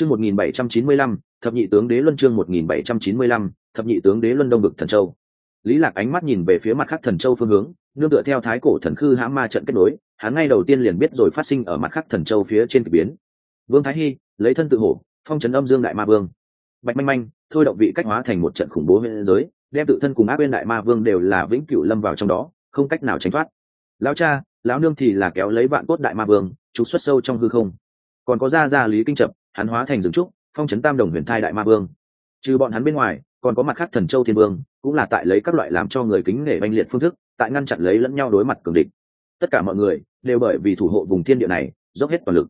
chương một nghìn bảy trăm chín mươi lăm thập nhị tướng đế luân chương một nghìn bảy trăm chín mươi lăm thập nhị tướng đế luân đông bực thần châu. Lý lạc ánh mắt nhìn về phía mặt khác thần châu phương hướng nương tựa theo thái cổ thần khư hãm ma trận kết nối hắn ngay đầu tiên liền biết rồi phát sinh ở mặt khác thần châu phía trên kỳ biến. Vương thái hy lấy thân tự hổ phong trấn âm dương đại ma vương. Bạch manh manh thôi động vị cách hóa thành một trận khủng bố bên giới đem tự thân cùng áp bên đại ma vương đều là vĩnh cửu lâm vào trong đó không cách nào tránh thoát. Lão cha lão nương thì là kéo lấy vạn cốt đại ma vương trục xuất sâu trong hư không. Còn có gia gia lý kinh Trập, hắn hóa thành rừng trúc, phong trấn tam đồng huyền thai đại ma vương. Trừ bọn hắn bên ngoài, còn có mặt khác thần châu thiên vương, cũng là tại lấy các loại làm cho người kính nể banh liệt phương thức, tại ngăn chặn lấy lẫn nhau đối mặt cường địch. Tất cả mọi người đều bởi vì thủ hộ vùng thiên địa này, dốc hết toàn lực.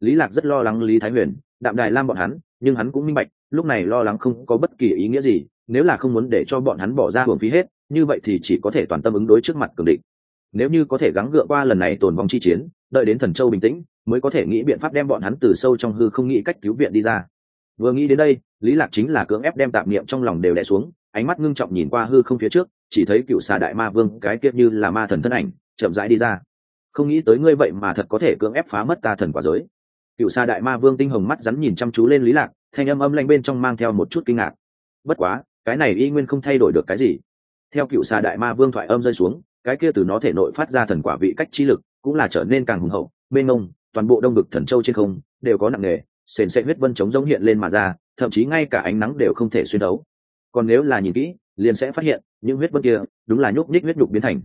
Lý lạc rất lo lắng lý thái huyền, đạm đài lam bọn hắn, nhưng hắn cũng minh bạch, lúc này lo lắng không có bất kỳ ý nghĩa gì, nếu là không muốn để cho bọn hắn bỏ ra hưởng phí hết, như vậy thì chỉ có thể toàn tâm ứng đối trước mặt cường địch nếu như có thể gắng gượng qua lần này tồn vong chi chiến, đợi đến thần châu bình tĩnh, mới có thể nghĩ biện pháp đem bọn hắn từ sâu trong hư không nghĩ cách cứu viện đi ra. Vừa nghĩ đến đây, lý lạc chính là cưỡng ép đem tạp niệm trong lòng đều đè xuống, ánh mắt ngưng trọng nhìn qua hư không phía trước, chỉ thấy cựu xà đại ma vương, cái kiếp như là ma thần thân ảnh, chậm rãi đi ra. Không nghĩ tới ngươi vậy mà thật có thể cưỡng ép phá mất ta thần quả giới. Cựu xà đại ma vương tinh hồng mắt rắn nhìn chăm chú lên lý lạc, thanh âm âm lanh bên trong mang theo một chút kinh ngạc. Bất quá, cái này y nguyên không thay đổi được cái gì. Theo cựu xà đại ma vương thoại âm rơi xuống cái kia từ nó thể nội phát ra thần quả vị cách chi lực, cũng là trở nên càng hùng hậu. Mênh mông, toàn bộ đông vực thần châu trên không đều có nặng nề, sền sẽ huyết vân chống giống hiện lên mà ra, thậm chí ngay cả ánh nắng đều không thể xuyên đấu còn nếu là nhìn kỹ, liền sẽ phát hiện, những huyết vân kia đúng là nhúc nhích huyết nhục biến thành.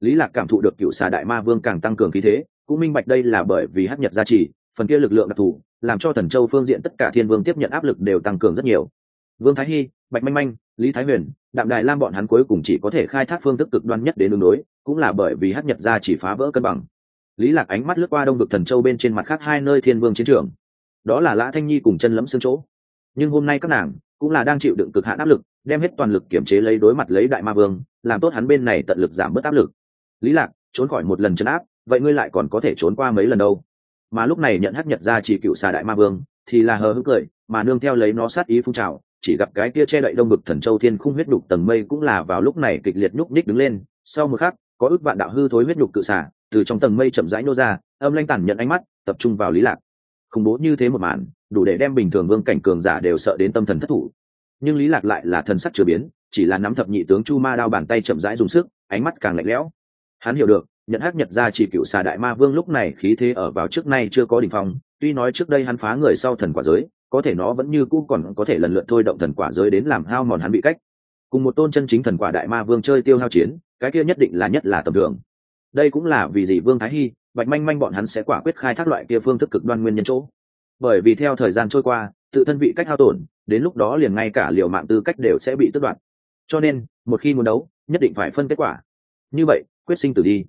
Lý lạc cảm thụ được cựu xà đại ma vương càng tăng cường khí thế, cũng minh bạch đây là bởi vì hấp nhật gia trì, phần kia lực lượng đặc thù, làm cho thần châu phương diện tất cả thiên vương tiếp nhận áp lực đều tăng cường rất nhiều. Vương thái hy, bạch manh manh, lý thái huyền đạm đại lam bọn hắn cuối cùng chỉ có thể khai thác phương thức cực đoan nhất đến đường đối, cũng là bởi vì hắc nhật gia chỉ phá vỡ cân bằng. Lý lạc ánh mắt lướt qua đông vực thần châu bên trên mặt khác hai nơi thiên vương chiến trường. Đó là lã thanh nhi cùng chân lẫm xương chỗ. Nhưng hôm nay các nàng cũng là đang chịu đựng cực hạn áp lực, đem hết toàn lực kiểm chế lấy đối mặt lấy đại ma vương, làm tốt hắn bên này tận lực giảm bớt áp lực. Lý lạc, trốn khỏi một lần chấn áp, vậy ngươi lại còn có thể trốn qua mấy lần đâu? Mà lúc này nhận hắc nhật ra chỉ cựu xà đại ma vương, thì là hờ hững cười, mà nương theo lấy nó sát ý phun trào chỉ gặp cái kia che đậy đông ngực thần châu thiên khung huyết đục tầng mây cũng là vào lúc này kịch liệt nhúc nhích đứng lên, sau một khắc, có ước vạn đạo hư thối huyết nhục cự xả, từ trong tầng mây chậm rãi nô ra, âm lanh tản nhận ánh mắt, tập trung vào lý lạc. Khủng bố như thế một màn, đủ để đem bình thường vương cảnh cường giả đều sợ đến tâm thần thất thủ. Nhưng lý lạc lại là thần sắc chưa biến, chỉ là nắm thập nhị tướng chu ma đao bàn tay chậm rãi dùng sức, ánh mắt càng lạnh lẽo. Hắn hiểu được, nhận hắc nhật ra chỉ cựu xà đại ma vương lúc này khí thế ở vào trước nay chưa có đỉnh phong, tuy nói trước đây hắn phá người sau thần quả giới có thể nó vẫn như cũ còn có thể lần lượt thôi động thần quả giới đến làm hao mòn hắn bị cách. Cùng một tôn chân chính thần quả đại ma vương chơi tiêu hao chiến, cái kia nhất định là nhất là tầm thường. Đây cũng là vì gì vương thái hy, bạch manh manh bọn hắn sẽ quả quyết khai thác loại kia phương thức cực đoan nguyên nhân chỗ. Bởi vì theo thời gian trôi qua, tự thân vị cách hao tổn, đến lúc đó liền ngay cả liều mạng tư cách đều sẽ bị tước đoạt. Cho nên, một khi muốn đấu, nhất định phải phân kết quả. Như vậy, quyết sinh tử đi.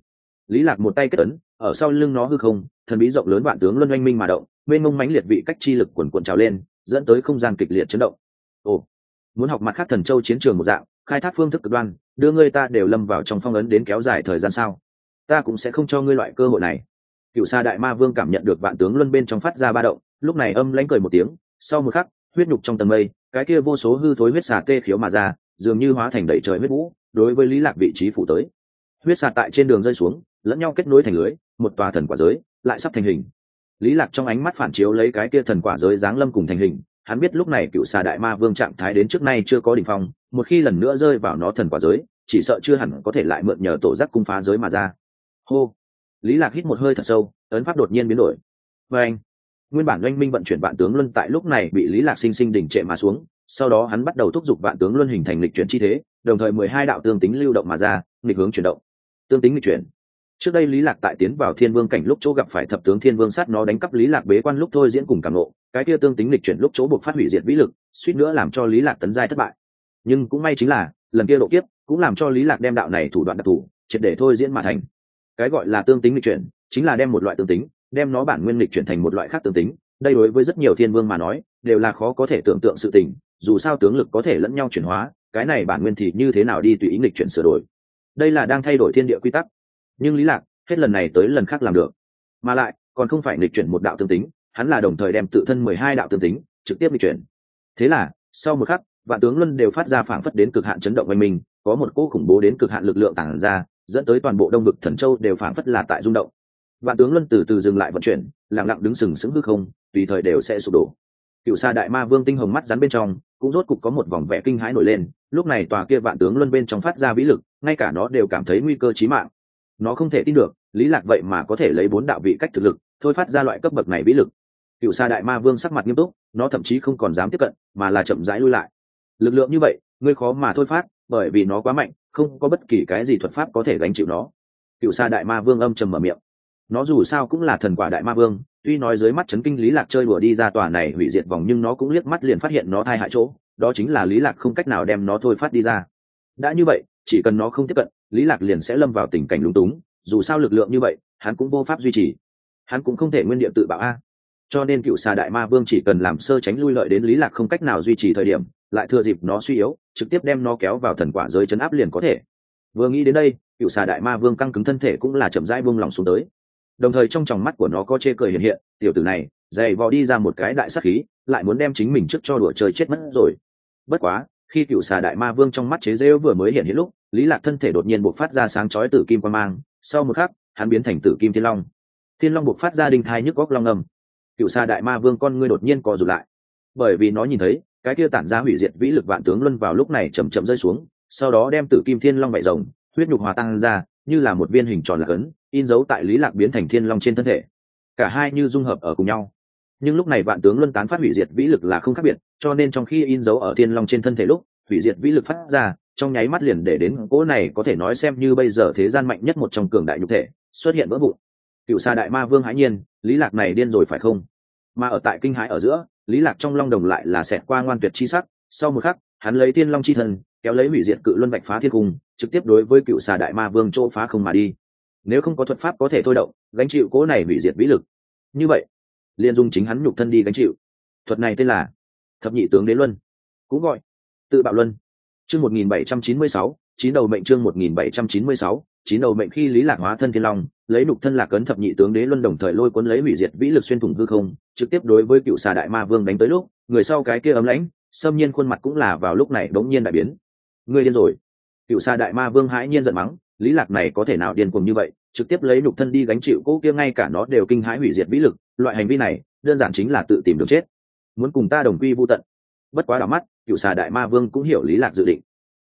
Lý lạc một tay kết ấn, ở sau lưng nó hư không, thần bí rộng lớn vạn tướng luân oanh minh mà động mênh mông mãnh liệt vị cách chi lực quần quần trào lên, dẫn tới không gian kịch liệt chấn động. Ồ, muốn học mặt khác thần châu chiến trường một dạng, khai thác phương thức cực đoan, đưa ngươi ta đều lâm vào trong phong ấn đến kéo dài thời gian sao? Ta cũng sẽ không cho ngươi loại cơ hội này. Cựu sa đại ma vương cảm nhận được vạn tướng luân bên trong phát ra ba động, lúc này âm lãnh cười một tiếng, sau một khắc, huyết nhục trong tầng mây, cái kia vô số hư thối huyết xà tê khiếu mà ra, dường như hóa thành đầy trời huyết vũ, đối với lý lạc vị trí phủ tới. Huyết xà tại trên đường rơi xuống, lẫn nhau kết nối thành lưới, một tòa thần quả giới, lại sắp thành hình lý lạc trong ánh mắt phản chiếu lấy cái kia thần quả giới giáng lâm cùng thành hình, hắn biết lúc này cựu xà đại ma vương trạng thái đến trước nay chưa có đỉnh phong, một khi lần nữa rơi vào nó thần quả giới, chỉ sợ chưa hẳn có thể lại mượn nhờ tổ giác cung phá giới mà ra. Hô! Lý lạc hít một hơi thật sâu, ấn pháp đột nhiên biến đổi. Và anh nguyên bản doanh minh vận chuyển vạn tướng luân tại lúc này bị lý lạc sinh sinh đỉnh trệ mà xuống, sau đó hắn bắt đầu thúc giục vạn tướng luân hình thành lịch chuyển chi thế, đồng thời mười hai đạo tương tính lưu động mà ra lịch hướng chuyển động. Tương tính lịch chuyển trước đây lý lạc tại tiến vào thiên vương cảnh lúc chỗ gặp phải thập tướng thiên vương sát nó đánh cắp lý lạc bế quan lúc thôi diễn cùng cảm nộ cái kia tương tính lịch chuyển lúc chỗ buộc phát hủy diệt vĩ lực, suýt nữa làm cho lý lạc tấn giai thất bại. Nhưng cũng may chính là, lần kia độ kiếp cũng làm cho lý lạc đem đạo này thủ đoạn đặc thù, triệt để thôi diễn mà thành. Cái gọi là tương tính lịch chuyển, chính là đem một loại tương tính, đem nó bản nguyên lịch chuyển thành một loại khác tương tính. Đây đối với rất nhiều thiên vương mà nói, đều là khó có thể tưởng tượng sự tình, dù sao tướng lực có thể lẫn nhau chuyển hóa, cái này bản nguyên thì như thế nào đi tùy ý lịch chuyển sửa đổi. Đây là đang thay đổi thiên địa quy tắc nhưng lý lạc, hết lần này tới lần khác làm được. Mà lại, còn không phải lịch chuyển một đạo tương tính, hắn là đồng thời đem tự thân mười hai đạo tương tính, trực tiếp lịch chuyển. Thế là, sau một khắc, vạn tướng luân đều phát ra phảng phất đến cực hạn chấn động quanh mình có một cỗ khủng bố đến cực hạn lực lượng tản ra, dẫn tới toàn bộ đông vực thần châu đều phảng phất là tại rung động. Vạn tướng luân từ từ dừng lại vận chuyển, lặng lặng đứng sừng sững hư không, tùy thời đều sẽ sụp đổ. Cựu xa đại ma vương tinh hồng mắt rắn bên trong, cũng rốt cục có một vòng vẻ kinh hãi nổi lên, lúc này tòa kia vạn tướng luân bên trong phát ra vĩ lực, ngay cả nó đều cảm thấy nguy cơ chí mạng nó không thể tin được, lý lạc vậy mà có thể lấy bốn đạo vị cách thực lực, thôi phát ra loại cấp bậc này vĩ lực. Cựu xa đại ma vương sắc mặt nghiêm túc, nó thậm chí không còn dám tiếp cận, mà là chậm rãi lui lại. Lực lượng như vậy, ngươi khó mà thôi phát, bởi vì nó quá mạnh, không có bất kỳ cái gì thuật pháp có thể gánh chịu nó. Cựu xa đại ma vương âm trầm mở miệng. Nó dù sao cũng là thần quả đại ma vương, tuy nói dưới mắt chấn kinh lý lạc chơi đùa đi ra tòa này hủy diệt vòng nhưng nó cũng liếc mắt liền phát hiện nó thai hại chỗ, đó chính là lý lạc không cách nào đem nó thôi phát đi ra. Đã như vậy, chỉ cần nó không tiếp cận lý lạc liền sẽ lâm vào tình cảnh lúng túng, dù sao lực lượng như vậy, hắn cũng vô pháp duy trì. Hắn cũng không thể nguyên địa tự bảo a. Cho nên cựu xà đại ma vương chỉ cần làm sơ tránh lui lợi đến lý lạc không cách nào duy trì thời điểm, lại thừa dịp nó suy yếu, trực tiếp đem nó kéo vào thần quả giới chấn áp liền có thể. Vừa nghĩ đến đây, cựu xà đại ma vương căng cứng thân thể cũng là chậm rãi buông lòng xuống tới. Đồng thời trong tròng mắt của nó có chê cười hiện hiện, tiểu tử này, dày vò đi ra một cái đại sắc khí, lại muốn đem chính mình trước cho đùa chơi chết mất rồi. Bất quá, khi cựu xà đại ma vương trong mắt chế rêu vừa mới hiện hiện lúc lý lạc thân thể đột nhiên buộc phát ra sáng chói tử kim quan mang, sau một khắc, hắn biến thành tử kim thiên long. Thiên long buộc phát ra đinh thai nhức góc long ngầm cựu xa đại ma vương con ngươi đột nhiên co rụt lại. Bởi vì nó nhìn thấy, cái kia tản ra hủy diệt vĩ lực vạn tướng luân vào lúc này chầm chậm rơi xuống, sau đó đem tử kim thiên long vạy rồng, huyết nhục hòa tăng ra, như là một viên hình tròn lạc ấn, in dấu tại lý lạc biến thành thiên long trên thân thể. Cả hai như dung hợp ở cùng nhau. Nhưng lúc này vạn tướng luân tán phát hủy diệt vĩ lực là không khác biệt, cho nên trong khi in dấu ở thiên long trên thân thể lúc, hủy diệt vĩ lực phát ra trong nháy mắt liền để đến cỗ này có thể nói xem như bây giờ thế gian mạnh nhất một trong cường đại nhục thể, xuất hiện vỡ vụn. Cựu xa đại ma vương hãi nhiên, lý lạc này điên rồi phải không? Mà ở tại kinh hãi ở giữa, lý lạc trong long đồng lại là xẹt qua ngoan tuyệt chi sắc, sau một khắc, hắn lấy thiên long chi thần, kéo lấy hủy diệt cự luân bạch phá thiên cung, trực tiếp đối với cựu xà đại ma vương chỗ phá không mà đi. Nếu không có thuật pháp có thể thôi động, gánh chịu cố này hủy diệt vĩ lực. Như vậy, liền dùng chính hắn nhục thân đi gánh chịu. Thuật này tên là thập nhị tướng đế luân. Cũng gọi, tự bạo luân chương một nghìn bảy trăm chín đầu mệnh chương một nghìn bảy trăm chín đầu mệnh khi lý lạc hóa thân thiên long, lấy nục thân lạc cấn thập nhị tướng đế luân đồng thời lôi cuốn lấy hủy diệt vĩ lực xuyên thủng hư không, trực tiếp đối với cựu xà đại ma vương đánh tới lúc, người sau cái kia ấm lãnh, xâm nhiên khuôn mặt cũng là vào lúc này đống nhiên đại biến. Ngươi điên rồi. Cựu xà đại ma vương hãi nhiên giận mắng, lý lạc này có thể nào điên cuồng như vậy, trực tiếp lấy nục thân đi gánh chịu cỗ kia ngay cả nó đều kinh hãi hủy diệt vĩ lực, loại hành vi này, đơn giản chính là tự tìm đường chết. Muốn cùng ta đồng quy vu tận bất quá đỏ mắt, cựu xà đại ma vương cũng hiểu lý lạc dự định.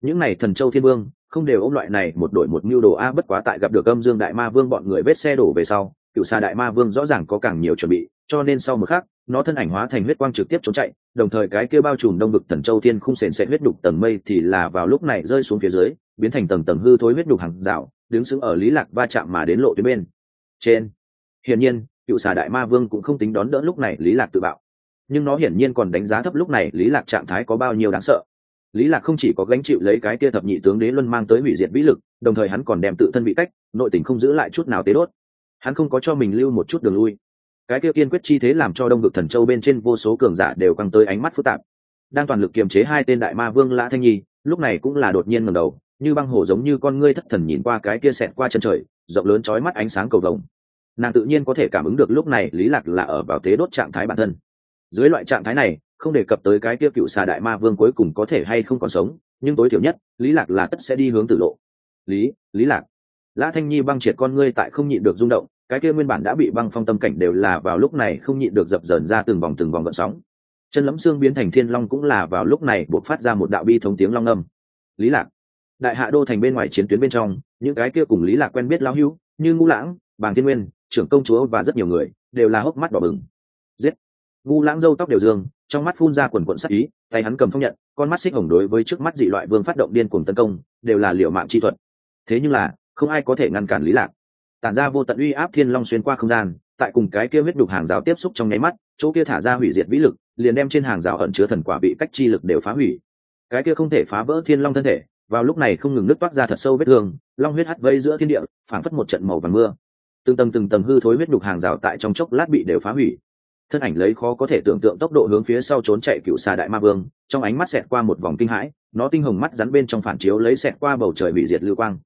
Những này thần châu thiên vương, không đều ôm loại này một đội một mưu đồ a, bất quá tại gặp được âm dương đại ma vương bọn người vết xe đổ về sau, cựu xà đại ma vương rõ ràng có càng nhiều chuẩn bị, cho nên sau một khắc, nó thân ảnh hóa thành huyết quang trực tiếp trốn chạy, đồng thời cái kia bao trùm đông vực thần châu thiên không sền sệt huyết đục tầng mây thì là vào lúc này rơi xuống phía dưới, biến thành tầng tầng hư thối huyết đục hàng rào, đứng sững ở lý lạc va chạm mà đến lộ tuyến bên. Trên, hiển nhiên, cựu xà đại ma vương cũng không tính đón đỡ lúc này lý lạc tự bạo nhưng nó hiển nhiên còn đánh giá thấp lúc này lý lạc trạng thái có bao nhiêu đáng sợ. Lý lạc không chỉ có gánh chịu lấy cái kia thập nhị tướng đế luân mang tới hủy diệt vĩ lực, đồng thời hắn còn đem tự thân bị cách, nội tình không giữ lại chút nào tế đốt. Hắn không có cho mình lưu một chút đường lui. Cái kia kiên quyết chi thế làm cho đông vực thần châu bên trên vô số cường giả đều căng tới ánh mắt phức tạp. Đang toàn lực kiềm chế hai tên đại ma vương lã thanh nhi, lúc này cũng là đột nhiên ngẩng đầu, như băng hổ giống như con ngươi thất thần nhìn qua cái kia xẹt qua chân trời, rộng lớn chói mắt ánh sáng cầu vồng. Nàng tự nhiên có thể cảm ứng được lúc này lý lạc là ở vào tế đốt trạng thái bản thân dưới loại trạng thái này, không đề cập tới cái kia cựu xà đại ma vương cuối cùng có thể hay không còn sống, nhưng tối thiểu nhất, lý lạc là tất sẽ đi hướng tử lộ. Lý lý lạc. Lã thanh nhi băng triệt con ngươi tại không nhịn được rung động, cái kia nguyên bản đã bị băng phong tâm cảnh đều là vào lúc này không nhịn được dập dờn ra từng vòng từng vòng gợn sóng. Chân lấm xương biến thành thiên long cũng là vào lúc này buộc phát ra một đạo bi thống tiếng long âm. Lý lạc. Đại hạ đô thành bên ngoài chiến tuyến bên trong, những cái kia cùng lý lạc quen biết lão hữu, như ngũ lãng, bàng thiên nguyên, trưởng công chúa và rất nhiều người, đều là hốc mắt đỏ bừng. Giết. Ngu lãng râu tóc đều dương, trong mắt phun ra quần quận sắc ý, tay hắn cầm phong nhận, con mắt xích hồng đối với trước mắt dị loại vương phát động điên cuồng tấn công, đều là liệu mạng chi thuật. Thế nhưng là, không ai có thể ngăn cản lý lạc. Tản ra vô tận uy áp thiên long xuyên qua không gian, tại cùng cái kia huyết đục hàng rào tiếp xúc trong nháy mắt, chỗ kia thả ra hủy diệt vĩ lực, liền đem trên hàng rào ẩn chứa thần quả bị cách chi lực đều phá hủy. Cái kia không thể phá vỡ thiên long thân thể, vào lúc này không ngừng nứt toát ra thật sâu vết thương, long huyết hắt vây giữa thiên địa, phảng phất một trận màu vàng mưa. Từng tầng từng tầng hư thối huyết đục hàng rào tại trong chốc lát bị đều phá hủy thân ảnh lấy khó có thể tưởng tượng tốc độ hướng phía sau trốn chạy cựu xà đại ma vương, trong ánh mắt xẹt qua một vòng kinh hãi, nó tinh hồng mắt rắn bên trong phản chiếu lấy xẹt qua bầu trời bị diệt lưu quang.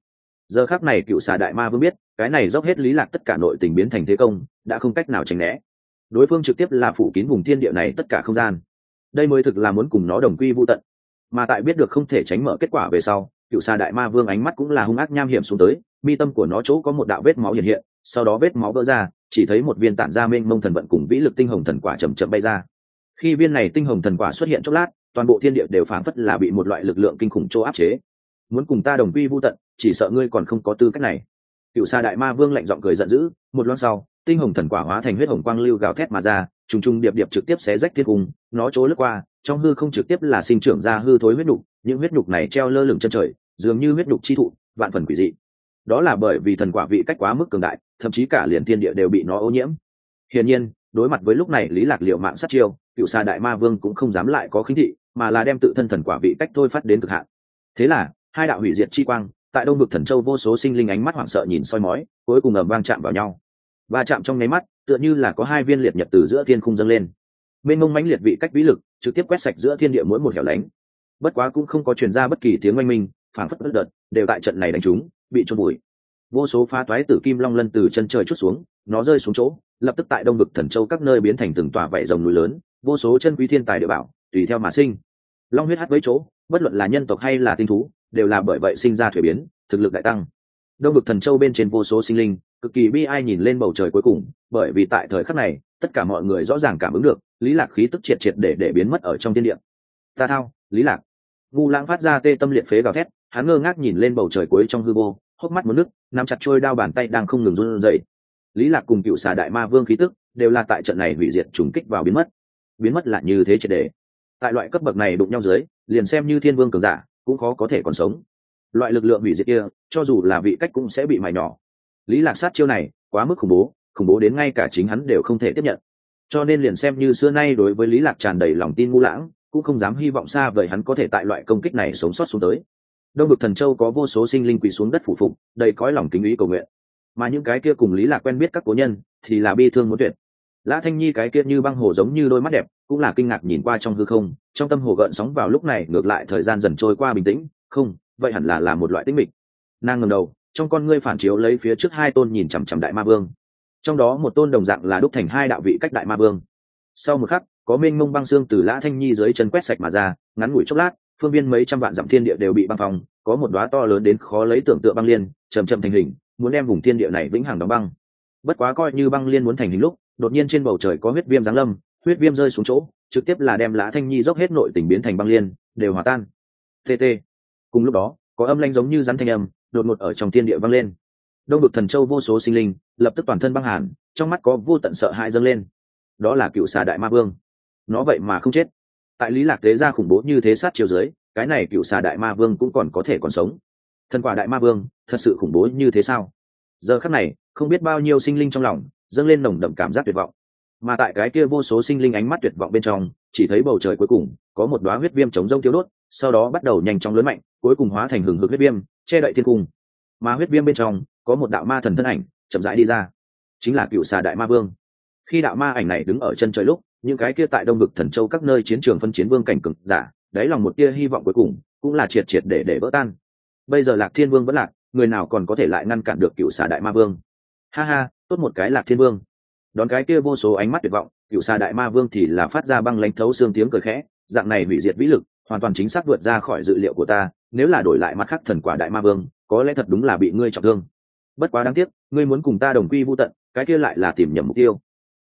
Giờ khác này cựu xà đại ma vương biết, cái này dốc hết lý lạc tất cả nội tình biến thành thế công, đã không cách nào tránh né. Đối phương trực tiếp là phủ kín vùng thiên địa này tất cả không gian. Đây mới thực là muốn cùng nó đồng quy vô tận. Mà tại biết được không thể tránh mở kết quả về sau, cựu xà đại ma vương ánh mắt cũng là hung ác nham hiểm xuống tới, mi tâm của nó chỗ có một đạo vết máu hiện hiện sau đó vết máu vỡ ra, chỉ thấy một viên tản ra mênh mông thần vận cùng vĩ lực tinh hồng thần quả chầm chậm bay ra. Khi viên này tinh hồng thần quả xuất hiện chốc lát, toàn bộ thiên địa đều phảng phất là bị một loại lực lượng kinh khủng chỗ áp chế. Muốn cùng ta đồng quy vô tận, chỉ sợ ngươi còn không có tư cách này. Cựu xa đại ma vương lạnh giọng cười giận dữ, một loan sau, tinh hồng thần quả hóa thành huyết hồng quang lưu gào thét mà ra, trùng trùng điệp điệp trực tiếp xé rách thiên cung, nó trố lướt qua, trong hư không trực tiếp là sinh trưởng ra hư thối huyết nhục, những huyết nhục này treo lơ lửng chân trời, dường như huyết nhục chi thụ, vạn phần quỷ dị. Đó là bởi vì thần quả vị cách quá mức cường đại thậm chí cả liền thiên địa đều bị nó ô nhiễm. Hiển nhiên, đối mặt với lúc này lý lạc liệu mạng sát chiêu cựu xa đại ma vương cũng không dám lại có khinh thị, mà là đem tự thân thần quả vị cách thôi phát đến cực hạn. Thế là, hai đạo hủy diệt chi quang, tại đông vực thần châu vô số sinh linh ánh mắt hoảng sợ nhìn soi mói, cuối cùng ầm vang chạm vào nhau. Và chạm trong nháy mắt, tựa như là có hai viên liệt nhật từ giữa thiên khung dâng lên. Mênh mông mãnh liệt vị cách vĩ lực, trực tiếp quét sạch giữa thiên địa mỗi một hẻo lánh. Bất quá cũng không có truyền ra bất kỳ tiếng oanh minh phản phất bất đợt, đều tại trận này đánh trúng bị trôn bụi vô số phá toái tử kim long lân từ chân trời chút xuống, nó rơi xuống chỗ, lập tức tại đông vực thần châu các nơi biến thành từng tòa vảy rồng núi lớn, vô số chân quý thiên tài địa bảo, tùy theo mà sinh. Long huyết hát với chỗ, bất luận là nhân tộc hay là tinh thú, đều là bởi vậy sinh ra thuế biến, thực lực đại tăng. Đông vực thần châu bên trên vô số sinh linh, cực kỳ bi ai nhìn lên bầu trời cuối cùng, bởi vì tại thời khắc này, tất cả mọi người rõ ràng cảm ứng được, lý lạc khí tức triệt triệt để để biến mất ở trong thiên địa. Ta thao, lý lạc. Ngu lãng phát ra tê tâm liệt phế gào thét, hắn ngơ ngác nhìn lên bầu trời cuối trong hư vô hốc mắt một nước, nắm chặt trôi đao bàn tay đang không ngừng run rẩy. Lý lạc cùng cựu xà đại ma vương khí tức đều là tại trận này hủy diệt trùng kích vào biến mất. Biến mất là như thế triệt để. Tại loại cấp bậc này đụng nhau dưới, liền xem như thiên vương cường giả cũng khó có thể còn sống. Loại lực lượng hủy diệt kia, cho dù là vị cách cũng sẽ bị mài nhỏ. Lý lạc sát chiêu này, quá mức khủng bố khủng bố đến ngay cả chính hắn đều không thể tiếp nhận. Cho nên liền xem như xưa nay đối với lý lạc tràn đầy lòng tin ngu lãng, cũng không dám hy vọng xa vời hắn có thể tại loại công kích này sống sót xuống tới đông vực thần châu có vô số sinh linh quỳ xuống đất phủ phục, đầy cõi lòng kính ý cầu nguyện. Mà những cái kia cùng lý lạc quen biết các cố nhân, thì là bi thương muốn tuyệt. Lã thanh nhi cái kia như băng hồ giống như đôi mắt đẹp, cũng là kinh ngạc nhìn qua trong hư không, trong tâm hồ gợn sóng vào lúc này ngược lại thời gian dần trôi qua bình tĩnh. Không, vậy hẳn là là một loại tĩnh mịch. Nàng ngầm đầu, trong con ngươi phản chiếu lấy phía trước hai tôn nhìn chằm chằm đại ma vương. Trong đó một tôn đồng dạng là đúc thành hai đạo vị cách đại ma vương. Sau một khắc, có mênh mông băng xương từ lã thanh nhi dưới chân quét sạch mà ra, ngắn ngủi chốc lát phương viên mấy trăm vạn dặm thiên địa đều bị băng phong, có một đóa to lớn đến khó lấy tưởng tượng băng liên chầm chậm thành hình, muốn đem vùng thiên địa này vĩnh hằng đóng băng. Bất quá coi như băng liên muốn thành hình lúc, đột nhiên trên bầu trời có huyết viêm giáng lâm, huyết viêm rơi xuống chỗ, trực tiếp là đem lã thanh nhi dốc hết nội tình biến thành băng liên, đều hòa tan. Tt cùng lúc đó, có âm lanh giống như rắn thanh âm, đột ngột ở trong thiên địa vang lên. Đông bực thần châu vô số sinh linh, lập tức toàn thân băng hàn, trong mắt có vô tận sợ hãi dâng lên. Đó là cựu xà đại ma vương. Nó vậy mà không chết tại lý lạc tế ra khủng bố như thế sát chiều dưới, cái này cựu xà đại ma vương cũng còn có thể còn sống. Thần quả đại ma vương, thật sự khủng bố như thế sao? Giờ khắc này, không biết bao nhiêu sinh linh trong lòng, dâng lên nồng đậm cảm giác tuyệt vọng. Mà tại cái kia vô số sinh linh ánh mắt tuyệt vọng bên trong, chỉ thấy bầu trời cuối cùng, có một đóa huyết viêm chống rông thiếu đốt, sau đó bắt đầu nhanh chóng lớn mạnh, cuối cùng hóa thành hừng hực huyết viêm, che đậy thiên cung. Mà huyết viêm bên trong, có một đạo ma thần thân ảnh, chậm rãi đi ra. Chính là cựu xà đại ma vương. Khi đạo ma ảnh này đứng ở chân trời lúc những cái kia tại đông vực thần châu các nơi chiến trường phân chiến vương cảnh cực giả, đáy lòng một tia hy vọng cuối cùng, cũng là triệt triệt để để vỡ tan. Bây giờ lạc thiên vương vẫn lạc, người nào còn có thể lại ngăn cản được cựu xà đại ma vương? Ha ha, tốt một cái lạc thiên vương. Đón cái kia vô số ánh mắt tuyệt vọng, cựu xà đại ma vương thì là phát ra băng lãnh thấu xương tiếng cười khẽ, dạng này hủy diệt vĩ lực, hoàn toàn chính xác vượt ra khỏi dự liệu của ta, nếu là đổi lại mặt khác thần quả đại ma vương, có lẽ thật đúng là bị ngươi trọng thương. Bất quá đáng tiếc, ngươi muốn cùng ta đồng quy vô tận, cái kia lại là tìm nhầm mục tiêu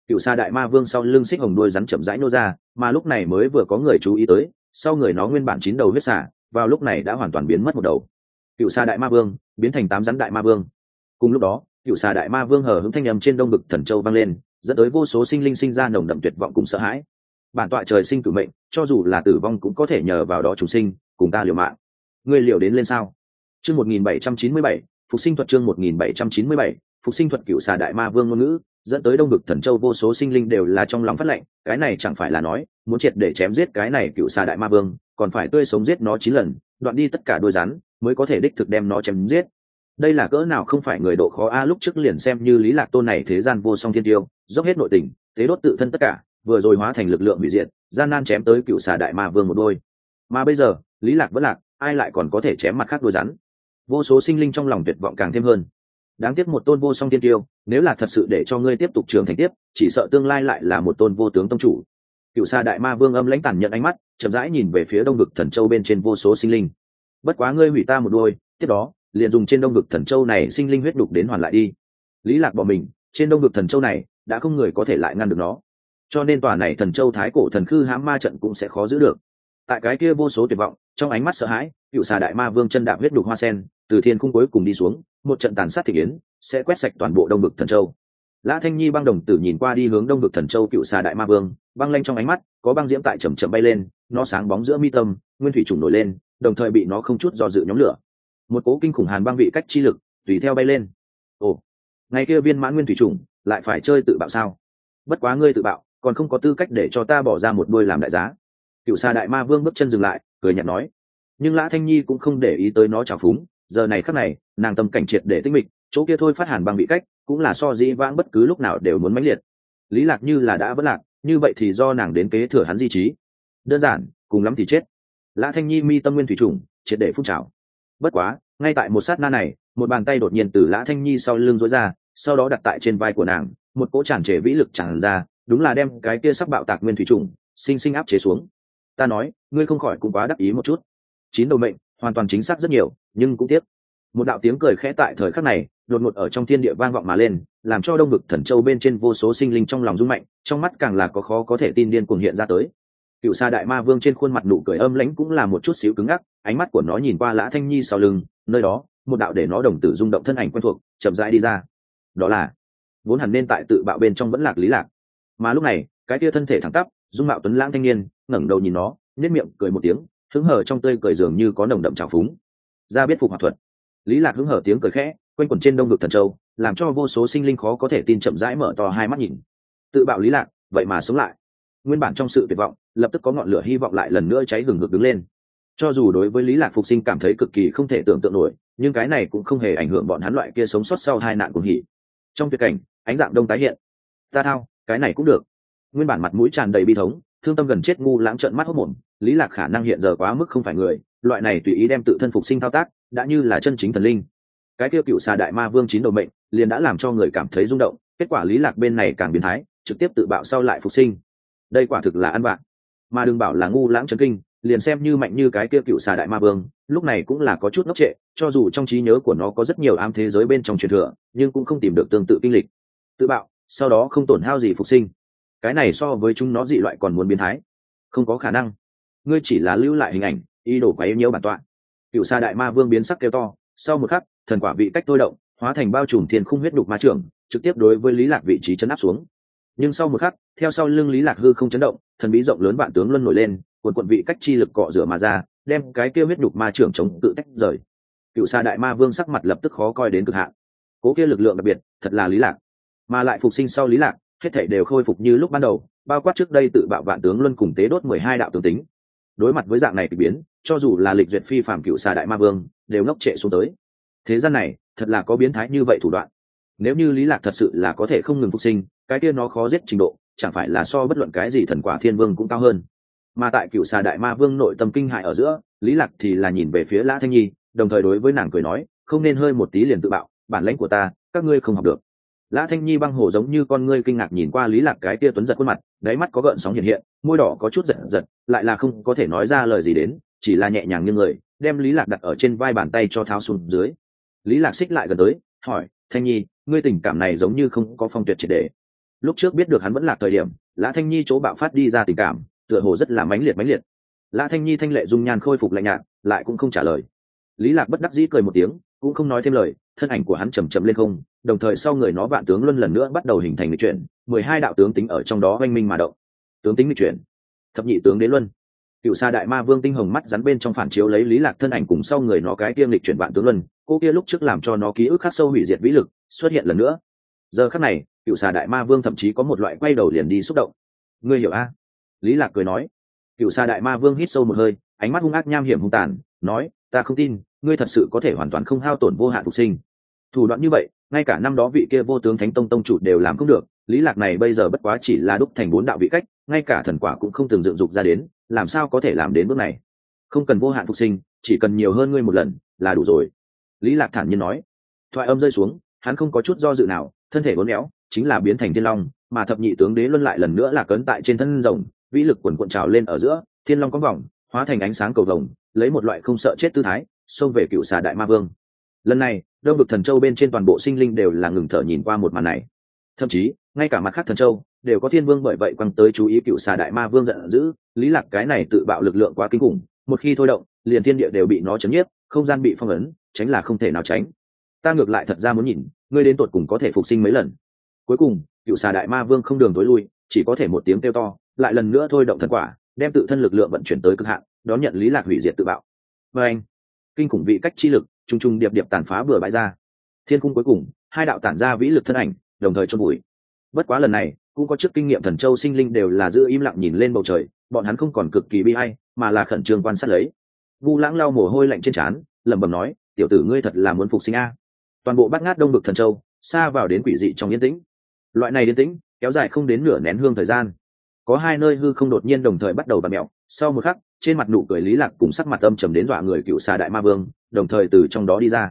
cựu sa đại ma vương sau lưng xích hồng đuôi rắn chậm rãi nô ra, mà lúc này mới vừa có người chú ý tới, sau người nó nguyên bản chín đầu huyết xả, vào lúc này đã hoàn toàn biến mất một đầu. Cựu sa đại ma vương, biến thành tám rắn đại ma vương. Cùng lúc đó cựu sa đại ma vương hở hứng thanh nhầm trên đông bực thần châu vang lên, dẫn tới vô số sinh linh sinh ra nồng đậm tuyệt vọng cùng sợ hãi. Bản tọa trời sinh cử mệnh, cho dù là tử vong cũng có thể nhờ vào đó chúng sinh, cùng ta liều mạng. Ngươi liều đến lên sao? Chương một nghìn bảy trăm chín mươi bảy, phục sinh thuật chương một nghìn bảy trăm chín mươi bảy phục sinh thuật cựu xà đại ma vương ngôn ngữ, dẫn tới đông vực thần châu vô số sinh linh đều là trong lòng phát lệnh, cái này chẳng phải là nói, muốn triệt để chém giết cái này cựu xà đại ma vương, còn phải tươi sống giết nó chín lần, đoạn đi tất cả đôi rắn, mới có thể đích thực đem nó chém giết. Đây là cỡ nào không phải người độ khó a lúc trước liền xem như lý lạc tôn này thế gian vô song thiên tiêu, dốc hết nội tình thế đốt tự thân tất cả, vừa rồi hóa thành lực lượng hủy diệt, gian nan chém tới cựu xà đại ma vương một đôi. Mà bây giờ, lý lạc vẫn lạc, ai lại còn có thể chém mặt khác đôi rắn? Vô số sinh linh trong lòng tuyệt vọng càng thêm hơn đáng tiếc một tôn vô song tiên tiêu nếu là thật sự để cho ngươi tiếp tục trường thành tiếp, chỉ sợ tương lai lại là một tôn vô tướng tông chủ. Cựu xa đại ma vương âm lãnh tản nhận ánh mắt, chậm rãi nhìn về phía đông vực thần châu bên trên vô số sinh linh. Bất quá ngươi hủy ta một đôi, tiếp đó, liền dùng trên đông vực thần châu này sinh linh huyết đục đến hoàn lại đi. Lý lạc bỏ mình, trên đông vực thần châu này, đã không người có thể lại ngăn được nó. Cho nên tòa này thần châu thái cổ thần khư hãm ma trận cũng sẽ khó giữ được. Tại cái kia vô số tuyệt vọng, trong ánh mắt sợ hãi, cựu xà đại ma vương chân đạp huyết đục hoa sen, từ thiên cung cuối cùng đi xuống một trận tàn sát thị yến, sẽ quét sạch toàn bộ đông vực thần châu. Lã thanh nhi băng đồng tử nhìn qua đi hướng đông vực thần châu cựu xà đại ma vương, băng lanh trong ánh mắt, có băng diễm tại chầm chậm bay lên, nó sáng bóng giữa mi tâm, nguyên thủy trùng nổi lên, đồng thời bị nó không chút do dự nhóm lửa. Một cố kinh khủng hàn băng vị cách chi lực, tùy theo bay lên. Ồ, ngày kia viên mãn nguyên thủy trùng, lại phải chơi tự bạo sao? Bất quá ngươi tự bạo, còn không có tư cách để cho ta bỏ ra một đôi làm đại giá. Cựu xà đại ma vương bước chân dừng lại, cười nhạt nói. Nhưng lã thanh nhi cũng không để ý tới nó trào phúng giờ này khắc này, nàng tâm cảnh triệt để tinh mịch, chỗ kia thôi phát hàn bằng bị cách, cũng là so dĩ vãng bất cứ lúc nào đều muốn mãnh liệt. Lý lạc như là đã vất lạc, như vậy thì do nàng đến kế thừa hắn di trí. Đơn giản, cùng lắm thì chết. Lã thanh nhi mi tâm nguyên thủy trùng, triệt để phun trào. Bất quá, ngay tại một sát na này, một bàn tay đột nhiên từ lã thanh nhi sau lưng rối ra, sau đó đặt tại trên vai của nàng, một cỗ tràn trề vĩ lực tràn ra, đúng là đem cái kia sắc bạo tạc nguyên thủy trùng, sinh sinh áp chế xuống. Ta nói, ngươi không khỏi cũng quá đắc ý một chút. Chín đầu mệnh hoàn toàn chính xác rất nhiều, nhưng cũng tiếc. Một đạo tiếng cười khẽ tại thời khắc này, đột ngột ở trong thiên địa vang vọng mà lên, làm cho đông vực thần châu bên trên vô số sinh linh trong lòng rung mạnh, trong mắt càng là có khó có thể tin điên cuồng hiện ra tới. Cựu sa đại ma vương trên khuôn mặt nụ cười âm lãnh cũng là một chút xíu cứng ngắc, ánh mắt của nó nhìn qua lã thanh nhi sau lưng, nơi đó, một đạo để nó đồng tử rung động thân ảnh quen thuộc, chậm rãi đi ra. Đó là, vốn hẳn nên tại tự bạo bên trong vẫn lạc lý lạc. Mà lúc này, cái tia thân thể thẳng tắp, dung mạo tuấn lãng thanh niên, ngẩng đầu nhìn nó nếp miệng cười một tiếng hứng hở trong tươi cười dường như có nồng đậm trào phúng. Ra biết phục hoạt thuật. Lý lạc hứng hở tiếng cười khẽ, quanh quẩn trên đông ngực thần châu, làm cho vô số sinh linh khó có thể tin chậm rãi mở to hai mắt nhìn. Tự bạo lý lạc, vậy mà sống lại. Nguyên bản trong sự tuyệt vọng, lập tức có ngọn lửa hy vọng lại lần nữa cháy hừng hực đứng lên. Cho dù đối với lý lạc phục sinh cảm thấy cực kỳ không thể tưởng tượng nổi, nhưng cái này cũng không hề ảnh hưởng bọn hắn loại kia sống sót sau hai nạn cuồng hỉ. Trong tuyệt cảnh, ánh dạng đông tái hiện. Ta thao, cái này cũng được. Nguyên bản mặt mũi tràn đầy bi thống thương tâm gần chết ngu lãng trợn mắt hốt mồm, lý lạc khả năng hiện giờ quá mức không phải người, loại này tùy ý đem tự thân phục sinh thao tác, đã như là chân chính thần linh. Cái tiêu cựu xà đại ma vương chín đầu mệnh, liền đã làm cho người cảm thấy rung động, kết quả lý lạc bên này càng biến thái, trực tiếp tự bạo sau lại phục sinh. Đây quả thực là ăn bạn mà đừng bảo là ngu lãng chấn kinh, liền xem như mạnh như cái kia cựu xà đại ma vương, lúc này cũng là có chút ngốc trệ, cho dù trong trí nhớ của nó có rất nhiều ám thế giới bên trong truyền thừa, nhưng cũng không tìm được tương tự kinh lịch. Tự bạo, sau đó không tổn hao gì phục sinh cái này so với chúng nó dị loại còn muốn biến thái. Không có khả năng. Ngươi chỉ là lưu lại hình ảnh, ý đồ quá yếu nhiễu bản tọa. Cựu sa đại ma vương biến sắc kêu to, sau một khắc, thần quả vị cách tôi động, hóa thành bao trùm thiên khung huyết đục ma trưởng, trực tiếp đối với lý lạc vị trí chấn áp xuống. Nhưng sau một khắc, theo sau lưng lý lạc hư không chấn động, thần bí rộng lớn vạn tướng luân nổi lên quần quận vị cách chi lực cọ rửa mà ra, đem cái kia huyết đục ma trưởng chống tự tách rời. Cựu sa đại ma vương sắc mặt lập tức khó coi đến cực hạn. Cố kia lực lượng đặc biệt, thật là lý lạc. Mà lại phục sinh sau lý lạc hết thảy đều khôi phục như lúc ban đầu, bao quát trước đây tự bạo vạn tướng luân cùng tế đốt mười hai đạo tướng tính. Đối mặt với dạng này kỳ biến, cho dù là lịch duyệt phi phạm cựu xà đại ma vương, đều ngốc trệ xuống tới. Thế gian này, thật là có biến thái như vậy thủ đoạn. Nếu như lý lạc thật sự là có thể không ngừng phục sinh, cái kia nó khó giết trình độ, chẳng phải là so bất luận cái gì thần quả thiên vương cũng cao hơn. Mà tại cựu xà đại ma vương nội tâm kinh hại ở giữa, lý lạc thì là nhìn về phía lã thanh nhi, đồng thời đối với nàng cười nói, không nên hơi một tí liền tự bạo, bản lãnh của ta, các ngươi không học được lã thanh nhi băng hồ giống như con ngươi kinh ngạc nhìn qua lý lạc cái tia tuấn giật khuôn mặt, đáy mắt có gợn sóng hiện hiện, môi đỏ có chút giật giật, lại là không có thể nói ra lời gì đến, chỉ là nhẹ nhàng như người, đem lý lạc đặt ở trên vai bàn tay cho tháo xuống dưới. Lý lạc xích lại gần tới, hỏi, thanh nhi, ngươi tình cảm này giống như không có phong tuyệt triệt để. Lúc trước biết được hắn vẫn là thời điểm, lã thanh nhi chỗ bạo phát đi ra tình cảm, tựa hồ rất là mãnh liệt mãnh liệt. Lã thanh nhi thanh lệ dung nhan khôi phục lạnh nhạt, lại cũng không trả lời. Lý lạc bất đắc dĩ cười một tiếng cũng không nói thêm lời, thân ảnh của hắn chầm chậm lên không, đồng thời sau người nó vạn tướng luân lần nữa bắt đầu hình thành lịch chuyển, mười hai đạo tướng tính ở trong đó oanh minh mà động. Tướng tính lịch chuyển. Thập nhị tướng đế luân. Cựu sa đại ma vương tinh hồng mắt rắn bên trong phản chiếu lấy lý lạc thân ảnh cùng sau người nó cái tiêm lịch chuyển vạn tướng luân, cô kia lúc trước làm cho nó ký ức khắc sâu hủy diệt vĩ lực, xuất hiện lần nữa. Giờ khắc này, cựu sa đại ma vương thậm chí có một loại quay đầu liền đi xúc động. Ngươi hiểu a? Lý lạc cười nói. Cựu sa đại ma vương hít sâu một hơi, ánh mắt hung ác nham hiểm hung tàn, nói, ta không tin ngươi thật sự có thể hoàn toàn không hao tổn vô hạn phục sinh. Thủ đoạn như vậy, ngay cả năm đó vị kia vô tướng thánh tông tông chủ đều làm không được, lý lạc này bây giờ bất quá chỉ là đúc thành bốn đạo vị cách, ngay cả thần quả cũng không từng dựng dục ra đến, làm sao có thể làm đến bước này? Không cần vô hạn phục sinh, chỉ cần nhiều hơn ngươi một lần, là đủ rồi. Lý lạc thản nhiên nói. Thoại âm rơi xuống, hắn không có chút do dự nào, thân thể uốn éo, chính là biến thành thiên long, mà thập nhị tướng đế luân lại lần nữa là cấn tại trên thân rồng, vĩ lực quần cuộn trào lên ở giữa, thiên long có vòng, hóa thành ánh sáng cầu vồng, lấy một loại không sợ chết tư thái xông về cựu xà đại ma vương. Lần này, đông vực thần châu bên trên toàn bộ sinh linh đều là ngừng thở nhìn qua một màn này. Thậm chí, ngay cả mặt khác thần châu đều có thiên vương bởi vậy quăng tới chú ý cựu xà đại ma vương giận dữ, lý lạc cái này tự bạo lực lượng quá kinh khủng, một khi thôi động, liền thiên địa đều bị nó chấn nhiếp, không gian bị phong ấn, tránh là không thể nào tránh. Ta ngược lại thật ra muốn nhìn, ngươi đến tột cùng có thể phục sinh mấy lần. Cuối cùng, cựu xà đại ma vương không đường tối lui, chỉ có thể một tiếng kêu to, lại lần nữa thôi động thần quả, đem tự thân lực lượng vận chuyển tới cực hạn, đón nhận lý lạc hủy diệt tự bạo. Và anh kinh khủng vị cách chi lực, trùng trùng điệp điệp tàn phá bừa bãi ra. Thiên cung cuối cùng, hai đạo tản ra vĩ lực thân ảnh, đồng thời chôn bụi. Bất quá lần này, cũng có trước kinh nghiệm thần châu sinh linh đều là giữ im lặng nhìn lên bầu trời, bọn hắn không còn cực kỳ bi hay mà là khẩn trương quan sát lấy. Vu lãng lau mồ hôi lạnh trên trán, lẩm bẩm nói, tiểu tử ngươi thật là muốn phục sinh a. Toàn bộ bát ngát đông bực thần châu, xa vào đến quỷ dị trong yên tĩnh. Loại này yên tĩnh, kéo dài không đến nửa nén hương thời gian. Có hai nơi hư không đột nhiên đồng thời bắt đầu bạt mẹo sau một khắc trên mặt nụ cười lý lạc cùng sắc mặt âm trầm đến dọa người cựu xà đại ma vương, đồng thời từ trong đó đi ra.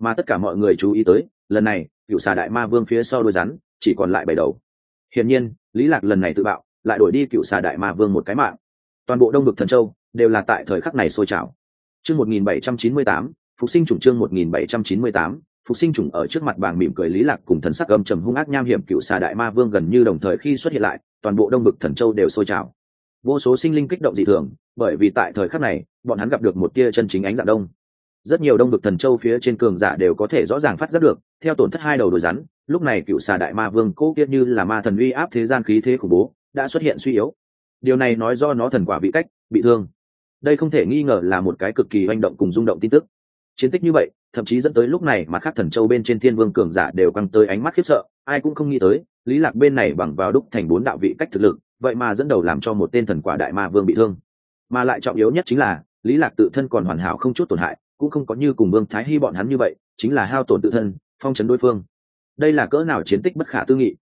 Mà tất cả mọi người chú ý tới, lần này, cựu xà đại ma vương phía sau đôi rắn, chỉ còn lại bảy đầu. Hiển nhiên, lý lạc lần này tự bạo, lại đổi đi cựu xà đại ma vương một cái mạng. Toàn bộ đông vực thần châu đều là tại thời khắc này sôi trào. Chương 1798 phục sinh chủng chương 1798 phục sinh chủng ở trước mặt bàng mỉm cười lý lạc cùng thần sắc âm trầm hung ác nham hiểm cựu xà đại ma vương gần như đồng thời khi xuất hiện lại, toàn bộ đông vực thần châu đều sôi trào. Vô số sinh linh kích động dị thường bởi vì tại thời khắc này, bọn hắn gặp được một tia chân chính ánh dạng đông. Rất nhiều đông vực thần châu phía trên cường giả đều có thể rõ ràng phát giác được, theo tổn thất hai đầu đồi rắn, lúc này cựu xà đại ma vương cố kiệt như là ma thần uy áp thế gian khí thế khủng bố, đã xuất hiện suy yếu. Điều này nói do nó thần quả bị cách, bị thương. Đây không thể nghi ngờ là một cái cực kỳ manh động cùng rung động tin tức. Chiến tích như vậy, thậm chí dẫn tới lúc này mà các thần châu bên trên thiên vương cường giả đều căng tới ánh mắt khiếp sợ, ai cũng không nghĩ tới, lý lạc bên này bằng vào đúc thành bốn đạo vị cách thực lực, vậy mà dẫn đầu làm cho một tên thần quả đại ma vương bị thương mà lại trọng yếu nhất chính là, lý lạc tự thân còn hoàn hảo không chút tổn hại, cũng không có như cùng vương thái hy bọn hắn như vậy, chính là hao tổn tự thân, phong chấn đối phương. Đây là cỡ nào chiến tích bất khả tư nghị.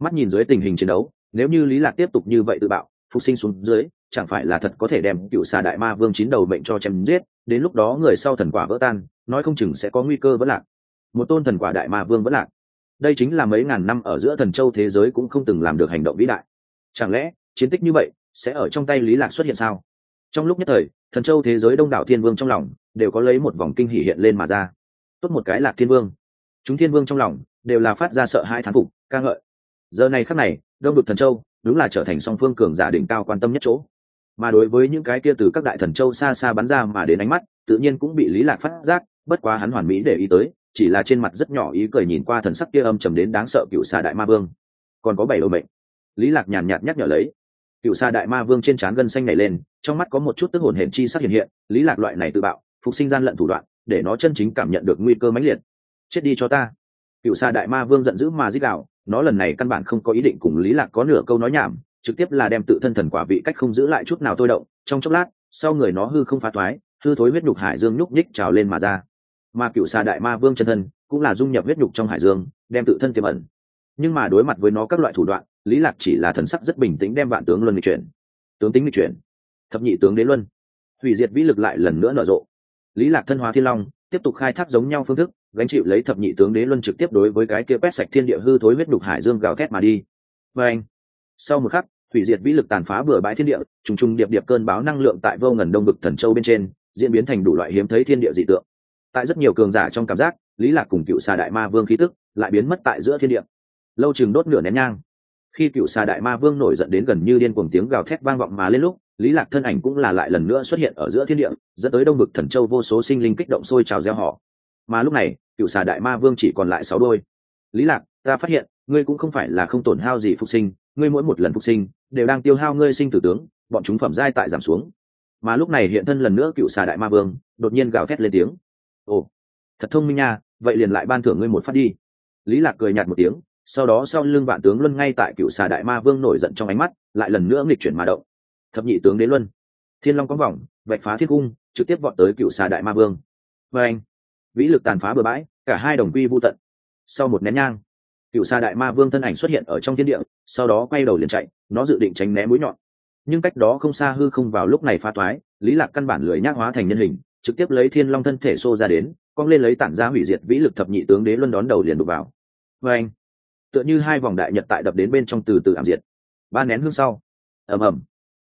Mắt nhìn dưới tình hình chiến đấu, nếu như lý lạc tiếp tục như vậy tự bạo, phục sinh xuống dưới, chẳng phải là thật có thể đem cựu xà đại ma vương chín đầu mệnh cho chém giết, đến lúc đó người sau thần quả vỡ tan, nói không chừng sẽ có nguy cơ vỡ lạc. Một tôn thần quả đại ma vương vỡ lạc. Đây chính là mấy ngàn năm ở giữa thần châu thế giới cũng không từng làm được hành động vĩ đại. Chẳng lẽ, chiến tích như vậy sẽ ở trong tay lý lạc xuất hiện sao? Trong lúc nhất thời, thần châu thế giới đông đảo thiên vương trong lòng đều có lấy một vòng kinh hỉ hiện lên mà ra. Tốt một cái lạc thiên vương. Chúng thiên vương trong lòng đều là phát ra sợ hai thán phục, ca ngợi. Giờ này khắc này, đông đục thần châu đúng là trở thành song phương cường giả đỉnh cao quan tâm nhất chỗ. Mà đối với những cái kia từ các đại thần châu xa xa bắn ra mà đến ánh mắt, tự nhiên cũng bị lý lạc phát giác, bất quá hắn hoàn mỹ để ý tới, chỉ là trên mặt rất nhỏ ý cười nhìn qua thần sắc kia âm trầm đến đáng sợ cựu xà đại ma vương. Còn có bảy đầu mệnh. Lý lạc nhàn nhạt nhắc nhở lấy cựu Sa đại ma vương trên trán gân xanh nhảy lên, trong mắt có một chút tức hồn hển chi sắc hiện hiện, lý lạc loại này tự bạo, phục sinh gian lận thủ đoạn, để nó chân chính cảm nhận được nguy cơ mãnh liệt. Chết đi cho ta. Cựu Sa đại ma vương giận dữ mà giết đạo nó lần này căn bản không có ý định cùng lý lạc có nửa câu nói nhảm, trực tiếp là đem tự thân thần quả vị cách không giữ lại chút nào tôi động, trong chốc lát, sau người nó hư không phá thoái, hư thối huyết nhục hải dương nhúc nhích trào lên mà ra. Mà cựu Sa đại ma vương chân thân cũng là dung nhập huyết nhục trong hải dương, đem tự thân tiềm ẩn. Nhưng mà đối mặt với nó các loại thủ đoạn lý lạc chỉ là thần sắc rất bình tĩnh đem vạn tướng luân nghịch chuyển. Tướng tính nghịch chuyển. Thập nhị tướng đế luân. Hủy diệt vĩ lực lại lần nữa nở rộ. Lý lạc thân hóa thiên long, tiếp tục khai thác giống nhau phương thức, gánh chịu lấy thập nhị tướng đế luân trực tiếp đối với cái kia quét sạch thiên địa hư thối huyết đục hải dương gào thét mà đi. Và anh, sau một khắc, hủy diệt vĩ lực tàn phá bừa bãi thiên địa, trùng trùng điệp điệp cơn báo năng lượng tại vô ngần đông vực thần châu bên trên, diễn biến thành đủ loại hiếm thấy thiên địa dị tượng. Tại rất nhiều cường giả trong cảm giác, lý lạc cùng cựu xà đại ma vương khí tức lại biến mất tại giữa thiên địa. Lâu chừng đốt nửa nén nhang khi cựu xà đại ma vương nổi giận đến gần như điên cuồng tiếng gào thét vang vọng mà lên lúc, lý lạc thân ảnh cũng là lại lần nữa xuất hiện ở giữa thiên địa, dẫn tới đông vực thần châu vô số sinh linh kích động sôi trào gieo họ. Mà lúc này, cựu xà đại ma vương chỉ còn lại sáu đôi. Lý lạc, ta phát hiện, ngươi cũng không phải là không tổn hao gì phục sinh, ngươi mỗi một lần phục sinh, đều đang tiêu hao ngươi sinh tử tướng, bọn chúng phẩm giai tại giảm xuống. Mà lúc này hiện thân lần nữa cựu xà đại ma vương, đột nhiên gào thét lên tiếng. Ồ, thật thông minh nha, vậy liền lại ban thưởng ngươi một phát đi. Lý lạc cười nhạt một tiếng sau đó sau lưng vạn tướng luân ngay tại cựu xà đại ma vương nổi giận trong ánh mắt, lại lần nữa nghịch chuyển mà động. Thập nhị tướng đế luân, thiên long có vòng vạch phá thiết cung, trực tiếp vọt tới cựu xà đại ma vương. Và anh, vĩ lực tàn phá bừa bãi, cả hai đồng quy vô tận. Sau một nén nhang, cựu xà đại ma vương thân ảnh xuất hiện ở trong thiên địa, sau đó quay đầu liền chạy, nó dự định tránh né mũi nhọn. Nhưng cách đó không xa hư không vào lúc này phá toái, lý lạc căn bản lười nhác hóa thành nhân hình, trực tiếp lấy thiên long thân thể xô ra đến, cong lên lấy tản ra hủy diệt vĩ lực thập nhị tướng đế luân đón đầu liền đục vào. Và anh tựa như hai vòng đại nhật tại đập đến bên trong từ từ ảm diệt. Ba nén hương sau. Ầm ầm.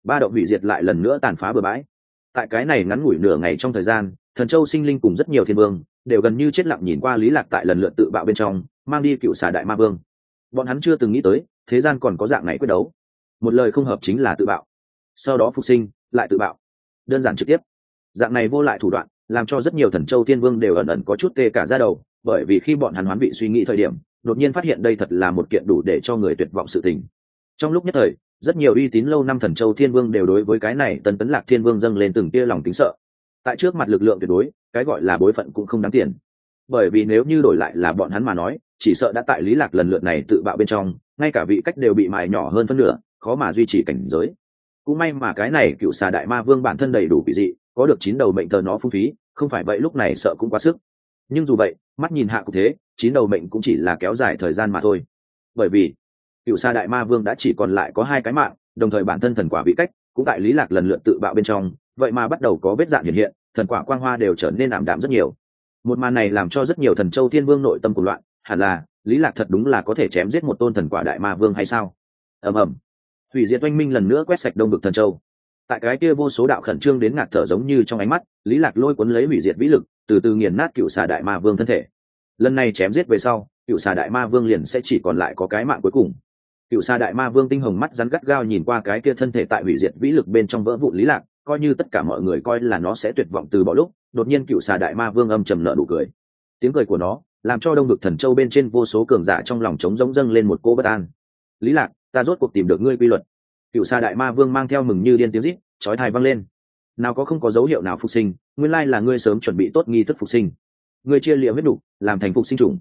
Ba động hủy diệt lại lần nữa tàn phá bừa bãi. Tại cái này ngắn ngủi nửa ngày trong thời gian, thần châu sinh linh cùng rất nhiều thiên vương đều gần như chết lặng nhìn qua lý lạc tại lần lượt tự bạo bên trong, mang đi cựu xà đại ma vương. Bọn hắn chưa từng nghĩ tới, thế gian còn có dạng này quyết đấu. Một lời không hợp chính là tự bạo. Sau đó phục sinh, lại tự bạo. Đơn giản trực tiếp. Dạng này vô lại thủ đoạn, làm cho rất nhiều thần châu thiên vương đều ẩn ẩn có chút tê cả ra đầu, bởi vì khi bọn hắn hoán bị suy nghĩ thời điểm đột nhiên phát hiện đây thật là một kiện đủ để cho người tuyệt vọng sự tình. Trong lúc nhất thời, rất nhiều uy tín lâu năm thần châu thiên vương đều đối với cái này tấn tấn lạc thiên vương dâng lên từng tia lòng tính sợ. Tại trước mặt lực lượng tuyệt đối, cái gọi là bối phận cũng không đáng tiền. Bởi vì nếu như đổi lại là bọn hắn mà nói, chỉ sợ đã tại lý lạc lần lượt này tự bạo bên trong, ngay cả vị cách đều bị mài nhỏ hơn phân nửa, khó mà duy trì cảnh giới. Cũng may mà cái này cựu xà đại ma vương bản thân đầy đủ vị dị, có được chín đầu mệnh tờ nó phung phí, không phải vậy lúc này sợ cũng quá sức. Nhưng dù vậy mắt nhìn hạ cục thế, chín đầu mệnh cũng chỉ là kéo dài thời gian mà thôi. Bởi vì, cựu sa đại ma vương đã chỉ còn lại có hai cái mạng, đồng thời bản thân thần quả vị cách cũng tại lý lạc lần lượt tự bạo bên trong, vậy mà bắt đầu có vết dạng hiện hiện, thần quả quang hoa đều trở nên ảm đạm rất nhiều. Một màn này làm cho rất nhiều thần châu thiên vương nội tâm cuộc loạn, hẳn là, lý lạc thật đúng là có thể chém giết một tôn thần quả đại ma vương hay sao? Ầm ầm. Hủy diệt oanh minh lần nữa quét sạch đông vực thần châu. Tại cái kia vô số đạo khẩn trương đến ngạt thở giống như trong ánh mắt, lý lạc lôi cuốn lấy hủy diệt vĩ lực từ từ nghiền nát cựu xà đại ma vương thân thể. Lần này chém giết về sau, cựu xà đại ma vương liền sẽ chỉ còn lại có cái mạng cuối cùng. Cựu xà đại ma vương tinh hồng mắt rắn gắt gao nhìn qua cái kia thân thể tại hủy diệt vĩ lực bên trong vỡ vụ lý lạc, coi như tất cả mọi người coi là nó sẽ tuyệt vọng từ bỏ lúc, đột nhiên cựu xà đại ma vương âm trầm nợ đủ cười. Tiếng cười của nó làm cho đông ngực thần châu bên trên vô số cường giả trong lòng trống rỗng dâng lên một cô bất an. Lý lạc, ta rốt cuộc tìm được ngươi quy luật. Cựu xà đại ma vương mang theo mừng như điên tiếng rít, chói thai văng lên nào có không có dấu hiệu nào phục sinh, nguyên lai là ngươi sớm chuẩn bị tốt nghi thức phục sinh. Ngươi chia liệu huyết đủ, làm thành phục sinh chủng.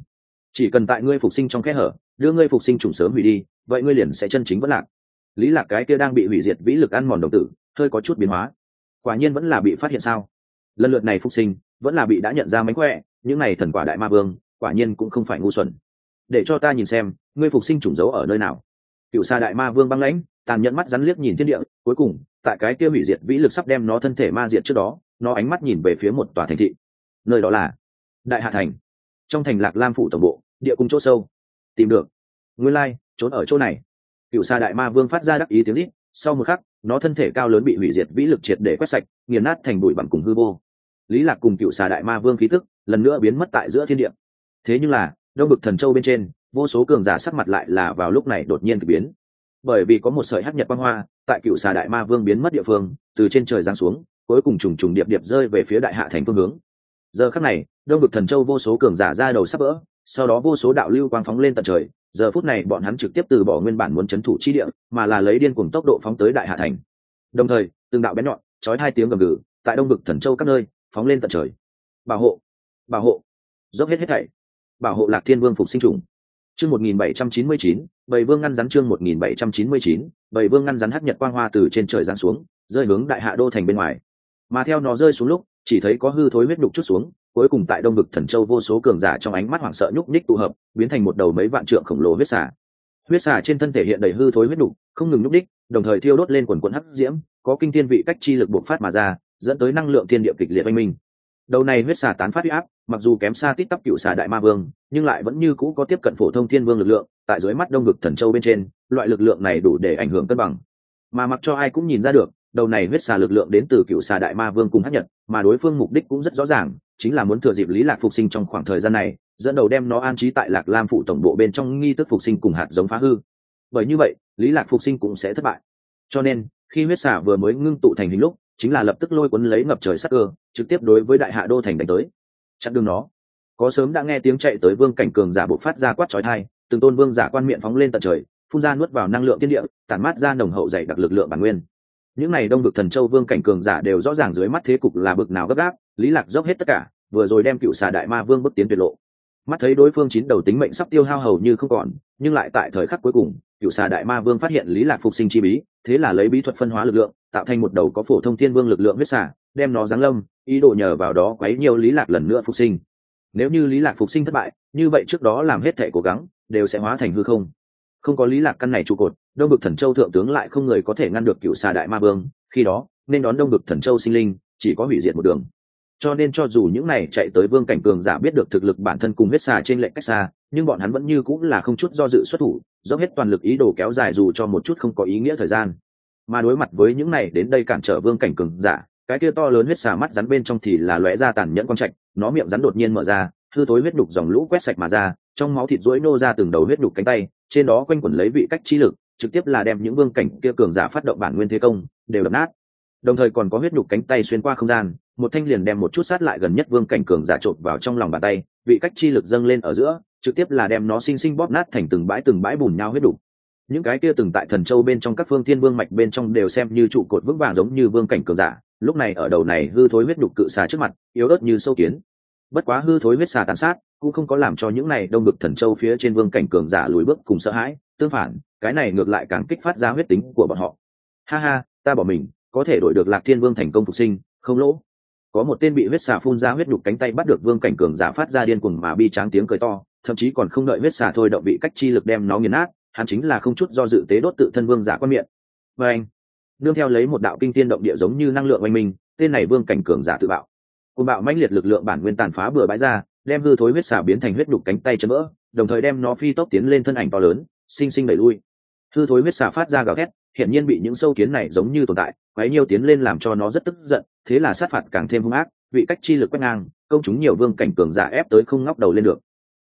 Chỉ cần tại ngươi phục sinh trong kẽ hở, đưa ngươi phục sinh chủng sớm hủy đi, vậy ngươi liền sẽ chân chính vẫn lạc. Lý lạc cái kia đang bị hủy diệt vĩ lực ăn mòn đồng tử, hơi có chút biến hóa. Quả nhiên vẫn là bị phát hiện sao? Lần lượt này phục sinh, vẫn là bị đã nhận ra mánh khỏe, những này thần quả đại ma vương, quả nhiên cũng không phải ngu xuẩn. Để cho ta nhìn xem, ngươi phục sinh chủng dấu ở nơi nào cựu xa đại ma vương băng lãnh tàn nhẫn mắt rắn liếc nhìn thiên địa cuối cùng tại cái kia hủy diệt vĩ lực sắp đem nó thân thể ma diệt trước đó nó ánh mắt nhìn về phía một tòa thành thị. Nơi đó là đại hạ thành. Trong thành lạc lam phủ tổng bộ địa cung chỗ sâu. Tìm được. Nguyên lai、like, trốn ở chỗ này. Cựu xa đại ma vương phát ra đắc ý tiếng rít sau một khắc nó thân thể cao lớn bị hủy diệt vĩ lực triệt để quét sạch nghiền nát thành bụi bằng cùng hư vô. Lý lạc cùng cựu xà đại ma vương khí tức lần nữa biến mất tại giữa thiên địa. Thế nhưng là đông bực thần châu bên trên vô số cường giả sắc mặt lại là vào lúc này đột nhiên k biến. Bởi vì có một sợi hắc nhật băng hoa, tại cựu xà đại ma vương biến mất địa phương, từ trên trời giáng xuống, cuối cùng trùng trùng điệp điệp rơi về phía đại hạ thành phương hướng. Giờ khắc này, đông vực thần châu vô số cường giả ra đầu sắp vỡ, sau đó vô số đạo lưu quang phóng lên tận trời, giờ phút này bọn hắn trực tiếp từ bỏ nguyên bản muốn chấn thủ chi địa, mà là lấy điên cùng tốc độ phóng tới đại hạ thành. Đồng thời, từng đạo bén nhọn, chói hai tiếng gầm gừ, tại đông vực thần châu các nơi, phóng lên tận trời. Bảo hộ bảo hộ, dốc hết hết thảy. Bảo hộ lạc thiên vương phục sinh trùng chương một nghìn bảy trăm chín mươi chín vương ngăn rắn chương một nghìn bảy trăm chín mươi chín vương ngăn rắn hắc nhật quang hoa từ trên trời giáng xuống rơi hướng đại hạ đô thành bên ngoài mà theo nó rơi xuống lúc chỉ thấy có hư thối huyết đục chút xuống cuối cùng tại đông vực thần châu vô số cường giả trong ánh mắt hoảng sợ nhúc nhích tụ hợp biến thành một đầu mấy vạn trượng khổng lồ huyết xà. huyết xà trên thân thể hiện đầy hư thối huyết đục, không ngừng nhúc nhích đồng thời thiêu đốt lên quần quần hắc diễm có kinh thiên vị cách chi lực bộc phát mà ra dẫn tới năng lượng thiên địa kịch liệt oanh minh đầu này huyết xà tán phát uy áp mặc dù kém xa tít tắp cựu xà đại ma vương, nhưng lại vẫn như cũ có tiếp cận phổ thông thiên vương lực lượng, tại dưới mắt đông ngực thần châu bên trên, loại lực lượng này đủ để ảnh hưởng cân bằng. Mà mặc cho ai cũng nhìn ra được, đầu này huyết xà lực lượng đến từ cựu xà đại ma vương cùng hát nhật, mà đối phương mục đích cũng rất rõ ràng, chính là muốn thừa dịp lý lạc phục sinh trong khoảng thời gian này, dẫn đầu đem nó an trí tại lạc lam phụ tổng bộ bên trong nghi thức phục sinh cùng hạt giống phá hư. Bởi như vậy, lý lạc phục sinh cũng sẽ thất bại. Cho nên, khi huyết xà vừa mới ngưng tụ thành hình lúc, chính là lập tức lôi cuốn lấy ngập trời sắc cơ, trực tiếp đối với đại hạ đô thành đánh tới chặn đường nó. Có sớm đã nghe tiếng chạy tới vương cảnh cường giả bộ phát ra quát chói tai, từng tôn vương giả quan miệng phóng lên tận trời, phun ra nuốt vào năng lượng tiên địa, tản mát ra nồng hậu dày đặc lực lượng bản nguyên. Những này đông vực thần châu vương cảnh cường giả đều rõ ràng dưới mắt thế cục là bực nào gấp gáp, lý lạc dốc hết tất cả, vừa rồi đem cựu xà đại ma vương bước tiến tuyệt lộ. Mắt thấy đối phương chín đầu tính mệnh sắp tiêu hao hầu như không còn, nhưng lại tại thời khắc cuối cùng, cựu xà đại ma vương phát hiện lý lạc phục sinh chi bí, thế là lấy bí thuật phân hóa lực lượng, tạo thành một đầu có phổ thông thiên vương lực lượng huyết xà đem nó giáng lâm, ý đồ nhờ vào đó quấy nhiều lý lạc lần nữa phục sinh. Nếu như lý lạc phục sinh thất bại, như vậy trước đó làm hết thể cố gắng, đều sẽ hóa thành hư không. Không có lý lạc căn này trụ cột, đông bực thần châu thượng tướng lại không người có thể ngăn được cựu xà đại ma vương, khi đó, nên đón đông bực thần châu sinh linh, chỉ có hủy diệt một đường. Cho nên cho dù những này chạy tới vương cảnh cường giả biết được thực lực bản thân cùng huyết xà trên lệnh cách xa, nhưng bọn hắn vẫn như cũng là không chút do dự xuất thủ, dốc hết toàn lực ý đồ kéo dài dù cho một chút không có ý nghĩa thời gian. Mà đối mặt với những này đến đây cản trở vương cảnh cường giả cái kia to lớn huyết xà mắt rắn bên trong thì là lóe ra tàn nhẫn quang trạch, nó miệng rắn đột nhiên mở ra, hư thối huyết đục dòng lũ quét sạch mà ra, trong máu thịt rỗi nô ra từng đầu huyết đục cánh tay, trên đó quanh quẩn lấy vị cách chi lực, trực tiếp là đem những vương cảnh kia cường giả phát động bản nguyên thế công, đều đập nát. Đồng thời còn có huyết đục cánh tay xuyên qua không gian, một thanh liền đem một chút sát lại gần nhất vương cảnh cường giả trộn vào trong lòng bàn tay, vị cách chi lực dâng lên ở giữa, trực tiếp là đem nó xinh xinh bóp nát thành từng bãi từng bãi bùn nhau huyết đục những cái kia từng tại thần châu bên trong các phương thiên vương mạch bên trong đều xem như trụ cột vững vàng giống như vương cảnh cường giả, lúc này ở đầu này hư thối huyết nhục cự xà trước mặt, yếu ớt như sâu kiến. Bất quá hư thối huyết xà tàn sát, cũng không có làm cho những này đông bực thần châu phía trên vương cảnh cường giả lùi bước cùng sợ hãi, tương phản, cái này ngược lại càng kích phát ra huyết tính của bọn họ. Ha ha, ta bỏ mình, có thể đổi được lạc thiên vương thành công phục sinh, không lỗ. Có một tên bị huyết xà phun ra huyết nhục cánh tay bắt được vương cảnh cường giả phát ra điên cuồng mà bi tráng tiếng cười to, thậm chí còn không đợi huyết xà thôi động bị cách chi lực đem nó nghiền nát hắn chính là không chút do dự tế đốt tự thân vương giả quan miệng. Và anh nương theo lấy một đạo kinh tiên động địa giống như năng lượng oanh minh, tên này vương cảnh cường giả tự bạo. Côn bạo mãnh liệt lực lượng bản nguyên tàn phá bừa bãi ra, đem hư thối huyết xả biến thành huyết đục cánh tay chân vỡ, đồng thời đem nó phi tốc tiến lên thân ảnh to lớn, sinh sinh đẩy lui. Hư thối huyết xả phát ra gào thét, hiển nhiên bị những sâu kiến này giống như tồn tại, quấy nhiêu tiến lên làm cho nó rất tức giận, thế là sát phạt càng thêm hung ác, vị cách chi lực quét ngang, công chúng nhiều vương cảnh cường giả ép tới không ngóc đầu lên được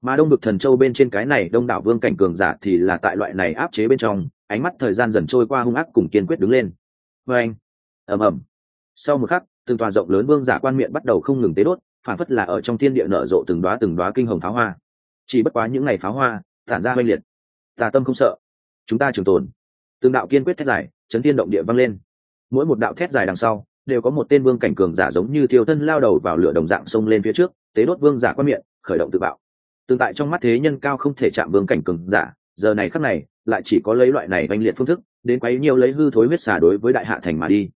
mà đông bực thần châu bên trên cái này đông đảo vương cảnh cường giả thì là tại loại này áp chế bên trong, ánh mắt thời gian dần trôi qua hung ác cùng kiên quyết đứng lên. Vê anh, ầm ầm. Sau một khắc, từng tòa rộng lớn vương giả quan miệng bắt đầu không ngừng tế đốt, phản phất là ở trong thiên địa nở rộ từng đoá từng đoá kinh hồng pháo hoa. Chỉ bất quá những ngày pháo hoa, tản ra oanh liệt. Tà tâm không sợ. Chúng ta trường tồn. Từng đạo kiên quyết thét dài, chấn thiên động địa vang lên. Mỗi một đạo thét dài đằng sau, đều có một tên vương cảnh cường giả giống như thiêu thân lao đầu vào lửa đồng dạng xông lên phía trước, tế đốt vương giả quan miệng, khởi động tự bạo tương tại trong mắt thế nhân cao không thể chạm vương cảnh cường giả, giờ này khắc này, lại chỉ có lấy loại này oanh liệt phương thức, đến quấy nhiều lấy hư thối huyết xả đối với đại hạ thành mà đi.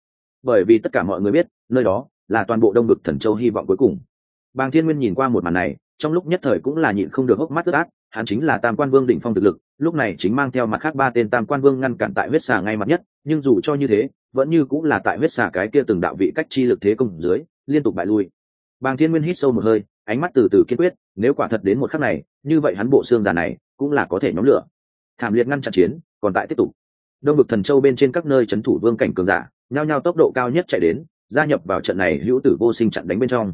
Bởi vì tất cả mọi người biết, nơi đó là toàn bộ đông bực thần châu hy vọng cuối cùng. Bàng thiên nguyên nhìn qua một màn này, trong lúc nhất thời cũng là nhịn không được hốc mắt ướt át, hắn chính là tam quan vương đỉnh phong thực lực, lúc này chính mang theo mặt khác ba tên tam quan vương ngăn cản tại huyết xà ngay mặt nhất, nhưng dù cho như thế, vẫn như cũng là tại huyết xà cái kia từng đạo vị cách chi lực thế công dưới, liên tục bại lui. Bàng thiên nguyên hít sâu một hơi ánh mắt từ từ kiên quyết, nếu quả thật đến một khắc này, như vậy hắn bộ xương già này cũng là có thể nhóm lửa. Thảm liệt ngăn chặn chiến, còn tại tiếp tục. Đông bực thần châu bên trên các nơi c h ấ n thủ vương cảnh cường giả, nhao nhao tốc độ cao nhất chạy đến, gia nhập vào trận này hữu tử vô sinh chặn đánh bên trong.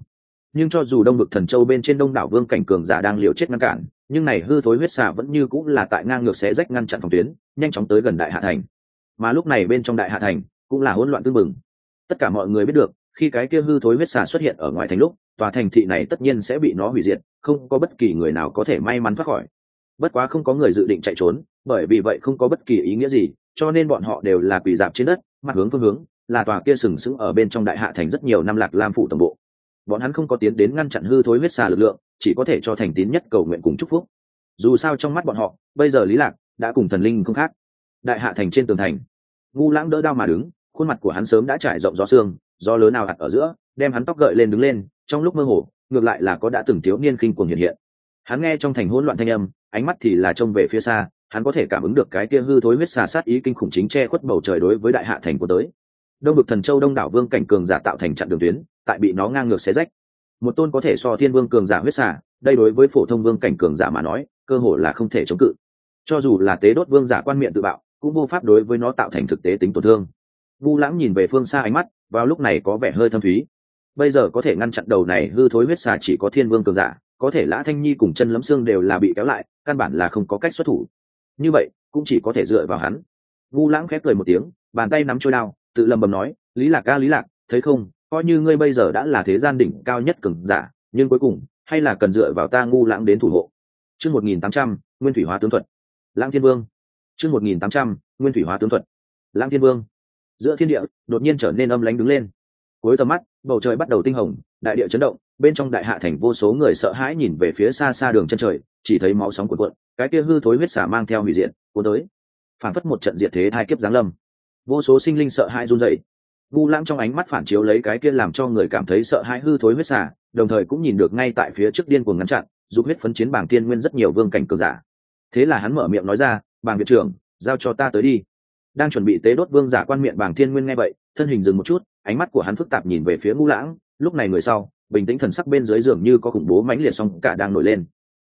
Nhưng cho dù đông bực thần châu bên trên đông đảo vương cảnh cường giả đang liều chết ngăn cản, nhưng này hư thối huyết xạ vẫn như cũng là tại ngang ngược xé rách ngăn chặn phòng tuyến, nhanh chóng tới gần đại hạ thành. Mà lúc này bên trong đại hạ thành cũng là hỗn loạn tư mừng tất cả mọi người biết được, khi cái kia hư thối huyết xạ xuất hiện ở ngoài thành lúc tòa thành thị này tất nhiên sẽ bị nó hủy diệt, không có bất kỳ người nào có thể may mắn thoát khỏi. Bất quá không có người dự định chạy trốn, bởi vì vậy không có bất kỳ ý nghĩa gì, cho nên bọn họ đều là quỳ dạp trên đất, mặt hướng phương hướng, là tòa kia sừng sững ở bên trong đại hạ thành rất nhiều năm lạc lam phủ tổng bộ. Bọn hắn không có tiến đến ngăn chặn hư thối huyết xà lực lượng, chỉ có thể cho thành tín nhất cầu nguyện cùng chúc phúc. Dù sao trong mắt bọn họ, bây giờ lý lạc đã cùng thần linh không khác. Đại hạ thành trên tường thành ngu lãng đỡ đao mà đứng, khuôn mặt của hắn sớm đã trải rộng gió xương gió lớn nào hạt ở giữa, đem hắn tóc gợi lên đứng lên trong lúc mơ hồ, ngược lại là có đã từng thiếu niên khinh cuồng hiện hiện. Hắn nghe trong thành hỗn loạn thanh âm, ánh mắt thì là trông về phía xa, hắn có thể cảm ứng được cái kia hư thối huyết xà sát ý kinh khủng chính che khuất bầu trời đối với đại hạ thành của tới. Đông bực thần châu đông đảo vương cảnh cường giả tạo thành chặn đường tuyến, tại bị nó ngang ngược xé rách. Một tôn có thể so thiên vương cường giả huyết xả đây đối với phổ thông vương cảnh cường giả mà nói, cơ hội là không thể chống cự. Cho dù là tế đốt vương giả quan miệng tự bạo, cũng vô pháp đối với nó tạo thành thực tế tính tổn thương. Vu lãng nhìn về phương xa ánh mắt, vào lúc này có vẻ hơi thâm thúy bây giờ có thể ngăn chặn đầu này hư thối huyết xà chỉ có thiên vương cường giả, có thể lã thanh nhi cùng chân lấm xương đều là bị kéo lại, căn bản là không có cách xuất thủ. Như vậy, cũng chỉ có thể dựa vào hắn. Vu lãng khép cười một tiếng, bàn tay nắm trôi đao, tự lầm bầm nói, lý lạc ca, lý lạc, thấy không? Coi như ngươi bây giờ đã là thế gian đỉnh cao nhất cường giả, nhưng cuối cùng, hay là cần dựa vào ta ngu lãng đến thủ hộ? Chương một nghìn tám trăm, nguyên thủy hóa tướng thuật. Lãng thiên vương. Chương một nghìn tám trăm, nguyên thủy hóa tướng thuật. Lãng thiên vương. Giữa thiên địa, đột nhiên trở nên âm lánh đứng lên. Cuối tầm mắt bầu trời bắt đầu tinh hồng đại địa chấn động bên trong đại hạ thành vô số người sợ hãi nhìn về phía xa xa đường chân trời chỉ thấy máu sóng cuộn cuộn cái kia hư thối huyết xả mang theo hủy diện cuốn tới phản phất một trận diệt thế hai kiếp giáng lâm vô số sinh linh sợ hãi run rẩy Vu Lãng trong ánh mắt phản chiếu lấy cái kia làm cho người cảm thấy sợ hãi hư thối huyết xả, đồng thời cũng nhìn được ngay tại phía trước điên cuồng ngăn chặn, giúp huyết phấn chiến bảng tiên nguyên rất nhiều vương cảnh cường giả. Thế là hắn mở miệng nói ra, "Bàng viện trưởng, giao cho ta tới đi." Đang chuẩn bị tế đốt vương giả quan miệng bảng thiên nguyên nghe vậy, thân hình dừng một chút, ánh mắt của hắn phức tạp nhìn về phía Ngũ Lãng, lúc này người sau, bình tĩnh thần sắc bên dưới giường như có khủng bố mãnh liệt song cả đang nổi lên.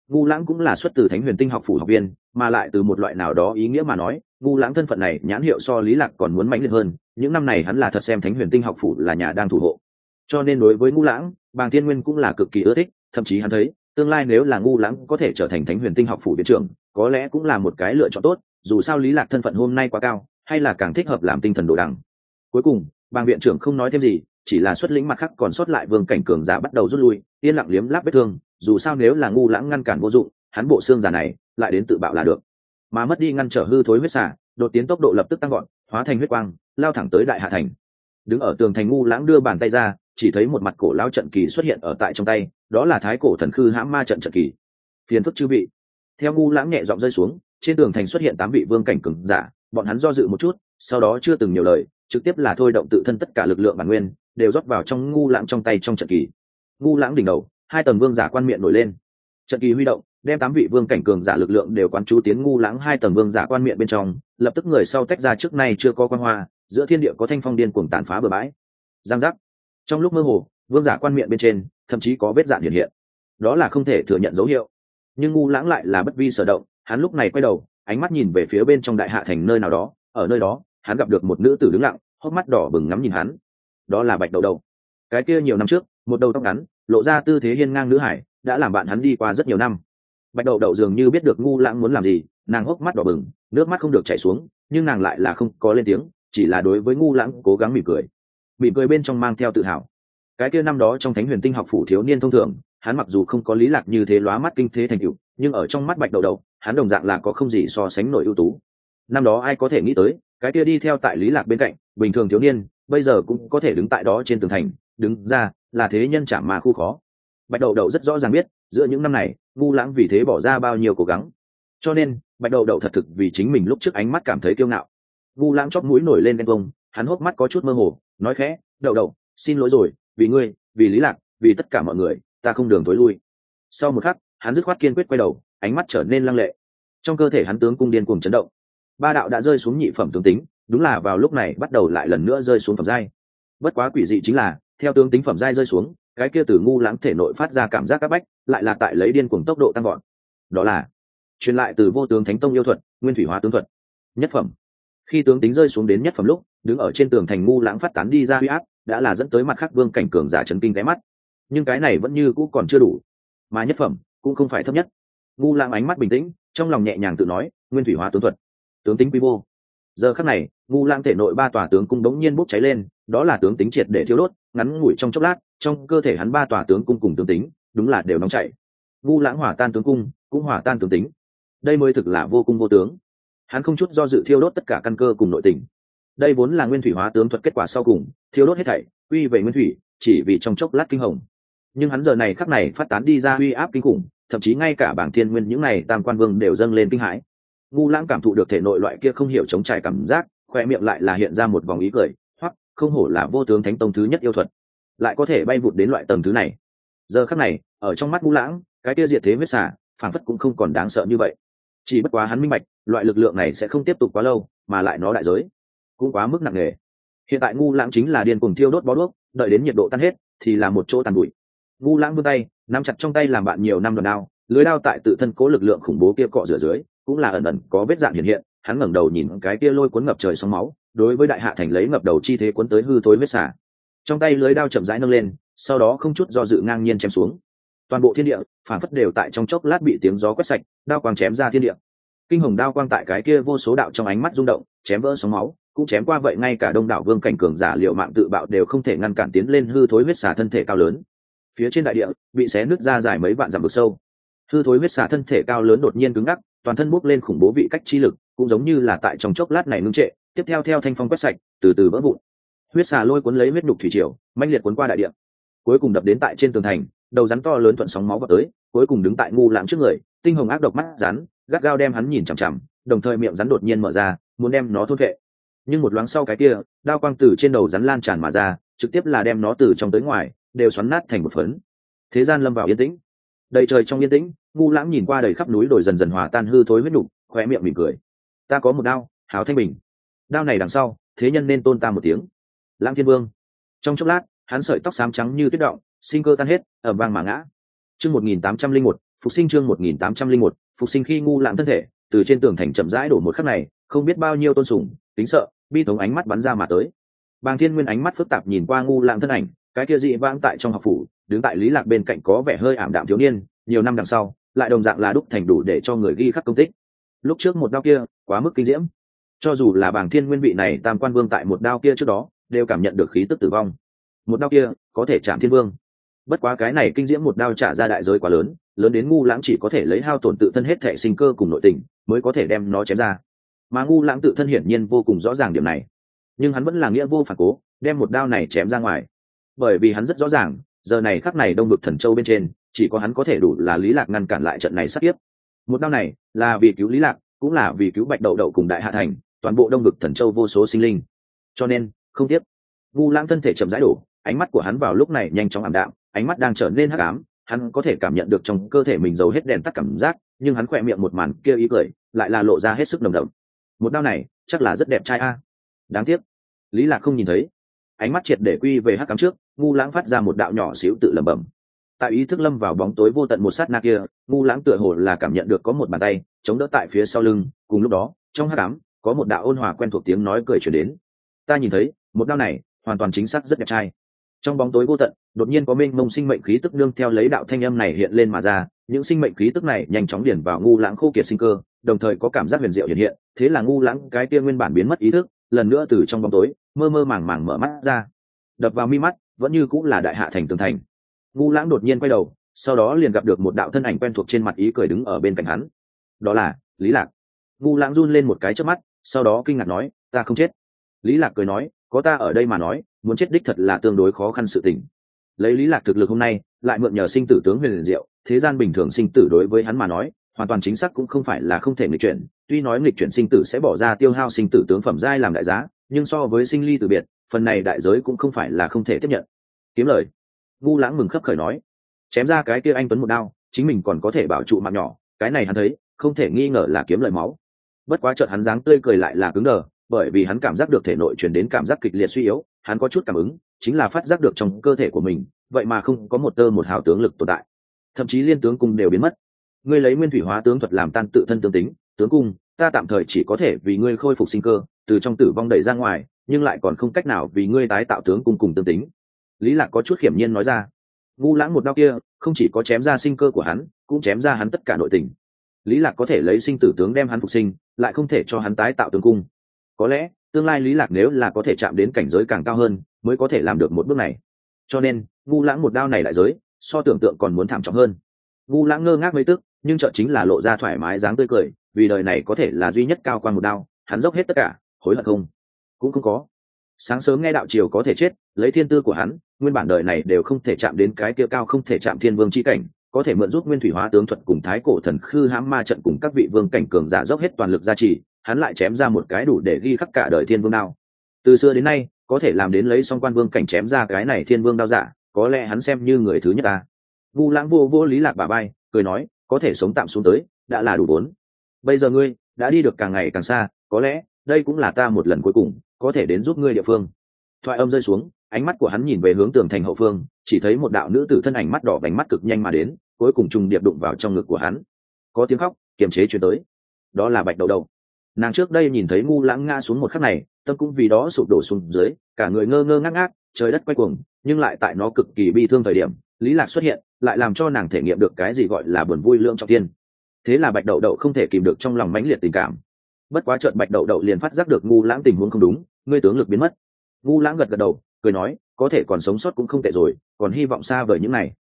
Ngũ Lãng cũng là xuất từ Thánh Huyền Tinh học phủ học viên, mà lại từ một loại nào đó ý nghĩa mà nói, Ngũ Lãng thân phận này nhãn hiệu so Lý Lạc còn muốn mãnh liệt hơn, những năm này hắn là thật xem thánh huyền tinh học phủ là nhà đang thủ hộ cho nên đối với ngũ lãng bàng thiên nguyên cũng là cực kỳ ưa thích thậm chí hắn thấy tương lai nếu là ngu lãng có thể trở thành thánh huyền tinh học phủ viện trưởng có lẽ cũng là một cái lựa chọn tốt dù sao lý lạc thân phận hôm nay quá cao hay là càng thích hợp làm tinh thần đồ đẳng cuối cùng bàng viện trưởng không nói thêm gì, chỉ là xuất lĩnh mặt khác còn sót lại vương cảnh cường giả bắt đầu rút lui, yên lặng liếm láp vết thương, dù sao nếu là ngu lãng ngăn cản vô dụng, hắn bộ xương giả này lại đến tự bạo là được. Mà mất đi ngăn trở hư thối huyết xả, đột tiến tốc độ lập tức tăng gọn hóa thành huyết quang, lao thẳng tới đại hạ thành. Đứng ở tường thành ngu lãng đưa bàn tay ra, chỉ thấy một mặt cổ lao trận kỳ xuất hiện ở tại trong tay, đó là thái cổ thần khư hãm ma trận trận kỳ. Phiền phức chư vị. Theo ngu lãng nhẹ giọng rơi xuống, trên tường thành xuất hiện tám vị vương cảnh cường giả, bọn hắn do dự một chút, sau đó chưa từng nhiều lời trực tiếp là thôi động tự thân tất cả lực lượng bản nguyên, đều rót vào trong ngu lãng trong tay trong trận kỳ. Ngu lãng đỉnh đầu, hai tầng vương giả quan miệng nổi lên. Trận kỳ huy động, đem tám vị vương cảnh cường giả lực lượng đều quán chú tiến ngu lãng hai tầng vương giả quan miệng bên trong, lập tức người sau tách ra trước nay chưa có quan hoa, giữa thiên địa có thanh phong điên cuồng tàn phá bừa bãi. Giang giác. Trong lúc mơ hồ, vương giả quan miệng bên trên, thậm chí có vết dạn hiện hiện. Đó là không thể thừa nhận dấu hiệu. Nhưng ngu lãng lại là bất vi sở động, hắn lúc này quay đầu, ánh mắt nhìn về phía bên trong đại hạ thành nơi nào đó, ở nơi đó hắn gặp được một nữ tử đứng lặng, hốc mắt đỏ bừng ngắm nhìn hắn. Đó là bạch đầu đầu cái kia nhiều năm trước, một đầu tóc ngắn, lộ ra tư thế hiên ngang nữ hải, đã làm bạn hắn đi qua rất nhiều năm. Bạch đậu đậu dường như biết được ngu lãng muốn làm gì, nàng hốc mắt đỏ bừng, nước mắt không được chảy xuống, nhưng nàng lại là không có lên tiếng, chỉ là đối với ngu lãng cố gắng mỉm cười. Mỉm cười bên trong mang theo tự hào. Cái kia năm đó trong thánh huyền tinh học phủ thiếu niên thông thường, hắn mặc dù không có lý lạc như thế lóa mắt kinh thế thành cựu nhưng ở trong mắt bạch đậu đậu, hắn đồng dạng là có không gì so sánh nổi ưu tú năm đó ai có thể nghĩ tới, cái kia đi theo tại lý lạc bên cạnh, bình thường thiếu niên, bây giờ cũng có thể đứng tại đó trên tường thành, đứng ra, là thế nhân chạm mà khu khó. Bạch đậu đậu rất rõ ràng biết, giữa những năm này ngu lãng vì thế bỏ ra bao nhiêu cố gắng. Cho nên, bạch đậu đậu thật thực vì chính mình lúc trước ánh mắt cảm thấy kiêu ngạo. Ngu lãng chóp mũi nổi lên đen bông hắn hốc mắt có chút mơ hồ, nói khẽ, đậu đậu, xin lỗi rồi, vì ngươi, vì lý lạc, vì tất cả mọi người, ta không đường tối lui. Sau một khắc, hắn dứt khoát kiên quyết quay đầu, ánh mắt trở nên lăng lệ. Trong cơ thể hắn tướng cung điên cuồng chấn động ba đạo đã rơi xuống nhị phẩm tướng tính, đúng là vào lúc này bắt đầu lại lần nữa rơi xuống phẩm giai. Bất quá quỷ dị chính là, theo tướng tính phẩm giai rơi xuống, cái kia từ ngu lãng thể nội phát ra cảm giác áp bách, lại là tại lấy điên cuồng tốc độ tăng gọn đó là, truyền lại từ vô tướng thánh tông yêu thuật, nguyên thủy hóa tướng thuật. Nhất phẩm. Khi tướng tính rơi xuống đến nhất phẩm lúc, đứng ở trên tường thành ngu lãng phát tán đi ra huy áp, đã là dẫn tới mặt khắc vương cảnh cường giả chấn kinh cái mắt. Nhưng cái này vẫn như cũ còn chưa đủ. Mà nhất phẩm cũng không phải thấp nhất. Ngu lãng ánh mắt bình tĩnh, trong lòng nhẹ nhàng tự nói, nguyên thủy hóa tướng thuật tướng tính quy vô giờ khắc này ngu lãng thể nội ba tòa tướng cung đống nhiên bốc cháy lên, đó là tướng tính triệt để thiếu đốt, ngắn ngủi trong chốc lát, trong cơ thể hắn ba tòa tướng cung cùng tướng tính, đúng là đều nóng chảy. Ngu lãng hỏa tan tướng cung, cũng hỏa tan tướng tính. Đây mới thực là vô cung vô tướng. Hắn không chút do dự thiêu đốt tất cả căn cơ cùng nội tình. Đây vốn là nguyên thủy hóa tướng thuật kết quả sau cùng, thiêu đốt hết thảy uy về nguyên thủy, chỉ vì trong chốc lát kinh hồng. Nhưng hắn giờ này khắc này phát tán đi ra uy áp kinh khủng, thậm chí ngay cả bảng thiên nguyên những này tam quan vương đều dâng lên kinh hãi ngu lãng cảm thụ được thể nội loại kia không hiểu chống trải cảm giác khoe miệng lại là hiện ra một vòng ý cười, hoặc, không hổ là vô tướng thánh tông thứ nhất yêu thuật. Lại có thể bay vụt đến loại tầng thứ này. Giờ khắc này, ở trong mắt ngu lãng, cái kia diệt thế huyết xả phản phất cũng không còn đáng sợ như vậy. Chỉ bất quá hắn minh bạch, loại lực lượng này sẽ không tiếp tục quá lâu, mà lại nó đại giới, cũng quá mức nặng nề. Hiện tại ngu lãng chính là điên cùng thiêu đốt bó đuốc, đợi đến nhiệt độ tan hết, thì là một chỗ tàn bụi. Ngu lãng vươn tay, nắm chặt trong tay làm bạn nhiều năm đòn đao, lưới đao tại tự thân cố lực lượng khủng bố kia cọ rửa dưới cũng là ẩn ẩn có vết dạng hiện hiện, hắn ngẩng đầu nhìn cái kia lôi cuốn ngập trời sóng máu, đối với đại hạ thành lấy ngập đầu chi thế cuốn tới hư thối huyết xả. Trong tay lưới đao chậm rãi nâng lên, sau đó không chút do dự ngang nhiên chém xuống. Toàn bộ thiên địa phản phất đều tại trong chốc lát bị tiếng gió quét sạch, đao quang chém ra thiên địa. Kinh hồng đao quang tại cái kia vô số đạo trong ánh mắt rung động, chém vỡ sóng máu, cũng chém qua vậy ngay cả đông đảo vương cảnh cường giả liệu mạng tự bạo đều không thể ngăn cản tiến lên hư thối huyết xả thân thể cao lớn. Phía trên đại địa, bị xé nứt ra dài mấy vạn dặm vực sâu. Hư thối huyết xả thân thể cao lớn đột nhiên cứng ngắc toàn thân bốc lên khủng bố vị cách chi lực, cũng giống như là tại trong chốc lát này ngưng trệ, tiếp theo theo thanh phong quét sạch, từ từ vỡ vụn. Huyết xà lôi cuốn lấy huyết đục thủy triều manh liệt cuốn qua đại địa. Cuối cùng đập đến tại trên tường thành, đầu rắn to lớn thuận sóng máu vào tới, cuối cùng đứng tại ngu lãng trước người, tinh hồng ác độc mắt rắn, gắt gao đem hắn nhìn chằm chằm, đồng thời miệng rắn đột nhiên mở ra, muốn đem nó thốt vệ. Nhưng một loáng sau cái kia, đao quang từ trên đầu rắn lan tràn mà ra, trực tiếp là đem nó từ trong tới ngoài, đều xoắn nát thành một phấn. Thế gian lâm vào yên tĩnh. Đầy trời trong yên tĩnh ngu lãng nhìn qua đầy khắp núi đồi dần dần hòa tan hư thối huyết đục khoe miệng mỉm cười. Ta có một đao, hào thanh bình. Đao này đằng sau, thế nhân nên tôn ta một tiếng. Lãng thiên vương. Trong chốc lát, hắn sợi tóc xám trắng như tuyết động, sinh cơ tan hết ở vang mà ngã. Chương một nghìn tám trăm linh một, phục sinh chương một nghìn tám trăm linh một, phục sinh khi ngu lãng thân thể, từ trên tường thành chậm rãi đổ một khắc này, không biết bao nhiêu tôn sùng tính sợ, bi thống ánh mắt bắn ra mà tới. Bàng thiên nguyên ánh mắt phức tạp nhìn qua ngu lãng thân ảnh, cái kia dị vãng tại trong học phủ, đứng tại lý lạc bên cạnh có vẻ hơi ảm đạm thiếu niên, nhiều năm đằng sau lại đồng dạng là đúc thành đủ để cho người ghi khắc công tích. Lúc trước một đao kia, quá mức kinh diễm. Cho dù là bảng thiên nguyên vị này tam quan vương tại một đao kia trước đó, đều cảm nhận được khí tức tử vong. Một đao kia, có thể chạm thiên vương. Bất quá cái này kinh diễm một đao trả ra đại giới quá lớn lớn đến ngu lãng chỉ có thể lấy hao tổn tự thân hết thể sinh cơ cùng nội tình, mới có thể đem nó chém ra. Mà ngu lãng tự thân hiển nhiên vô cùng rõ ràng điểm này. Nhưng hắn vẫn là nghĩa vô phản cố, đem một đao này chém ra ngoài. Bởi vì hắn rất rõ ràng, giờ này khắc này đông vực thần châu bên trên chỉ có hắn có thể đủ là lý lạc ngăn cản lại trận này sát tiếp một đao này, là vì cứu lý lạc, cũng là vì cứu bạch đậu đậu cùng đại hạ thành, toàn bộ đông vực thần châu vô số sinh linh. Cho nên, không tiếp ngu lãng thân thể chậm rãi đổ, ánh mắt của hắn vào lúc này nhanh chóng ảm đạm, ánh mắt đang trở nên hắc ám, hắn có thể cảm nhận được trong cơ thể mình giấu hết đèn tắt cảm giác, nhưng hắn khỏe miệng một màn kia ý cười, lại là lộ ra hết sức nồng đậm. Một đao này, chắc là rất đẹp trai a. Đáng tiếc. Lý lạc không nhìn thấy. Ánh mắt triệt để quy về hắc ám trước ngu lãng phát ra một đạo nhỏ xíu tự lẩm bẩm tại ý thức lâm vào bóng tối vô tận một sát na kia, ngu lãng tựa hồ là cảm nhận được có một bàn tay chống đỡ tại phía sau lưng, cùng lúc đó, trong hát đám có một đạo ôn hòa quen thuộc tiếng nói cười chuyển đến. Ta nhìn thấy, một đao này, hoàn toàn chính xác rất đẹp trai. Trong bóng tối vô tận, đột nhiên có mênh mông sinh mệnh khí tức nương theo lấy đạo thanh âm này hiện lên mà ra, những sinh mệnh khí tức này nhanh chóng điển vào ngu lãng khô kiệt sinh cơ, đồng thời có cảm giác huyền diệu hiện hiện, thế là ngu lãng cái tia nguyên bản biến mất ý thức, lần nữa từ trong bóng tối, mơ mơ màng màng mở mắt ra. Đập vào mi mắt, vẫn như cũng là đại hạ thành tường thành ngu lãng đột nhiên quay đầu, sau đó liền gặp được một đạo thân ảnh quen thuộc trên mặt ý cười đứng ở bên cạnh hắn. Đó là lý lạc. Ngu lãng run lên một cái trước mắt, sau đó kinh ngạc nói, ta không chết. Lý lạc cười nói, có ta ở đây mà nói, muốn chết đích thật là tương đối khó khăn sự tình. Lấy lý lạc thực lực hôm nay, lại mượn nhờ sinh tử tướng huyền diệu, thế gian bình thường sinh tử đối với hắn mà nói, hoàn toàn chính xác cũng không phải là không thể nghịch chuyển. Tuy nói nghịch chuyển sinh tử sẽ bỏ ra tiêu hao sinh tử tướng phẩm giai làm đại giá, nhưng so với sinh ly từ biệt, phần này đại giới cũng không phải là không thể tiếp nhận. Kiếm lời ngu lãng mừng khấp khởi nói, chém ra cái kia anh tuấn một đao, chính mình còn có thể bảo trụ mạng nhỏ, cái này hắn thấy, không thể nghi ngờ là kiếm lời máu. Bất quá chợt hắn dáng tươi cười lại là cứng đờ, bởi vì hắn cảm giác được thể nội truyền đến cảm giác kịch liệt suy yếu, hắn có chút cảm ứng, chính là phát giác được trong cơ thể của mình, vậy mà không có một tơ một hào tướng lực tồn tại. Thậm chí liên tướng cung đều biến mất. Ngươi lấy nguyên thủy hóa tướng thuật làm tan tự thân tương tính, tướng cung, ta tạm thời chỉ có thể vì ngươi khôi phục sinh cơ, từ trong tử vong đẩy ra ngoài, nhưng lại còn không cách nào vì ngươi tái tạo tướng cung cùng tương tính lý lạc có chút hiểm nhiên nói ra. Ngu lãng một đao kia, không chỉ có chém ra sinh cơ của hắn, cũng chém ra hắn tất cả nội tình. Lý lạc có thể lấy sinh tử tướng đem hắn phục sinh, lại không thể cho hắn tái tạo tướng cung. Có lẽ, tương lai lý lạc nếu là có thể chạm đến cảnh giới càng cao hơn, mới có thể làm được một bước này. Cho nên ngu lãng một đao này lại giới, so tưởng tượng còn muốn thảm trọng hơn. Ngu lãng ngơ ngác mấy tức, nhưng chợ chính là lộ ra thoải mái dáng tươi cười, vì đời này có thể là duy nhất cao quan một đao, hắn dốc hết tất cả, hối hận không? Cũng không có. Sáng sớm nghe đạo triều có thể chết, lấy thiên tư của hắn nguyên bản đời này đều không thể chạm đến cái kia cao không thể chạm thiên vương chi cảnh, có thể mượn giúp nguyên thủy hóa tướng thuật cùng thái cổ thần khư hãm ma trận cùng các vị vương cảnh cường giả dốc hết toàn lực gia trì, hắn lại chém ra một cái đủ để ghi khắc cả đời thiên vương đao. Từ xưa đến nay, có thể làm đến lấy song quan vương cảnh chém ra cái này thiên vương đao giả, có lẽ hắn xem như người thứ nhất ta. Vu lãng vô vô lý lạc bà bay, cười nói, có thể sống tạm xuống tới, đã là đủ vốn. bây giờ ngươi, đã đi được càng ngày càng xa, có lẽ, đây cũng là ta một lần cuối cùng, có thể đến giúp ngươi địa phương thoại âm rơi xuống, ánh mắt của hắn nhìn về hướng tường thành hậu phương, chỉ thấy một đạo nữ tử thân ảnh mắt đỏ bánh mắt cực nhanh mà đến, cuối cùng trùng điệp đụng vào trong ngực của hắn. Có tiếng khóc, kiềm chế chuyển tới. Đó là bạch đầu đầu nàng trước đây nhìn thấy ngu lãng ngã xuống một khắc này, tâm cũng vì đó sụp đổ xuống dưới, cả người ngơ ngơ ngác ngác, trời đất quay cuồng, nhưng lại tại nó cực kỳ bi thương thời điểm, lý lạc xuất hiện, lại làm cho nàng thể nghiệm được cái gì gọi là buồn vui lương trọng tiên thế là bạch đậu đậu không thể kìm được trong lòng mãnh liệt tình cảm. Bất quá trợn bạch đậu đậu liền phát giác được ngu lãng tình huống không đúng, ngươi tướng lực biến mất ngu lãng gật gật đầu, cười nói, có thể còn sống sót cũng không tệ rồi, còn hy vọng xa vời những này.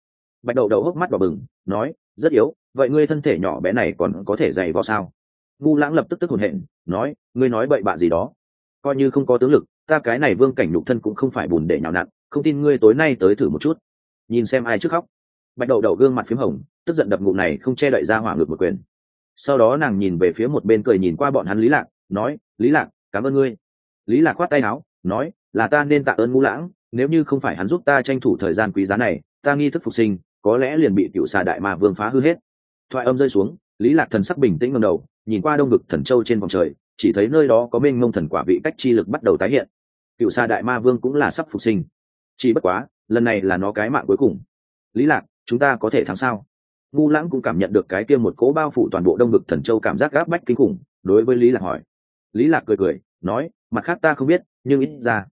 Bạch đậu đậu hốc mắt đỏ bừng, nói, rất yếu, vậy ngươi thân thể nhỏ bé này còn có thể dày vò sao? Ngu lãng lập tức tức hồn hện, nói, ngươi nói bậy bạ gì đó? Coi như không có tướng lực, ta cái này vương cảnh nhục thân cũng không phải bùn để nhào nặn, không tin ngươi tối nay tới thử một chút. Nhìn xem ai trước khóc. Bạch đậu đậu gương mặt p h í m hồng, tức giận đập ngụm này không che đậy ra hỏa ngược một quyền. Sau đó nàng nhìn về phía một bên cười nhìn qua bọn hắn lý lạc, nói, lý lạc, cảm ơn ngươi. Lý lạc khoát tay áo, nói là ta nên tạ ơn ngũ lãng, nếu như không phải hắn giúp ta tranh thủ thời gian quý giá này, ta nghi thức phục sinh, có lẽ liền bị cựu xà đại mà vương phá hư hết. Thoại âm rơi xuống, lý lạc thần sắc bình tĩnh ngầm đầu, nhìn qua đông vực thần châu trên vòng trời, chỉ thấy nơi đó có mênh mông thần quả vị cách chi lực bắt đầu tái hiện. Cựu xà đại ma vương cũng là sắp phục sinh. Chỉ bất quá, lần này là nó cái mạng cuối cùng. Lý lạc, chúng ta có thể thắng sao? Ngu lãng cũng cảm nhận được cái kia một cỗ bao phủ toàn bộ đông vực thần châu cảm giác gáp bách kinh khủng, đối với lý lạc hỏi. Lý lạc cười cười, nói, mặt khác ta không biết, nhưng ít ra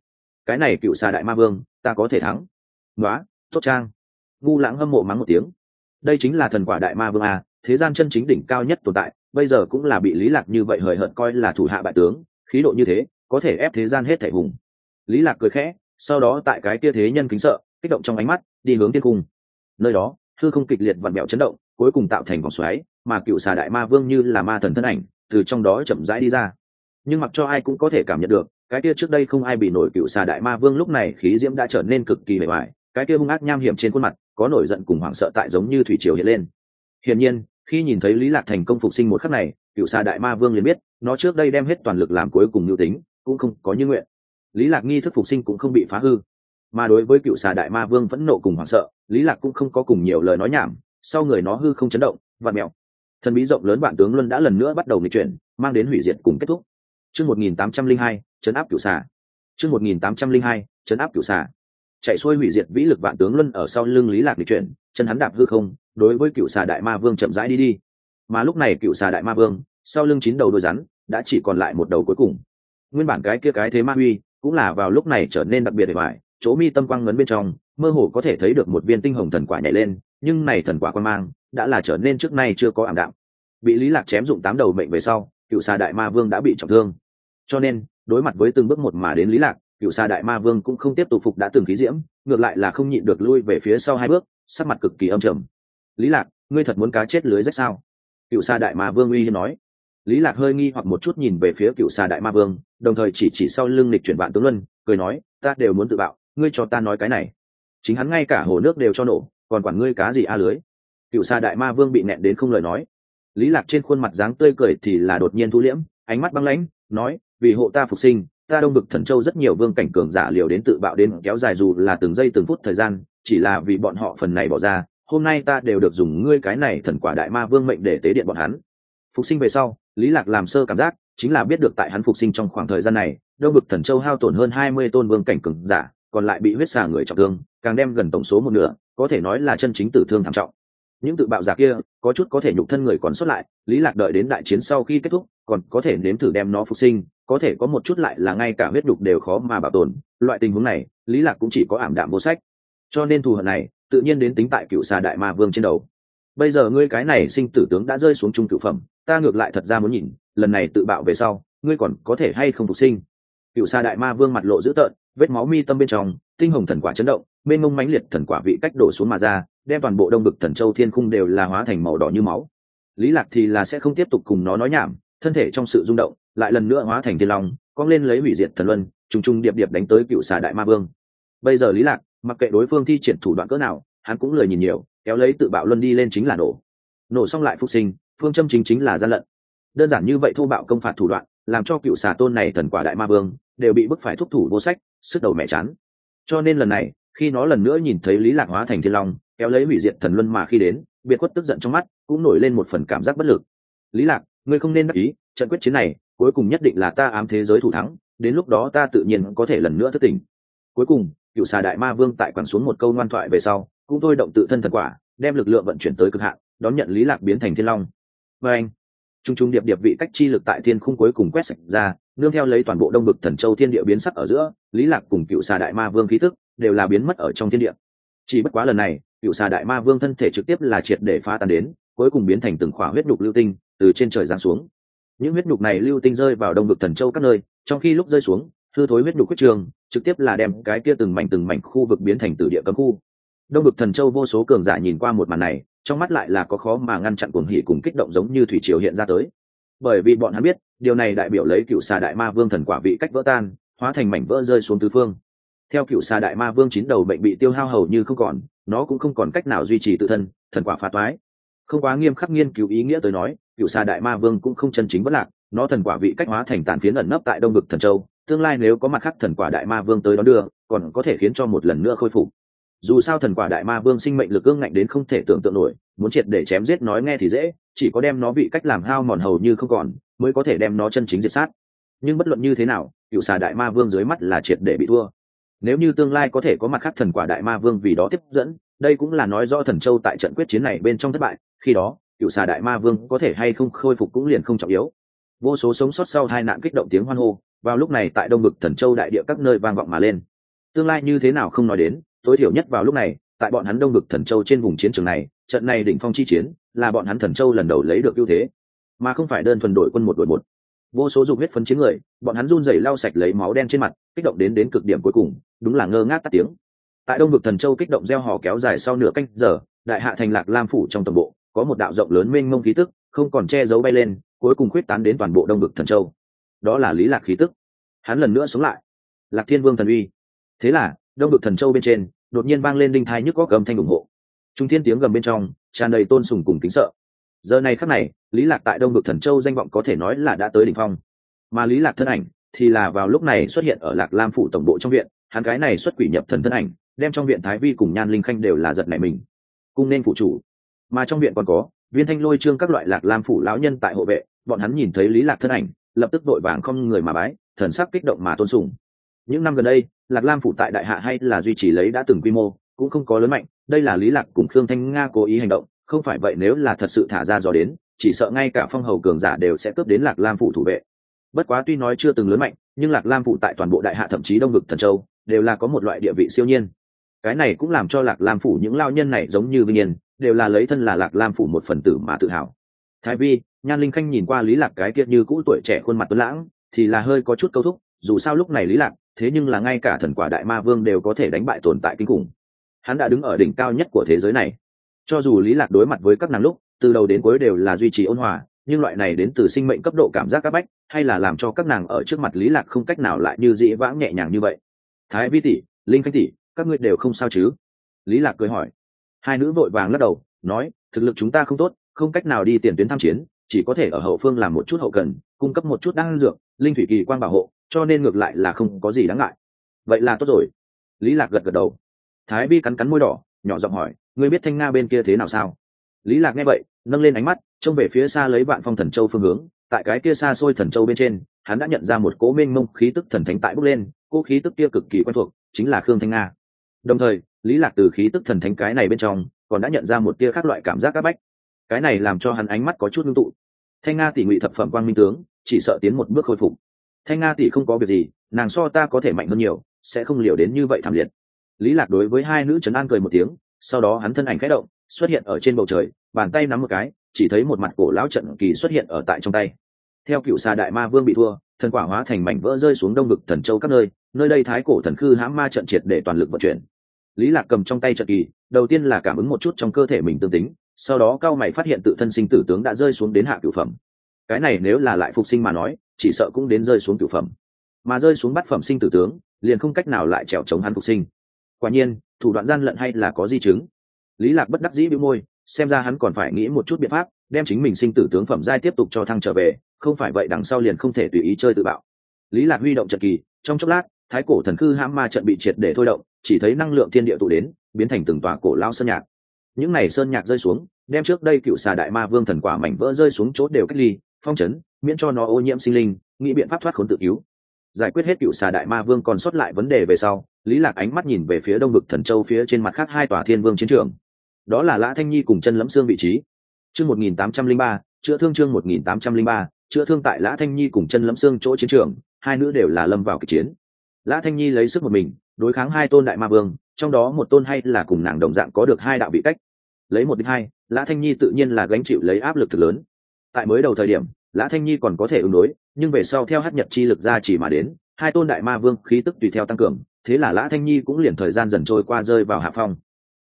cái này cựu xà đại ma vương, ta có thể thắng. Nói tốt trang. Ngu lãng hâm mộ mắng một tiếng. Đây chính là thần quả đại ma vương à thế gian chân chính đỉnh cao nhất tồn tại, bây giờ cũng là bị lý lạc như vậy hời hợt coi là thủ hạ bại tướng, khí độ như thế, có thể ép thế gian hết thảy hùng. Lý lạc cười khẽ, sau đó tại cái kia thế nhân kính sợ, kích động trong ánh mắt, đi hướng tiên cung. Nơi đó, hư không kịch liệt vặn mẹo chấn động, cuối cùng tạo thành vòng xoáy, mà cựu xà đại ma vương như là ma thần thân ảnh, từ trong đó chậm rãi đi ra. Nhưng mặc cho ai cũng có thể cảm nhận được cái kia trước đây không ai bị nổi cựu xà đại ma vương lúc này khí diễm đã trở nên cực kỳ bề ngoài, cái kia hung ác nham hiểm trên khuôn mặt, có nổi giận cùng hoảng sợ tại giống như thủy triều hiện lên. Hiển nhiên, khi nhìn thấy lý lạc thành công phục sinh một khắc này, cựu xà đại ma vương liền biết, nó trước đây đem hết toàn lực làm cuối cùng nhu tính, cũng không có như nguyện. Lý lạc nghi thức phục sinh cũng không bị phá hư. Mà đối với cựu xà đại ma vương vẫn nộ cùng hoảng sợ, lý lạc cũng không có cùng nhiều lời nói nhảm, sau người nó hư không chấn động và mèo thần bí rộng lớn bản tướng luân đã lần nữa bắt đầu nghịch chuyển, mang đến hủy diệt cùng kết thúc. Chương 1802 chấn áp cửu xà. Chương một nghìn tám trăm linh hai, chấn áp cửu xà. Chạy xuôi hủy diệt vĩ lực vạn tướng luân ở sau lưng lý lạc nghịch chuyển, chân hắn đạp hư không, đối với cựu xà đại ma vương chậm rãi đi đi. Mà lúc này cựu xà đại ma vương, sau lưng chín đầu đôi rắn, đã chỉ còn lại một đầu cuối cùng. Nguyên bản cái kia cái thế ma huy, cũng là vào lúc này trở nên đặc biệt để hoài, chỗ mi tâm quang ngấn bên trong, mơ hồ có thể thấy được một viên tinh hồng thần quả nhảy lên, nhưng này thần quả quan mang, đã là trở nên trước nay chưa có ảm đạm. Bị lý lạc chém dụng tám đầu mệnh về sau cựu xà đại ma vương đã bị trọng thương. Cho nên đối mặt với từng bước một mà đến lý lạc, cựu xa đại ma vương cũng không tiếp tục phục đã từng khí diễm, ngược lại là không nhịn được lui về phía sau hai bước, sắc mặt cực kỳ âm trầm. Lý lạc, ngươi thật muốn cá chết lưới rách sao? Cựu xa đại ma vương uy hiếp nói. Lý lạc hơi nghi hoặc một chút nhìn về phía cựu xa đại ma vương, đồng thời chỉ chỉ sau lưng lịch chuyển vạn tướng luân, cười nói, ta đều muốn tự bạo, ngươi cho ta nói cái này. Chính hắn ngay cả hồ nước đều cho nổ, còn quản ngươi cá gì a lưới? Cựu xa đại ma vương bị nẹn đến không lời nói. Lý lạc trên khuôn mặt dáng tươi cười thì là đột nhiên thu liễm, ánh mắt băng lãnh, nói vì hộ ta phục sinh, ta đông bực thần châu rất nhiều vương cảnh cường giả liều đến tự bạo đến kéo dài dù là từng giây từng phút thời gian, chỉ là vì bọn họ phần này bỏ ra, hôm nay ta đều được dùng ngươi cái này thần quả đại ma vương mệnh để tế điện bọn hắn. Phục sinh về sau, lý lạc làm sơ cảm giác, chính là biết được tại hắn phục sinh trong khoảng thời gian này, đông bực thần châu hao tổn hơn hai mươi tôn vương cảnh cường giả, còn lại bị huyết xà người trọng thương, càng đem gần tổng số một nửa, có thể nói là chân chính tử thương thảm trọng. Những tự bạo giả kia, có chút có thể nhục thân người còn xuất lại, lý lạc đợi đến đại chiến sau khi kết thúc, còn có thể nếm thử đem nó phục sinh có thể có một chút lại là ngay cả huyết đục đều khó mà bảo tồn, loại tình huống này, lý lạc cũng chỉ có ảm đạm vô sách. Cho nên thù hận này, tự nhiên đến tính tại cựu xà đại ma vương trên đầu. Bây giờ ngươi cái này sinh tử tướng đã rơi xuống trung cựu phẩm, ta ngược lại thật ra muốn nhìn, lần này tự bạo về sau, ngươi còn có thể hay không phục sinh? Cựu xà đại ma vương mặt lộ dữ tợn, vết máu mi tâm bên trong, tinh hồng thần quả chấn động, mênh mông mãnh liệt thần quả vị cách đổ xuống mà ra, đem toàn bộ đông bực thần châu thiên khung đều là hóa thành màu đỏ như máu. Lý lạc thì là sẽ không tiếp tục cùng nó nói nhảm thân thể trong sự rung động, lại lần nữa hóa thành thiên long, cong lên lấy hủy diệt thần luân, trùng trùng điệp điệp đánh tới cựu xà đại ma vương. Bây giờ lý lạc, mặc kệ đối phương thi triển thủ đoạn cỡ nào, hắn cũng lười nhìn nhiều, kéo lấy tự bạo luân đi lên chính là nổ. Nổ xong lại phục sinh, phương châm chính chính là gian lận. Đơn giản như vậy thô bạo công phạt thủ đoạn, làm cho cựu xà tôn này thần quả đại ma vương, đều bị bức phải thúc thủ vô sách, sức đầu mẹ chán. Cho nên lần này, khi nó lần nữa nhìn thấy lý lạc hóa thành thiên long, kéo lấy hủy diệt thần luân mà khi đến, biệt khuất tức giận trong mắt, cũng nổi lên một phần cảm giác bất lực. Lý lạc ngươi không nên đắc ý, trận quyết chiến này, cuối cùng nhất định là ta ám thế giới thủ thắng, đến lúc đó ta tự nhiên có thể lần nữa thất tình. cuối cùng, cựu xà đại ma vương tại quẳng xuống một câu ngoan thoại về sau, cũng thôi động tự thân thần quả, đem lực lượng vận chuyển tới cực hạn, đón nhận lý lạc biến thành thiên long và anh, trung trung điệp điệp vị cách chi lực tại thiên khung cuối cùng quét sạch ra, nương theo lấy toàn bộ đông bực thần châu thiên địa biến sắc ở giữa, lý lạc cùng cựu xà đại ma vương khí tức đều là biến mất ở trong thiên địa chỉ bất quá lần này, cựu xà đại ma vương thân thể trực tiếp là triệt để phá tan đến cuối cùng biến thành từng khỏa huyết nhục lưu tinh từ trên trời giáng xuống. Những huyết nhục này lưu tinh rơi vào đông vực thần châu các nơi, trong khi lúc rơi xuống, hư thối huyết nhục huyết trường, trực tiếp là đem cái kia từng mảnh từng mảnh khu vực biến thành từ địa cấm khu. Đông vực thần châu vô số cường giả nhìn qua một màn này, trong mắt lại là có khó mà ngăn chặn cuồng hỉ cùng kích động giống như thủy triều hiện ra tới. Bởi vì bọn hắn biết, điều này đại biểu lấy cựu xà đại ma vương thần quả vị cách vỡ tan, hóa thành mảnh vỡ rơi xuống tứ phương. Theo cựu xà đại ma vương chín đầu bệnh bị tiêu hao hầu như không còn, nó cũng không còn cách nào duy trì tự thân, thần quả phá toái không quá nghiêm khắc nghiên cứu ý nghĩa tới nói, cựu xà đại ma vương cũng không chân chính vất lạc, nó thần quả vị cách hóa thành tàn phiến ẩn nấp tại đông vực thần châu, tương lai nếu có mặt khác thần quả đại ma vương tới đó đưa, còn có thể khiến cho một lần nữa khôi phục. Dù sao thần quả đại ma vương sinh mệnh lực ương ngạnh đến không thể tưởng tượng nổi, muốn triệt để chém giết nói nghe thì dễ, chỉ có đem nó bị cách làm hao mòn hầu như không còn, mới có thể đem nó chân chính diệt sát. Nhưng bất luận như thế nào, cựu xà đại ma vương dưới mắt là triệt để bị thua. Nếu như tương lai có thể có mặt khác thần quả đại ma vương vì đó tiếp dẫn, đây cũng là nói do thần châu tại trận quyết chiến này bên trong thất bại khi đó, cựu xà đại ma vương có thể hay không khôi phục cũng liền không trọng yếu. Vô số sống sót sau hai nạn kích động tiếng hoan hô, vào lúc này tại đông bực thần châu đại địa các nơi vang vọng mà lên. Tương lai như thế nào không nói đến, tối thiểu nhất vào lúc này, tại bọn hắn đông bực thần châu trên vùng chiến trường này, trận này đỉnh phong chi chiến, là bọn hắn thần châu lần đầu lấy được ưu thế, mà không phải đơn thuần đội quân một đội một. Vô số dục huyết phấn chiến người, bọn hắn run rẩy lau sạch lấy máu đen trên mặt, kích động đến đến cực điểm cuối cùng, đúng là ngơ ngác tắt tiếng. Tại đông vực thần châu kích động gieo hò kéo dài sau nửa canh giờ, đại hạ thành lạc lam phủ trong tổng bộ có một đạo rộng lớn mênh mông khí tức, không còn che giấu bay lên, cuối cùng khuyết tán đến toàn bộ đông vực thần châu. Đó là lý lạc khí tức. Hắn lần nữa sống lại. Lạc thiên vương thần uy. Thế là, đông vực thần châu bên trên, đột nhiên vang lên đinh thai nhức có gầm thanh ủng hộ. Trung thiên tiếng gầm bên trong, tràn đầy tôn sùng cùng kính sợ. Giờ này khắc này, lý lạc tại đông vực thần châu danh vọng có thể nói là đã tới đỉnh phong. Mà lý lạc thân ảnh, thì là vào lúc này xuất hiện ở lạc lam phủ tổng bộ trong viện, hắn gái này xuất quỷ nhập thần thân ảnh, đem trong viện thái vi cùng nhan linh khanh đều là giật nảy mình. Cung nên phụ chủ mà trong viện còn có, viên thanh lôi trương các loại lạc lam phủ lão nhân tại hộ vệ, bọn hắn nhìn thấy lý lạc thân ảnh, lập tức đội vàng không người mà bái, thần sắc kích động mà tôn sùng. Những năm gần đây, lạc lam phủ tại đại hạ hay là duy trì lấy đã từng quy mô, cũng không có lớn mạnh, đây là lý lạc cùng khương thanh nga cố ý hành động, không phải vậy nếu là thật sự thả ra dò đến, chỉ sợ ngay cả phong hầu cường giả đều sẽ cướp đến lạc lam phủ thủ vệ. Bất quá tuy nói chưa từng lớn mạnh, nhưng lạc lam phủ tại toàn bộ đại hạ thậm chí đông vực thần châu, đều là có một loại địa vị siêu nhiên. Cái này cũng làm cho lạc lam phủ những lao nhân này giống như vinh yên đều là lấy thân là lạc lam phủ một phần tử mà tự hào. Thái vi, nhan linh khanh nhìn qua lý lạc cái kiệt như cũ tuổi trẻ khuôn mặt tuấn lãng, thì là hơi có chút câu thúc, dù sao lúc này lý lạc, thế nhưng là ngay cả thần quả đại ma vương đều có thể đánh bại tồn tại kinh khủng. Hắn đã đứng ở đỉnh cao nhất của thế giới này. Cho dù lý lạc đối mặt với các nàng lúc, từ đầu đến cuối đều là duy trì ôn hòa, nhưng loại này đến từ sinh mệnh cấp độ cảm giác các bách, hay là làm cho các nàng ở trước mặt lý lạc không cách nào lại như dĩ vãng nhẹ nhàng như vậy. Thái vi tỷ, linh khanh tỷ, các ngươi đều không sao chứ? Lý lạc cười hỏi hai nữ vội vàng lắc đầu, nói, thực lực chúng ta không tốt, không cách nào đi tiền tuyến tham chiến, chỉ có thể ở hậu phương làm một chút hậu cần, cung cấp một chút đan dược, linh thủy kỳ quan bảo hộ, cho nên ngược lại là không có gì đáng ngại. Vậy là tốt rồi. Lý lạc gật gật đầu. Thái vi cắn cắn môi đỏ, nhỏ giọng hỏi, ngươi biết thanh nga bên kia thế nào sao? Lý lạc nghe vậy, nâng lên ánh mắt, trông về phía xa lấy vạn phong thần châu phương hướng. Tại cái kia xa xôi thần châu bên trên, hắn đã nhận ra một cố mênh mông khí tức thần thánh tại bốc lên cố khí tức kia cực kỳ quen thuộc, chính là khương thanh nga. Đồng thời lý lạc từ khí tức thần thánh cái này bên trong, còn đã nhận ra một tia khác loại cảm giác áp bách. Cái này làm cho hắn ánh mắt có chút ngưng tụ. Thanh nga tỷ ngụy thập phẩm quang minh tướng, chỉ sợ tiến một bước khôi phục. Thanh nga tỷ không có việc gì, nàng so ta có thể mạnh hơn nhiều, sẽ không liều đến như vậy thảm liệt. Lý lạc đối với hai nữ trấn an cười một tiếng, sau đó hắn thân ảnh khẽ động, xuất hiện ở trên bầu trời, bàn tay nắm một cái, chỉ thấy một mặt cổ lão trận kỳ xuất hiện ở tại trong tay. Theo cựu xà đại ma vương bị thua, thần quả hóa thành mảnh vỡ rơi xuống đông vực thần châu các nơi nơi đây thái cổ thần khư hãm ma trận triệt để toàn lực vận chuyển lý lạc cầm trong tay trận kỳ, đầu tiên là cảm ứng một chút trong cơ thể mình tương tính, sau đó cao mày phát hiện tự thân sinh tử tướng đã rơi xuống đến hạ cửu phẩm. Cái này nếu là lại phục sinh mà nói, chỉ sợ cũng đến rơi xuống cửu phẩm. Mà rơi xuống bát phẩm sinh tử tướng, liền không cách nào lại trèo chống hắn phục sinh. Quả nhiên, thủ đoạn gian lận hay là có di chứng. Lý lạc bất đắc dĩ bĩu môi, xem ra hắn còn phải nghĩ một chút biện pháp, đem chính mình sinh tử tướng phẩm giai tiếp tục cho thăng trở về, không phải vậy đằng sau liền không thể tùy ý chơi tự bạo. Lý lạc huy động trận kỳ, trong chốc lát, thái cổ thần cư hãm ma trận bị triệt để thôi động chỉ thấy năng lượng thiên địa tụ đến, biến thành từng tòa cổ lao sơn nhạc. Những này sơn nhạc rơi xuống, đem trước đây cựu xà đại ma vương thần quả mảnh vỡ rơi xuống chốt đều cách ly, phong chấn, miễn cho nó ô nhiễm sinh linh, nghĩ biện pháp thoát khốn tự cứu. Giải quyết hết cựu xà đại ma vương còn sót lại vấn đề về sau, lý lạc ánh mắt nhìn về phía đông vực thần châu phía trên mặt khác hai tòa thiên vương chiến trường. Đó là lã thanh nhi cùng chân lẫm xương vị trí. Chương một nghìn tám trăm linh ba, chữa thương chương một nghìn tám trăm linh ba, chữa thương tại lã thanh nhi cùng chân lẫm xương chỗ chiến trường, hai nữ đều là lâm vào kịch chiến lã thanh nhi lấy sức một mình, đối kháng hai tôn đại ma vương, trong đó một tôn hay là cùng nàng đồng dạng có được hai đạo bị cách. Lấy một đến hai, lã thanh nhi tự nhiên là gánh chịu lấy áp lực thực lớn. Tại mới đầu thời điểm, lã thanh nhi còn có thể ứng đối, nhưng về sau theo hát nhật chi lực ra chỉ mà đến, hai tôn đại ma vương khí tức tùy theo tăng cường, thế là lã thanh nhi cũng liền thời gian dần trôi qua rơi vào hạ phong.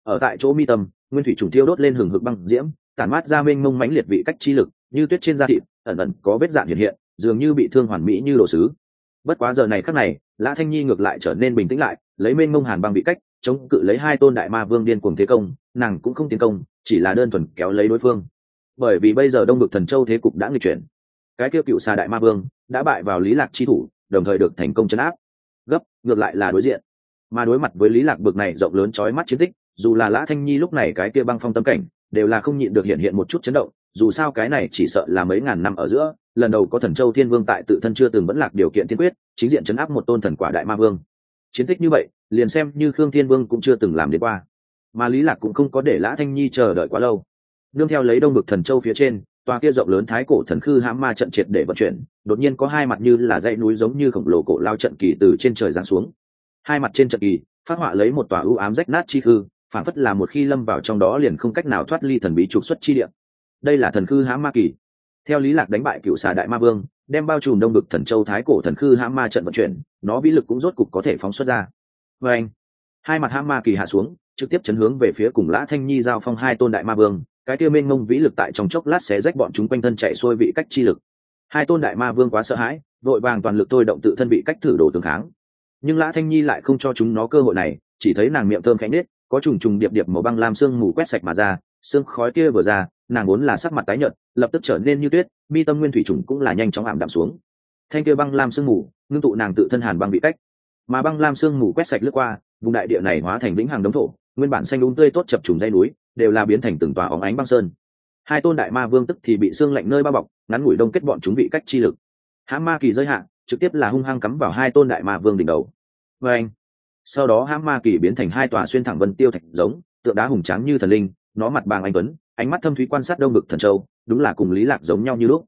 Ở tại chỗ mi tâm, nguyên thủy trùng tiêu đốt lên hừng hực băng diễm, tản mát ra mênh mông mãnh liệt vị cách chi lực, như tuyết trên da thịt, ẩn ẩn có vết dạn hiện hiện, dường như bị thương hoàn mỹ như đồ sứ bất quá giờ này khắc này, lã thanh nhi ngược lại trở nên bình tĩnh lại, lấy mênh mông hàn băng bị cách, chống cự lấy hai tôn đại ma vương điên cuồng thế công, nàng cũng không tiến công, chỉ là đơn thuần kéo lấy đối phương. Bởi vì bây giờ đông bực thần châu thế cục đã nghịch chuyển. Cái kêu cựu xà đại ma vương đã bại vào lý lạc chi thủ, đồng thời được thành công chấn áp. Gấp, ngược lại là đối diện. Mà đối mặt với lý lạc bực này rộng lớn chói mắt chiến tích, dù là lã thanh nhi lúc này cái kia băng phong tâm cảnh, đều là không nhịn được hiện hiện một chút chấn động dù sao cái này chỉ sợ là mấy ngàn năm ở giữa, lần đầu có thần châu thiên vương tại tự thân chưa từng vẫn lạc điều kiện tiên quyết, chính diện chấn áp một tôn thần quả đại ma vương. Chiến tích như vậy, liền xem như khương thiên vương cũng chưa từng làm đến qua. Mà lý lạc cũng không có để lã thanh nhi chờ đợi quá lâu. Nương theo lấy đông bực thần châu phía trên, tòa kia rộng lớn thái cổ thần khư hãm ma trận triệt để vận chuyển, đột nhiên có hai mặt như là dãy núi giống như khổng lồ cổ lao trận kỳ từ trên trời giáng xuống. Hai mặt trên trận kỳ, phát họa lấy một tòa ưu ám rách nát chi khư phản phất là một khi lâm vào trong đó liền không cách nào thoát ly thần bí trục xuất chi địa đây là thần khư hãm ma kỳ. Theo lý lạc đánh bại cựu xà đại ma vương, đem bao trùm đông bực thần châu thái cổ thần khư hãm ma trận vận chuyển, nó vĩ lực cũng rốt cục có thể phóng xuất ra. Vê anh, hai mặt hãm ma kỳ hạ xuống, trực tiếp chấn hướng về phía cùng lã thanh nhi giao phong hai tôn đại ma vương, cái kia mênh mông vĩ lực tại trong chốc lát xé rách bọn chúng quanh thân chạy xuôi vị cách chi lực. Hai tôn đại ma vương quá sợ hãi, vội vàng toàn lực tôi động tự thân bị cách thử đồ tương kháng. Nhưng lã thanh nhi lại không cho chúng nó cơ hội này, chỉ thấy nàng miệng thơm khẽ nết có trùng trùng điệp điệp màu băng lam sương mù quét sạch mà ra sương khói kia vừa ra nàng vốn là sắc mặt tái nhợt, lập tức trở nên như tuyết, mi tâm nguyên thủy trùng cũng là nhanh chóng ảm đạm xuống. Thanh kia băng lam sương mù, ngưng tụ nàng tự thân hàn băng bị cách. Mà băng lam sương mù quét sạch lướt qua, vùng đại địa này hóa thành vĩnh hàng đống thổ, nguyên bản xanh đúng tươi tốt chập trùng dây núi, đều là biến thành từng tòa óng ánh băng sơn. Hai tôn đại ma vương tức thì bị xương lạnh nơi bao bọc, ngắn ngủi đông kết bọn chúng bị cách chi lực. Hãm ma kỳ giới hạn trực tiếp là hung hăng cắm vào hai tôn đại ma vương đỉnh đầu. Và anh, sau đó hãm ma kỳ biến thành hai tòa xuyên thẳng vân tiêu thạch giống, tượng đá hùng tráng như thần linh, nó mặt bàng anh tuấn ánh mắt thâm thúy quan sát đông ngực thần châu, đúng là cùng lý lạc giống nhau như lúc.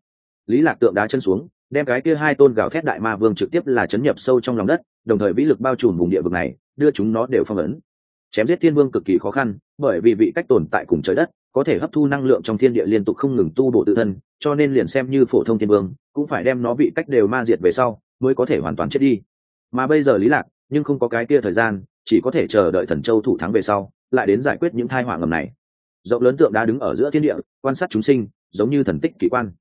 Lý lạc tượng đá chân xuống, đem cái kia hai tôn gào thét đại ma vương trực tiếp là chấn nhập sâu trong lòng đất, đồng thời vĩ lực bao trùm vùng địa vực này, đưa chúng nó đều phong ấn. Chém giết thiên vương cực kỳ khó khăn, bởi vì vị cách tồn tại cùng trời đất, có thể hấp thu năng lượng trong thiên địa liên tục không ngừng tu bổ tự thân, cho nên liền xem như phổ thông thiên vương, cũng phải đem nó vị cách đều ma diệt về sau, mới có thể hoàn toàn chết đi. Mà bây giờ lý lạc, nhưng không có cái kia thời gian, chỉ có thể chờ đợi thần châu thủ thắng về sau, lại đến giải quyết những thai họa ngầm này rộng lớn tượng đá đứng ở giữa thiên địa, quan sát chúng sinh, giống như thần tích kỳ quan.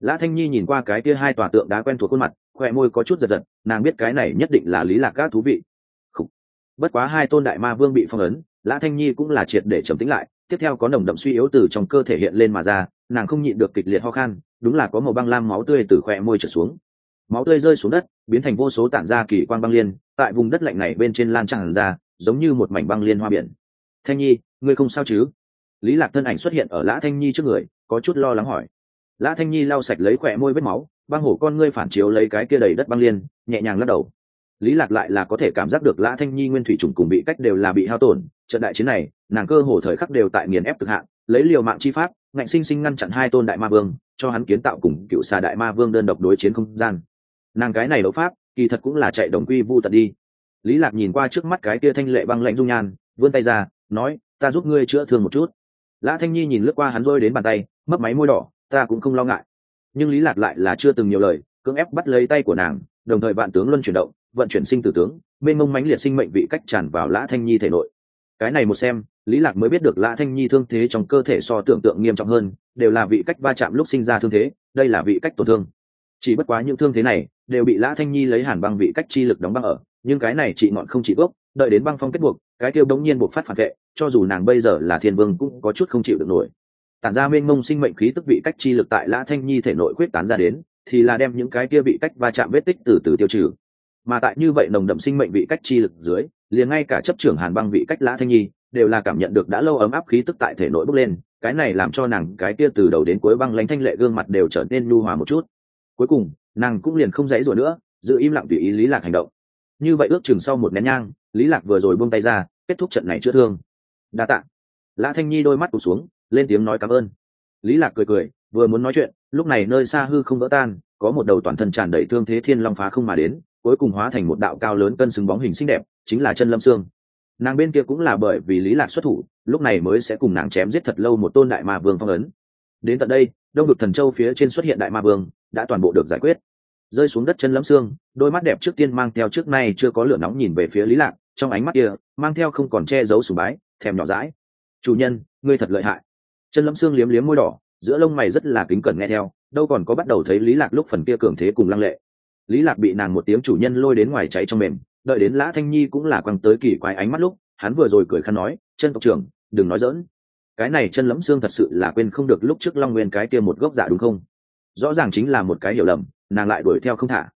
Lã thanh nhi nhìn qua cái kia hai tòa tượng đá quen thuộc khuôn mặt, khoe môi có chút giật giật, nàng biết cái này nhất định là lý lạc các thú vị. Khủ. bất quá hai tôn đại ma vương bị phong ấn, lã thanh nhi cũng là triệt để trầm tĩnh lại, tiếp theo có nồng đậm suy yếu từ trong cơ thể hiện lên mà ra, nàng không nhịn được kịch liệt ho khan, đúng là có màu băng lam máu tươi từ khoe môi trở xuống. Máu tươi rơi xuống đất, biến thành vô số tản ra kỳ quan băng liên, tại vùng đất lạnh này bên trên lan tràn ra, giống như một mảnh băng liên hoa biển. Thanh nhi, ngươi không sao chứ? Lý lạc thân ảnh xuất hiện ở lã thanh nhi trước người, có chút lo lắng hỏi. Lã thanh nhi lau sạch lấy khỏe môi vết máu, băng hổ con ngươi phản chiếu lấy cái kia đầy đất băng liên, nhẹ nhàng lắc đầu. Lý lạc lại là có thể cảm giác được lã thanh nhi nguyên thủy trùng cùng bị cách đều là bị hao tổn, trận đại chiến này, nàng cơ hồ thời khắc đều tại nghiền ép cực hạn, lấy liều mạng chi pháp, ngạnh sinh sinh ngăn chặn hai tôn đại ma vương, cho hắn kiến tạo cùng cựu xà đại ma vương đơn độc đối chiến không gian. Nàng cái này đấu pháp, kỳ thật cũng là chạy đồng quy vu tận đi. Lý lạc nhìn qua trước mắt cái kia thanh lệ băng lạnh dung nhan, vươn tay ra, nói, ta giúp ngươi chữa thương một chút lã thanh nhi nhìn lướt qua hắn rôi đến bàn tay, mấp máy môi đỏ, ta cũng không lo ngại. Nhưng lý lạc lại là chưa từng nhiều lời, cưỡng ép bắt lấy tay của nàng, đồng thời vạn tướng luân chuyển động, vận chuyển sinh tử tướng, mênh mông mãnh liệt sinh mệnh vị cách tràn vào lã thanh nhi thể nội. Cái này một xem, lý lạc mới biết được lã thanh nhi thương thế trong cơ thể so tưởng tượng nghiêm trọng hơn, đều là vị cách va chạm lúc sinh ra thương thế, đây là vị cách tổn thương. Chỉ bất quá những thương thế này, đều bị lã thanh nhi lấy hàn băng vị cách chi lực đóng băng ở, nhưng cái này chị ngọn không chỉ gốc đợi đến băng phong kết buộc, cái kêu đống nhiên buộc phát phản vệ, cho dù nàng bây giờ là thiên vương cũng có chút không chịu được nổi. Tản ra mênh mông sinh mệnh khí tức vị cách chi lực tại lã thanh nhi thể nội quyết tán ra đến, thì là đem những cái kia bị cách va chạm vết tích từ từ tiêu trừ. Mà tại như vậy nồng đậm sinh mệnh vị cách chi lực dưới, liền ngay cả chấp trưởng hàn băng vị cách lã thanh nhi đều là cảm nhận được đã lâu ấm áp khí tức tại thể nội bốc lên, cái này làm cho nàng cái kia từ đầu đến cuối băng lánh thanh lệ gương mặt đều trở nên nhu hòa một chút. Cuối cùng, nàng cũng liền không dãy rồi nữa, giữ im lặng tùy ý lý lạc hành động. Như vậy ước chừng sau một nén nhang lý lạc vừa rồi buông tay ra, kết thúc trận này chữa thương. Đa tạ. Lã thanh nhi đôi mắt cụt xuống, lên tiếng nói cảm ơn. Lý lạc cười cười, vừa muốn nói chuyện, lúc này nơi xa hư không vỡ tan, có một đầu toàn thân tràn đầy thương thế thiên long phá không mà đến, cuối cùng hóa thành một đạo cao lớn cân xứng bóng hình xinh đẹp, chính là chân lâm xương. Nàng bên kia cũng là bởi vì lý lạc xuất thủ, lúc này mới sẽ cùng nàng chém giết thật lâu một tôn đại ma vương phong ấn. Đến tận đây, đông vực thần châu phía trên xuất hiện đại ma vương, đã toàn bộ được giải quyết. Rơi xuống đất chân lâm xương, đôi mắt đẹp trước tiên mang theo trước nay chưa có lửa nóng nhìn về phía lý lạc trong ánh mắt kia, mang theo không còn che giấu sùng bái, thèm nhỏ dãi. Chủ nhân, ngươi thật lợi hại. Chân lâm xương liếm liếm môi đỏ, giữa lông mày rất là kính cẩn nghe theo, đâu còn có bắt đầu thấy lý lạc lúc phần kia cường thế cùng lăng lệ. Lý lạc bị nàng một tiếng chủ nhân lôi đến ngoài cháy trong mềm, đợi đến lã thanh nhi cũng là quăng tới kỳ quái ánh mắt lúc, hắn vừa rồi cười khăn nói, chân tộc trưởng, đừng nói dỡn cái này chân lẫm xương thật sự là quên không được lúc trước long nguyên cái kia một gốc giả đúng không? Rõ ràng chính là một cái hiểu lầm, nàng lại đuổi theo không thả.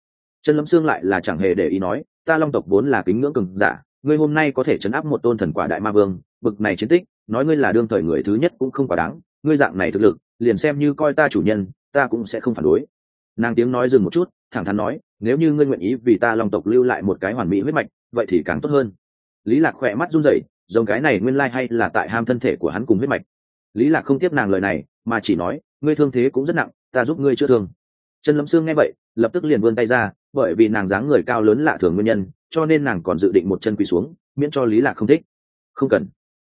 Chân lẫm xương lại là chẳng hề để ý nói, ta long tộc vốn là kính ngưỡng cường giả ngươi hôm nay có thể chấn áp một tôn thần quả đại ma vương, bực này chiến tích, nói ngươi là đương thời người thứ nhất cũng không quá đáng, ngươi dạng này thực lực, liền xem như coi ta chủ nhân, ta cũng sẽ không phản đối. Nàng tiếng nói dừng một chút, thẳng thắn nói, nếu như ngươi nguyện ý vì ta long tộc lưu lại một cái hoàn mỹ huyết mạch, vậy thì càng tốt hơn. Lý lạc khỏe mắt run rẩy dòng cái này nguyên lai hay là tại ham thân thể của hắn cùng huyết mạch. Lý lạc không tiếp nàng lời này, mà chỉ nói, ngươi thương thế cũng rất nặng, ta giúp ngươi chữa thương. Trần lâm sương nghe vậy, lập tức liền vươn tay ra, bởi vì nàng dáng người cao lớn lạ thường nguyên nhân cho nên nàng còn dự định một chân quỳ xuống, miễn cho lý lạc không thích. Không cần.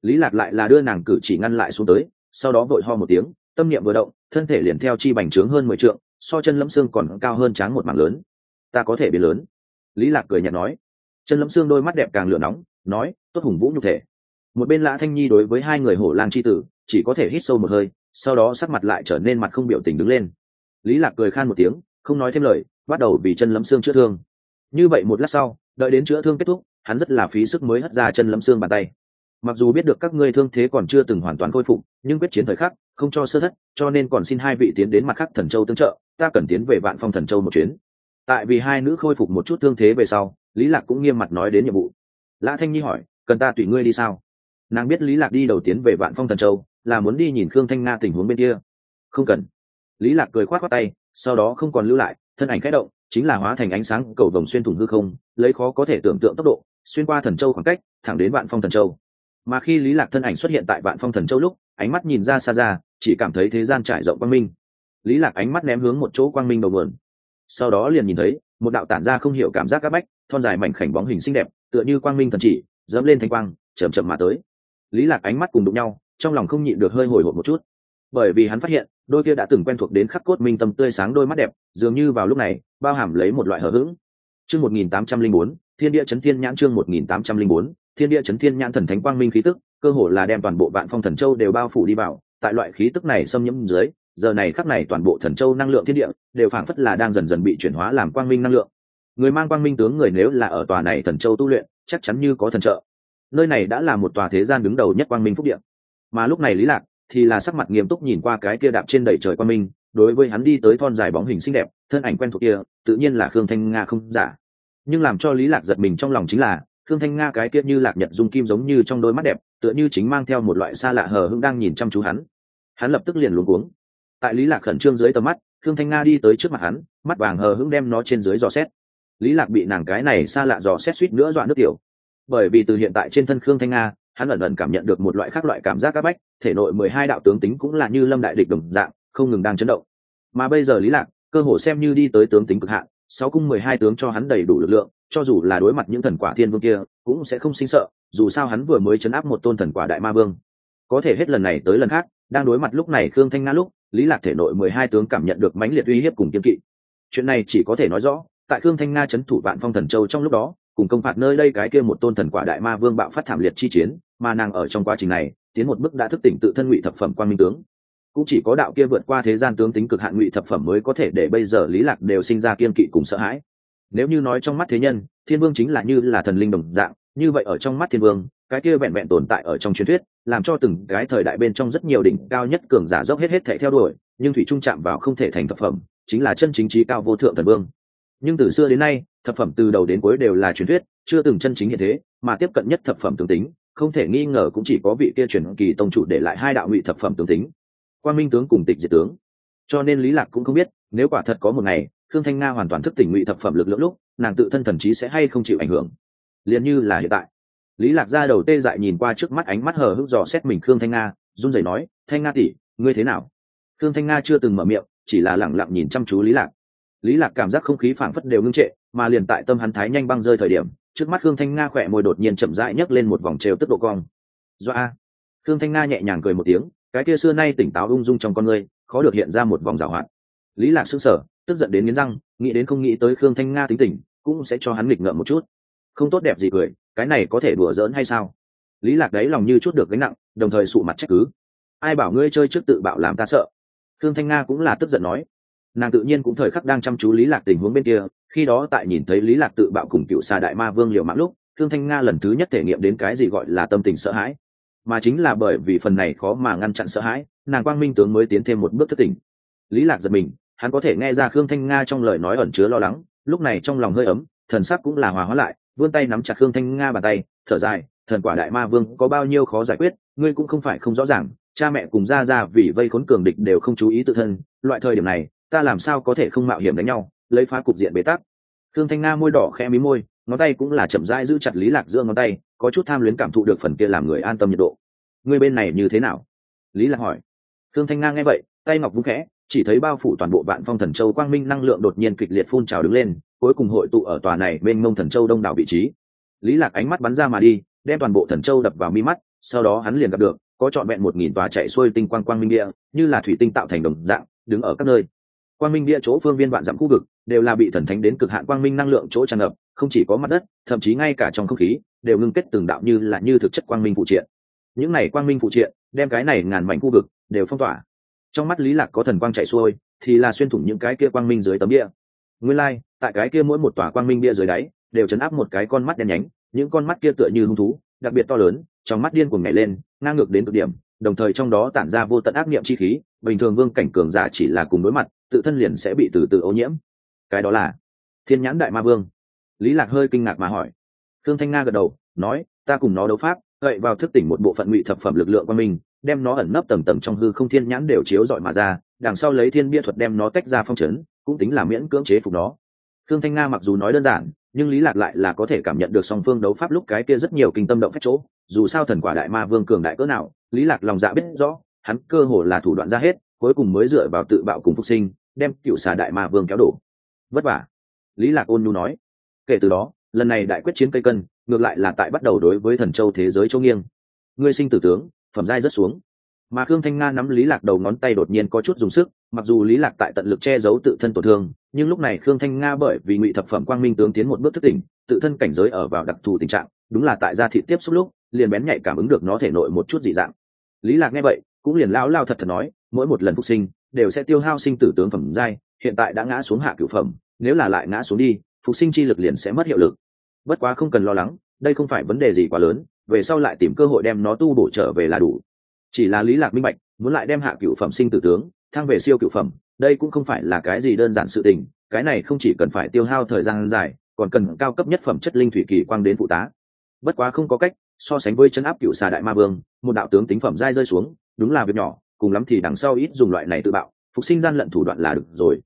Lý lạc lại là đưa nàng cử chỉ ngăn lại xuống tới, sau đó vội ho một tiếng, tâm niệm vừa động, thân thể liền theo chi bành trướng hơn mười trượng, so chân lẫm xương còn cao hơn tráng một mảng lớn. Ta có thể biến lớn. Lý lạc cười nhạt nói. Chân lẫm xương đôi mắt đẹp càng lửa nóng, nói, tốt hùng vũ nhục thể. Một bên lã thanh nhi đối với hai người hổ lang chi tử, chỉ có thể hít sâu một hơi, sau đó sắc mặt lại trở nên mặt không biểu tình đứng lên. Lý lạc cười khan một tiếng, không nói thêm lời, bắt đầu vì chân lâm xương chữa thương. Như vậy một lát sau đợi đến chữa thương kết thúc, hắn rất là phí sức mới hất ra chân lâm xương bàn tay. Mặc dù biết được các ngươi thương thế còn chưa từng hoàn toàn khôi phục, nhưng quyết chiến thời khắc, không cho sơ thất, cho nên còn xin hai vị tiến đến mặt khắc thần châu tương trợ, ta cần tiến về vạn phong thần châu một chuyến. Tại vì hai nữ khôi phục một chút thương thế về sau, lý lạc cũng nghiêm mặt nói đến nhiệm vụ. Lã thanh nhi hỏi, cần ta tùy ngươi đi sao? Nàng biết lý lạc đi đầu tiến về vạn phong thần châu, là muốn đi nhìn khương thanh nga tình huống bên kia. Không cần. Lý lạc cười khoát khoát tay, sau đó không còn lưu lại, thân ảnh khẽ động chính là hóa thành ánh sáng cầu vồng xuyên thủng hư không, lấy khó có thể tưởng tượng tốc độ, xuyên qua thần châu khoảng cách, thẳng đến vạn phong thần châu. Mà khi lý lạc thân ảnh xuất hiện tại vạn phong thần châu lúc, ánh mắt nhìn ra xa ra, chỉ cảm thấy thế gian trải rộng quang minh. Lý lạc ánh mắt ném hướng một chỗ quang minh đầu nguồn. Sau đó liền nhìn thấy, một đạo tản ra không hiểu cảm giác áp bách, thon dài mảnh khảnh bóng hình xinh đẹp, tựa như quang minh thần chỉ, dẫm lên thanh quang, chậm chậm mà tới. Lý lạc ánh mắt cùng đụng nhau, trong lòng không nhịn được hơi hồi hộp một chút. Bởi vì hắn phát hiện đôi kia đã từng quen thuộc đến khắc cốt minh tâm tươi sáng đôi mắt đẹp, dường như vào lúc này, bao hàm lấy một loại hờ hững. Chương một nghìn tám trăm linh bốn, thiên địa chấn thiên nhãn chương một nghìn tám trăm linh bốn, thiên địa chấn thiên nhãn thần thánh quang minh khí tức, cơ hồ là đem toàn bộ vạn phong thần châu đều bao phủ đi vào, tại loại khí tức này xâm nhiễm dưới, giờ này khắc này toàn bộ thần châu năng lượng thiên địa đều phảng phất là đang dần dần bị chuyển hóa làm quang minh năng lượng. Người mang quang minh tướng người nếu là ở tòa này thần châu tu luyện, chắc chắn như có thần trợ. Nơi này đã là một tòa thế gian đứng đầu nhất quang minh phúc điện mà lúc này lý lạc thì là sắc mặt nghiêm túc nhìn qua cái kia đạp trên đầy trời qua minh, đối với hắn đi tới thon dài bóng hình xinh đẹp, thân ảnh quen thuộc kia, tự nhiên là khương thanh nga không giả. Nhưng làm cho lý lạc giật mình trong lòng chính là, khương thanh nga cái kia như lạc nhật dung kim giống như trong đôi mắt đẹp, tựa như chính mang theo một loại xa lạ hờ hững đang nhìn chăm chú hắn. Hắn lập tức liền luống cuống. Tại lý lạc khẩn trương dưới tầm mắt, khương thanh nga đi tới trước mặt hắn, mắt vàng hờ hững đem nó trên dưới dò xét. Lý lạc bị nàng cái này xa lạ dò xét suýt nữa dọa nước tiểu. Bởi vì từ hiện tại trên thân khương thanh nga hắn ẩn ẩn cảm nhận được một loại khác loại cảm giác các bách, thể nội mười hai đạo tướng tính cũng là như lâm đại địch đồng dạng, không ngừng đang chấn động. Mà bây giờ lý lạc, cơ hồ xem như đi tới tướng tính cực hạn, sáu cung mười hai tướng cho hắn đầy đủ lực lượng, cho dù là đối mặt những thần quả thiên vương kia, cũng sẽ không sinh sợ, dù sao hắn vừa mới chấn áp một tôn thần quả đại ma vương. Có thể hết lần này tới lần khác, đang đối mặt lúc này khương thanh nga lúc, lý lạc thể nội mười hai tướng cảm nhận được mãnh liệt uy hiếp cùng kiên kỵ. Chuyện này chỉ có thể nói rõ, tại khương thanh nga chấn thủ vạn phong thần châu trong lúc đó, cùng công phạt nơi đây cái kia một tôn thần quả đại ma vương bạo phát thảm liệt chi chiến mà nàng ở trong quá trình này, tiến một bước đã thức tỉnh tự thân ngụy thập phẩm quan minh tướng. Cũng chỉ có đạo kia vượt qua thế gian tướng tính cực hạn ngụy thập phẩm mới có thể để bây giờ lý lạc đều sinh ra kiên kỵ cùng sợ hãi. Nếu như nói trong mắt thế nhân, thiên vương chính là như là thần linh đồng dạng, như vậy ở trong mắt thiên vương, cái kia vẹn vẹn tồn tại ở trong truyền thuyết, làm cho từng cái thời đại bên trong rất nhiều đỉnh cao nhất cường giả dốc hết hết thể theo đuổi, nhưng thủy trung chạm vào không thể thành thập phẩm, chính là chân chính trí cao vô thượng thần vương. Nhưng từ xưa đến nay, thập phẩm từ đầu đến cuối đều là truyền thuyết, chưa từng chân chính như thế, mà tiếp cận nhất thập phẩm tướng tính không thể nghi ngờ cũng chỉ có vị kia truyền kỳ tông chủ để lại hai đạo ngụy thập phẩm tướng tính. Quan minh tướng cùng tịch diệt tướng. Cho nên lý lạc cũng không biết, nếu quả thật có một ngày, khương thanh nga hoàn toàn thức tỉnh ngụy thập phẩm lực lượng lúc, nàng tự thân thần trí sẽ hay không chịu ảnh hưởng. Liền như là hiện tại. Lý lạc ra đầu tê dại nhìn qua trước mắt ánh mắt hờ hững dò xét mình khương thanh nga, run rẩy nói, thanh nga tỷ, ngươi thế nào? Khương thanh nga chưa từng mở miệng, chỉ là lẳng lặng nhìn chăm chú lý lạc. Lý lạc cảm giác không khí phảng phất đều ngưng trệ, mà liền tại tâm hắn thái nhanh băng rơi thời điểm trước mắt khương thanh nga khỏe môi đột nhiên chậm rãi nhấc lên một vòng trêu tức độ cong. Do a khương thanh nga nhẹ nhàng cười một tiếng, cái kia xưa nay tỉnh táo ung dung trong con người, khó được hiện ra một vòng giảo hoạt. Lý lạc sững sờ, tức giận đến nghiến răng, nghĩ đến không nghĩ tới khương thanh nga tính tình, cũng sẽ cho hắn nghịch ngợm một chút. Không tốt đẹp gì cười, cái này có thể đùa giỡn hay sao? Lý lạc đấy lòng như chút được gánh nặng, đồng thời sụ mặt trách cứ. Ai bảo ngươi chơi trước tự bạo làm ta sợ? Khương thanh nga cũng là tức giận nói. Nàng tự nhiên cũng thời khắc đang chăm chú lý lạc tình huống bên kia khi đó tại nhìn thấy lý lạc tự bạo cùng cựu xà đại ma vương liều mạng lúc, thương thanh nga lần thứ nhất thể nghiệm đến cái gì gọi là tâm tình sợ hãi. Mà chính là bởi vì phần này khó mà ngăn chặn sợ hãi, nàng quang minh tướng mới tiến thêm một bước thất tình lý lạc giật mình, hắn có thể nghe ra khương thanh nga trong lời nói ẩn chứa lo lắng, lúc này trong lòng hơi ấm, thần sắc cũng là hòa hóa lại, vươn tay nắm chặt khương thanh nga bàn tay, thở dài, thần quả đại ma vương có bao nhiêu khó giải quyết, ngươi cũng không phải không rõ ràng, cha mẹ cùng ra ra vì vây khốn cường địch đều không chú ý tự thân, loại thời điểm này, ta làm sao có thể không mạo hiểm đánh nhau? Lấy phá cục diện bế tắc. Khương thanh nga môi đỏ khẽ mí môi, ngón tay cũng là chậm rãi giữ chặt lý lạc giữa ngón tay, có chút tham luyến cảm thụ được phần kia làm người an tâm nhiệt độ. Ngươi bên này như thế nào? Lý lạc hỏi. Khương thanh nga nghe vậy, tay ngọc vung khẽ, chỉ thấy bao phủ toàn bộ vạn phong thần châu quang minh năng lượng đột nhiên kịch liệt phun trào đứng lên, cuối cùng hội tụ ở tòa này bên ngông thần châu đông đảo vị trí. Lý lạc ánh mắt bắn ra mà đi, đem toàn bộ thần châu đập vào mi mắt, sau đó hắn liền gặp được, có trọn vẹn một nghìn tòa chạy xuôi tinh quang quang minh địa như là thủy tinh tạo thành đồng dạng, đứng ở các nơi. Quang minh địa chỗ phương viên vạn dặm khu vực đều là bị thần thánh đến cực hạn quang minh năng lượng chỗ tràn ngập không chỉ có mặt đất thậm chí ngay cả trong không khí đều ngưng kết từng đạo như là như thực chất quang minh phụ triện. Những này quang minh phụ triện đem cái này ngàn mảnh khu vực đều phong tỏa. Trong mắt lý lạc có thần quang chạy xuôi thì là xuyên thủng những cái kia quang minh dưới tấm địa nguyên lai like, tại cái kia mỗi một tòa quang minh bia dưới đáy đều chấn áp một cái con mắt đen nhánh những con mắt kia tựa như hung thú đặc biệt to lớn trong mắt điên cuồng nhảy lên ngang ngược đến cực điểm đồng thời trong đó tản ra vô tận ác niệm chi khí bình thường vương cảnh cường giả chỉ là cùng đối mặt tự thân liền sẽ bị từ từ ô nhiễm cái đó là thiên nhãn đại ma vương. Lý lạc hơi kinh ngạc mà hỏi. Thương thanh nga gật đầu, nói, ta cùng nó đấu pháp gậy vào thức tỉnh một bộ phận ngụy thập phẩm lực lượng qua mình đem nó ẩn nấp tầng tầng trong hư không thiên nhãn đều chiếu dọi mà ra, đằng sau lấy thiên bia thuật đem nó tách ra phong trấn cũng tính là miễn cưỡng chế phục nó. Thương thanh nga mặc dù nói đơn giản, nhưng lý lạc lại là có thể cảm nhận được song phương đấu pháp lúc cái kia rất nhiều kinh tâm động phép chỗ. Dù sao thần quả đại ma vương cường đại cỡ nào, lý lạc lòng dạ biết rõ, hắn cơ hồ là thủ đoạn ra hết, cuối cùng mới dựa vào tự bạo cùng phục sinh, đem cựu xà đại ma vương kéo đổ vất vả. Lý lạc ôn nhu nói. Kể từ đó, lần này đại quyết chiến cây cân, ngược lại là tại bắt đầu đối với thần châu thế giới châu nghiêng. Ngươi sinh tử tướng, phẩm giai rất xuống. Mà khương thanh nga nắm lý lạc đầu ngón tay đột nhiên có chút dùng sức, mặc dù lý lạc tại tận lực che giấu tự thân tổn thương, nhưng lúc này khương thanh nga bởi vì ngụy thập phẩm quang minh tướng tiến một bước thức tỉnh, tự thân cảnh giới ở vào đặc thù tình trạng, đúng là tại gia thị tiếp xúc lúc, liền bén nhạy cảm ứng được nó thể nội một chút dị dạng. Lý lạc nghe vậy, cũng liền lao lao thật thật nói, mỗi một lần phục sinh, đều sẽ tiêu hao sinh tử tướng phẩm giai hiện tại đã ngã xuống hạ cửu phẩm, nếu là lại ngã xuống đi, phục sinh chi lực liền sẽ mất hiệu lực. Bất quá không cần lo lắng, đây không phải vấn đề gì quá lớn, về sau lại tìm cơ hội đem nó tu bổ trở về là đủ. Chỉ là lý lạc minh bạch, muốn lại đem hạ cửu phẩm sinh tử tướng, thăng về siêu cửu phẩm, đây cũng không phải là cái gì đơn giản sự tình, cái này không chỉ cần phải tiêu hao thời gian dài, còn cần cao cấp nhất phẩm chất linh thủy kỳ quang đến phụ tá. Bất quá không có cách, so sánh với chân áp cửu xà đại ma vương, một đạo tướng tính phẩm dai rơi xuống, đúng là việc nhỏ, cùng lắm thì đằng sau ít dùng loại này tự bạo, phục sinh gian lận thủ đoạn là được rồi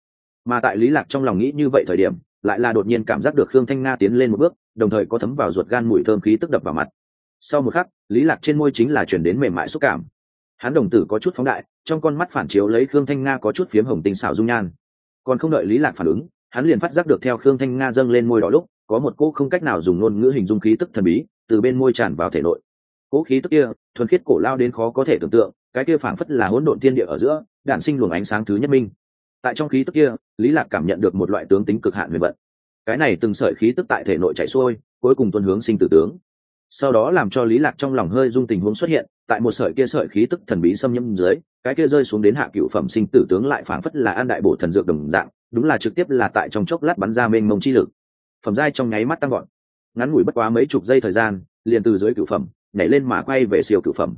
mà tại lý lạc trong lòng nghĩ như vậy thời điểm, lại là đột nhiên cảm giác được khương thanh nga tiến lên một bước, đồng thời có thấm vào ruột gan mùi thơm khí tức đập vào mặt. Sau một khắc, lý lạc trên môi chính là chuyển đến mềm mại xúc cảm. Hắn đồng tử có chút phóng đại, trong con mắt phản chiếu lấy khương thanh nga có chút phiếm hồng tinh xảo dung nhan. Còn không đợi lý lạc phản ứng, hắn liền phát giác được theo khương thanh nga dâng lên môi đỏ lúc, có một cỗ không cách nào dùng ngôn ngữ hình dung khí tức thần bí từ bên môi tràn vào thể nội. Cỗ khí tức kia, thuần khiết cổ lao đến khó có thể tưởng tượng, cái kia phảng phất là hỗn độn thiên địa ở giữa đạn sinh luồng ánh sáng thứ nhất minh tại trong khí tức kia, lý lạc cảm nhận được một loại tướng tính cực hạn huyền vận. Cái này từng sợi khí tức tại thể nội chảy xuôi, cuối cùng tuân hướng sinh tử tướng. Sau đó làm cho lý lạc trong lòng hơi dung tình huống xuất hiện, tại một sợi kia sợi khí tức thần bí xâm nhâm dưới, cái kia rơi xuống đến hạ cựu phẩm sinh tử tướng lại phảng phất là an đại bổ thần dược đồng dạng, đúng là trực tiếp là tại trong chốc lát bắn ra mênh mông chi lực. Phẩm giai trong nháy mắt tăng gọn ngắn ngủi bất quá mấy chục giây thời gian, liền từ dưới cựu phẩm, nhảy lên mà quay về siêu cựu phẩm.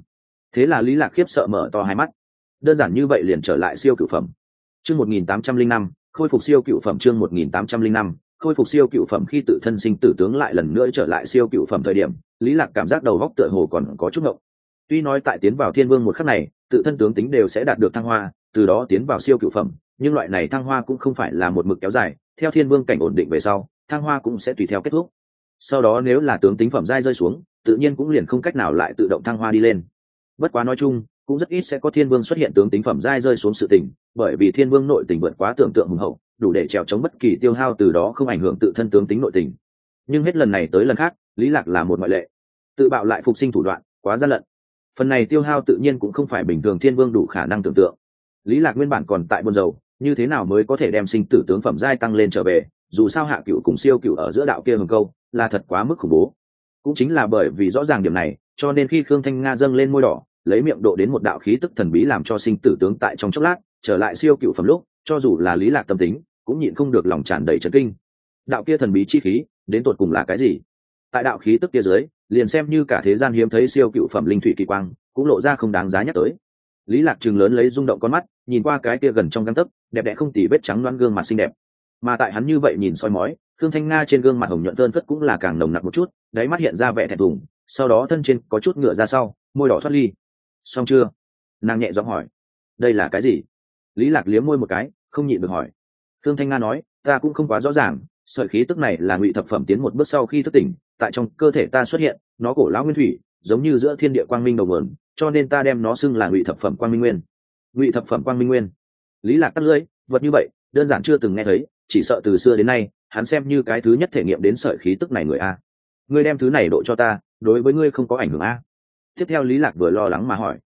Thế là lý lạc khiếp sợ mở to hai mắt. Đơn giản như vậy liền trở lại siêu cựu phẩm chương một nghìn tám trăm linh năm, khôi phục siêu cựu phẩm chương một nghìn tám trăm linh năm, khôi phục siêu cựu phẩm khi tự thân sinh tử tướng lại lần nữa trở lại siêu cựu phẩm thời điểm, lý lạc cảm giác đầu góc tựa hồ còn có chút ngộng. Tuy nói tại tiến vào thiên vương một khắc này, tự thân tướng tính đều sẽ đạt được thăng hoa, từ đó tiến vào siêu cựu phẩm, nhưng loại này thăng hoa cũng không phải là một mực kéo dài, theo thiên vương cảnh ổn định về sau, thăng hoa cũng sẽ tùy theo kết thúc. Sau đó nếu là tướng tính phẩm giai rơi xuống, tự nhiên cũng liền không cách nào lại tự động thăng hoa đi lên. Bất quá nói chung cũng rất ít sẽ có thiên vương xuất hiện tướng tính phẩm dai rơi xuống sự tình, bởi vì thiên vương nội tình vượt quá tưởng tượng hùng hậu, đủ để trèo chống bất kỳ tiêu hao từ đó không ảnh hưởng tự thân tướng tính nội tình. Nhưng hết lần này tới lần khác, lý lạc là một ngoại lệ. Tự bạo lại phục sinh thủ đoạn, quá gian lận. Phần này tiêu hao tự nhiên cũng không phải bình thường thiên vương đủ khả năng tưởng tượng. Lý lạc nguyên bản còn tại buôn dầu như thế nào mới có thể đem sinh tử tướng phẩm giai tăng lên trở về, dù sao hạ cựu cùng siêu cựu ở giữa đạo kia hừng câu, là thật quá mức khủng bố. Cũng chính là bởi vì rõ ràng điểm này, cho nên khi khương thanh nga dâng lên môi đỏ lấy miệng độ đến một đạo khí tức thần bí làm cho sinh tử tướng tại trong chốc lát, trở lại siêu cựu phẩm lúc, cho dù là lý lạc tâm tính, cũng nhịn không được lòng tràn đầy trấn kinh. Đạo kia thần bí chi khí, đến tột cùng là cái gì? Tại đạo khí tức kia dưới, liền xem như cả thế gian hiếm thấy siêu cựu phẩm linh thủy kỳ quang, cũng lộ ra không đáng giá nhắc tới. Lý lạc trường lớn lấy rung động con mắt, nhìn qua cái kia gần trong găng tấc, đẹp đẽ không tỉ vết trắng loan gương mặt xinh đẹp. Mà tại hắn như vậy nhìn soi mói thương thanh nga trên gương mặt hồng nhuận tơn phất cũng là càng nồng nặc một chút, đáy mắt hiện ra vẻ thẹn thùng, sau đó thân trên có chút ngựa ra sau, môi đỏ thoát ly xong chưa? Nàng nhẹ giọng hỏi. Đây là cái gì? Lý lạc liếm môi một cái, không nhịn được hỏi. Thương thanh nga nói, ta cũng không quá rõ ràng, sợi khí tức này là ngụy thập phẩm tiến một bước sau khi thức tỉnh, tại trong cơ thể ta xuất hiện, nó cổ lão nguyên thủy, giống như giữa thiên địa quang minh đầu nguồn, cho nên ta đem nó xưng là ngụy thập phẩm quang minh nguyên. Ngụy thập phẩm quang minh nguyên. Lý lạc cắt lưỡi, vật như vậy, đơn giản chưa từng nghe thấy, chỉ sợ từ xưa đến nay, hắn xem như cái thứ nhất thể nghiệm đến sợi khí tức này người a. Ngươi đem thứ này độ cho ta, đối với ngươi không có ảnh hưởng a tiếp theo lý lạc vừa lo lắng mà hỏi.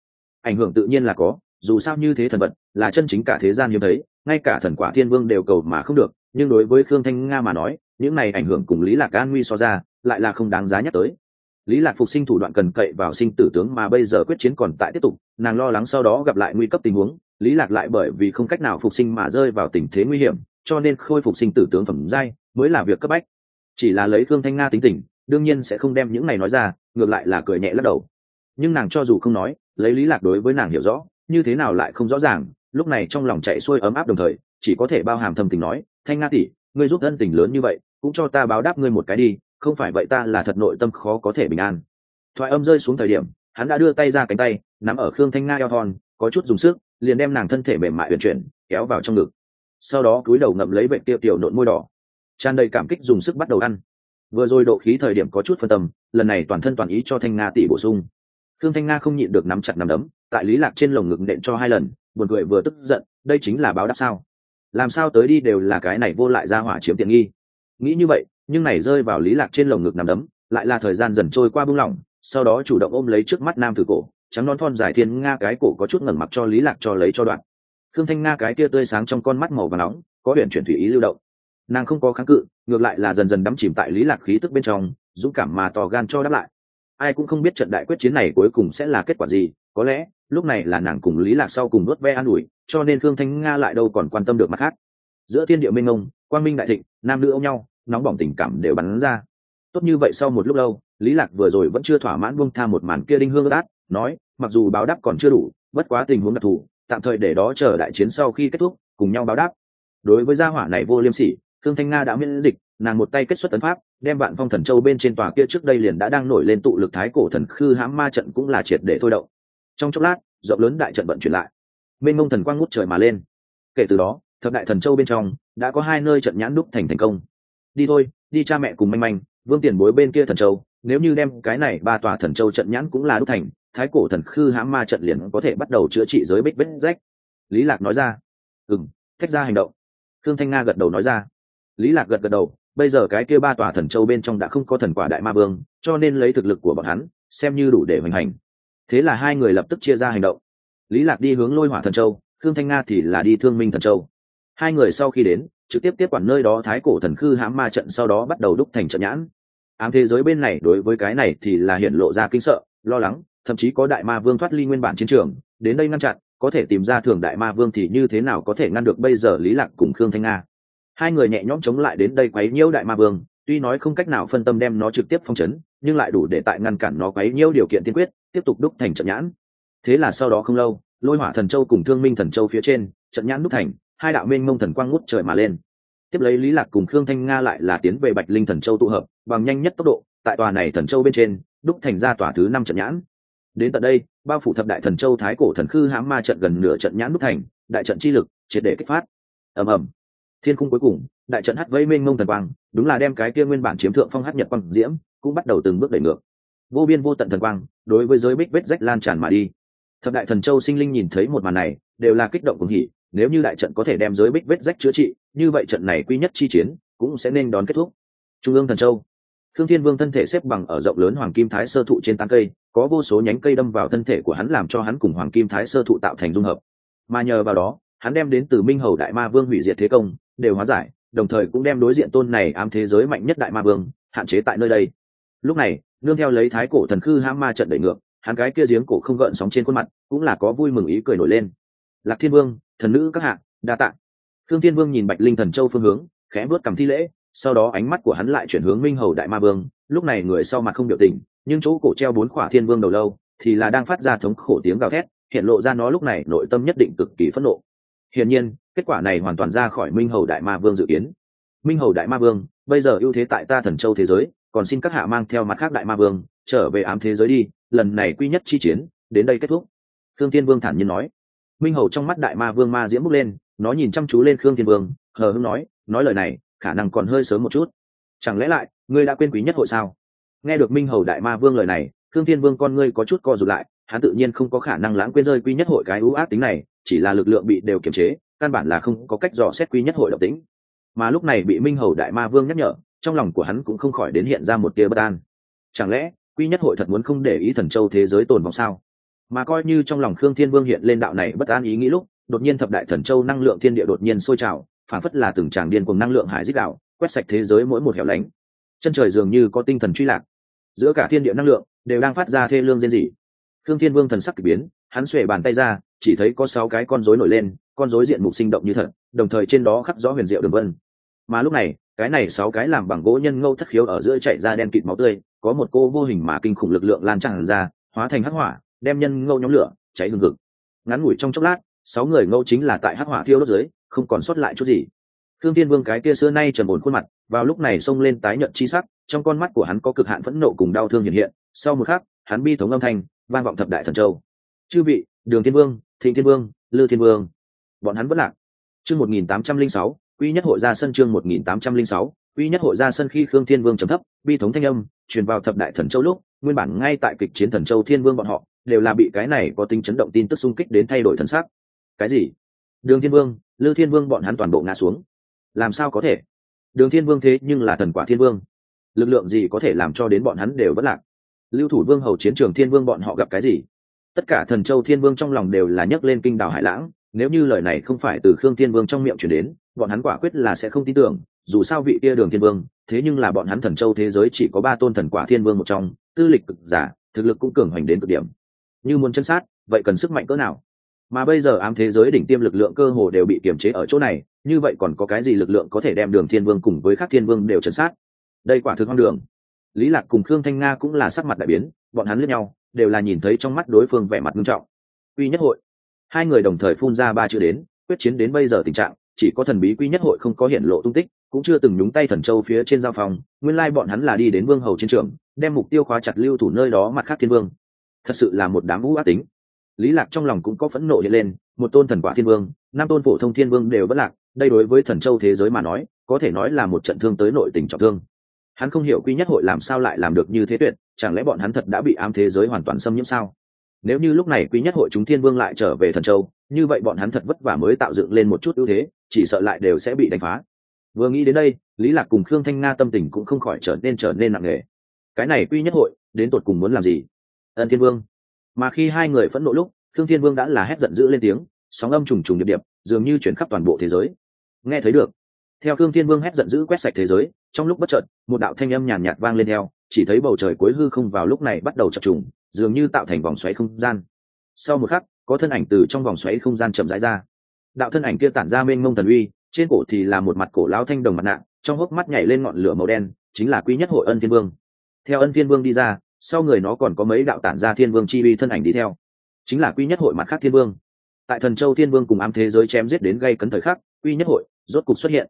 Ảnh hưởng tự nhiên là có, dù sao như thế thần vật, là chân chính cả thế gian hiếm thấy, ngay cả thần quả thiên vương đều cầu mà không được, nhưng đối với khương thanh nga mà nói, những này ảnh hưởng cùng lý lạc an nguy so ra, lại là không đáng giá nhắc tới. Lý lạc phục sinh thủ đoạn cần cậy vào sinh tử tướng mà bây giờ quyết chiến còn tại tiếp tục, nàng lo lắng sau đó gặp lại nguy cấp tình huống, lý lạc lại bởi vì không cách nào phục sinh mà rơi vào tình thế nguy hiểm, cho nên khôi phục sinh tử tướng phẩm giai mới là việc cấp bách. Chỉ là lấy khương thanh nga tính tình, đương nhiên sẽ không đem những này nói ra, ngược lại là cười nhẹ lắc đầu nhưng nàng cho dù không nói, lấy lý lạc đối với nàng hiểu rõ, như thế nào lại không rõ ràng, lúc này trong lòng chạy xuôi ấm áp đồng thời, chỉ có thể bao hàm thầm tình nói, thanh nga tỷ, ngươi giúp ân tình lớn như vậy, cũng cho ta báo đáp ngươi một cái đi, không phải vậy ta là thật nội tâm khó có thể bình an. Thoại âm rơi xuống thời điểm, hắn đã đưa tay ra cánh tay, nắm ở khương thanh nga eo thon có chút dùng sức, liền đem nàng thân thể mềm mại uyển chuyển, kéo vào trong ngực. Sau đó cúi đầu ngậm lấy vệ tiêu tiểu nộn môi đỏ. Tràn đầy cảm kích dùng sức bắt đầu ăn. Vừa rồi độ khí thời điểm có chút phân tâm, lần này toàn thân toàn ý cho thanh nga tỷ bổ sung khương thanh nga không nhịn được nắm chặt nắm đấm, tại lý lạc trên lồng ngực nện cho hai lần, buồn cười vừa tức giận, đây chính là báo đáp sao? Làm sao tới đi đều là cái này vô lại ra hỏa chiếm tiện nghi. Nghĩ như vậy, nhưng này rơi vào lý lạc trên lồng ngực nằm đấm, lại là thời gian dần trôi qua buông lỏng, sau đó chủ động ôm lấy trước mắt nam tử cổ, trắng non thon dài thiên nga cái cổ có chút ngẩng mặt cho lý lạc cho lấy cho đoạn. Thương thanh nga cái kia tươi sáng trong con mắt màu và nóng, có huyện chuyển thủy ý lưu động. Nàng không có kháng cự, ngược lại là dần dần đắm chìm tại lý lạc khí tức bên trong, dũng cảm mà tò gan cho đáp lại ai cũng không biết trận đại quyết chiến này cuối cùng sẽ là kết quả gì, có lẽ, lúc này là nàng cùng lý lạc sau cùng nuốt ve an ủi, cho nên thương thanh nga lại đâu còn quan tâm được mặt khác. Giữa thiên địa minh ông quang minh đại thịnh, nam nữ ôm nhau, nóng bỏng tình cảm đều bắn ra. Tốt như vậy sau một lúc lâu, lý lạc vừa rồi vẫn chưa thỏa mãn buông tha một màn kia đinh hương đát nói, mặc dù báo đáp còn chưa đủ, bất quá tình huống đặc thù, tạm thời để đó chờ đại chiến sau khi kết thúc, cùng nhau báo đáp. Đối với gia hỏa này vô liêm sỉ thương thanh nga đã miễn dịch, nàng một tay kết xuất tấn pháp, đem vạn phong thần châu bên trên tòa kia trước đây liền đã đang nổi lên tụ lực thái cổ thần khư hãm ma trận cũng là triệt để thôi động. Trong chốc lát, rộng lớn đại trận vận chuyển lại. Mênh mông thần quang ngút trời mà lên. Kể từ đó, thập đại thần châu bên trong đã có hai nơi trận nhãn đúc thành thành công. Đi thôi, đi cha mẹ cùng manh manh, vương tiền bối bên kia thần châu, nếu như đem cái này ba tòa thần châu trận nhãn cũng là đúc thành, thái cổ thần khư hãm ma trận liền có thể bắt đầu chữa trị giới bích vết rách. Lý lạc nói ra. Ừng thách ra hành động. Thương thanh nga gật đầu nói ra lý lạc gật gật đầu, bây giờ cái kia ba tòa thần châu bên trong đã không có thần quả đại ma vương, cho nên lấy thực lực của bọn hắn, xem như đủ để hoành hành. Thế là hai người lập tức chia ra hành động. Lý lạc đi hướng lôi hỏa thần châu thương thanh nga thì là đi thương minh thần châu. Hai người sau khi đến, trực tiếp tiếp quản nơi đó thái cổ thần khư hãm ma trận sau đó bắt đầu đúc thành trận nhãn. Ám thế giới bên này đối với cái này thì là hiện lộ ra kinh sợ, lo lắng, thậm chí có đại ma vương thoát ly nguyên bản chiến trường, đến đây ngăn chặn, có thể tìm ra thường đại ma vương thì như thế nào có thể ngăn được bây giờ lý lạc cùng khương thanh nga hai người nhẹ nhõm chống lại đến đây quấy nhiễu đại ma vương, tuy nói không cách nào phân tâm đem nó trực tiếp phong chấn, nhưng lại đủ để tại ngăn cản nó quấy nhiễu điều kiện tiên quyết, tiếp tục đúc thành trận nhãn. Thế là sau đó không lâu, lôi hỏa thần châu cùng thương minh thần châu phía trên, trận nhãn đúc thành, hai đạo minh mông thần quang ngút trời mà lên. Tiếp lấy lý lạc cùng khương thanh nga lại là tiến về bạch linh thần châu tụ hợp, bằng nhanh nhất tốc độ, tại tòa này thần châu bên trên, đúc thành ra tòa thứ năm trận nhãn. Đến tận đây, bao phủ thập đại thần châu thái cổ thần khư hãm ma trận gần nửa trận nhãn đúc thành, đại trận chi lực, triệt để kích phát. Ầm ầm thiên cung cuối cùng, đại trận hát vây mênh mông thần quang, đúng là đem cái kia nguyên bản chiếm thượng phong hát nhật quang diễm, cũng bắt đầu từng bước đẩy ngược. Vô biên vô tận thần quang, đối với giới bích vết rách lan tràn mà đi. Thập đại thần châu sinh linh nhìn thấy một màn này, đều là kích động cùng hỉ, nếu như đại trận có thể đem giới bích vết rách chữa trị, như vậy trận này quy nhất chi chiến, cũng sẽ nên đón kết thúc. Trung ương thần châu. Thương thiên vương thân thể xếp bằng ở rộng lớn hoàng kim thái sơ thụ trên tán cây, có vô số nhánh cây đâm vào thân thể của hắn làm cho hắn cùng hoàng kim thái sơ thụ tạo thành dung hợp. Mà nhờ vào đó, hắn đem đến từ minh hầu đại ma vương hủy diệt thế công đều hóa giải, đồng thời cũng đem đối diện tôn này ám thế giới mạnh nhất đại ma vương hạn chế tại nơi đây. Lúc này, nương theo lấy thái cổ thần khư hãm ma trận đẩy ngược, hắn cái kia giếng cổ không gợn sóng trên khuôn mặt, cũng là có vui mừng ý cười nổi lên. Lạc thiên vương, thần nữ các hạ, đa tạng thương thiên vương nhìn bạch linh thần châu phương hướng, khẽ vớt cầm thi lễ, sau đó ánh mắt của hắn lại chuyển hướng minh hầu đại ma vương, lúc này người sau mặt không biểu tình, nhưng chỗ cổ treo bốn khỏa thiên vương đầu lâu, thì là đang phát ra thống khổ tiếng gào thét, hiện lộ ra nó lúc này nội tâm nhất định cực kỳ phẫn nộ. Hiển nhiên kết quả này hoàn toàn ra khỏi minh hầu đại ma vương dự kiến. Minh hầu đại ma vương, bây giờ ưu thế tại ta thần châu thế giới, còn xin các hạ mang theo mặt khác đại ma vương, trở về ám thế giới đi, lần này quy nhất chi chiến, đến đây kết thúc. Khương tiên vương thản nhiên nói. Minh hầu trong mắt đại ma vương ma diễm bước lên, nó nhìn chăm chú lên khương thiên vương, hờ hưng nói nói lời này, khả năng còn hơi sớm một chút. Chẳng lẽ lại, ngươi đã quên quý nhất hội sao? Nghe được minh hầu đại ma vương lời này, khương thiên vương con ngươi có chút co rụt lại, hắn tự nhiên không có khả năng lãng quên rơi quý nhất hội cái ưu ác tính này, chỉ là lực lượng bị đều kiềm chế căn bản là không có cách dò xét quy nhất hội độc tính. Mà lúc này bị minh hầu đại ma vương nhắc nhở, trong lòng của hắn cũng không khỏi đến hiện ra một tia bất an. Chẳng lẽ quy nhất hội thật muốn không để ý thần châu thế giới tồn vong sao? Mà coi như trong lòng khương thiên vương hiện lên đạo này bất an ý nghĩ lúc, đột nhiên thập đại thần châu năng lượng thiên địa đột nhiên sôi trào, phản phất là từng tràng điên cùng năng lượng hải dích đạo, quét sạch thế giới mỗi một hẻo lánh. Chân trời dường như có tinh thần truy lạc. Giữa cả thiên địa năng lượng đều đang phát ra thê lương riêng dị khương thiên vương thần sắc k ỳ biến, hắn xuể bàn tay ra, chỉ thấy có sáu cái con rối nổi lên con rối diện mục sinh động như thật, đồng thời trên đó khắc rõ huyền diệu đường vân. Mà lúc này, cái này sáu cái làm bằng gỗ nhân ngâu thất khiếu ở giữa chạy ra đen kịt máu tươi, có một cô vô hình mà kinh khủng lực lượng lan tràn ra, hóa thành hắc hỏa, đem nhân ngâu nhóm lửa cháy hừng hực ngắn ngủi trong chốc lát, sáu người ngâu chính là tại hắc hỏa thiêu đốt dưới, không còn sót lại chút gì. Thương tiên vương cái kia xưa nay trần ổn khuôn mặt, vào lúc này xông lên tái nhận chi sắc, trong con mắt của hắn có cực hạn phẫn nộ cùng đau thương hiện hiện. Sau một khắc, hắn bi thống âm thanh, vang vọng thập đại thần châu. Chư vị, đường thiên vương, thịnh thiên vương, lư thiên vương bọn hắn vẫn lạc. Chương một nghìn tám trăm linh sáu, quy nhất hội ra sân chương một nghìn tám trăm linh sáu, quy nhất hội ra sân khi khương thiên vương trầm thấp, bi thống thanh âm, truyền vào thập đại thần châu lúc, nguyên bản ngay tại kịch chiến thần châu thiên vương bọn họ, đều là bị cái này có tính chấn động tin tức xung kích đến thay đổi thần sắc. Cái gì? Đường thiên vương, lư thiên vương bọn hắn toàn bộ ngã xuống. Làm sao có thể? Đường thiên vương thế nhưng là thần quả thiên vương. Lực lượng gì có thể làm cho đến bọn hắn đều bất lạc? Lưu thủ vương hầu chiến trường thiên vương bọn họ gặp cái gì? Tất cả thần châu thiên vương trong lòng đều là nhấc lên kinh đảo hải lãng nếu như lời này không phải từ khương thiên vương trong miệng chuyển đến, bọn hắn quả quyết là sẽ không tin tưởng, dù sao vị kia đường thiên vương, thế nhưng là bọn hắn thần châu thế giới chỉ có ba tôn thần quả thiên vương một trong, tư lịch cực giả, thực lực cũng cường hoành đến cực điểm. Như muốn chân sát, vậy cần sức mạnh cỡ nào? Mà bây giờ ám thế giới đỉnh tiêm lực lượng cơ hồ đều bị kiềm chế ở chỗ này, như vậy còn có cái gì lực lượng có thể đem đường thiên vương cùng với các thiên vương đều chân sát? Đây quả thực hoang đường. Lý lạc cùng khương thanh nga cũng là sắc mặt đại biến, bọn hắn lướt nhau, đều là nhìn thấy trong mắt đối phương vẻ mặt nghiêm trọng. Uy nhất hội hai người đồng thời phun ra ba chữ đến, quyết chiến đến bây giờ tình trạng, chỉ có thần bí quy nhất hội không có hiện lộ tung tích, cũng chưa từng nhúng tay thần châu phía trên giao phòng, nguyên lai bọn hắn là đi đến vương hầu chiến trường, đem mục tiêu khóa chặt lưu thủ nơi đó mặt khác thiên vương. Thật sự là một đám vũ ác tính. Lý lạc trong lòng cũng có phẫn nộ hiện lên, một tôn thần quả thiên vương, năm tôn phổ thông thiên vương đều bất lạc, đây đối với thần châu thế giới mà nói, có thể nói là một trận thương tới nội tình trọng thương. Hắn không hiểu quy nhất hội làm sao lại làm được như thế tuyệt, chẳng lẽ bọn hắn thật đã bị ám thế giới hoàn toàn xâm nhiễm sao? Nếu như lúc này quý nhất hội chúng thiên vương lại trở về thần châu như vậy bọn hắn thật vất vả mới tạo dựng lên một chút ưu thế chỉ sợ lại đều sẽ bị đánh phá. Vừa nghĩ đến đây lý lạc cùng khương thanh nga tâm tình cũng không khỏi trở nên trở nên nặng nề. Cái này quy nhất hội đến tột cùng muốn làm gì? Ân thiên vương. Mà khi hai người phẫn nộ lúc khương thiên vương đã là hét giận dữ lên tiếng sóng âm trùng trùng điệp điệp dường như chuyển khắp toàn bộ thế giới. Nghe thấy được. Theo khương thiên vương hét giận dữ quét sạch thế giới trong lúc bất chợt một đạo thanh âm nhàn nhạt, vang lên theo chỉ thấy bầu trời cuối hư không vào lúc này bắt đầu chập trùng dường như tạo thành vòng xoáy không gian. Sau một khắc, có thân ảnh từ trong vòng xoáy không gian chậm rãi ra. Đạo thân ảnh kia tản ra mênh mông thần uy, trên cổ thì là một mặt cổ lao thanh đồng mặt nạ, trong hốc mắt nhảy lên ngọn lửa màu đen, chính là quý nhất hội ân thiên vương. Theo ân thiên vương đi ra, sau người nó còn có mấy đạo tản ra thiên vương chi uy thân ảnh đi theo. Chính là quý nhất hội mặt khác thiên vương. Tại thần châu thiên vương cùng ám thế giới chém giết đến gây cấn thời khắc quy nhất hội rốt cục xuất hiện.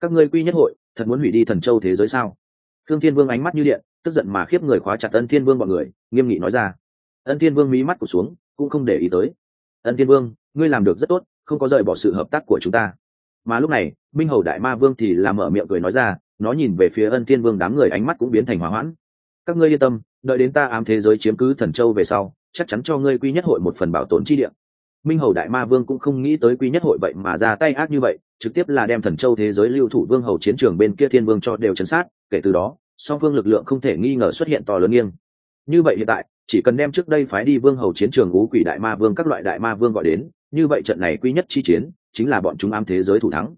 Các ngươi quy nhất hội, thật muốn hủy đi thần châu thế giới sao? Thương thiên vương ánh mắt như điện tức giận mà khiếp người khóa chặt ân thiên vương bọn người, nghiêm nghị nói ra. Ân thiên vương mí mắt cụt xuống, cũng không để ý tới. Ân thiên vương, ngươi làm được rất tốt, không có rời bỏ sự hợp tác của chúng ta. Mà lúc này, minh hầu đại ma vương thì làm mở miệng cười nói ra, nó nhìn về phía ân thiên vương đám người ánh mắt cũng biến thành hỏa hoãn. Các ngươi yên tâm, đợi đến ta ám thế giới chiếm cứ thần châu về sau, chắc chắn cho ngươi quy nhất hội một phần bảo tồn chi địa. Minh hầu đại ma vương cũng không nghĩ tới quy nhất hội vậy mà ra tay ác như vậy, trực tiếp là đem thần châu thế giới lưu thủ vương hầu chiến trường bên kia thiên vương cho đều chấn sát, kể từ đó song phương lực lượng không thể nghi ngờ xuất hiện to lớn nghiêng. Như vậy hiện tại, chỉ cần đem trước đây phái đi vương hầu chiến trường ngũ quỷ đại ma vương các loại đại ma vương gọi đến, như vậy trận này quy nhất chi chiến, chính là bọn chúng am thế giới thủ thắng.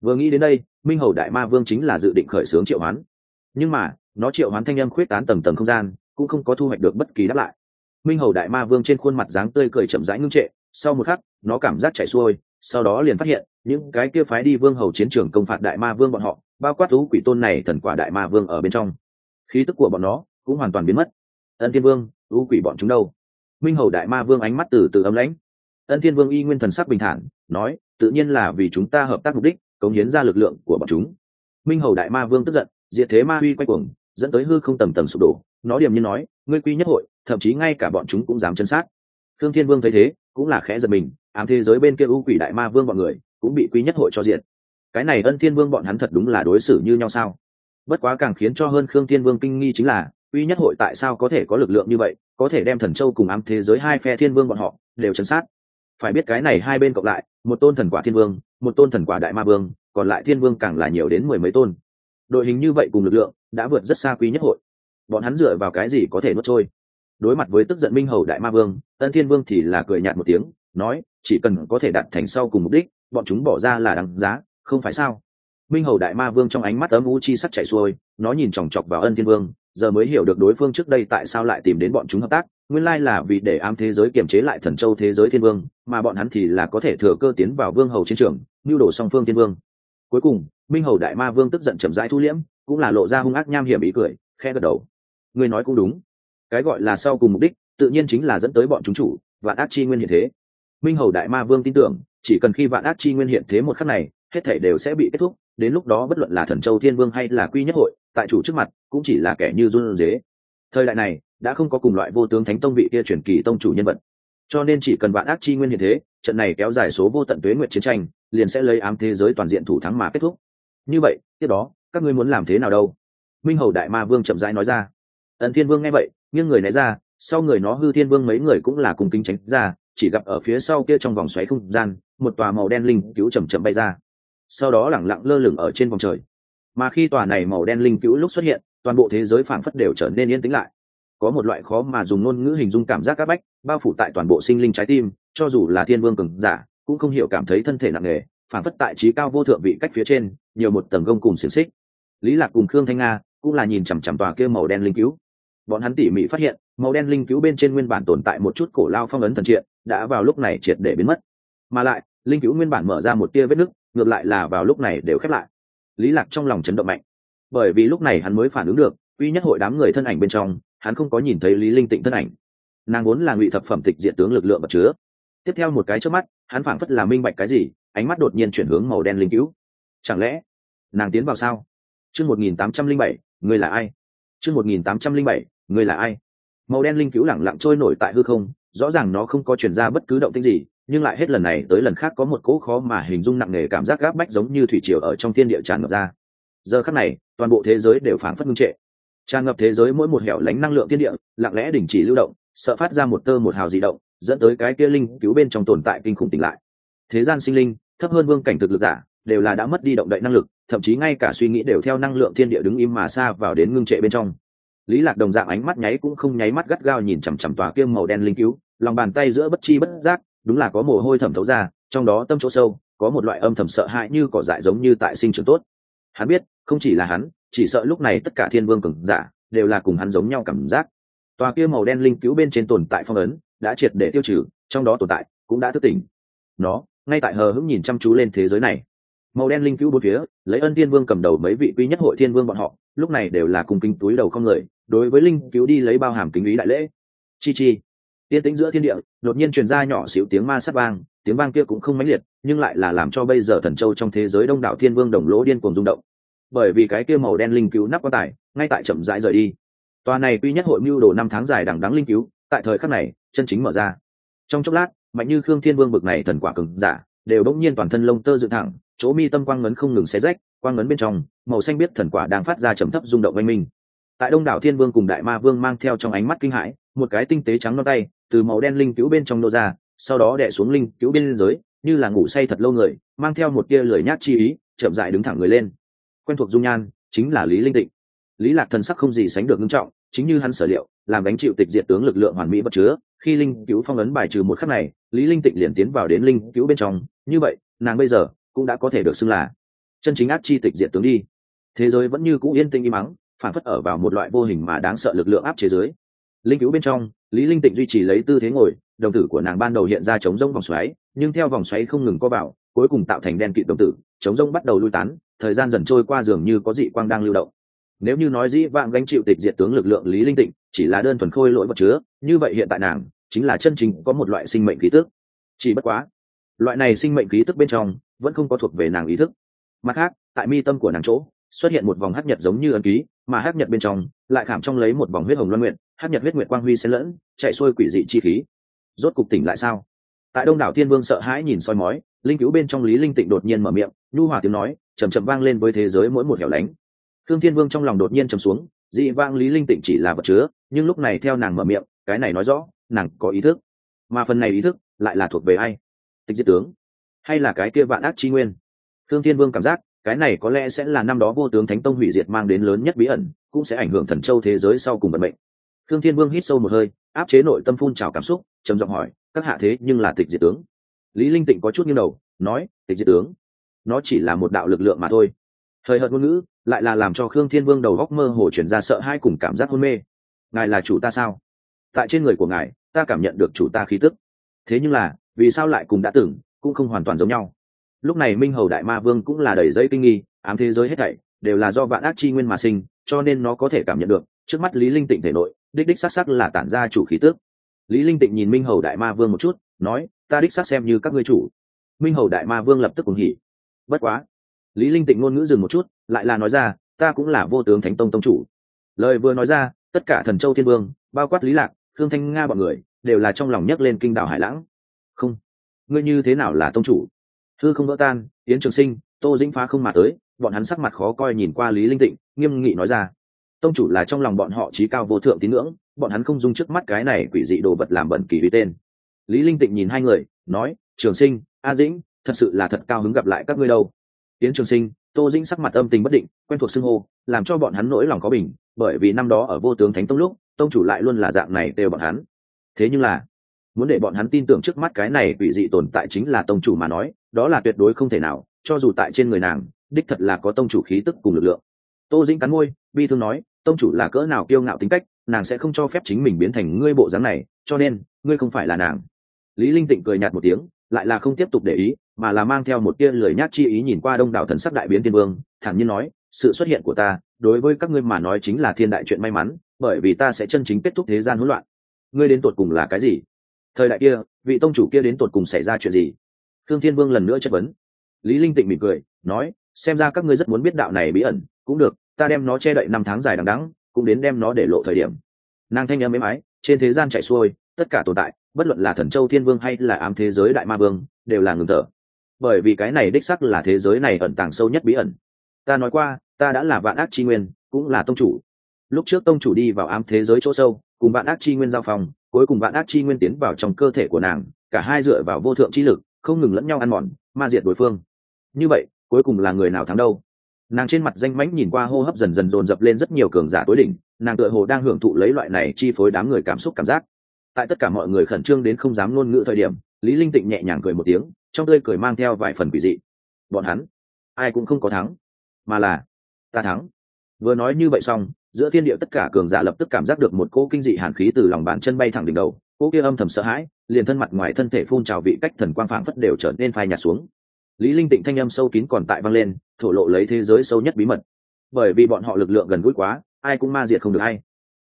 Vừa nghĩ đến đây, minh hầu đại ma vương chính là dự định khởi xướng triệu hoán. Nhưng mà, nó triệu hoán thanh âm khuyết tán tầng tầng không gian, cũng không có thu hoạch được bất kỳ đáp lại. Minh hầu đại ma vương trên khuôn mặt dáng tươi cười chậm rãi ngưng trệ, sau một khắc, nó cảm giác chảy xuôi, sau đó liền phát hiện, những cái kia phái đi vương hầu chiến trường công phạt đại ma vương bọn họ bao quát thú quỷ tôn này thần quả đại ma vương ở bên trong. Khí tức của bọn nó cũng hoàn toàn biến mất. Ân thiên vương, thú quỷ bọn chúng đâu? Minh hầu đại ma vương ánh mắt từ từ ấm lãnh. Ân thiên vương y nguyên thần sắc bình thản, nói, tự nhiên là vì chúng ta hợp tác mục đích, cống hiến ra lực lượng của bọn chúng. Minh hầu đại ma vương tức giận, diệt thế ma huy quay cuồng, dẫn tới hư không tầm tầm sụp đổ. Nó điểm như nói, ngươi quy nhất hội, thậm chí ngay cả bọn chúng cũng dám chân sát. Thương thiên vương thấy thế, cũng là khẽ giật mình, ám thế giới bên kia u quỷ đại ma vương bọn người cũng bị quy nhất hội cho diện cái này ân thiên vương bọn hắn thật đúng là đối xử như nhau sao? Bất quá càng khiến cho hơn khương thiên vương kinh nghi chính là quý nhất hội tại sao có thể có lực lượng như vậy, có thể đem thần châu cùng ám thế giới hai phe thiên vương bọn họ đều chấn sát? Phải biết cái này hai bên cộng lại, một tôn thần quả thiên vương, một tôn thần quả đại ma vương, còn lại thiên vương càng là nhiều đến mười mấy tôn. Đội hình như vậy cùng lực lượng, đã vượt rất xa quý nhất hội. Bọn hắn dựa vào cái gì có thể nuốt trôi? Đối mặt với tức giận minh hầu đại ma vương, ân thiên vương thì là cười nhạt một tiếng, nói, chỉ cần có thể đạt thành sau cùng mục đích, bọn chúng bỏ ra là đáng giá không phải sao? Minh hầu đại ma vương trong ánh mắt ấm u chi sắc chảy xuôi, nó nhìn chòng chọc vào ân thiên vương, giờ mới hiểu được đối phương trước đây tại sao lại tìm đến bọn chúng hợp tác, nguyên lai là vì để ám thế giới kiềm chế lại thần châu thế giới thiên vương, mà bọn hắn thì là có thể thừa cơ tiến vào vương hầu chiến trường, mưu đồ song phương thiên vương. Cuối cùng, minh hầu đại ma vương tức giận chậm rãi thu liễm, cũng là lộ ra hung ác nham hiểm ý cười khe gật đầu. Người nói cũng đúng. Cái gọi là sau cùng mục đích, tự nhiên chính là dẫn tới bọn chúng chủ, vạn ác chi nguyên hiện thế. Minh hầu đại ma vương tin tưởng, chỉ cần khi vạn ác chi nguyên hiện thế một khắc này hết thể đều sẽ bị kết thúc, đến lúc đó bất luận là thần châu thiên vương hay là quy nhất hội, tại chủ trước mặt, cũng chỉ là kẻ như run dế thời đại này, đã không có cùng loại vô tướng thánh tông vị kia chuyển kỳ tông chủ nhân vật. Cho nên chỉ cần vạn ác chi nguyên hiện thế, trận này kéo dài số vô tận tuế nguyện chiến tranh, liền sẽ lấy ám thế giới toàn diện thủ thắng mà kết thúc. Như vậy, tiếp đó, các ngươi muốn làm thế nào đâu? Minh hầu đại ma vương chậm rãi nói ra. Ẩn thiên vương nghe vậy, nghiêng người né ra, sau người nó hư thiên vương mấy người cũng là cùng kính tránh ra, chỉ gặp ở phía sau kia trong vòng xoáy không gian, một tòa màu đen linh cứu chầm chậm bay ra sau đó lẳng lặng lơ lửng ở trên vòng trời. Mà khi tòa này màu đen linh cứu lúc xuất hiện, toàn bộ thế giới phảng phất đều trở nên yên tĩnh lại. Có một loại khó mà dùng ngôn ngữ hình dung cảm giác áp bách, bao phủ tại toàn bộ sinh linh trái tim, cho dù là thiên vương cường giả, cũng không hiểu cảm thấy thân thể nặng nề, phảng phất tại trí cao vô thượng vị cách phía trên, nhiều một tầng gông cùng xiềng xích. Lý lạc cùng khương thanh nga cũng là nhìn chằm chằm tòa kia màu đen linh cứu bọn hắn tỉ mỉ phát hiện, màu đen linh cứu bên trên nguyên bản tồn tại một chút cổ lao phong ấn thần triện, đã vào lúc này triệt để biến mất. Mà lại, linh cứu nguyên bản mở ra một tia vết nứt ngược lại là vào lúc này đều khép lại. Lý lạc trong lòng chấn động mạnh. Bởi vì lúc này hắn mới phản ứng được, uy nhất hội đám người thân ảnh bên trong, hắn không có nhìn thấy lý linh tịnh thân ảnh. Nàng vốn là ngụy thập phẩm tịch diện tướng lực lượng vật chứa. Tiếp theo một cái trước mắt, hắn phảng phất là minh bạch cái gì, ánh mắt đột nhiên chuyển hướng màu đen linh cứu chẳng lẽ, nàng tiến vào sao? Chương một nghìn tám trăm linh bảy, người là ai? Chương một nghìn tám trăm linh bảy, người là ai? Màu đen linh cứu lẳng lặng trôi nổi tại hư không, rõ ràng nó không có chuyển ra bất cứ động tĩnh gì nhưng lại hết lần này tới lần khác có một cỗ khó mà hình dung nặng nề cảm giác gáp bách giống như thủy triều ở trong thiên địa tràn ngập ra. Giờ khắc này, toàn bộ thế giới đều phảng phất ngưng trệ. Tràn ngập thế giới mỗi một hẻo lánh năng lượng thiên địa, lặng lẽ đình chỉ lưu động, sợ phát ra một tơ một hào di động, dẫn tới cái kia linh cứu bên trong tồn tại kinh khủng tỉnh lại. Thế gian sinh linh, thấp hơn vương cảnh thực lực giả, đều là đã mất đi động đậy năng lực, thậm chí ngay cả suy nghĩ đều theo năng lượng thiên địa đứng im mà xa vào đến ngưng trệ bên trong. Lý lạc đồng dạng ánh mắt nháy cũng không nháy mắt gắt gao nhìn chằm chằm tòa kia màu đen linh cứu, lòng bàn tay giữa bất chi bất giác đúng là có mồ hôi thẩm thấu ra trong đó tâm chỗ sâu, có một loại âm thầm sợ hãi như cỏ dại giống như tại sinh trưởng tốt. Hắn biết, không chỉ là hắn, chỉ sợ lúc này tất cả thiên vương cường giả đều là cùng hắn giống nhau cảm giác. Tòa kia màu đen linh cứu bên trên tồn tại phong ấn đã triệt để tiêu trừ, trong đó tồn tại cũng đã thức tỉnh. Nó, ngay tại hờ hững nhìn chăm chú lên thế giới này. Màu đen linh cứu bốn phía, lấy ân thiên vương cầm đầu mấy vị quý nhất hội thiên vương bọn họ, lúc này đều là cùng kính túi đầu không người, đối với linh cứu đi lấy bao hàm kính ý đại lễ. Chi chi tiên tĩnh giữa thiên địa, đột nhiên truyền ra nhỏ xíu tiếng ma sát vang, tiếng vang kia cũng không mãnh liệt, nhưng lại là làm cho bây giờ thần châu trong thế giới đông đảo thiên vương đồng lỗ điên cuồng rung động. Bởi vì cái kia màu đen linh cứu nắp quan tài, ngay tại chậm rãi rời đi. Tòa này tuy nhất hội mưu đồ năm tháng dài đằng đắng linh cứu, tại thời khắc này, chân chính mở ra. Trong chốc lát, mạnh như khương thiên vương bực này thần quả cứng giả, đều bỗng nhiên toàn thân lông tơ dựng thẳng, chỗ mi tâm quang ngấn không ngừng xé rách, quang ngấn bên trong, màu xanh biết thần quả đang phát ra trầm thấp rung động oanh minh. Tại đông đảo thiên vương cùng đại ma vương mang theo trong ánh mắt kinh hãi một cái tinh tế trắng non tay, từ màu đen linh cứu bên trong nô ra, sau đó đẻ xuống linh cứu bên dưới, như là ngủ say thật lâu người, mang theo một tia lười nhát chi ý, chậm dại đứng thẳng người lên. Quen thuộc dung nhan chính là lý linh Tịnh. lý lạc thần sắc không gì sánh được nghiêm trọng, chính như hắn sở liệu, làm đánh chịu tịch diệt tướng lực lượng hoàn mỹ bất chứa, khi linh cứu phong ấn bài trừ một khắc này, lý linh tịnh liền tiến vào đến linh cứu bên trong. Như vậy, nàng bây giờ cũng đã có thể được xưng là chân chính ác chi tịch diệt tướng đi. Thế giới vẫn như cũ yên tĩnh im mắng phản phất ở vào một loại vô hình mà đáng sợ lực lượng áp chế giới linh cứu bên trong, lý linh tịnh duy trì lấy tư thế ngồi, đồng tử của nàng ban đầu hiện ra chống rông vòng xoáy, nhưng theo vòng xoáy không ngừng co vào, cuối cùng tạo thành đen kịt đồng tử chống rông bắt đầu lui tán, thời gian dần trôi qua dường như có dị quang đang lưu động. Nếu như nói dĩ vãng gánh chịu tịch diệt tướng lực lượng lý linh tịnh, chỉ là đơn thuần khôi lỗi vật chứa, như vậy hiện tại nàng, chính là chân chính có một loại sinh mệnh khí tức. Chỉ bất quá, loại này sinh mệnh khí tức bên trong, vẫn không có thuộc về nàng ý thức. Mặt khác, tại mi tâm của nàng chỗ xuất hiện một vòng hắc nhật giống như ấn ký, mà hắc nhật bên trong lại khảm trong lấy một vòng huyết hồng loan nguyện hắc nhật huyết nguyện quang huy xen lẫn, chạy xuôi quỷ dị chi khí. Rốt cục tỉnh lại sao? Tại đông đảo thiên vương sợ hãi nhìn soi mói, linh cứu bên trong lý linh tịnh đột nhiên mở miệng, nhu hòa tiếng nói chầm chậm vang lên với thế giới mỗi một hẻo lánh. Thương thiên vương trong lòng đột nhiên trầm xuống, dị vang lý linh tịnh chỉ là vật chứa, nhưng lúc này theo nàng mở miệng, cái này nói rõ, nàng có ý thức. Mà phần này ý thức lại là thuộc về ai? Tịch diệt tướng, hay là cái kia vạn ác chi nguyên? Thương thiên vương cảm giác cái này có lẽ sẽ là năm đó vô tướng thánh tông hủy diệt mang đến lớn nhất bí ẩn, cũng sẽ ảnh hưởng thần châu thế giới sau cùng vận mệnh. Thương thiên vương hít sâu một hơi, áp chế nội tâm phun trào cảm xúc, trầm giọng hỏi, các hạ thế nhưng là tịch diệt tướng? Lý linh tịnh có chút nghiêng đầu, nói, tịch diệt tướng? Nó chỉ là một đạo lực lượng mà thôi. Thời hợt ngôn ngữ, lại là làm cho khương thiên vương đầu góc mơ hồ chuyển ra sợ hai cùng cảm giác hôn mê. Ngài là chủ ta sao? Tại trên người của ngài, ta cảm nhận được chủ ta khí tức. Thế nhưng là, vì sao lại cùng đã tưởng cũng không hoàn toàn giống nhau? Lúc này minh hầu đại ma vương cũng là đầy dây kinh nghi, ám thế giới hết thảy đều là do vạn ác chi nguyên mà sinh, cho nên nó có thể cảm nhận được, trước mắt lý linh tịnh thể nội, đích đích sắc sắc là tản ra chủ khí tước lý linh tịnh nhìn minh hầu đại ma vương một chút, nói, ta đích sắc xem như các ngươi chủ. Minh hầu đại ma vương lập tức cùng hỉ. Bất quá. Lý linh tịnh ngôn ngữ dừng một chút, lại là nói ra, ta cũng là vô tướng thánh tông tông chủ. Lời vừa nói ra, tất cả thần châu thiên vương, bao quát lý lạc thương thanh nga bọn người, đều là trong lòng nhấc lên kinh đảo hải lãng. Không, ngươi như thế nào là tông chủ? Thư không vỡ tan, yến trường sinh, tô dĩnh phá không mà tới, bọn hắn sắc mặt khó coi nhìn qua lý linh tịnh, nghiêm nghị nói ra. Tông chủ là trong lòng bọn họ trí cao vô thượng tín ngưỡng, bọn hắn không dung trước mắt cái này quỷ dị đồ vật làm bẩn kỳ uy tên. Lý linh tịnh nhìn hai người, nói, trường sinh, a dĩnh, thật sự là thật cao hứng gặp lại các ngươi đâu. Tiến trường sinh, tô dĩnh sắc mặt âm tình bất định, quen thuộc xưng hô, làm cho bọn hắn nỗi lòng có bình, bởi vì năm đó ở vô tướng thánh tông lúc, tông chủ lại luôn là dạng này đều bọn hắn. Thế nhưng là, muốn để bọn hắn tin tưởng trước mắt cái này quỷ dị tồn tại chính là tông chủ mà nói đó là tuyệt đối không thể nào, cho dù tại trên người nàng, đích thật là có tông chủ khí tức cùng lực lượng. Tô dĩnh cắn môi, bi thương nói, tông chủ là cỡ nào kiêu ngạo tính cách, nàng sẽ không cho phép chính mình biến thành ngươi bộ dáng này, cho nên, ngươi không phải là nàng. Lý linh tịnh cười nhạt một tiếng, lại là không tiếp tục để ý, mà là mang theo một tia lười nhát chi ý nhìn qua đông đảo thần sắc đại biến tiên vương, thản nhiên nói, sự xuất hiện của ta, đối với các ngươi mà nói chính là thiên đại chuyện may mắn, bởi vì ta sẽ chân chính kết thúc thế gian hỗn loạn. Ngươi đến tột cùng là cái gì? Thời đại kia, vị tông chủ kia đến tột cùng xảy ra chuyện gì? Khương thiên vương lần nữa chất vấn. Lý linh tịnh mỉm cười, nói, xem ra các ngươi rất muốn biết đạo này bí ẩn, cũng được, ta đem nó che đậy năm tháng dài đằng đẵng, cũng đến đem nó để lộ thời điểm. Nàng thanh âm êm ái, trên thế gian chạy xuôi, tất cả tồn tại, bất luận là thần châu thiên vương hay là ám thế giới đại ma vương, đều là ngừng thở. Bởi vì cái này đích sắc là thế giới này ẩn tàng sâu nhất bí ẩn. Ta nói qua, ta đã là vạn ác chi nguyên, cũng là tông chủ. Lúc trước tông chủ đi vào ám thế giới chỗ sâu, cùng vạn ác chi nguyên giao phòng cuối cùng vạn ác chi nguyên tiến vào trong cơ thể của nàng, cả hai dựa vào vô thượng chi lực không ngừng lẫn nhau ăn mòn, ma diệt đối phương. Như vậy, cuối cùng là người nào thắng đâu? Nàng trên mặt danh mãnh nhìn qua hô hấp dần dần dồn dập lên rất nhiều cường giả tối đỉnh, nàng tựa hồ đang hưởng thụ lấy loại này chi phối đám người cảm xúc cảm giác. Tại tất cả mọi người khẩn trương đến không dám ngôn ngữ thời điểm, lý linh tịnh nhẹ nhàng cười một tiếng, trong tươi cười mang theo vài phần quỷ dị. Bọn hắn, ai cũng không có thắng, mà là ta thắng. Vừa nói như vậy xong, giữa thiên địa tất cả cường giả lập tức cảm giác được một cỗ kinh dị hàn khí từ lòng bàn chân bay thẳng đỉnh đầu, cỗ kia âm thầm sợ hãi liền thân mặt ngoài thân thể phun trào vị cách thần quang phảng phất đều trở nên phai nhạt xuống. Lý linh tịnh thanh âm sâu kín còn tại vang lên, thổ lộ lấy thế giới sâu nhất bí mật. Bởi vì bọn họ lực lượng gần gũi quá, ai cũng ma diệt không được ai.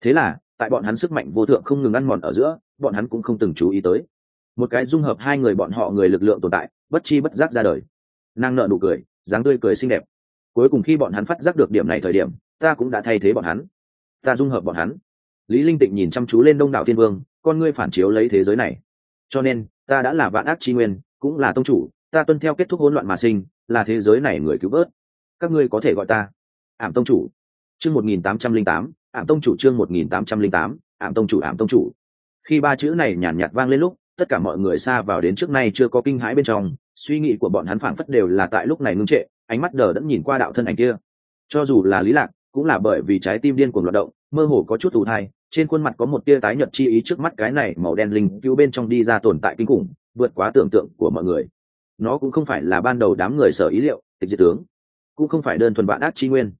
Thế là, tại bọn hắn sức mạnh vô thượng không ngừng ăn mòn ở giữa, bọn hắn cũng không từng chú ý tới. Một cái dung hợp hai người bọn họ người lực lượng tồn tại, bất chi bất giác ra đời. Nàng nợ nụ cười, dáng tươi cười xinh đẹp. Cuối cùng khi bọn hắn phát giác được điểm này thời điểm, ta cũng đã thay thế bọn hắn. Ta dung hợp bọn hắn. Lý linh tịnh nhìn chăm chú lên đông đảo thiên vương con ngươi phản chiếu lấy thế giới này. Cho nên, ta đã là vạn ác chi nguyên, cũng là tông chủ, ta tuân theo kết thúc hỗn loạn mà sinh, là thế giới này người cứu vớt. Các ngươi có thể gọi ta ảm tông chủ. Chương một nghìn tám trăm linh tám, ảm tông chủ chương một nghìn tám trăm linh tám, ảm tông chủ, ảm tông chủ. Khi ba chữ này nhàn nhạt vang lên lúc, tất cả mọi người xa vào đến trước nay chưa có kinh hãi bên trong, suy nghĩ của bọn hắn phảng phất đều là tại lúc này ngưng trệ, ánh mắt đờ đẫn nhìn qua đạo thân ảnh kia. Cho dù là lý lạc, cũng là bởi vì trái tim điên cuồng loạt động, mơ hồ có chút tù thai trên khuôn mặt có một tia tái nhợt chi ý trước mắt cái này màu đen linh cứu bên trong đi ra tồn tại kinh khủng, vượt quá tưởng tượng của mọi người. Nó cũng không phải là ban đầu đám người sở ý liệu, tịch diệt tướng. Cũng không phải đơn thuần vạn ác chi nguyên,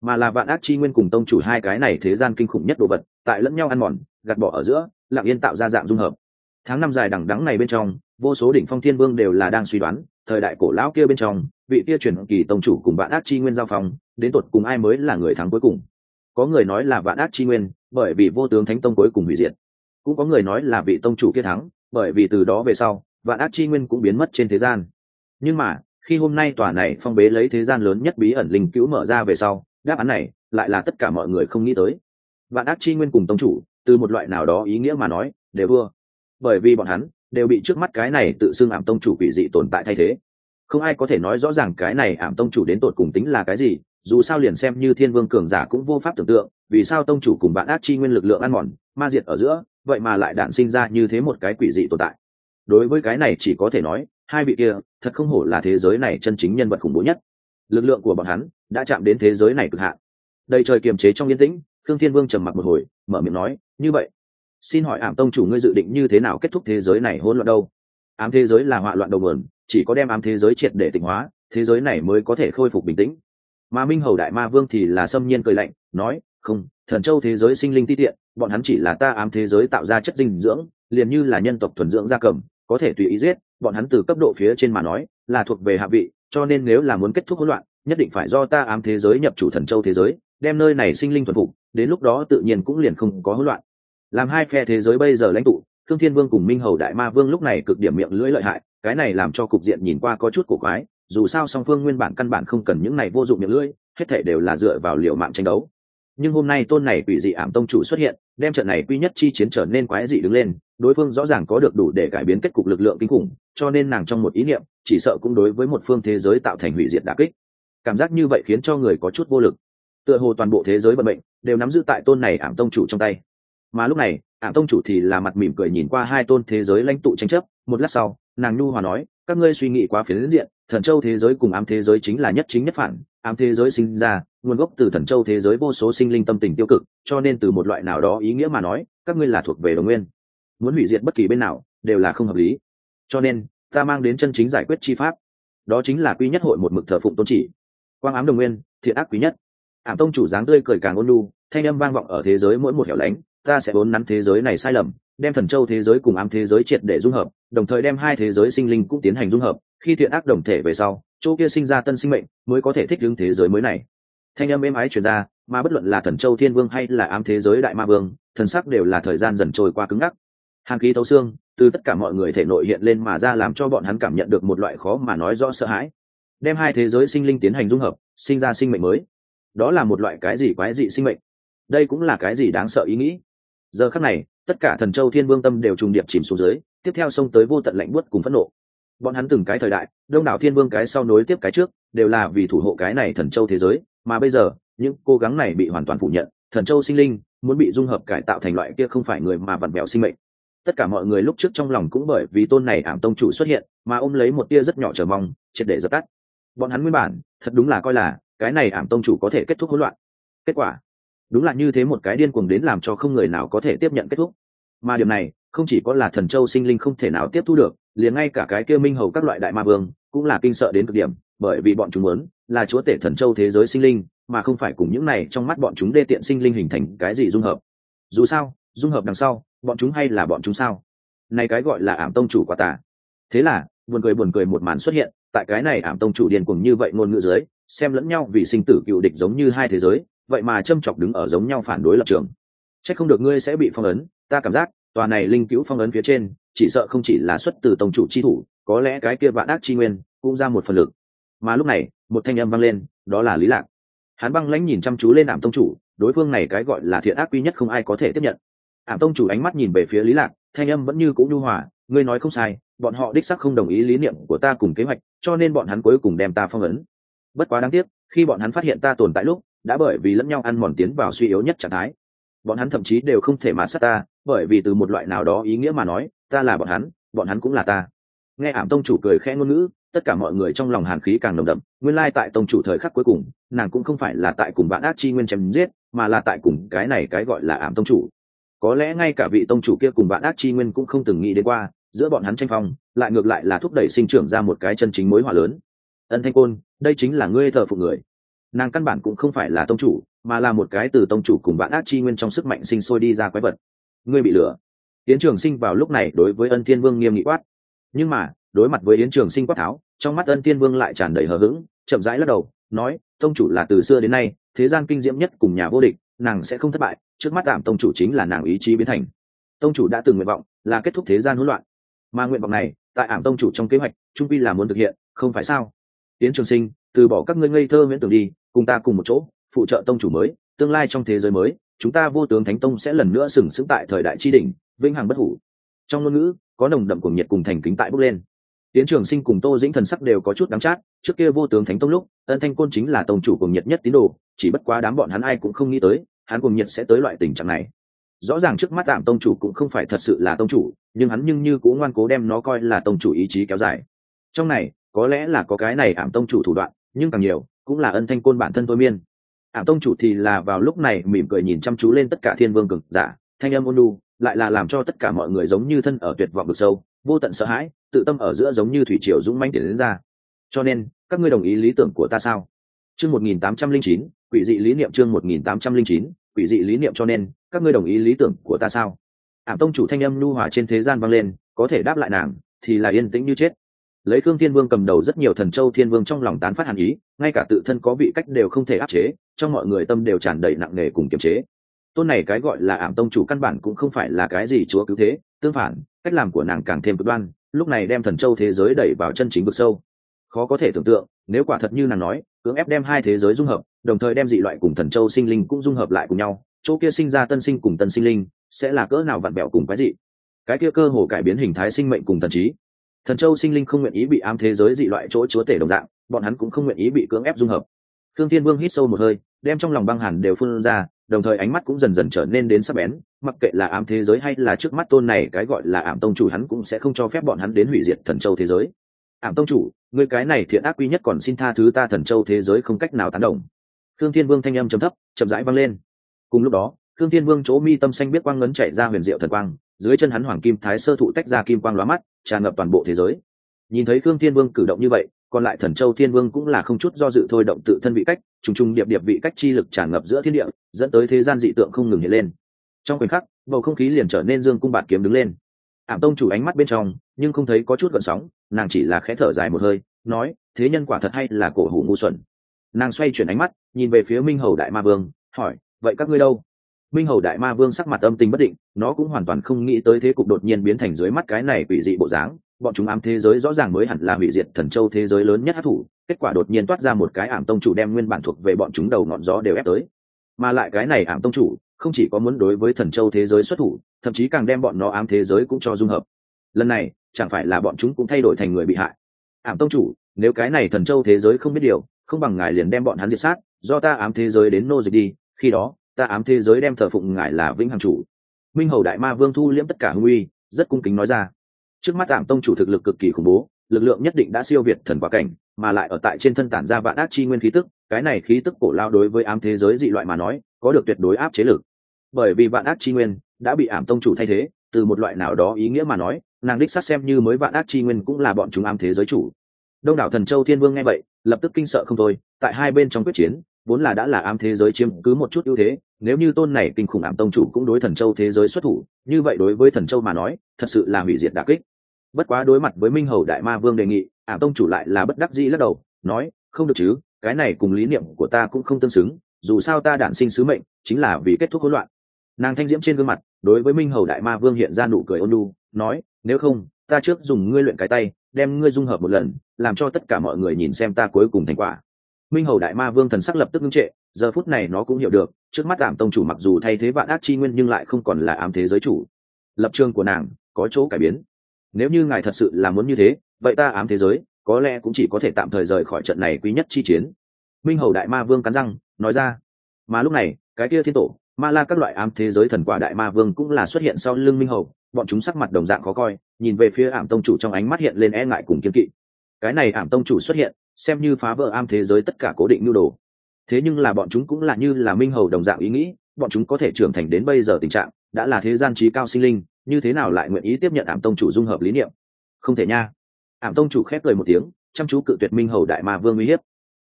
mà là vạn ác chi nguyên cùng tông chủ hai cái này thế gian kinh khủng nhất đồ vật, tại lẫn nhau ăn mòn, gạt bỏ ở giữa, lặng yên tạo ra dạng dung hợp. Tháng năm dài đằng đắng này bên trong, vô số đỉnh phong thiên vương đều là đang suy đoán, thời đại cổ lão kia bên trong, vị kia chuyển kỳ tông chủ cùng vạn ác chi nguyên giao phong, đến tột cùng ai mới là người thắng cuối cùng có người nói là vạn ác chi nguyên, bởi vì vô tướng thánh tông cuối cùng hủy diệt. Cũng có người nói là vị tông chủ kia thắng, bởi vì từ đó về sau, vạn ác chi nguyên cũng biến mất trên thế gian. Nhưng mà, khi hôm nay tòa này phong bế lấy thế gian lớn nhất bí ẩn linh cứu mở ra về sau, đáp án này lại là tất cả mọi người không nghĩ tới. Vạn ác chi nguyên cùng tông chủ, từ một loại nào đó ý nghĩa mà nói, đều vua bởi vì bọn hắn đều bị trước mắt cái này tự xưng ảm tông chủ quỷ dị tồn tại thay thế. Không ai có thể nói rõ ràng cái này ảm tông chủ đến tột cùng tính là cái gì dù sao liền xem như thiên vương cường giả cũng vô pháp tưởng tượng, vì sao tông chủ cùng bạn ác chi nguyên lực lượng ăn mòn, ma diệt ở giữa, vậy mà lại đản sinh ra như thế một cái quỷ dị tồn tại. Đối với cái này chỉ có thể nói, hai vị kia, thật không hổ là thế giới này chân chính nhân vật khủng bố nhất. Lực lượng của bọn hắn đã chạm đến thế giới này cực hạn. Đầy trời kiềm chế trong yên tĩnh thương thiên vương trầm mặc một hồi, mở miệng nói, như vậy, xin hỏi ảm tông chủ ngươi dự định như thế nào kết thúc thế giới này hỗn loạn đâu? Ám thế giới là họa loạn đầu nguồn, chỉ có đem ám thế giới triệt để tịnh hóa, thế giới này mới có thể khôi phục bình tĩnh mà minh hầu đại ma vương thì là xâm nhiên cười lạnh, nói, không, thần châu thế giới sinh linh ti tiện, bọn hắn chỉ là ta ám thế giới tạo ra chất dinh dưỡng, liền như là nhân tộc thuần dưỡng gia cầm, có thể tùy ý giết, bọn hắn từ cấp độ phía trên mà nói, là thuộc về hạ vị, cho nên nếu là muốn kết thúc hỗn loạn, nhất định phải do ta ám thế giới nhập chủ thần châu thế giới, đem nơi này sinh linh thuần phục, đến lúc đó tự nhiên cũng liền không có hỗn loạn. Làm hai phe thế giới bây giờ lãnh tụ, thương thiên vương cùng minh hầu đại ma vương lúc này cực điểm miệng lưỡi lợi hại, cái này làm cho cục diện nhìn qua có chút cổ quái dù sao song phương nguyên bản căn bản không cần những này vô dụng miệng lưỡi, hết thể đều là dựa vào liệu mạng tranh đấu. Nhưng hôm nay tôn này quỷ dị ảm tông chủ xuất hiện, đem trận này quy nhất chi chiến trở nên quái dị đứng lên, đối phương rõ ràng có được đủ để cải biến kết cục lực lượng kinh khủng, cho nên nàng trong một ý niệm, chỉ sợ cũng đối với một phương thế giới tạo thành hủy diệt đà kích. Cảm giác như vậy khiến cho người có chút vô lực. Tựa hồ toàn bộ thế giới vận mệnh đều nắm giữ tại tôn này ảm tông chủ trong tay. Mà lúc này, ảm tông chủ thì là mặt mỉm cười nhìn qua hai tôn thế giới lãnh tụ tranh chấp, một lát sau, nàng nhu hòa nói các ngươi suy nghĩ quá phiến diện, thần châu thế giới cùng ám thế giới chính là nhất chính nhất phản, ám thế giới sinh ra, nguồn gốc từ thần châu thế giới vô số sinh linh tâm tình tiêu cực, cho nên từ một loại nào đó ý nghĩa mà nói, các ngươi là thuộc về đồng nguyên. Muốn hủy diệt bất kỳ bên nào, đều là không hợp lý. Cho nên, ta mang đến chân chính giải quyết chi pháp. Đó chính là quy nhất hội một mực thờ phụng tôn chỉ. Quang ám đồng nguyên, thiện ác quý nhất. Ảm tông chủ dáng tươi cười càng ôn lu thanh âm vang vọng ở thế giới mỗi một hẻo lánh, ta sẽ vốn nắn thế giới này sai lầm đem thần châu thế giới cùng ám thế giới triệt để dung hợp, đồng thời đem hai thế giới sinh linh cũng tiến hành dung hợp, khi thiện ác đồng thể về sau, chỗ kia sinh ra tân sinh mệnh mới có thể thích ứng thế giới mới này. Thanh âm êm ái truyền ra, mà bất luận là thần châu thiên vương hay là ám thế giới đại ma vương, thần sắc đều là thời gian dần trôi qua cứng ngắc. Hàn khí thấu xương, từ tất cả mọi người thể nội hiện lên mà ra làm cho bọn hắn cảm nhận được một loại khó mà nói rõ sợ hãi. Đem hai thế giới sinh linh tiến hành dung hợp, sinh ra sinh mệnh mới. Đó là một loại cái gì quái dị sinh mệnh? Đây cũng là cái gì đáng sợ ý nghĩ? Giờ khắc này tất cả thần châu thiên vương tâm đều trùng điệp chìm xuống dưới, tiếp theo xông tới vô tận lạnh buốt cùng phẫn nộ. Bọn hắn từng cái thời đại, đông đảo thiên vương cái sau nối tiếp cái trước, đều là vì thủ hộ cái này thần châu thế giới, mà bây giờ, những cố gắng này bị hoàn toàn phủ nhận, thần châu sinh linh, muốn bị dung hợp cải tạo thành loại kia không phải người mà vặn vẹo sinh mệnh. Tất cả mọi người lúc trước trong lòng cũng bởi vì tôn này ảm tông chủ xuất hiện, mà ôm lấy một tia rất nhỏ chờ mong, triệt để dập tắt. Bọn hắn nguyên bản, thật đúng là coi là, cái này ảm tông chủ có thể kết thúc hỗn loạn. Kết quả, đúng là như thế một cái điên cuồng đến làm cho không người nào có thể tiếp nhận kết thúc mà điểm này, không chỉ có là thần châu sinh linh không thể nào tiếp thu được, liền ngay cả cái kia minh hầu các loại đại ma vương, cũng là kinh sợ đến cực điểm, bởi vì bọn chúng muốn là chúa tể thần châu thế giới sinh linh, mà không phải cùng những này trong mắt bọn chúng đê tiện sinh linh hình thành cái gì dung hợp. Dù sao, dung hợp đằng sau, bọn chúng hay là bọn chúng sao? Này cái gọi là ảm tông chủ quả tà. Thế là, buồn cười buồn cười một màn xuất hiện, tại cái này ảm tông chủ điền cùng như vậy ngôn ngữ dưới, xem lẫn nhau vì sinh tử cựu địch giống như hai thế giới, vậy mà châm chọc đứng ở giống nhau phản đối lập trường. Chắc không được ngươi sẽ bị phong ấn ta cảm giác, tòa này linh cứu phong ấn phía trên, chỉ sợ không chỉ là xuất từ tổng chủ chi thủ, có lẽ cái kia vạn ác chi nguyên cũng ra một phần lực. Mà lúc này, một thanh âm vang lên, đó là lý lạc. Hắn băng lãnh nhìn chăm chú lên ảm tông chủ, đối phương này cái gọi là thiện ác quy nhất không ai có thể tiếp nhận. Ảm tông chủ ánh mắt nhìn về phía lý lạc, thanh âm vẫn như cũng nhu hòa, ngươi nói không sai, bọn họ đích sắc không đồng ý lý niệm của ta cùng kế hoạch, cho nên bọn hắn cuối cùng đem ta phong ấn. Bất quá đáng tiếc, khi bọn hắn phát hiện ta tồn tại lúc, đã bởi vì lẫn nhau ăn mòn tiến vào suy yếu nhất trạng thái. Bọn hắn thậm chí đều không thể mà sát ta bởi vì từ một loại nào đó ý nghĩa mà nói, ta là bọn hắn bọn hắn cũng là ta. Nghe ảm tông chủ cười khẽ ngôn ngữ, tất cả mọi người trong lòng hàn khí càng nồng đậm, nguyên lai tại tông chủ thời khắc cuối cùng, nàng cũng không phải là tại cùng bạn ác chi nguyên chém giết, mà là tại cùng cái này cái gọi là ảm tông chủ. Có lẽ ngay cả vị tông chủ kia cùng bạn ác chi nguyên cũng không từng nghĩ đến qua, giữa bọn hắn tranh phong, lại ngược lại là thúc đẩy sinh trưởng ra một cái chân chính mối hỏa lớn. Ân thanh côn, đây chính là ngươi thờ phụ người. Nàng căn bản cũng không phải là tông chủ, mà là một cái từ tông chủ cùng bạn ác chi nguyên trong sức mạnh sinh sôi đi ra quái vật ngươi bị lừa. yến trường sinh vào lúc này đối với ân thiên vương nghiêm nghị quát. Nhưng mà, đối mặt với yến trường sinh quát tháo, trong mắt ân thiên vương lại tràn đầy hờ hững, chậm rãi lắc đầu, nói, tông chủ là từ xưa đến nay, thế gian kinh diễm nhất cùng nhà vô địch, nàng sẽ không thất bại, trước mắt tạm tông chủ chính là nàng ý chí biến thành. Tông chủ đã từng nguyện vọng là kết thúc thế gian hỗn loạn, mà nguyện vọng này, tại ảm tông chủ trong kế hoạch, trung pi là muốn thực hiện, không phải sao? Tiến trường sinh, từ bỏ các ngươi ngây thơ miễn tưởng đi, cùng ta cùng một chỗ, phụ trợ tông chủ mới, tương lai trong thế giới mới chúng ta vô tướng thánh tông sẽ lần nữa sừng sững tại thời đại tri đỉnh vinh hằng bất hủ. Trong ngôn ngữ, có nồng đậm cuồng nhiệt cùng thành kính tại bước lên. Tiến trường sinh cùng tô dĩnh thần sắc đều có chút đắng chát, trước kia vô tướng thánh tông lúc, ân thanh côn chính là tông chủ cùng nhiệt nhất tín đồ, chỉ bất quá đám bọn hắn ai cũng không nghĩ tới, hắn cùng nhiệt sẽ tới loại tình trạng này. Rõ ràng trước mắt tạm tông chủ cũng không phải thật sự là tông chủ, nhưng hắn nhưng như cũng ngoan cố đem nó coi là tông chủ ý chí kéo dài. Trong này, có lẽ là có cái này ảm tông chủ thủ đoạn, nhưng càng nhiều, cũng là ân thanh côn bản thân thôi miên ảm tông chủ thì là vào lúc này mỉm cười nhìn chăm chú lên tất cả thiên vương cực giả, thanh âm ôn lu lại là làm cho tất cả mọi người giống như thân ở tuyệt vọng vực sâu, vô tận sợ hãi, tự tâm ở giữa giống như thủy triều dũng mãnh để đến ra. Cho nên, các ngươi đồng ý lý tưởng của ta sao? Chương một nghìn tám trăm linh chín, quỷ dị lý niệm chương một nghìn tám trăm linh chín, quỷ dị lý niệm cho nên, các ngươi đồng ý lý tưởng của ta sao? Ảm tông chủ thanh âm nhu hòa trên thế gian vang lên, có thể đáp lại nàng, thì là yên tĩnh như chết lấy khương thiên vương cầm đầu rất nhiều thần châu thiên vương trong lòng tán phát hàn ý, ngay cả tự thân có vị cách đều không thể áp chế, trong mọi người tâm đều tràn đầy nặng nề cùng kiềm chế. Tôn này cái gọi là ảm tông chủ căn bản cũng không phải là cái gì chúa cứu thế, tương phản, cách làm của nàng càng thêm cực đoan, lúc này đem thần châu thế giới đẩy vào chân chính vực sâu. Khó có thể tưởng tượng, nếu quả thật như nàng nói, cưỡng ép đem hai thế giới dung hợp, đồng thời đem dị loại cùng thần châu sinh linh cũng dung hợp lại cùng nhau, chỗ kia sinh ra tân sinh cùng tân sinh linh, sẽ là cỡ nào vặn bẹo cùng cái gì cái kia cơ hồ cải biến hình thái sinh mệnh cùng thần trí thần châu sinh linh không nguyện ý bị ám thế giới dị loại chỗ chúa tể đồng dạng, bọn hắn cũng không nguyện ý bị cưỡng ép dung hợp. Thương thiên vương hít sâu một hơi, đem trong lòng băng hẳn đều phun ra, đồng thời ánh mắt cũng dần dần trở nên đến sắc bén, mặc kệ là ám thế giới hay là trước mắt tôn này, cái gọi là ảm tông chủ hắn cũng sẽ không cho phép bọn hắn đến hủy diệt thần châu thế giới. Ảm tông chủ người cái này thiện ác quy nhất còn xin tha thứ ta thần châu thế giới không cách nào tán đồng. Thương thiên vương thanh âm chấm thấp, chậm rãi vang lên. Cùng lúc đó thương thiên vương chỗ mi tâm xanh biết quang ngấn chạy ra huyền diệu thần quang dưới chân hắn hoàng kim thái sơ thụ tách ra kim quang lóa mắt, tràn ngập toàn bộ thế giới. Nhìn thấy khương thiên vương cử động như vậy, còn lại thần châu thiên vương cũng là không chút do dự thôi động tự thân vị cách, trùng trùng điệp điệp vị cách chi lực tràn ngập giữa thiên địa, dẫn tới thế gian dị tượng không ngừng hiện lên. Trong khoảnh khắc, bầu không khí liền trở nên dương cung bạt kiếm đứng lên. Ảm tông chủ ánh mắt bên trong, nhưng không thấy có chút gợn sóng, nàng chỉ là khẽ thở dài một hơi, nói, thế nhân quả thật hay là cổ hủ ngu xuẩn. Nàng xoay chuyển ánh mắt, nhìn về phía minh hầu đại ma vương, hỏi, vậy các ngươi đâu? Minh hầu đại ma vương sắc mặt âm tình bất định, nó cũng hoàn toàn không nghĩ tới thế cục đột nhiên biến thành dưới mắt cái này quỷ dị bộ dáng. Bọn chúng ám thế giới rõ ràng mới hẳn là hủy diệt thần châu thế giới lớn nhất hát thủ, kết quả đột nhiên toát ra một cái ảm tông chủ đem nguyên bản thuộc về bọn chúng đầu ngọn gió đều ép tới. Mà lại cái này ảm tông chủ, không chỉ có muốn đối với thần châu thế giới xuất thủ, thậm chí càng đem bọn nó ám thế giới cũng cho dung hợp. Lần này, chẳng phải là bọn chúng cũng thay đổi thành người bị hại? Ảm tông chủ, nếu cái này thần châu thế giới không biết điều, không bằng ngài liền đem bọn hắn diệt sát, do ta ám thế giới đến nô dịch đi, khi đó ta ám thế giới đem thờ phụng ngài là vĩnh hằng chủ. Minh hầu đại ma vương thu liễm tất cả hung uy, rất cung kính nói ra. Trước mắt ảm tông chủ thực lực cực kỳ khủng bố, lực lượng nhất định đã siêu việt thần quả cảnh, mà lại ở tại trên thân tản ra vạn ác chi nguyên khí tức, cái này khí tức cổ lao đối với ám thế giới dị loại mà nói, có được tuyệt đối áp chế lực. Bởi vì vạn ác chi nguyên đã bị ảm tông chủ thay thế, từ một loại nào đó ý nghĩa mà nói, nàng đích sát xem như mới vạn ác chi nguyên cũng là bọn chúng ám thế giới chủ. Đông đảo thần châu thiên vương nghe vậy, lập tức kinh sợ không thôi, tại hai bên trong quyết chiến vốn là đã là ám thế giới chiếm cứ một chút ưu thế, nếu như tôn này kinh khủng ảm tông chủ cũng đối thần châu thế giới xuất thủ, như vậy đối với thần châu mà nói, thật sự là hủy diệt đà kích. Bất quá đối mặt với minh hầu đại ma vương đề nghị ảm tông chủ lại là bất đắc dĩ lắc đầu, nói, không được chứ, cái này cùng lý niệm của ta cũng không tương xứng, dù sao ta đản sinh sứ mệnh, chính là vì kết thúc hỗn loạn. Nàng thanh diễm trên gương mặt, đối với minh hầu đại ma vương hiện ra nụ cười ôn lu nói, nếu không, ta trước dùng ngươi luyện cái tay, đem ngươi dung hợp một lần, làm cho tất cả mọi người nhìn xem ta cuối cùng thành quả minh hầu đại ma vương thần sắc lập tức ngưng trệ, giờ phút này nó cũng hiểu được, trước mắt ảm tông chủ mặc dù thay thế vạn ác chi nguyên nhưng lại không còn là ám thế giới chủ. Lập trường của nàng có chỗ cải biến. Nếu như ngài thật sự là muốn như thế, vậy ta ám thế giới, có lẽ cũng chỉ có thể tạm thời rời khỏi trận này quý nhất chi chiến. Minh hầu đại ma vương cắn răng, nói ra. Mà lúc này, cái kia thiên tổ, ma la các loại ám thế giới thần quả đại ma vương cũng là xuất hiện sau lưng minh hầu, bọn chúng sắc mặt đồng dạng khó coi, nhìn về phía ảm tông chủ trong ánh mắt hiện lên e ngại cùng kiên kỵ. Cái này ảm tông chủ xuất hiện xem như phá vỡ am thế giới tất cả cố định nhu đồ. Thế nhưng là bọn chúng cũng là như là minh hầu đồng dạng ý nghĩ, bọn chúng có thể trưởng thành đến bây giờ tình trạng, đã là thế gian trí cao sinh linh, như thế nào lại nguyện ý tiếp nhận ảm tông chủ dung hợp lý niệm? Không thể nha. Ảm tông chủ khép cười một tiếng, chăm chú cự tuyệt minh hầu đại ma vương uy hiếp.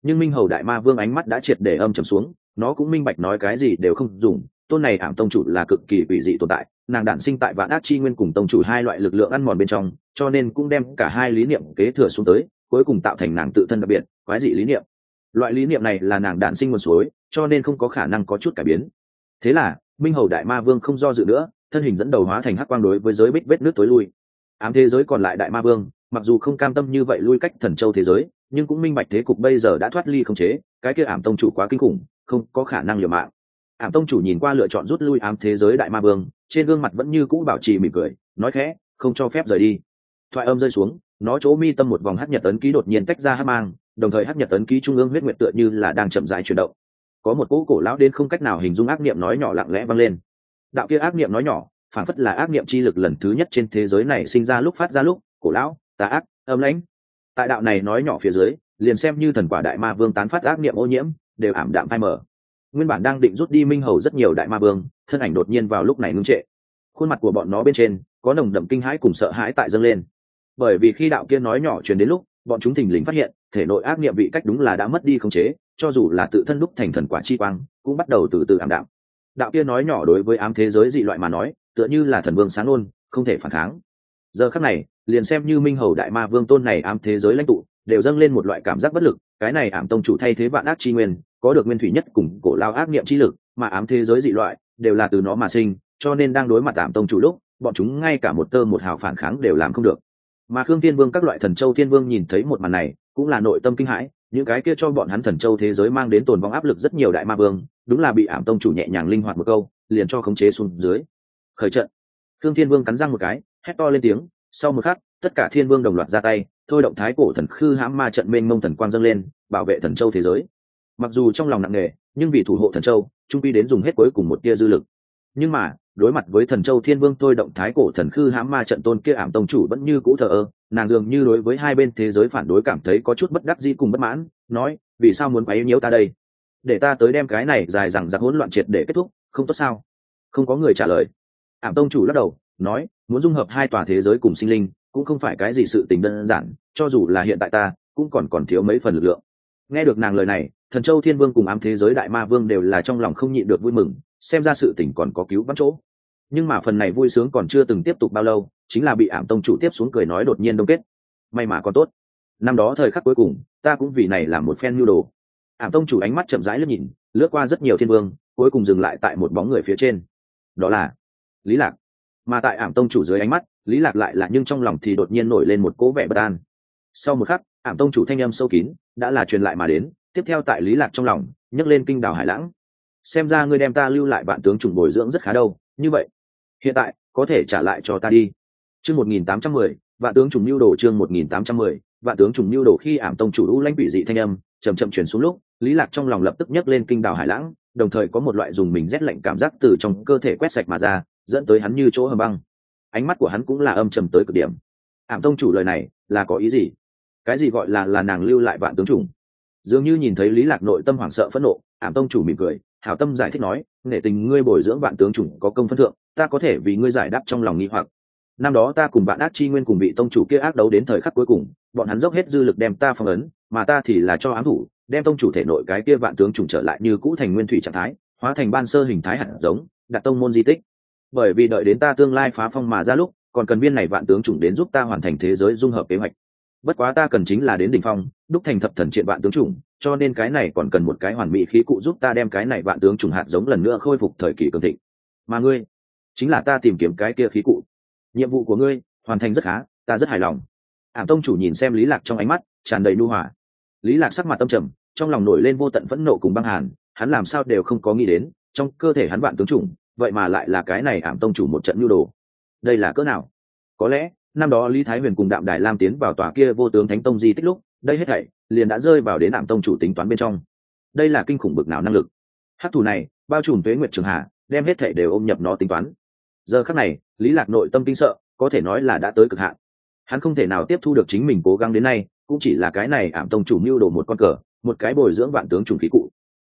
Nhưng minh hầu đại ma vương ánh mắt đã triệt để âm trầm xuống, nó cũng minh bạch nói cái gì đều không dùng, tôn này ảm tông chủ là cực kỳ quỷ dị tồn tại, nàng đản sinh tại vạn ác chi nguyên cùng tông chủ hai loại lực lượng ăn mòn bên trong, cho nên cũng đem cả hai lý niệm kế thừa xuống tới cuối cùng tạo thành nàng tự thân đặc biệt, quái dị lý niệm. Loại lý niệm này là nàng đản sinh nguồn suối, cho nên không có khả năng có chút cải biến. Thế là, minh hầu đại ma vương không do dự nữa, thân hình dẫn đầu hóa thành hắc quang đối với giới bích vết nước tối lui. Ám thế giới còn lại đại ma vương, mặc dù không cam tâm như vậy lui cách thần châu thế giới, nhưng cũng minh bạch thế cục bây giờ đã thoát ly không chế, cái kia ảm tông chủ quá kinh khủng, không có khả năng liều mạng. Ảm tông chủ nhìn qua lựa chọn rút lui ám thế giới đại ma vương, trên gương mặt vẫn như cũ bảo trì mỉm cười, nói khẽ, không cho phép rời đi. Thoại âm rơi xuống nó chỗ mi tâm một vòng hắc nhật ấn ký đột nhiên tách ra hắc mang, đồng thời hắc nhật ấn ký trung ương huyết nguyệt tựa như là đang chậm rãi chuyển động. Có một cỗ cổ lão đến không cách nào hình dung ác niệm nói nhỏ lặng lẽ vang lên. Đạo kia ác niệm nói nhỏ phản phất là ác niệm chi lực lần thứ nhất trên thế giới này sinh ra lúc phát ra lúc, cổ lão, tà ác, âm lãnh. Tại đạo này nói nhỏ phía dưới, liền xem như thần quả đại ma vương tán phát ác niệm ô nhiễm, đều ảm đạm phai mờ. nguyên bản đang định rút đi minh hầu rất nhiều đại ma vương, thân ảnh đột nhiên vào lúc này ngưng trệ. Khuôn mặt của bọn nó bên trên, có nồng đậm kinh hãi cùng sợ hãi tại dâng lên bởi vì khi đạo kia nói nhỏ truyền đến lúc, bọn chúng thình lình phát hiện, thể nội ác niệm vị cách đúng là đã mất đi khống chế, cho dù là tự thân lúc thành thần quả chi quang, cũng bắt đầu từ từ ảm đạm. Đạo kia nói nhỏ đối với ám thế giới dị loại mà nói, tựa như là thần vương sáng ôn không thể phản kháng. Giờ khắc này, liền xem như minh hầu đại ma vương tôn này ám thế giới lãnh tụ, đều dâng lên một loại cảm giác bất lực, cái này ảm tông chủ thay thế vạn ác chi nguyên, có được nguyên thủy nhất cùng cổ lao ác niệm chi lực, mà ám thế giới dị loại, đều là từ nó mà sinh, cho nên đang đối mặt ảm tông chủ lúc, bọn chúng ngay cả một tơ một hào phản kháng đều làm không được mà khương thiên vương các loại thần châu thiên vương nhìn thấy một màn này, cũng là nội tâm kinh hãi, những cái kia cho bọn hắn thần châu thế giới mang đến tồn vong áp lực rất nhiều đại ma vương, đúng là bị ảm tông chủ nhẹ nhàng linh hoạt một câu, liền cho khống chế xuống dưới. Khởi trận. Khương thiên vương cắn răng một cái, hét to lên tiếng, sau một khắc, tất cả thiên vương đồng loạt ra tay, thôi động thái cổ thần khư hãm ma trận mênh mông thần quang dâng lên, bảo vệ thần châu thế giới. Mặc dù trong lòng nặng nề, nhưng vì thủ hộ thần châu, trung pi đến dùng hết cuối cùng một tia dư lực. Nhưng mà đối mặt với thần châu thiên vương thôi động thái cổ thần khư hãm ma trận tôn kia ảm tông chủ vẫn như cũ thờ ơ, nàng dường như đối với hai bên thế giới phản đối cảm thấy có chút bất đắc dĩ cùng bất mãn, nói, vì sao muốn quấy nhiễu ta đây? Để ta tới đem cái này dài dằng dặc hỗn loạn triệt để kết thúc, không tốt sao? Không có người trả lời. Ảm tông chủ lắc đầu, nói, muốn dung hợp hai tòa thế giới cùng sinh linh, cũng không phải cái gì sự tình đơn giản, cho dù là hiện tại ta, cũng còn còn thiếu mấy phần lực lượng. Nghe được nàng lời này thần châu thiên vương cùng ám thế giới đại ma vương đều là trong lòng không nhịn được vui mừng, xem ra sự tỉnh còn có cứu vắn chỗ. Nhưng mà phần này vui sướng còn chưa từng tiếp tục bao lâu, chính là bị ảm tông chủ tiếp xuống cười nói đột nhiên đông kết. May mà còn tốt. Năm đó thời khắc cuối cùng, ta cũng vì này là một phen nhu đồ. Ảm tông chủ ánh mắt chậm rãi lướt nhìn, lướt qua rất nhiều thiên vương, cuối cùng dừng lại tại một bóng người phía trên. Đó là lý lạc. Mà tại ảm tông chủ dưới ánh mắt, lý lạc lại là nhưng trong lòng thì đột nhiên nổi lên một cố vẻ bất an. Sau một khắc, ảm tông chủ thanh âm sâu kín, đã là truyền lại mà đến tiếp theo tại lý lạc trong lòng, nhấc lên kinh đảo hải lãng. Xem ra ngươi đem ta lưu lại vạn tướng trùng bồi dưỡng rất khá đâu, như vậy, hiện tại, có thể trả lại cho ta đi. Chương một nghìn tám trăm mười, vạn tướng trùng lưu đồ chương một nghìn tám trăm mười, vạn tướng trùng lưu đồ khi ảm tông chủ lũ lãnh bị dị thanh âm chầm chậm chuyển xuống lúc, lý lạc trong lòng lập tức nhấc lên kinh đảo hải lãng, đồng thời có một loại dùng mình rét lạnh cảm giác từ trong cơ thể quét sạch mà ra, dẫn tới hắn như chỗ hầm băng. Ánh mắt của hắn cũng là âm trầm tới cực điểm. Ảm tông chủ lời này là có ý gì? Cái gì gọi là là nàng lưu lại vạn tướng trùng? Dường như nhìn thấy lý lạc nội tâm hoảng sợ phẫn nộ, ảm tông chủ mỉm cười, hảo tâm giải thích nói, nể tình ngươi bồi dưỡng vạn tướng chủng có công phân thượng, ta có thể vì ngươi giải đáp trong lòng nghi hoặc. Năm đó ta cùng bạn ác chi nguyên cùng bị tông chủ kia ác đấu đến thời khắc cuối cùng, bọn hắn dốc hết dư lực đem ta phong ấn, mà ta thì là cho ám thủ, đem tông chủ thể nội cái kia vạn tướng trùng trở lại như cũ thành nguyên thủy trạng thái, hóa thành ban sơ hình thái hạt giống, đặt tông môn di tích. Bởi vì đợi đến ta tương lai phá phong mà ra lúc, còn cần viên này vạn tướng trùng đến giúp ta hoàn thành thế giới dung hợp kế hoạch bất quá ta cần chính là đến đỉnh phong, đúc thành thập thần triện vạn tướng chủng, cho nên cái này còn cần một cái hoàn mỹ khí cụ giúp ta đem cái này vạn tướng trùng hạt giống lần nữa khôi phục thời kỳ cường thịnh. Mà ngươi, chính là ta tìm kiếm cái kia khí cụ. Nhiệm vụ của ngươi, hoàn thành rất khá, ta rất hài lòng. Ảm tông chủ nhìn xem lý lạc trong ánh mắt, tràn đầy nu hòa. Lý lạc sắc mặt tâm trầm, trong lòng nổi lên vô tận phẫn nộ cùng băng hàn, hắn làm sao đều không có nghĩ đến, trong cơ thể hắn vạn tướng trùng vậy mà lại là cái này ảm tông chủ một trận nhu đồ. Đây là cỡ nào? Có lẽ năm đó lý thái huyền cùng đạm đài lam tiến vào tòa kia vô tướng thánh tông di tích lúc, đây hết thảy liền đã rơi vào đến ảm tông chủ tính toán bên trong. Đây là kinh khủng bực nào năng lực. Hát thủ này, bao trùm thuế nguyệt trường hạ, đem hết thảy đều ôm nhập nó tính toán. Giờ khắc này, lý lạc nội tâm kinh sợ, có thể nói là đã tới cực hạn. Hắn không thể nào tiếp thu được chính mình cố gắng đến nay, cũng chỉ là cái này ảm tông chủ mưu đồ một con cờ, một cái bồi dưỡng vạn tướng trùng khí cụ.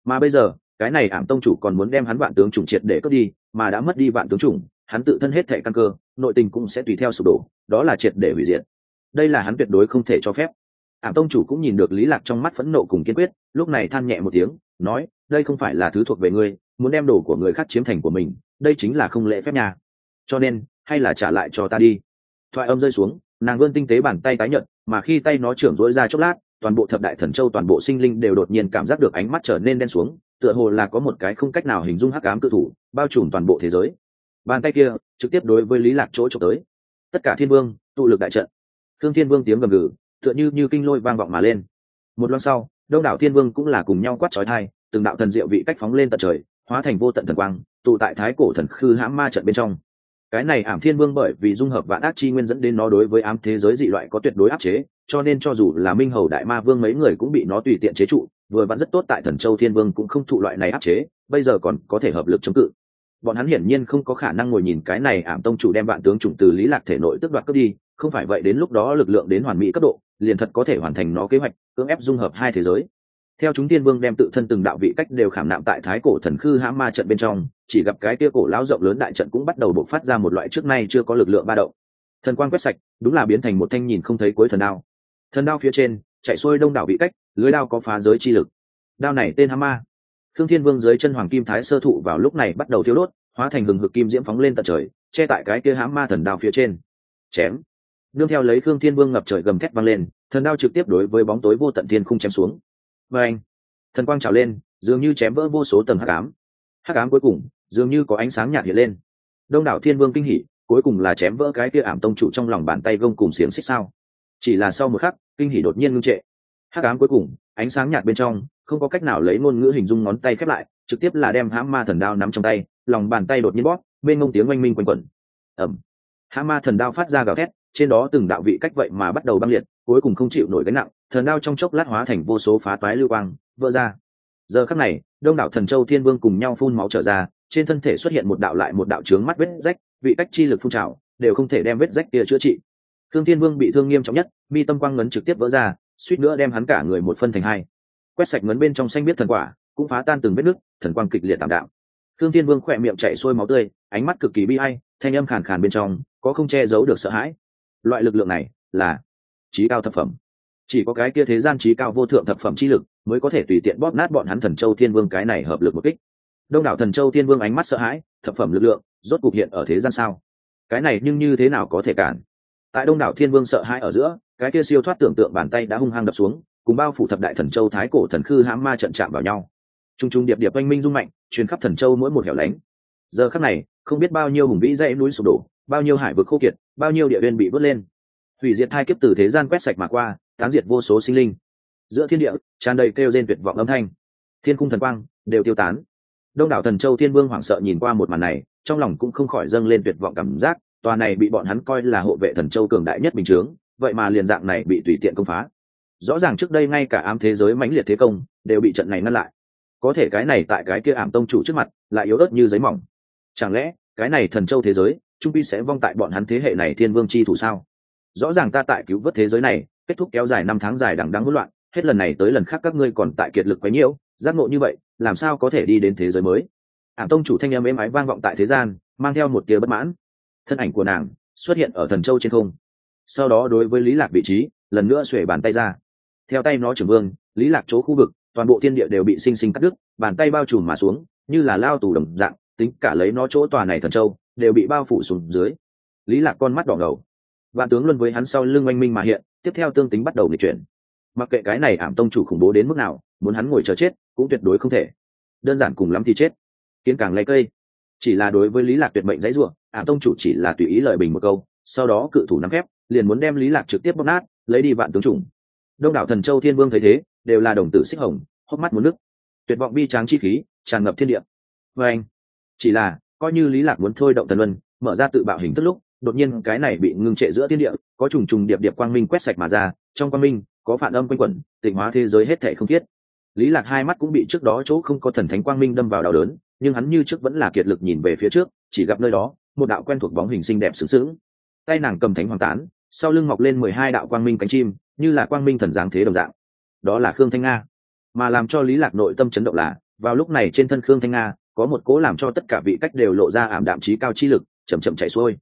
Mà bây giờ, cái này ảm tông chủ còn muốn đem hắn vạn tướng trùng triệt để cướp đi, mà đã mất đi vạn tướng trùng hắn tự thân hết thệ căn cơ, nội tình cũng sẽ tùy theo sụp đổ, đó là triệt để hủy diệt. Đây là hắn tuyệt đối không thể cho phép. Ảm tông chủ cũng nhìn được lý lạc trong mắt phẫn nộ cùng kiên quyết, lúc này than nhẹ một tiếng, nói, đây không phải là thứ thuộc về ngươi, muốn đem đồ của người khác chiếm thành của mình, đây chính là không lễ phép nhà cho nên, hay là trả lại cho ta đi. Thoại âm rơi xuống, nàng vươn tinh tế bàn tay tái nhợt, mà khi tay nó trưởng rỗi ra chốc lát, toàn bộ thập đại thần châu, toàn bộ sinh linh đều đột nhiên cảm giác được ánh mắt trở nên đen xuống, tựa hồ là có một cái không cách nào hình dung hắc ám cự thủ, bao trùm toàn bộ thế giới bàn tay kia trực tiếp đối với lý lạc chỗ trộm tới. Tất cả thiên vương, tụ lực đại trận. Thương thiên vương tiếng gầm gừ, tựa như như kinh lôi vang vọng mà lên. Một loan sau, đông đảo thiên vương cũng là cùng nhau quát chói tai, từng đạo thần diệu vị cách phóng lên tận trời, hóa thành vô tận thần quang, tụ tại thái cổ thần khư hãm ma trận bên trong. Cái này ảm thiên vương bởi vì dung hợp vạn ác chi nguyên dẫn đến nó đối với ám thế giới dị loại có tuyệt đối áp chế, cho nên cho dù là minh hầu đại ma vương mấy người cũng bị nó tùy tiện chế trụ, vừa vẫn rất tốt tại thần châu thiên vương cũng không thụ loại này áp chế, bây giờ còn có thể hợp lực chống cự bọn hắn hiển nhiên không có khả năng ngồi nhìn cái này ảm tông chủ đem vạn tướng chủng từ lý lạc thể nội tức đoạt cướp đi, không phải vậy đến lúc đó lực lượng đến hoàn mỹ cấp độ, liền thật có thể hoàn thành nó kế hoạch, cưỡng ép dung hợp hai thế giới. Theo chúng tiên vương đem tự thân từng đạo vị cách đều khảm nạm tại thái cổ thần khư hã ma trận bên trong, chỉ gặp cái kia cổ lão rộng lớn đại trận cũng bắt đầu bộc phát ra một loại trước nay chưa có lực lượng ba động. Thần quang quét sạch, đúng là biến thành một thanh nhìn không thấy cuối thần đao. Thần đao phía trên, chạy xuôi đông đảo vị cách, lưới đao có phá giới chi lực. Đao này tên hama ma thương thiên vương dưới chân hoàng kim thái sơ thụ vào lúc này bắt đầu thiêu đốt, hóa thành hừng hực kim diễm phóng lên tận trời, che tại cái kia hãm ma thần đao phía trên. Chém. Nương theo lấy khương thiên vương ngập trời gầm thét vang lên, thần đao trực tiếp đối với bóng tối vô tận thiên khung chém xuống. Và thần quang trào lên, dường như chém vỡ vô số tầng hắc ám. Hắc ám cuối cùng, dường như có ánh sáng nhạt hiện lên. Đông đảo thiên vương kinh hỉ, cuối cùng là chém vỡ cái kia ảm tông trụ trong lòng bàn tay gông cùng xiềng xích sao. Chỉ là sau một khắc, kinh hỉ đột nhiên ngưng trệ. Hắc ám cuối cùng ánh sáng nhạt bên trong, không có cách nào lấy ngôn ngữ hình dung ngón tay khép lại, trực tiếp là đem hãm ma thần đao nắm trong tay, lòng bàn tay đột nhiên bóp, bên ngông tiếng oanh minh quanh quẩn. Ẩm hãm ma thần đao phát ra gào thét, trên đó từng đạo vị cách vậy mà bắt đầu băng liệt, cuối cùng không chịu nổi gánh nặng, thần đao trong chốc lát hóa thành vô số phá toái lưu quang, vỡ ra. Giờ khắc này, đông đảo thần châu thiên vương cùng nhau phun máu trở ra, trên thân thể xuất hiện một đạo lại một đạo trướng mắt vết rách, vị cách chi lực phun trào, đều không thể đem vết rách kia chữa trị. Thương thiên vương bị thương nghiêm trọng nhất, mi tâm quang ngấn trực tiếp vỡ ra suýt nữa đem hắn cả người một phân thành hai. Quét sạch ngấn bên trong xanh biết thần quả, cũng phá tan từng vết nứt, thần quang kịch liệt tạm đạo thương thiên vương khỏe miệng chảy xuôi máu tươi, ánh mắt cực kỳ bi ai, thanh âm khàn khàn bên trong, có không che giấu được sợ hãi. Loại lực lượng này là trí cao thập phẩm. Chỉ có cái kia thế gian trí cao vô thượng thập phẩm chi lực mới có thể tùy tiện bóp nát bọn hắn thần châu thiên vương cái này hợp lực một kích. Đông đảo thần châu thiên vương ánh mắt sợ hãi, thập phẩm lực lượng rốt cục hiện ở thế gian sao? Cái này nhưng như thế nào có thể cản? Tại đông đảo thiên vương sợ hãi ở giữa, cái kia siêu thoát tưởng tượng bàn tay đã hung hăng đập xuống, cùng bao phủ thập đại thần châu thái cổ thần khư hãm ma trận chạm vào nhau. T r u n g t r u n g điệp điệp oanh minh rung mạnh, truyền khắp thần châu mỗi một hẻo lánh. Giờ khắc này, không biết bao nhiêu hùng vĩ dãy núi sụp đổ, bao nhiêu hải vực khô kiệt, bao nhiêu địa viên bị vớt lên. Hủy diệt hai kiếp từ thế gian quét sạch mà qua, tán diệt vô số sinh linh. Giữa thiên địa, tràn đầy kêu rên tuyệt vọng âm thanh. Thiên cung thần quang đều tiêu tán. Đông đảo thần châu thiên vương hoảng sợ nhìn qua một màn này, trong lòng cũng không khỏi dâng lên tuyệt vọng cảm giác tòa này bị bọn hắn coi là hộ vệ thần châu cường đại nhất bình chướng, vậy mà liền dạng này bị tùy tiện công phá. Rõ ràng trước đây ngay cả ám thế giới mãnh liệt thế công đều bị trận này ngăn lại. Có thể cái này tại cái kia ảm tông chủ trước mặt lại yếu ớt như giấy mỏng. Chẳng lẽ cái này thần châu thế giới, trung pi sẽ vong tại bọn hắn thế hệ này thiên vương chi thủ sao? Rõ ràng ta tại cứu vớt thế giới này, kết thúc kéo dài năm tháng dài đằng đắng hỗn loạn, hết lần này tới lần khác các ngươi còn tại kiệt lực quấy nhiễu, giác ngộ như vậy, làm sao có thể đi đến thế giới mới? Ảm tông chủ thanh âm êm ái vang vọng tại thế gian, mang theo một tia bất mãn thân ảnh của nàng xuất hiện ở thần châu trên không. Sau đó đối với lý lạc vị trí, lần nữa xuể bàn tay ra. Theo tay nó trưởng vương, lý lạc chỗ khu vực, toàn bộ thiên địa đều bị sinh sinh cắt đứt, bàn tay bao trùm mà xuống, như là lao tù đồng dạng, tính cả lấy nó chỗ tòa này thần châu, đều bị bao phủ xuống dưới. Lý lạc con mắt đỏ ngầu. Vạn tướng luân với hắn sau lưng oanh minh mà hiện, tiếp theo tương tính bắt đầu nghịch chuyển. Mặc kệ cái này ảm tông chủ khủng bố đến mức nào, muốn hắn ngồi chờ chết, cũng tuyệt đối không thể. Đơn giản cùng lắm thì chết. Kiến càng lấy cây chỉ là đối với lý lạc tuyệt mệnh dãy rủa, ả tông chủ chỉ là tùy ý lời bình một câu, sau đó cự thủ nắm phép liền muốn đem lý lạc trực tiếp bóp nát, lấy đi vạn tướng chủng. Đông đảo thần châu thiên vương thấy thế, đều là đồng tử xích hồng, hốc mắt muốn nước. Tuyệt vọng bi tráng chi khí, tràn ngập thiên địa. Và anh, chỉ là, coi như lý lạc muốn thôi động thần luân, mở ra tự bạo hình thức lúc, đột nhiên cái này bị ngưng trệ giữa thiên địa, có trùng trùng điệp điệp quang minh quét sạch mà ra, trong quang minh, có phản âm quanh quẩn, tịnh hóa thế giới hết thể không thiết. Lý lạc hai mắt cũng bị trước đó chỗ không có thần thánh quang minh đâm vào đau đớn nhưng hắn như trước vẫn là kiệt lực nhìn về phía trước, chỉ gặp nơi đó, một đạo quen thuộc bóng hình xinh đẹp sướng sướng tay nàng cầm thánh hoàng tán, sau lưng mọc lên mười hai đạo quang minh cánh chim, như là quang minh thần giáng thế đồng dạng. Đó là khương thanh nga. Mà làm cho lý lạc nội tâm chấn động là, vào lúc này trên thân khương thanh nga, có một cố làm cho tất cả vị cách đều lộ ra ảm đạm trí cao chi lực, chậm chậm chạy xuôi.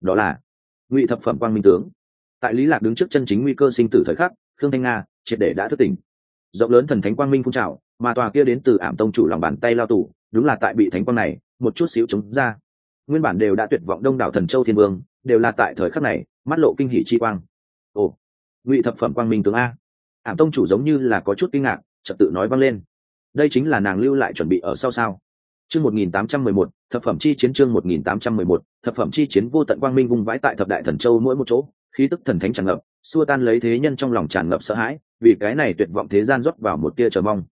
Đó là ngụy thập phẩm quang minh tướng. Tại lý lạc đứng trước chân chính nguy cơ sinh tử thời khắc, khương thanh nga triệt để đã thức tỉnh. Rộng lớn thần thánh quang minh phun trào, mà tòa kia đến từ ảm tông chủ lòng bàn tay lao tủ đúng là tại bị thánh quang này một chút xíu chống ra. Nguyên bản đều đã tuyệt vọng đông đảo thần châu thiên vương, đều là tại thời khắc này, mắt lộ kinh hỷ chi quang. Ồ, ngụy thập phẩm quang minh tướng a. Ảm tông chủ giống như là có chút kinh ngạc trật tự nói vang lên. Đây chính là nàng lưu lại chuẩn bị ở sau sao? Chương một nghìn tám trăm mười một, thập phẩm chi chiến chương một nghìn tám trăm mười một, thập phẩm chi chiến vô tận quang minh vung vãi tại thập đại thần châu mỗi một chỗ, khí tức thần thánh tràn ngập, xua tan lấy thế nhân trong lòng tràn ngập sợ hãi, vì cái này tuyệt vọng thế gian rót vào một tia chờ mong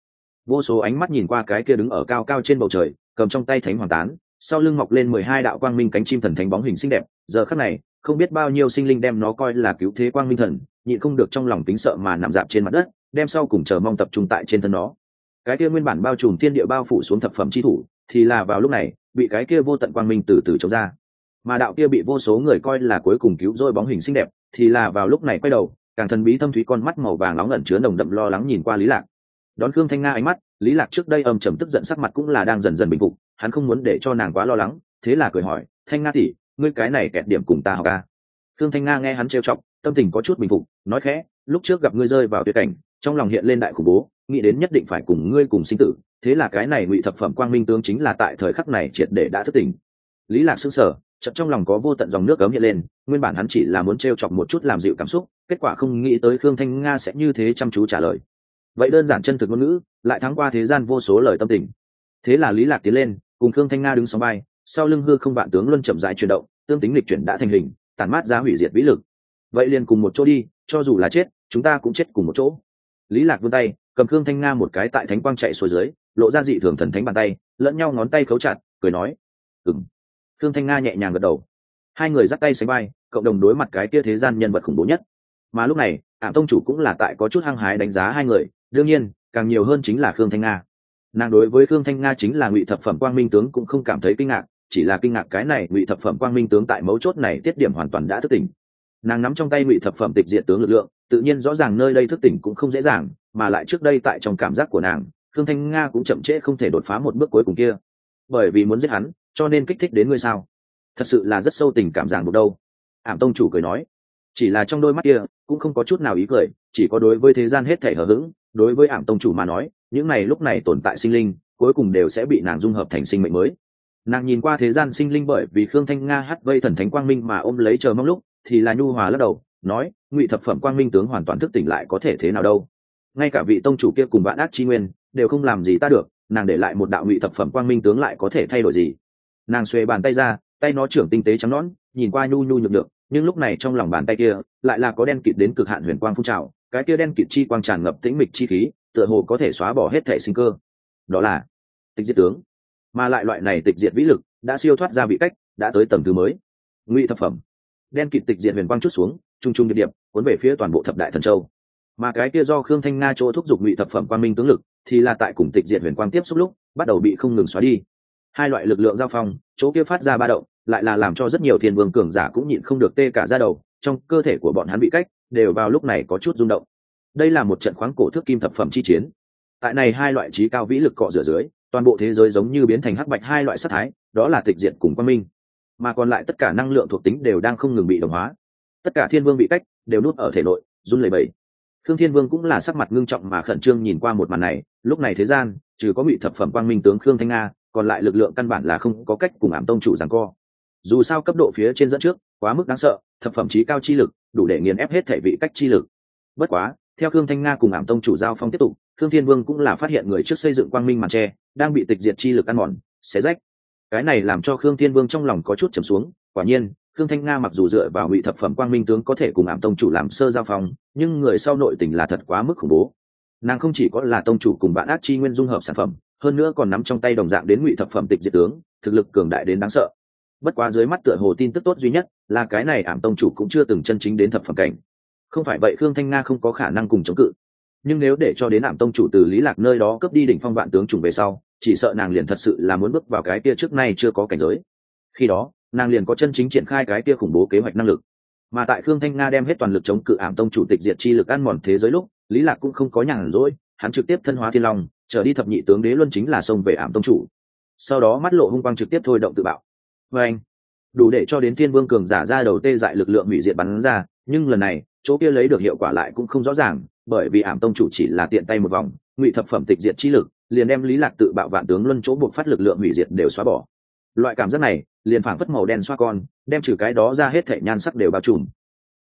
vô số ánh mắt nhìn qua cái kia đứng ở cao cao trên bầu trời, cầm trong tay thánh hoàng tán, sau lưng mọc lên mười hai đạo quang minh cánh chim thần thánh bóng hình xinh đẹp. Giờ khắc này, không biết bao nhiêu sinh linh đem nó coi là cứu thế quang minh thần, nhịn không được trong lòng tính sợ mà nằm dạp trên mặt đất, đem sau cùng chờ mong tập trung tại trên thân nó. Cái kia nguyên bản bao trùm thiên địa bao phủ xuống thập phẩm chi thủ, thì là vào lúc này, bị cái kia vô tận quang minh từ từ chống ra. Mà đạo kia bị vô số người coi là cuối cùng cứu rỗi bóng hình xinh đẹp, thì là vào lúc này quay đầu, càng thần bí thâm thúy con mắt màu vàng nóng ẩn chứa nồng đậm lo lắng nhìn qua lý lạc đón khương thanh nga ánh mắt, lý lạc trước đây âm trầm tức giận sắc mặt cũng là đang dần dần bình phục, hắn không muốn để cho nàng quá lo lắng, thế là cười hỏi, thanh nga tỷ, ngươi cái này kẹt điểm cùng ta học ca khương thanh nga nghe hắn trêu chọc, tâm tình có chút bình phục, nói khẽ, lúc trước gặp ngươi rơi vào tuyệt cảnh, trong lòng hiện lên đại khủng bố, nghĩ đến nhất định phải cùng ngươi cùng sinh tử, thế là cái này ngụy thập phẩm quang minh tướng chính là tại thời khắc này triệt để đã thức tỉnh. Lý lạc sững sờ, chợt trong lòng có vô tận dòng nước ấm hiện lên, nguyên bản hắn chỉ là muốn trêu chọc một chút làm dịu cảm xúc, kết quả không nghĩ tới khương thanh nga sẽ như thế chăm chú trả lời vậy đơn giản chân thực ngôn ngữ, lại thắng qua thế gian vô số lời tâm tình. Thế là lý lạc tiến lên, cùng khương thanh nga đứng sóng bay sau lưng hư không vạn tướng luân chậm rãi chuyển động, tương tính lịch chuyển đã thành hình, tản mát ra hủy diệt vĩ lực. Vậy liền cùng một chỗ đi, cho dù là chết, chúng ta cũng chết cùng một chỗ. Lý lạc vươn tay, cầm khương thanh nga một cái tại thánh quang chạy xuôi dưới, lộ ra dị thường thần thánh bàn tay, lẫn nhau ngón tay khấu chặt, cười nói ừng khương thanh nga nhẹ nhàng gật đầu. Hai người dắt tay sánh bay cộng đồng đối mặt cái kia thế gian nhân vật khủng bố nhất. Mà lúc này, ảm tông chủ cũng là tại có chút hăng hái đánh giá hai người đương nhiên, càng nhiều hơn chính là khương thanh nga. Nàng đối với khương thanh nga chính là ngụy thập phẩm quang minh tướng cũng không cảm thấy kinh ngạc, chỉ là kinh ngạc cái này ngụy thập phẩm quang minh tướng tại mấu chốt này tiết điểm hoàn toàn đã thức tỉnh. Nàng nắm trong tay ngụy thập phẩm tịch diện tướng lực lượng, tự nhiên rõ ràng nơi đây thức tỉnh cũng không dễ dàng, mà lại trước đây tại trong cảm giác của nàng, khương thanh nga cũng chậm trễ không thể đột phá một bước cuối cùng kia. Bởi vì muốn giết hắn, cho nên kích thích đến ngươi sao? Thật sự là rất sâu tình cảm giảng buộc đâu. Ảm tông chủ cười nói. Chỉ là trong đôi mắt kia, cũng không có chút nào ý cười, chỉ có đối với thế gian hết thể hờ hững đối với ảm tông chủ mà nói, những này lúc này tồn tại sinh linh, cuối cùng đều sẽ bị nàng dung hợp thành sinh mệnh mới. Nàng nhìn qua thế gian sinh linh bởi vì khương thanh nga hát vây thần thánh quang minh mà ôm lấy chờ mong lúc, thì là nhu hòa lắc đầu, nói, ngụy thập phẩm quang minh tướng hoàn toàn thức tỉnh lại có thể thế nào đâu? Ngay cả vị tông chủ kia cùng bạn ác chi nguyên, đều không làm gì ta được, nàng để lại một đạo ngụy thập phẩm quang minh tướng lại có thể thay đổi gì? Nàng xuề bàn tay ra, tay nó trưởng tinh tế trắng nón nhìn qua nhu nhu nhược được nhưng lúc này trong lòng bàn tay kia, lại là có đen kịt đến cực hạn huyền quang phun trào cái kia đen kịt chi quang tràn ngập tĩnh mịch chi khí, tựa hồ có thể xóa bỏ hết thể sinh cơ. Đó là tịch diệt tướng. Mà lại loại này tịch diệt vĩ lực đã siêu thoát ra vị cách, đã tới tầm thứ mới. Ngụy thập phẩm. Đen kịt tịch diệt huyền quang chút xuống trung trung điệp điệp, cuốn về phía toàn bộ thập đại thần châu. Mà cái kia do khương thanh nga chỗ thúc giục ngụy thập phẩm quang minh tướng lực, thì là tại cùng tịch diệt huyền quang tiếp xúc lúc, bắt đầu bị không ngừng xóa đi. Hai loại lực lượng giao phong, chỗ kia phát ra ba động, lại là làm cho rất nhiều thiên vương cường giả cũng nhịn không được tê cả ra đầu, trong cơ thể của bọn hắn bị cách đều vào lúc này có chút rung động. Đây là một trận khoáng cổ thước kim thập phẩm chi chiến. Tại này hai loại trí cao vĩ lực cọ rửa dưới, toàn bộ thế giới giống như biến thành hắc bạch hai loại sắc thái, đó là tịch diệt cùng quang minh. Mà còn lại tất cả năng lượng thuộc tính đều đang không ngừng bị đồng hóa. Tất cả thiên vương bị cách đều nuốt ở thể nội, run lẩy bẩy. Thương thiên vương cũng là sắc mặt ngưng trọng mà khẩn trương nhìn qua một màn này, lúc này thế gian, trừ có ngụy thập phẩm quang minh tướng khương thanh nga, còn lại lực lượng căn bản là không có cách cùng ảm tông chủ giằng co. Dù sao cấp độ phía trên dẫn trước, quá mức đáng sợ, thập phẩm trí cao chi lực đủ để nghiền ép hết thể vị cách chi lực. Bất quá, theo khương thanh nga cùng ảm tông chủ giao phong tiếp tục, khương thiên vương cũng là phát hiện người trước xây dựng quang minh màn tre, đang bị tịch diệt chi lực ăn mòn, xé rách. Cái này làm cho khương thiên vương trong lòng có chút trầm xuống, quả nhiên, khương thanh nga mặc dù dựa vào ngụy thập phẩm quang minh tướng có thể cùng ảm tông chủ làm sơ giao phong, nhưng người sau nội tình là thật quá mức khủng bố. Nàng không chỉ có là tông chủ cùng bạn ác chi nguyên dung hợp sản phẩm, hơn nữa còn nắm trong tay đồng dạng đến ngụy thập phẩm tịch diệt tướng, thực lực cường đại đến đáng sợ bất quá dưới mắt tựa hồ tin tức tốt duy nhất là cái này ảm tông chủ cũng chưa từng chân chính đến thập phẩm cảnh. Không phải vậy khương thanh nga không có khả năng cùng chống cự. Nhưng nếu để cho đến ảm tông chủ từ lý lạc nơi đó cướp đi đỉnh phong vạn tướng trùng về sau, chỉ sợ nàng liền thật sự là muốn bước vào cái kia trước nay chưa có cảnh giới. Khi đó, nàng liền có chân chính triển khai cái kia khủng bố kế hoạch năng lực. Mà tại khương thanh nga đem hết toàn lực chống cự ảm tông chủ tịch diệt chi lực ăn mòn thế giới lúc, lý lạc cũng không có nhàn rỗi, hắn trực tiếp thân hóa thiên long, trở đi thập nhị tướng đế luân chính là xông về ảm tông chủ. Sau đó mắt lộ hung quang trực tiếp thôi động tự bạo và anh, đủ để cho đến thiên vương cường giả ra đầu tê dại lực lượng hủy diệt bắn ra, nhưng lần này, chỗ kia lấy được hiệu quả lại cũng không rõ ràng, bởi vì ảm tông chủ chỉ là tiện tay một vòng, ngụy thập phẩm tịch diệt chi lực, liền đem lý lạc tự bạo vạn tướng luân chỗ buộc phát lực lượng hủy diệt đều xóa bỏ. Loại cảm giác này, liền phảng phất màu đen xoa con, đem trừ cái đó ra hết thể nhan sắc đều bao trùm.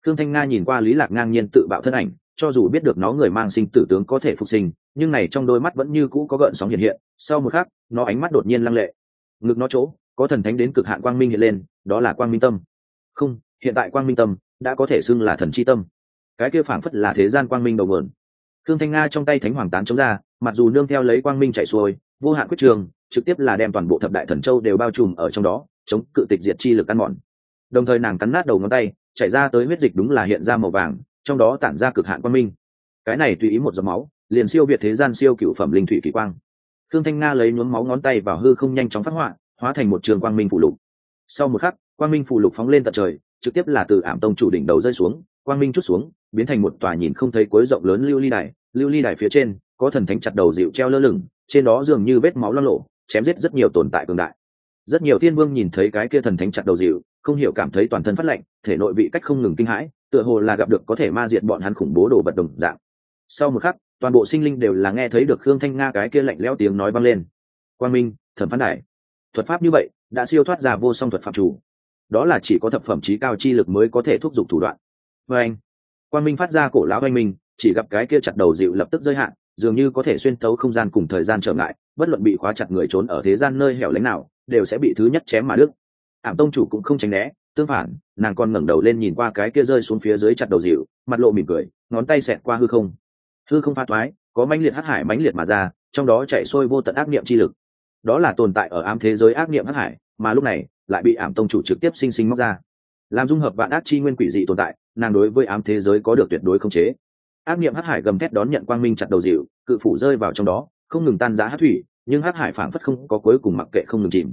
Thương thanh nga nhìn qua lý lạc ngang nhiên tự bạo thân ảnh, cho dù biết được nó người mang sinh tử tướng có thể phục sinh, nhưng này trong đôi mắt vẫn như cũ có gợn sóng hiện hiện, sau một khắc, nó ánh mắt đột nhiên lăng lệ. Ngực nó chỗ có thần thánh đến cực hạn quang minh hiện lên, đó là quang minh tâm. Không, hiện tại quang minh tâm đã có thể xưng là thần chi tâm. Cái kia phảng phất là thế gian quang minh đầu nguồn. Thương thanh nga trong tay thánh hoàng tán chống ra, mặc dù nương theo lấy quang minh chạy xuôi, vô hạn quyết trường, trực tiếp là đem toàn bộ thập đại thần châu đều bao trùm ở trong đó, chống cự tịch diệt chi lực ăn mòn. Đồng thời nàng cắn nát đầu ngón tay, chảy ra tới huyết dịch đúng là hiện ra màu vàng, trong đó tản ra cực hạn quang minh. Cái này tùy ý một giọt máu, liền siêu việt thế gian siêu cựu phẩm linh thủy kỳ quang. Thương thanh nga lấy nhuốm máu ngón tay vào hư không nhanh chóng phát họa hóa thành một trường quang minh phủ lục. Sau một khắc, quang minh phủ lục phóng lên tận trời, trực tiếp là từ ảm tông chủ đỉnh đầu rơi xuống, quang minh chút xuống, biến thành một tòa nhìn không thấy cuối rộng lớn lưu ly đài, lưu ly đài phía trên, có thần thánh chặt đầu dịu treo lơ lửng, trên đó dường như vết máu lo lộ, chém giết rất nhiều tồn tại cường đại. Rất nhiều thiên vương nhìn thấy cái kia thần thánh chặt đầu dịu, không hiểu cảm thấy toàn thân phát lạnh, thể nội vị cách không ngừng kinh hãi, tựa hồ là gặp được có thể ma diệt bọn hắn khủng bố đồ vật đồng dạng. Sau một khắc, toàn bộ sinh linh đều là nghe thấy được khương thanh nga cái kia lạnh lẽo tiếng nói vang lên. Quang minh thẩm phán đại thuật pháp như vậy, đã siêu thoát ra vô song thuật pháp chủ. Đó là chỉ có thập phẩm trí cao chi lực mới có thể thúc giục thủ đoạn. Và anh, quang minh phát ra cổ lão anh minh, chỉ gặp cái kia chặt đầu dịu lập tức giới hạn dường như có thể xuyên tấu không gian cùng thời gian trở ngại, bất luận bị khóa chặt người trốn ở thế gian nơi hẻo lánh nào, đều sẽ bị thứ nhất chém mà đứt. Ảm tông chủ cũng không tránh né, tương phản, nàng còn ngẩng đầu lên nhìn qua cái kia rơi xuống phía dưới chặt đầu dịu, mặt lộ mỉm cười, ngón tay xẹt qua hư không. Hư không pha thoái, có mãnh liệt hắc hải mãnh liệt mà ra, trong đó chạy sôi vô tận ác niệm chi lực đó là tồn tại ở ám thế giới ác niệm hắc hải, mà lúc này, lại bị ảm tông chủ trực tiếp sinh sinh móc ra. Làm dung hợp vạn ác chi nguyên quỷ dị tồn tại, nàng đối với ám thế giới có được tuyệt đối không chế. Ác niệm hắc hải gầm thét đón nhận quang minh chặt đầu dịu, cự phủ rơi vào trong đó, không ngừng tan giá hát thủy, nhưng hắc hải phảng phất không có cuối cùng mặc kệ không ngừng chìm.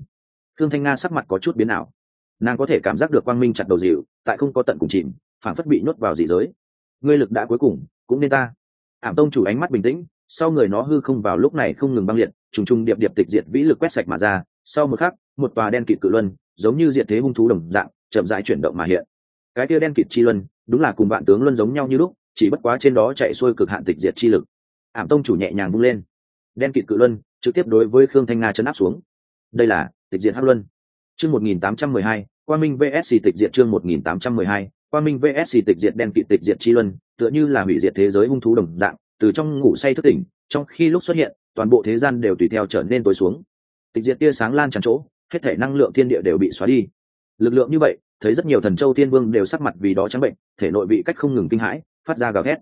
Thương thanh nga sắc mặt có chút biến ảo. Nàng có thể cảm giác được quang minh chặt đầu dịu, tại không có tận cùng chìm, phảng phất bị nhốt vào dị giới. Ngươi lực đã cuối cùng, cũng nên ta. Ảm tông chủ ánh mắt bình tĩnh sau người nó hư không vào lúc này không ngừng băng liệt, trùng trùng điệp điệp tịch diệt vĩ lực quét sạch mà ra, sau một khắc, một tòa đen kịt cự luân, giống như diệt thế hung thú đồng dạng, chậm rãi chuyển động mà hiện. Cái kia đen kịt chi luân, đúng là cùng vạn tướng luân giống nhau như lúc, chỉ bất quá trên đó chạy xuôi cực hạn tịch diệt chi lực. Ảm tông chủ nhẹ nhàng vung lên. Đen kịt cự luân, trực tiếp đối với khương thanh nga chấn áp xuống. Đây là tịch diệt hắc luân. Chương một nghìn tám trăm mười hai quan minh vsc tịch diệt chương một nghìn tám trăm mười hai quan minh vsc tịch diệt đen kịt tịch diệt chi luân, tựa như là hủy diệt thế giới hung thú đồng dạng từ trong ngủ say thức tỉnh, trong khi lúc xuất hiện, toàn bộ thế gian đều tùy theo trở nên tối xuống. Tịch diệt tia sáng lan tràn chỗ, hết thể năng lượng thiên địa đều bị xóa đi. Lực lượng như vậy, thấy rất nhiều thần châu tiên vương đều sắc mặt vì đó trắng bệnh, thể nội bị cách không ngừng kinh hãi, phát ra gào thét.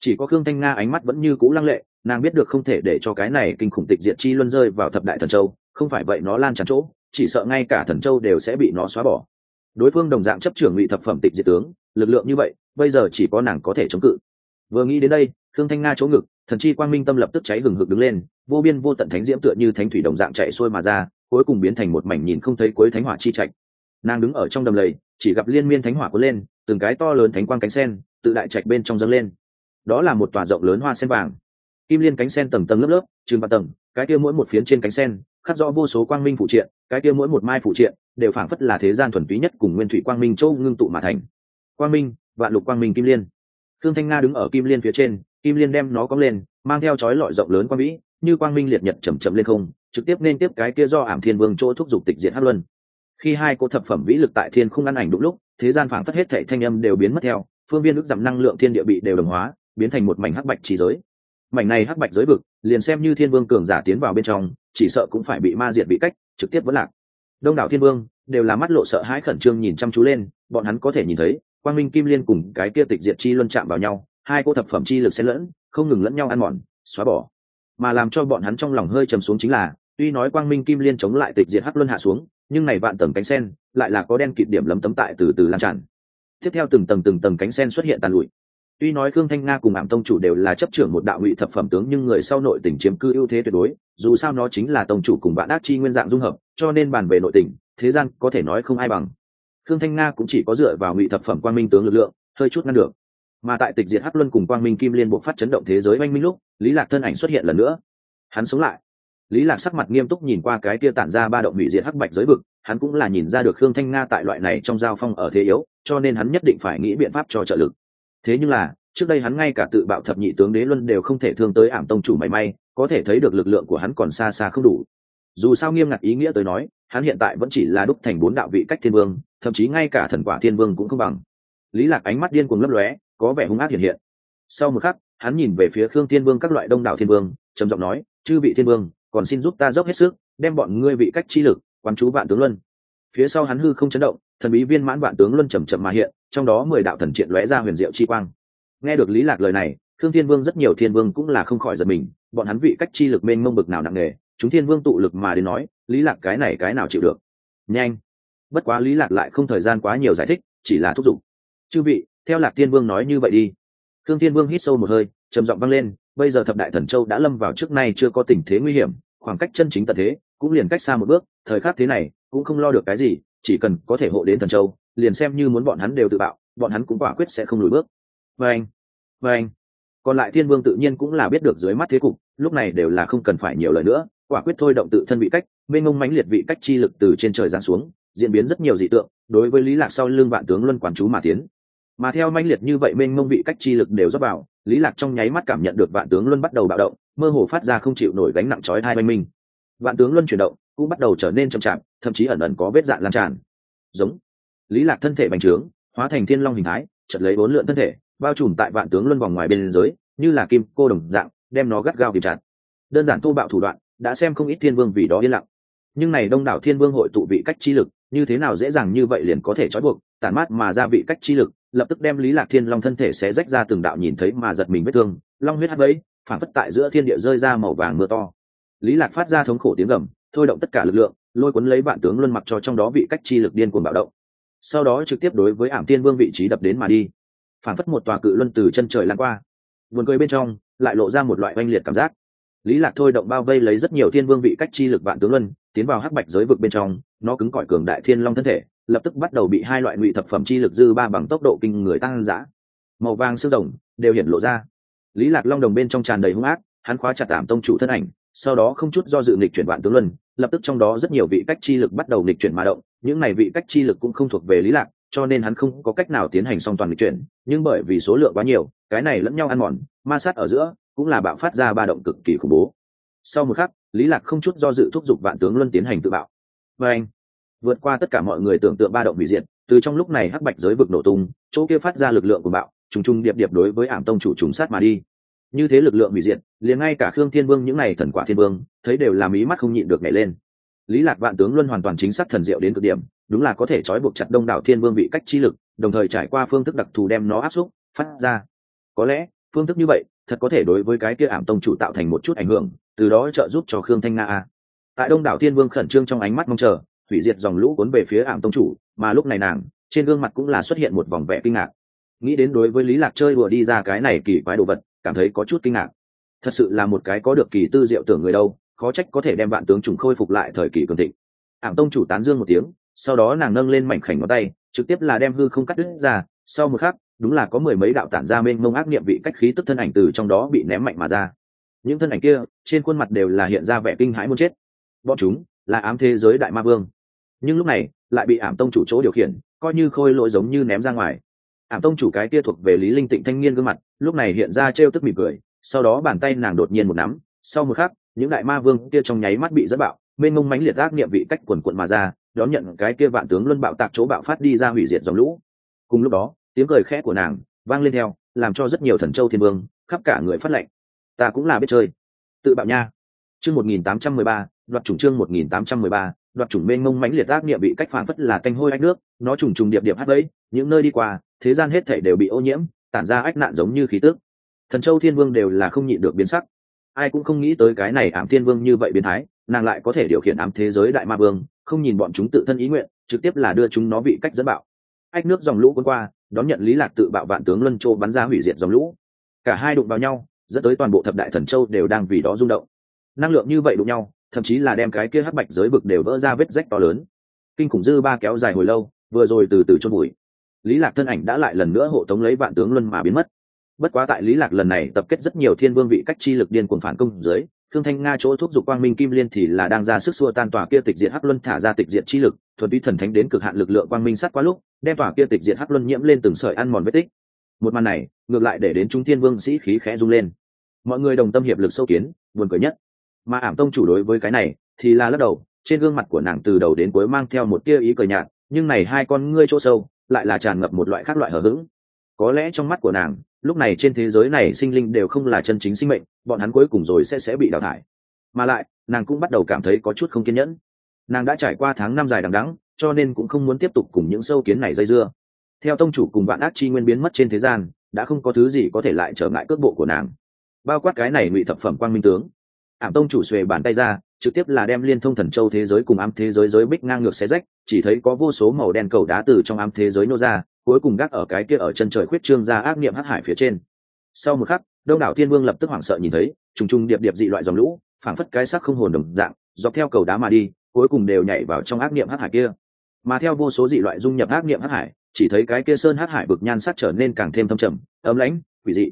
Chỉ có khương thanh nga ánh mắt vẫn như cũ lăng lệ, nàng biết được không thể để cho cái này kinh khủng tịch diệt chi luân rơi vào thập đại thần châu, không phải vậy nó lan tràn chỗ, chỉ sợ ngay cả thần châu đều sẽ bị nó xóa bỏ. Đối phương đồng dạng chấp trưởng ngụy thập phẩm tịch diệt tướng, lực lượng như vậy, bây giờ chỉ có nàng có thể chống cự. Vừa nghĩ đến đây khương thanh nga chỗ ngực, thần chi quang minh tâm lập tức cháy hừng hực đứng lên, vô biên vô tận thánh diễm tựa như thánh thủy đồng dạng chạy sôi mà ra, cuối cùng biến thành một mảnh nhìn không thấy cuối thánh hỏa chi trạch. Nàng đứng ở trong đầm lầy, chỉ gặp liên miên thánh hỏa cuốn lên, từng cái to lớn thánh quang cánh sen, tự đại trạch bên trong dâng lên. Đó là một tòa rộng lớn hoa sen vàng. Kim liên cánh sen tầng tầng lớp lớp chừng ba tầng, cái kia mỗi một phiến trên cánh sen, khắc rõ vô số quang minh phụ triện, cái kia mỗi một mai phụ triện, đều phảng phất là thế gian thuần túy nhất cùng nguyên thủy quang minh châu ngưng tụ mà thành. Quang minh, vạn lục quang minh kim liên. Thương thanh nga đứng ở kim liên phía trên kim liên đem nó cong lên, mang theo chói lọi rộng lớn quang vĩ, như quang minh liệt nhật chầm chậm lên không, trực tiếp nên tiếp cái kia do ảm thiên vương chỗ thúc giục tịch diện hát luân. Khi hai cô thập phẩm vĩ lực tại thiên không ăn ảnh đúng lúc, thế gian phảng phất hết thảy thanh âm đều biến mất theo, phương viên ước giảm năng lượng thiên địa bị đều đồng hóa, biến thành một mảnh hắc bạch trí giới. Mảnh này hắc bạch giới vực, liền xem như thiên vương cường giả tiến vào bên trong, chỉ sợ cũng phải bị ma diệt bị cách, trực tiếp vẫn lạc. Đông đảo thiên vương, đều là mắt lộ sợ hãi khẩn trương nhìn chăm chú lên, bọn hắn có thể nhìn thấy, quang minh kim liên cùng cái kia tịch diệt chi luân chạm vào nhau hai cô thập phẩm chi lực xen lẫn, không ngừng lẫn nhau ăn mòn, xóa bỏ. Mà làm cho bọn hắn trong lòng hơi trầm xuống chính là, tuy nói quang minh kim liên chống lại tịch diệt hắc luân hạ xuống, nhưng này vạn tầng cánh sen lại là có đen kịt điểm lấm tấm tại từ từ lan tràn. Tiếp theo từng tầng từng tầng cánh sen xuất hiện tàn lụi. Tuy nói khương thanh nga cùng ảm tông chủ đều là chấp trưởng một đạo ngụy thập phẩm tướng nhưng người sau nội tỉnh chiếm cư ưu thế tuyệt đối, dù sao nó chính là tông chủ cùng vạn ác chi nguyên dạng dung hợp, cho nên bàn về nội tỉnh thế gian có thể nói không ai bằng. Khương thanh nga cũng chỉ có dựa vào ngụy thập phẩm quang minh tướng lực lượng, hơi chút ngăn được mà tại tịch diệt hắc luân cùng quang minh kim liên buộc phát chấn động thế giới oanh minh lúc, lý lạc thân ảnh xuất hiện lần nữa. Hắn sống lại. Lý lạc sắc mặt nghiêm túc nhìn qua cái kia tản ra ba động hủy diệt hắc bạch giới vực, hắn cũng là nhìn ra được khương thanh nga tại loại này trong giao phong ở thế yếu, cho nên hắn nhất định phải nghĩ biện pháp cho trợ lực. Thế nhưng là, trước đây hắn ngay cả tự bạo thập nhị tướng đế luân đều không thể thương tới ảm tông chủ mảy may, có thể thấy được lực lượng của hắn còn xa xa không đủ. Dù sao nghiêm ngặt ý nghĩa tới nói, hắn hiện tại vẫn chỉ là đúc thành bốn đạo vị cách thiên vương, thậm chí ngay cả thần quả thiên vương cũng không bằng. Lý lạc ánh mắt điên cuồng lấp lóe có vẻ hung ác hiện hiện. Sau một khắc, hắn nhìn về phía khương thiên vương các loại đông đảo thiên vương, trầm giọng nói, chư vị thiên vương, còn xin giúp ta dốc hết sức, đem bọn ngươi vị cách chi lực, quán chú vạn tướng luân. Phía sau hắn hư không chấn động, thần bí viên mãn vạn tướng luân chầm chậm mà hiện, trong đó mười đạo thần triện lóe ra huyền diệu chi quang. Nghe được lý lạc lời này thương thiên vương rất nhiều thiên vương cũng là không khỏi giật mình, bọn hắn vị cách chi lực mênh mông bực nào nặng nề, chúng thiên vương tụ lực mà đến nói, lý lạc cái này cái nào chịu được? Nhanh. Bất quá lý lạc lại không thời gian quá nhiều giải thích, chỉ là thúc giục. Chư vị theo lạc tiên vương nói như vậy đi. Thương tiên vương hít sâu một hơi, trầm giọng vang lên, bây giờ thập đại thần châu đã lâm vào trước nay chưa có tình thế nguy hiểm, khoảng cách chân chính tận thế, cũng liền cách xa một bước, thời khắc thế này, cũng không lo được cái gì, chỉ cần có thể hộ đến thần châu, liền xem như muốn bọn hắn đều tự bạo, bọn hắn cũng quả quyết sẽ không lùi bước. Và anh và anh còn lại thiên vương tự nhiên cũng là biết được dưới mắt thế cục, lúc này đều là không cần phải nhiều lời nữa, quả quyết thôi động tự thân vị cách, mênh ngông mãnh liệt vị cách chi lực từ trên trời giáng xuống, diễn biến rất nhiều dị tượng, đối với lý lạc sau lưng vạn tướng luân quản chú mà tiến mà theo manh liệt như vậy mênh ngông vị cách chi lực đều dốc vào, lý lạc trong nháy mắt cảm nhận được vạn tướng luân bắt đầu bạo động, mơ hồ phát ra không chịu nổi gánh nặng chói hai oanh minh. Vạn tướng luân chuyển động, cũng bắt đầu trở nên chậm chạp, thậm chí ẩn ẩn có vết dạn lan tràn. Giống. Lý lạc thân thể bành trướng, hóa thành thiên long hình thái chật lấy bốn lượn thân thể, bao trùm tại vạn tướng luân vòng ngoài bên dưới, như là kim, cô đồng dạng, đem nó gắt gao kìm chặt. Đơn giản tu bạo thủ đoạn, đã xem không ít thiên vương vì đó yên lặng. Nhưng này đông đảo thiên vương hội tụ vị cách chi lực, như thế nào dễ dàng như vậy liền có thể trói buộc, tản mát mà ra vị cách chi lực lập tức đem lý lạc thiên long thân thể sẽ rách ra từng đạo nhìn thấy mà giật mình vết thương, long huyết hắt bẫy phản phất tại giữa thiên địa rơi ra màu vàng mưa to. Lý lạc phát ra thống khổ tiếng gầm, thôi động tất cả lực lượng, lôi cuốn lấy vạn tướng luân mặc cho trong đó vị cách chi lực điên cuồng bạo động. Sau đó trực tiếp đối với ảm tiên vương vị trí đập đến mà đi. Phản phất một tòa cự luân từ chân trời lan qua. Buồn cười bên trong, lại lộ ra một loại oanh liệt cảm giác. Lý lạc thôi động bao vây lấy rất nhiều thiên vương vị cách chi lực vạn tướng luân, tiến vào hắc bạch giới vực bên trong, nó cứng cỏi cường đại thiên long thân thể lập tức bắt đầu bị hai loại ngụy thập phẩm chi lực dư ba bằng tốc độ kinh người tăng dã màu vàng xương rồng đều hiện lộ ra. Lý lạc long đồng bên trong tràn đầy hung ác, hắn khóa chặt tạm tông chủ thân ảnh, sau đó không chút do dự nghịch chuyển vạn tướng luân, lập tức trong đó rất nhiều vị cách chi lực bắt đầu nghịch chuyển mà động, những này vị cách chi lực cũng không thuộc về lý lạc, cho nên hắn không có cách nào tiến hành song toàn nghịch chuyển, nhưng bởi vì số lượng quá nhiều, cái này lẫn nhau ăn mòn, ma sát ở giữa cũng là bạo phát ra ba động cực kỳ khủng bố. Sau một khắc, lý lạc không chút do dự thúc giục vạn tướng luân tiến hành tự bạo. Và anh vượt qua tất cả mọi người tưởng tượng ba động hủy diệt, từ trong lúc này hắc bạch giới vực nổ tung, chỗ kia phát ra lực lượng của bạo, trùng trùng điệp điệp đối với ảm tông chủ trùng sát mà đi. Như thế lực lượng hủy diệt, liền ngay cả khương thiên vương những này thần quả thiên vương, thấy đều làm ý mắt không nhịn được nhảy lên. Lý lạc vạn tướng luân hoàn toàn chính xác thần diệu đến cực điểm, đúng là có thể trói buộc chặt đông đảo thiên vương vị cách chi lực, đồng thời trải qua phương thức đặc thù đem nó áp xúc, phát ra. Có lẽ, phương thức như vậy, thật có thể đối với cái kia ảm tông chủ tạo thành một chút ảnh hưởng, từ đó trợ giúp cho khương thanh nga a. Tại đông đảo thiên vương khẩn trương trong ánh mắt mong chờ hủy diệt dòng lũ cuốn về phía ảm tông chủ, mà lúc này nàng, trên gương mặt cũng là xuất hiện một vòng vẻ kinh ngạc. Nghĩ đến đối với lý lạc chơi đùa đi ra cái này kỳ quái đồ vật, cảm thấy có chút kinh ngạc. Thật sự là một cái có được kỳ tư diệu tưởng người đâu, khó trách có thể đem vạn tướng trùng khôi phục lại thời kỳ cường thịnh. Ảm tông chủ tán dương một tiếng, sau đó nàng nâng lên mảnh khảnh ngón tay, trực tiếp là đem hư không cắt đứt ra, sau một khắc, đúng là có mười mấy đạo tản ra mênh mông ác niệm vị cách khí tức thân ảnh từ trong đó bị ném mạnh mà ra. Những thân ảnh kia, trên khuôn mặt đều là hiện ra vẻ kinh hãi muốn chết. Bọn chúng, là ám thế giới đại ma vương nhưng lúc này lại bị ảm tông chủ chỗ điều khiển coi như khôi lỗi giống như ném ra ngoài. Ảm tông chủ cái kia thuộc về lý linh tịnh thanh niên gương mặt lúc này hiện ra trêu tức mỉm cười sau đó bàn tay nàng đột nhiên một nắm sau một khắc những đại ma vương kia trong nháy mắt bị dẫn bạo bên mông mánh liệt ác niệm vị cách quần quận mà ra đón nhận cái kia vạn tướng luân bạo tạc chỗ bạo phát đi ra hủy diệt dòng lũ. Cùng lúc đó tiếng cười khẽ của nàng vang lên theo làm cho rất nhiều thần châu thiên vương khắp cả người phát lệnh. Ta cũng là biết chơi. Tự bạo nha. Chương 1813, đoạt chủ trương 1813, đoạt chủng mênh mông mãnh liệt ác niệm bị cách phản phất là canh hôi ách nước, nó trùng trùng điệp điệp hát bẫy những nơi đi qua, thế gian hết thể đều bị ô nhiễm, tản ra ách nạn giống như khí tước thần châu thiên vương đều là không nhịn được biến sắc. Ai cũng không nghĩ tới cái này ám thiên vương như vậy biến thái, nàng lại có thể điều khiển ám thế giới đại ma vương, không nhìn bọn chúng tự thân ý nguyện, trực tiếp là đưa chúng nó bị cách dẫn bạo. Ách nước dòng lũ quân qua, đón nhận lý lạc tự bạo vạn tướng luân châu bắn ra hủy diệt dòng lũ. Cả hai đụng vào nhau, dẫn tới toàn bộ thập đại thần châu đều đang vì đó rung động. Năng lượng như vậy đụng nhau thậm chí là đem cái kia hắc bạch giới vực đều vỡ ra vết rách to lớn. Kinh khủng dư ba kéo dài hồi lâu, vừa rồi từ từ chôn bụi lý lạc thân ảnh đã lại lần nữa hộ tống lấy vạn tướng luân mà biến mất. Bất quá tại lý lạc lần này tập kết rất nhiều thiên vương vị cách chi lực điên cuồng phản công dưới thương thanh nga chỗ thuốc dục quang minh kim liên thì là đang ra sức xua tan tòa kia tịch diệt hắc luân thả ra tịch diệt chi lực, thuần túy thần thánh đến cực hạn lực lượng quang minh sát quá lúc, đem tòa kia tịch diệt hắc luân nhiễm lên từng sợi ăn mòn vết tích. Một màn này, ngược lại để đến trung thiên vương sĩ khí khẽ rung lên. Mọi người đồng tâm hiệp lực sâu kiến, buồn cười nhất mà ảm tông chủ đối với cái này thì là lắc đầu, trên gương mặt của nàng từ đầu đến cuối mang theo một tia ý cười nhạt, nhưng này hai con ngươi chỗ sâu lại là tràn ngập một loại khác loại hở hững. Có lẽ trong mắt của nàng, lúc này trên thế giới này sinh linh đều không là chân chính sinh mệnh, bọn hắn cuối cùng rồi sẽ sẽ bị đào thải. Mà lại, nàng cũng bắt đầu cảm thấy có chút không kiên nhẫn. Nàng đã trải qua tháng năm dài đằng đắng cho nên cũng không muốn tiếp tục cùng những sâu kiến này dây dưa. Theo tông chủ cùng bạn ác chi nguyên biến mất trên thế gian, đã không có thứ gì có thể lại trở ngại cước bộ của nàng. Bao quát cái này ngụy thập phẩm quang minh tướng ảm tông chủ xuề bàn tay ra, trực tiếp là đem liên thông thần châu thế giới cùng ám thế giới giới bích ngang ngược xé rách, chỉ thấy có vô số màu đen cầu đá từ trong ám thế giới nô ra, cuối cùng gác ở cái kia ở chân trời khuyết trương ra ác niệm hắc hải phía trên. Sau một khắc, đông đảo thiên vương lập tức hoảng sợ nhìn thấy, trùng trùng điệp điệp dị loại dòng lũ, phảng phất cái sắc không hồn đồng dạng, dọc theo cầu đá mà đi, cuối cùng đều nhảy vào trong ác niệm hắc hải kia. Mà theo vô số dị loại dung nhập ác niệm hắc hải, chỉ thấy cái kia sơn hắc hải bực nhan sắc trở nên càng thêm thâm trầm, ấm lãnh, quỷ dị.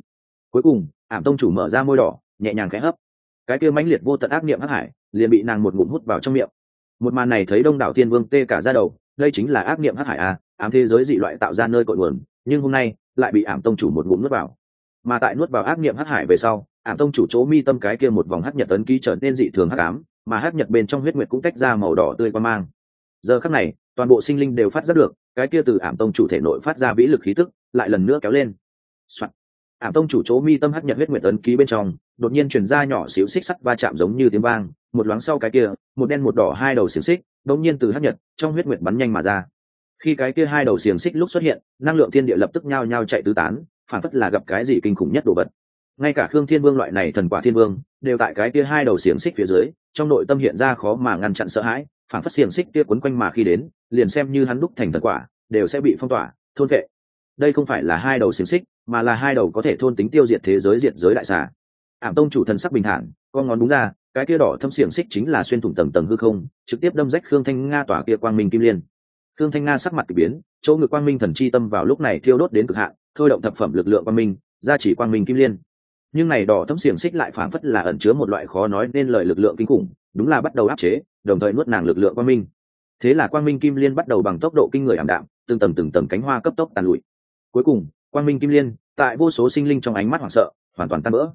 Cuối cùng, ảm tông chủ mở ra môi đỏ, nhẹ nhàng khẽ hấp cái kia mãnh liệt vô tận ác niệm hắc hải liền bị nàng một ngụm hút vào trong miệng. Một màn này thấy đông đảo thiên vương tê cả ra đầu, đây chính là ác niệm hắc hải a ám thế giới dị loại tạo ra nơi cội nguồn, nhưng hôm nay lại bị ảm tông chủ một ngụm nuốt vào. Mà tại nuốt vào ác niệm hắc hải về sau, ảm tông chủ chỗ mi tâm cái kia một vòng hắc nhật tấn ký trở nên dị thường hắc ám, mà hắc nhật bên trong huyết nguyệt cũng tách ra màu đỏ tươi quan mang. Giờ khắc này, toàn bộ sinh linh đều phát giác được, cái kia từ ảm tông chủ thể nội phát ra vĩ lực khí tức lại lần nữa kéo lên、Soạn. ảm tông chủ chỗ mi tâm hắc nhật huyết nguyệt tấn ký bên trong đột nhiên chuyển ra nhỏ xíu xích sắt va chạm giống như tiếng vang, một loáng sau cái kia, một đen một đỏ hai đầu xiềng xích, đột nhiên từ hắc nhật, trong huyết nguyệt bắn nhanh mà ra. Khi cái kia hai đầu xiềng xích lúc xuất hiện, năng lượng thiên địa lập tức nhao nhao chạy tứ tán, phản phất là gặp cái gì kinh khủng nhất đồ vật. Ngay cả khương thiên vương loại này thần quả thiên vương, đều tại cái kia hai đầu xiềng xích phía dưới, trong nội tâm hiện ra khó mà ngăn chặn sợ hãi, phản phất xiềng xích kia quấn quanh mà khi đến, liền xem như hắn đúc thành thần quả, đều sẽ bị phong tỏa, thôn vệ. Đây không phải là hai đầu xiềng xích, mà là hai đầu có thể thôn tính tiêu diệt thế giới diệt giới đại xà ảm tông chủ thần sắc bình thản, con ngón đúng ra, cái kia đỏ thâm xiềng xích chính là xuyên thủng tầng tầng hư không, trực tiếp đâm rách khương thanh nga tỏa kia quang minh kim liên. Khương thanh nga sắc mặt k ỳ biến, chỗ ngực quang minh thần chi tâm vào lúc này thiêu đốt đến cực hạn, thôi động thập phẩm lực lượng quang minh, ra chỉ quang minh kim liên. Nhưng này đỏ thâm xiềng xích lại phảng phất là ẩn chứa một loại khó nói nên lời lực lượng kinh khủng, đúng là bắt đầu áp chế, đồng thời nuốt nàng lực lượng quang minh. Thế là quang minh kim liên bắt đầu bằng tốc độ kinh người ảm đạm, từng tầng từng tầng cánh hoa cấp tốc tàn lụi. Cuối cùng, quang minh kim liên, tại vô số sinh linh trong ánh mắt hoảng sợ, hoàn toàn tan vỡ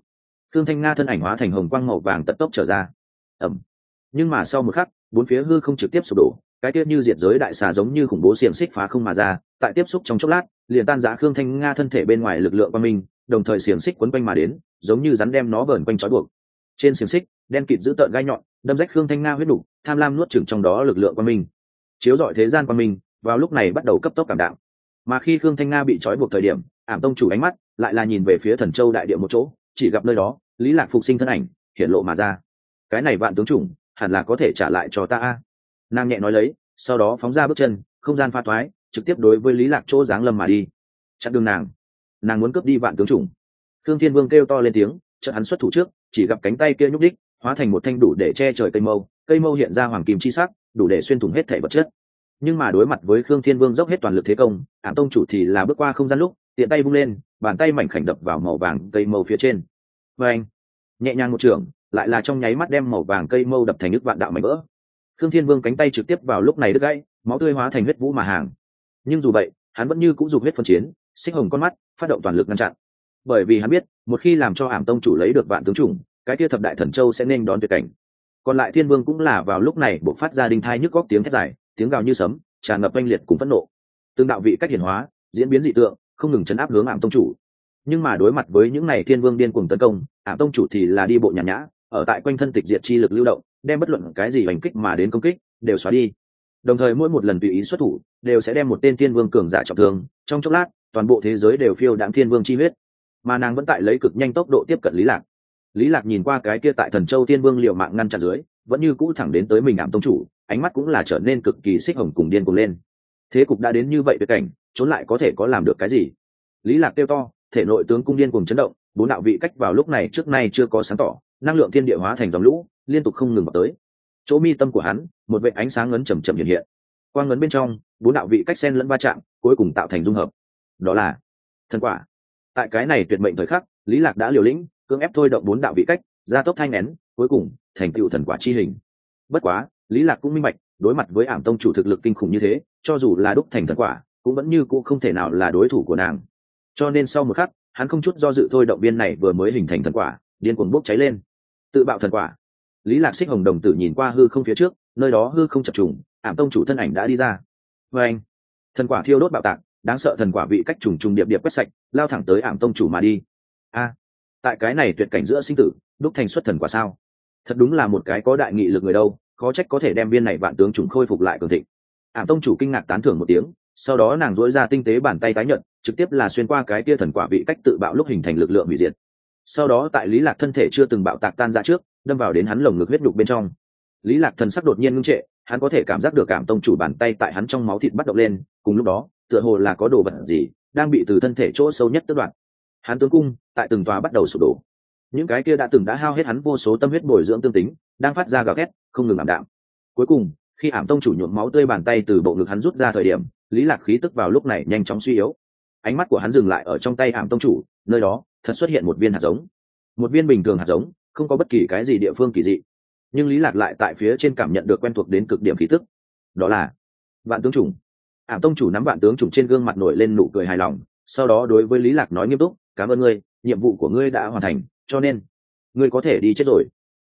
khương thanh nga thân ảnh hóa thành hồng quang màu vàng tận tốc trở ra. Ẩm nhưng mà sau một khắc, bốn phía hư không trực tiếp sụp đổ, cái tiết như diệt giới đại xà giống như khủng bố xiềng xích phá không mà ra, tại tiếp xúc trong chốc lát, liền tan giã khương thanh nga thân thể bên ngoài lực lượng qua mình đồng thời xiềng xích quấn quanh mà đến, giống như rắn đem nó vờn quanh trói buộc. Trên xiềng xích, đen kịt giữ tợn gai nhọn, đâm rách khương thanh nga huyết đủ. tham lam nuốt chửng trong đó lực lượng qua mình chiếu dọi thế gian qua mình vào lúc này bắt đầu cấp tốc cảm đạo mà khi khương thanh nga bị trói buộc thời điểm, ảm tông chủ ánh mắt lại là nhìn về phía thần châu đại địa một chỗ chỉ gặp nơi đó, lý lạc phục sinh thân ảnh hiện lộ mà ra. Cái này vạn tướng chủng, hẳn là có thể trả lại cho ta a. Nàng nhẹ nói lấy, sau đó phóng ra bước chân, không gian pha thoái, trực tiếp đối với lý lạc chỗ giáng lâm mà đi. Chặn đường nàng. Nàng muốn cướp đi vạn tướng chủng. Thương thiên vương kêu to lên tiếng, chợt hắn xuất thủ trước, chỉ gặp cánh tay kia nhúc đích hóa thành một thanh đủ để che trời cây mâu cây mâu hiện ra hoàng kim chi sắc, đủ để xuyên thủng hết thể vật chất. Nhưng mà đối mặt với khương thiên vương dốc hết toàn lực thế công, ảm tông chủ thì là bước qua không gian lúc, tiện tay vung lên bàn tay mảnh khảnh đập vào màu vàng cây mâu phía trên. Và anh, nhẹ nhàng một trường, lại là trong nháy mắt đem màu vàng cây mâu đập thành nước vạn đạo mảnh vỡ. Khương thiên vương cánh tay trực tiếp vào lúc này đứt gãy, máu tươi hóa thành huyết vũ mà hàng. Nhưng dù vậy, hắn vẫn như cũng dùng huyết phân chiến, xích hồng con mắt, phát động toàn lực ngăn chặn. Bởi vì hắn biết, một khi làm cho ảm tông chủ lấy được vạn tướng chủng, cái kia thập đại thần châu sẽ nên đón tuyệt cảnh. Còn lại thiên vương cũng là vào lúc này buộc phát ra đinh thai nhức góc tiếng thét dài, tiếng gào như sấm, tràn ngập oanh liệt cùng phẫn nộ. Tương đạo vị cách hiển hóa, diễn biến dị tượng không ngừng chấn áp hướng ảm tông chủ. Nhưng mà đối mặt với những này thiên vương điên cuồng tấn công, ảm tông chủ thì là đi bộ nhàn nhã, ở tại quanh thân tịch diệt chi lực lưu động, đem bất luận cái gì hành kích mà đến công kích, đều xóa đi. Đồng thời mỗi một lần tùy ý xuất thủ, đều sẽ đem một tên thiên vương cường giả trọng thương. Trong chốc lát, toàn bộ thế giới đều phiêu đạm thiên vương chi huyết. Mà nàng vẫn tại lấy cực nhanh tốc độ tiếp cận lý lạc. Lý lạc nhìn qua cái kia tại thần châu thiên vương liều mạng ngăn chặn dưới, vẫn như cũ thẳng đến tới mình ảm tông chủ, ánh mắt cũng là trở nên cực kỳ xích hồng cùng điên cuồng lên thế cục đã đến như vậy tuyệt cảnh, trốn lại có thể có làm được cái gì? Lý lạc kêu to, thể nội tướng cung điên cùng chấn động, bốn đạo vị cách vào lúc này trước nay chưa có sáng tỏ, năng lượng thiên địa hóa thành dòng lũ, liên tục không ngừng vào tới. Chỗ mi tâm của hắn, một vệ ánh sáng ngấn chầm chậm hiện hiện. Quang ngấn bên trong, bốn đạo vị cách sen lẫn va chạm, cuối cùng tạo thành dung hợp. Đó là thần quả. Tại cái này tuyệt mệnh thời khắc, lý lạc đã liều lĩnh, cưỡng ép thôi động bốn đạo vị cách, gia tốc thanh nén, cuối cùng thành tựu thần quả chi hình. Bất quá, lý lạc cũng minh bạch đối mặt với ảm tông chủ thực lực kinh khủng như thế, cho dù là đúc thành thần quả, cũng vẫn như cũ không thể nào là đối thủ của nàng. Cho nên sau một khắc, hắn không chút do dự thôi động viên này vừa mới hình thành thần quả, điên cuồng bốc cháy lên. Tự bạo thần quả. Lý lạc xích hồng đồng tử nhìn qua hư không phía trước, nơi đó hư không chập trùng, ảm tông chủ thân ảnh đã đi ra. Vê anh, thần quả thiêu đốt bạo tạc, đáng sợ thần quả vị cách trùng trùng điệp điệp quét sạch, lao thẳng tới ảm tông chủ mà đi. A, tại cái này tuyệt cảnh giữa sinh tử, đúc thành xuất thần quả sao? Thật đúng là một cái có đại nghị lực người đâu khó trách có thể đem viên này vạn tướng trùng khôi phục lại cường thịnh. Ảm tông chủ kinh ngạc tán thưởng một tiếng, sau đó nàng dỗi ra tinh tế bàn tay tái nhận trực tiếp là xuyên qua cái kia thần quả vị cách tự bạo lúc hình thành lực lượng hủy diệt. Sau đó tại lý lạc thân thể chưa từng bạo tạc tan ra trước, đâm vào đến hắn lồng ngực huyết nhục bên trong. Lý lạc thần sắc đột nhiên ngưng trệ, hắn có thể cảm giác được cảm tông chủ bàn tay tại hắn trong máu thịt bắt động lên, cùng lúc đó, tựa hồ là có đồ vật gì đang bị từ thân thể chỗ sâu nhất tước đoạn hắn tướng cung, tại từng tòa bắt đầu sụp đổ. Những cái kia đã từng đã hao hết hắn vô số tâm huyết bồi dưỡng tương tính đang phát ra gào thét, không ngừng ảm đạm. Cuối cùng, khi ảm tông chủ nhuộm máu tươi bàn tay từ bộ ngực hắn rút ra thời điểm, lý lạc khí tức vào lúc này nhanh chóng suy yếu. Ánh mắt của hắn dừng lại ở trong tay ảm tông chủ, nơi đó thật xuất hiện một viên hạt giống. Một viên bình thường hạt giống, không có bất kỳ cái gì địa phương kỳ dị. Nhưng lý lạc lại tại phía trên cảm nhận được quen thuộc đến cực điểm khí tức. Đó là vạn tướng chủng. ảm tông chủ nắm vạn tướng chủng trên gương mặt nổi lên nụ cười hài lòng, sau đó đối với lý lạc nói nghiêm túc, cảm ơn ngươi, nhiệm vụ của ngươi đã hoàn thành, cho nên ngươi có thể đi chết rồi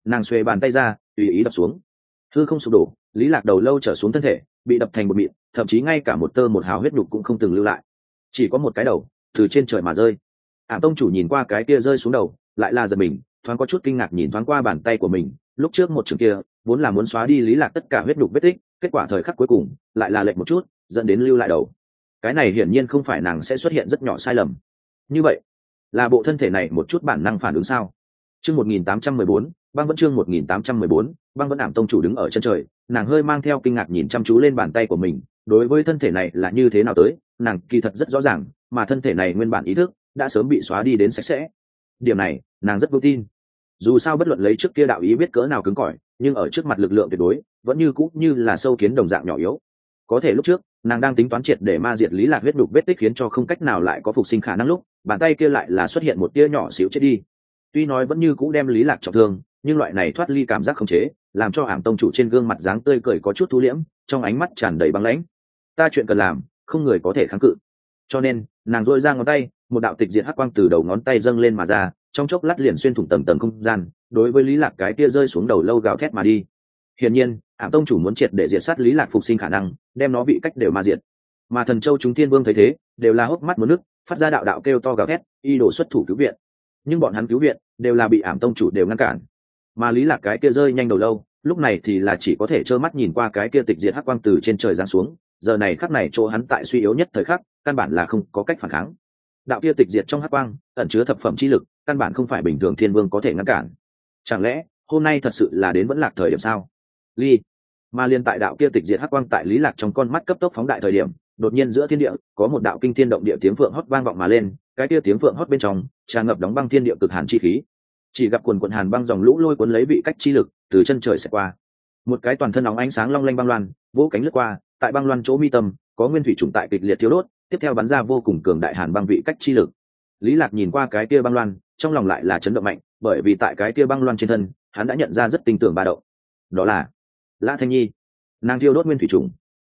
nàng xuề bàn tay ra, tùy ý đập xuống. Thư không sụp đổ, lý lạc đầu lâu trở xuống thân thể, bị đập thành một mịn, thậm chí ngay cả một tơ một hào huyết nhục cũng không từng lưu lại. Chỉ có một cái đầu, từ trên trời mà rơi. Ảm tông chủ nhìn qua cái kia rơi xuống đầu, lại là giật mình, thoáng có chút kinh ngạc nhìn thoáng qua bàn tay của mình. Lúc trước một trường kia, vốn là muốn xóa đi lý lạc tất cả huyết nhục vết tích, kết quả thời khắc cuối cùng, lại là lệch một chút, dẫn đến lưu lại đầu. Cái này hiển nhiên không phải nàng sẽ xuất hiện rất nhỏ sai lầm. Như vậy, là bộ thân thể này một chút bản năng phản ứng sao? Chương một nghìn tám trăm mười bốn, băng vẫn chương một nghìn tám trăm mười bốn, băng vẫn ảm tông chủ đứng ở chân trời, nàng hơi mang theo kinh ngạc nhìn chăm chú lên bàn tay của mình, đối với thân thể này là như thế nào tới, nàng kỳ thật rất rõ ràng, mà thân thể này nguyên bản ý thức đã sớm bị xóa đi đến sạch sẽ. Điểm này, nàng rất vững tin. Dù sao bất luận lấy trước kia đạo ý biết cỡ nào cứng cỏi, nhưng ở trước mặt lực lượng tuyệt đối, vẫn như cũ như là sâu kiến đồng dạng nhỏ yếu. Có thể lúc trước, nàng đang tính toán triệt để ma diệt lý lạc huyết đục vết tích khiến cho không cách nào lại có phục sinh khả năng lúc, bàn tay kia lại là xuất hiện một tia nhỏ xíu chết đi tuy nói vẫn như cũ đem lý lạc trọng thương, nhưng loại này thoát ly cảm giác không chế, làm cho ảm tông chủ trên gương mặt dáng tươi cười có chút thu liễm, trong ánh mắt tràn đầy băng lãnh. Ta chuyện cần làm, không người có thể kháng cự. Cho nên, nàng dội ra ngón tay, một đạo tịch diệt hắc quang từ đầu ngón tay dâng lên mà ra, trong chốc lát liền xuyên thủng tầng tầng không gian, đối với lý lạc cái kia rơi xuống đầu lâu gào thét mà đi. Hiển nhiên, ảm tông chủ muốn triệt để diệt sát lý lạc phục sinh khả năng, đem nó bị cách đều ma diệt. Mà thần châu chúng thiên vương thấy thế, đều là hốc mắt một nước, phát ra đạo đạo kêu to gào thét, y đổ xuất thủ cứu viện nhưng bọn hắn cứu viện đều là bị ảm tông chủ đều ngăn cản. Mà lý lạc cái kia rơi nhanh đầu lâu, lúc này thì là chỉ có thể trơ mắt nhìn qua cái kia tịch diệt hắc quang từ trên trời giáng xuống, giờ này khắc này chỗ hắn tại suy yếu nhất thời khắc, căn bản là không có cách phản kháng. Đạo kia tịch diệt trong hắc quang, ẩn chứa thập phẩm chi lực, căn bản không phải bình thường thiên vương có thể ngăn cản. Chẳng lẽ, hôm nay thật sự là đến vẫn lạc thời điểm sao? Ly, mà liên tại đạo kia tịch diệt hắc quang tại lý lạc trong con mắt cấp tốc phóng đại thời điểm đột nhiên giữa thiên địa, có một đạo kinh thiên động địa tiếng phượng hót vang vọng mà lên, cái kia tiếng phượng hót bên trong, tràn ngập đóng băng thiên địa cực hàn chi khí. Chỉ gặp quần quần hàn băng dòng lũ lôi cuốn lấy vị cách chi lực, từ chân trời sẽ qua. Một cái toàn thân nóng ánh sáng long lanh băng loan, vỗ cánh lướt qua, tại băng loan chỗ mi tâm, có nguyên thủy trùng tại kịch liệt thiếu đốt, tiếp theo bắn ra vô cùng cường đại hàn băng vị cách chi lực. Lý lạc nhìn qua cái kia băng loan, trong lòng lại là chấn động mạnh, bởi vì tại cái kia băng loan trên thân, hắn đã nhận ra rất tinh tưởng ba động. Đó là lã thanh nhi, nàng thiêu đốt nguyên thủy trùng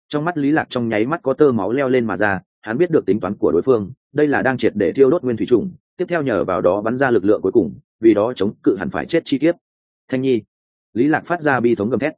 trong mắt lý lạc trong nháy mắt có tơ máu leo lên mà ra, hắn biết được tính toán của đối phương, đây là đang triệt để thiêu đốt nguyên thủy trùng, tiếp theo nhờ vào đó bắn ra lực lượng cuối cùng, vì đó chống cự hẳn phải chết chi tiết thanh nhi. Lý lạc phát ra bi thống gầm thét.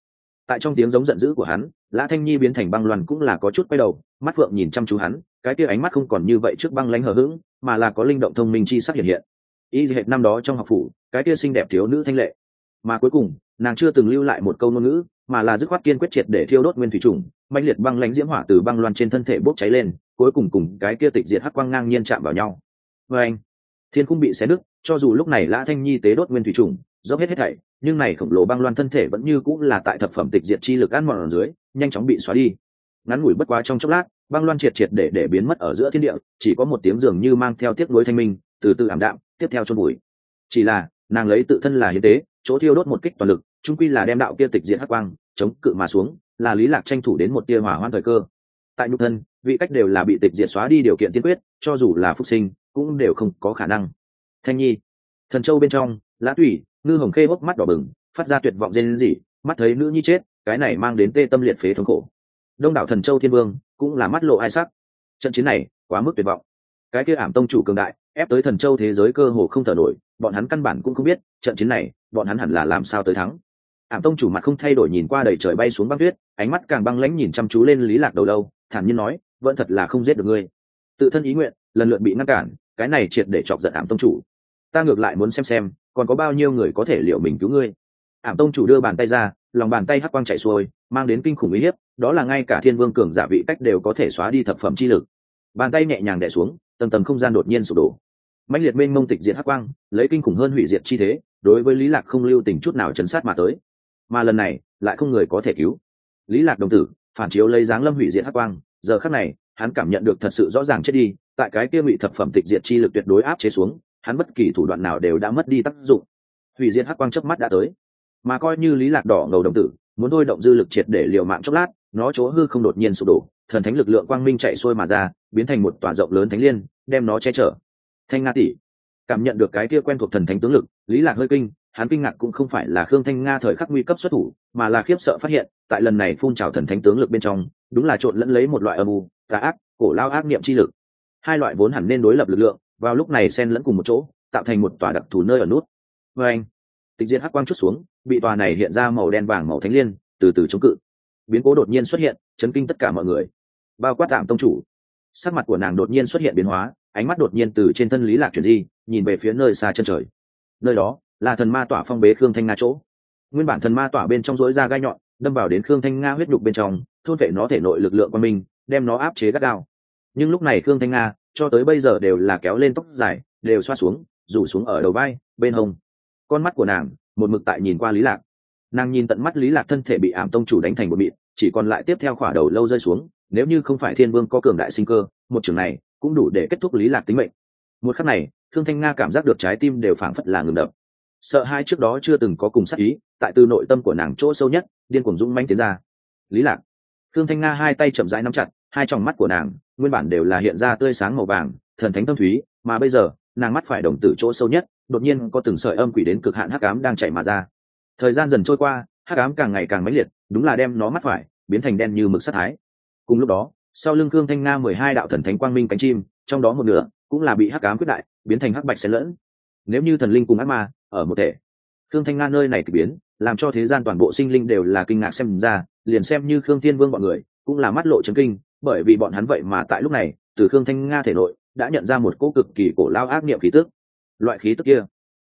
Tại trong tiếng giống giận dữ của hắn, lã thanh nhi biến thành băng loàn cũng là có chút quay đầu, mắt phượng nhìn chăm chú hắn, cái kia ánh mắt không còn như vậy trước băng lánh hờ hững, mà là có linh động thông minh chi sắc hiện hiện. Y hệt năm đó trong học phủ, cái kia xinh đẹp thiếu nữ thanh lệ. Mà cuối cùng, nàng chưa từng lưu lại một câu ngôn ngữ mà là dứt khoát kiên quyết triệt để thiêu đốt nguyên thủy trùng mạnh liệt băng lãnh diễm hỏa từ băng loan trên thân thể bốc cháy lên, cuối cùng cùng cái kia tịch diệt hắc quang ngang nhiên chạm vào nhau. Vê anh, thiên cung bị xé nứt, cho dù lúc này lã thanh nhi tế đốt nguyên thủy trùng, dốc hết hết thảy, nhưng này khổng lồ băng loan thân thể vẫn như cũng là tại thập phẩm tịch diệt chi lực ăn mòn ở dưới, nhanh chóng bị xóa đi. Ngắn ngủi bất quá trong chốc lát, băng loan triệt triệt để để biến mất ở giữa thiên địa, chỉ có một tiếng dường như mang theo tiếc nuối thanh minh, từ từ ảm đạm, tiếp theo chôn bụi chỉ là, nàng lấy tự thân là hiến tế, chỗ thiêu đốt một kích toàn lực trung quy là đem đạo kia tịch diệt hắc quang, chống cự mà xuống, là lý lạc tranh thủ đến một tia hỏa hoan thời cơ. Tại nhục thân, vị cách đều là bị tịch diệt xóa đi điều kiện tiên quyết, cho dù là phúc sinh, cũng đều không có khả năng. Thanh nhi, thần châu bên trong, lã thủy, ngư hồng khê hốc mắt đỏ bừng, phát ra tuyệt vọng dên gì mắt thấy nữ nhi chết, cái này mang đến tê tâm liệt phế thống khổ. Đông đảo thần châu thiên vương, cũng là mắt lộ ai sắc. Trận chiến này, quá mức tuyệt vọng. Cái kia ảm tông chủ cường đại, ép tới thần châu thế giới cơ hồ không thở nổi, bọn hắn căn bản cũng không biết, trận chiến này, bọn hắn hẳn là làm sao tới thắng ảm tông chủ mặt không thay đổi nhìn qua đầy trời bay xuống băng tuyết, ánh mắt càng băng lãnh nhìn chăm chú lên lý lạc đầu lâu, thản nhiên nói, vẫn thật là không giết được ngươi. Tự thân ý nguyện, lần lượt bị ngăn cản, cái này triệt để chọc giận ảm tông chủ. Ta ngược lại muốn xem xem, còn có bao nhiêu người có thể liệu mình cứu ngươi? Ảm tông chủ đưa bàn tay ra, lòng bàn tay hắc quang chạy xuôi, mang đến kinh khủng uy hiếp, đó là ngay cả thiên vương cường giả vị cách đều có thể xóa đi thập phẩm chi lực. Bàn tay nhẹ nhàng đè xuống, tầng tầng không gian đột nhiên sụp đổ. Mạnh liệt mênh mông tịch diệt hắc quang, lấy kinh khủng hơn hủy diệt chi thế, đối với lý lạc không lưu tình chút nào chấn sát mà tới mà lần này lại không người có thể cứu. Lý lạc đồng tử, phản chiếu lấy dáng lâm hủy diệt hắc quang, giờ khắc này, hắn cảm nhận được thật sự rõ ràng chết đi, tại cái kia bị thập phẩm tịch diệt chi lực tuyệt đối áp chế xuống, hắn bất kỳ thủ đoạn nào đều đã mất đi tác dụng. Hủy diệt hắc quang chớp mắt đã tới. Mà coi như lý lạc đỏ ngầu đồng tử, muốn thôi động dư lực triệt để liều mạng chốc lát, nó chỗ hư không đột nhiên sụp đổ, thần thánh lực lượng quang minh chạy xuôi mà ra, biến thành một tòa rộng lớn thánh liên, đem nó che chở. Thanh nga tỷ, cảm nhận được cái kia quen thuộc thần thánh tướng lực, lý lạc hơi kinh hắn kinh ngạc cũng không phải là khương thanh nga thời khắc nguy cấp xuất thủ, mà là khiếp sợ phát hiện, tại lần này phun trào thần thánh tướng lực bên trong, đúng là trộn lẫn lấy một loại âm u, tà ác, cổ lao ác niệm chi lực. Hai loại vốn hẳn nên đối lập lực lượng, vào lúc này xen lẫn cùng một chỗ, tạo thành một tòa đặc thù nơi ở nút. Vê anh, tịch diện hắc quang chút xuống, bị tòa này hiện ra màu đen vàng màu thánh liên, từ từ chống cự. Biến cố đột nhiên xuất hiện, chấn kinh tất cả mọi người. Bao quát tạm tông chủ. Sắc mặt của nàng đột nhiên xuất hiện biến hóa, ánh mắt đột nhiên từ trên thân lý lạc chuyển di, nhìn về phía nơi xa chân trời. Nơi đó là thần ma tỏa phong bế khương thanh nga chỗ. Nguyên bản thần ma tỏa bên trong rỗi ra gai nhọn, đâm vào đến khương thanh nga huyết đục bên trong, thôn vệ nó thể nội lực lượng qua mình, đem nó áp chế gắt gao. Nhưng lúc này khương thanh nga, cho tới bây giờ đều là kéo lên tóc dài, đều xoa xuống, rủ xuống ở đầu vai, bên hông. Con mắt của nàng, một mực tại nhìn qua lý lạc. Nàng nhìn tận mắt lý lạc thân thể bị ảm tông chủ đánh thành một mịn, chỉ còn lại tiếp theo khỏa đầu lâu rơi xuống, nếu như không phải thiên vương có cường đại sinh cơ, một trường này cũng đủ để kết thúc lý lạc tính mệnh. Một khắc này thương thanh nga cảm giác được trái tim đều phảng phất là ngừng đập sợ hai trước đó chưa từng có cùng sát ý, tại từ nội tâm của nàng chỗ sâu nhất, điên cuồng dũng manh tiến ra. Lý lạc thương thanh nga hai tay chậm rãi nắm chặt, hai tròng mắt của nàng, nguyên bản đều là hiện ra tươi sáng màu vàng, thần thánh tâm thúy, mà bây giờ, nàng mắt phải đồng tử chỗ sâu nhất, đột nhiên có từng sợi âm quỷ đến cực hạn hắc ám đang chạy mà ra. Thời gian dần trôi qua, hắc ám càng ngày càng mãnh liệt, đúng là đem nó mắt phải biến thành đen như mực sắt thái. Cùng lúc đó, sau lưng cương thanh nga mười hai đạo thần thánh quang minh cánh chim, trong đó một nửa cũng là bị hắc ám quyết đại, biến thành hắc bạch xen lẫn. Nếu như thần linh cùng ác ma ở một thể. Khương thanh nga nơi này k biến, làm cho thế gian toàn bộ sinh linh đều là kinh ngạc xem ra, liền xem như khương thiên vương bọn người, cũng là mắt lộ chấn kinh, bởi vì bọn hắn vậy mà tại lúc này, từ khương thanh nga thể nội, đã nhận ra một cỗ cực kỳ cổ lao ác niệm khí tức. Loại khí tức kia,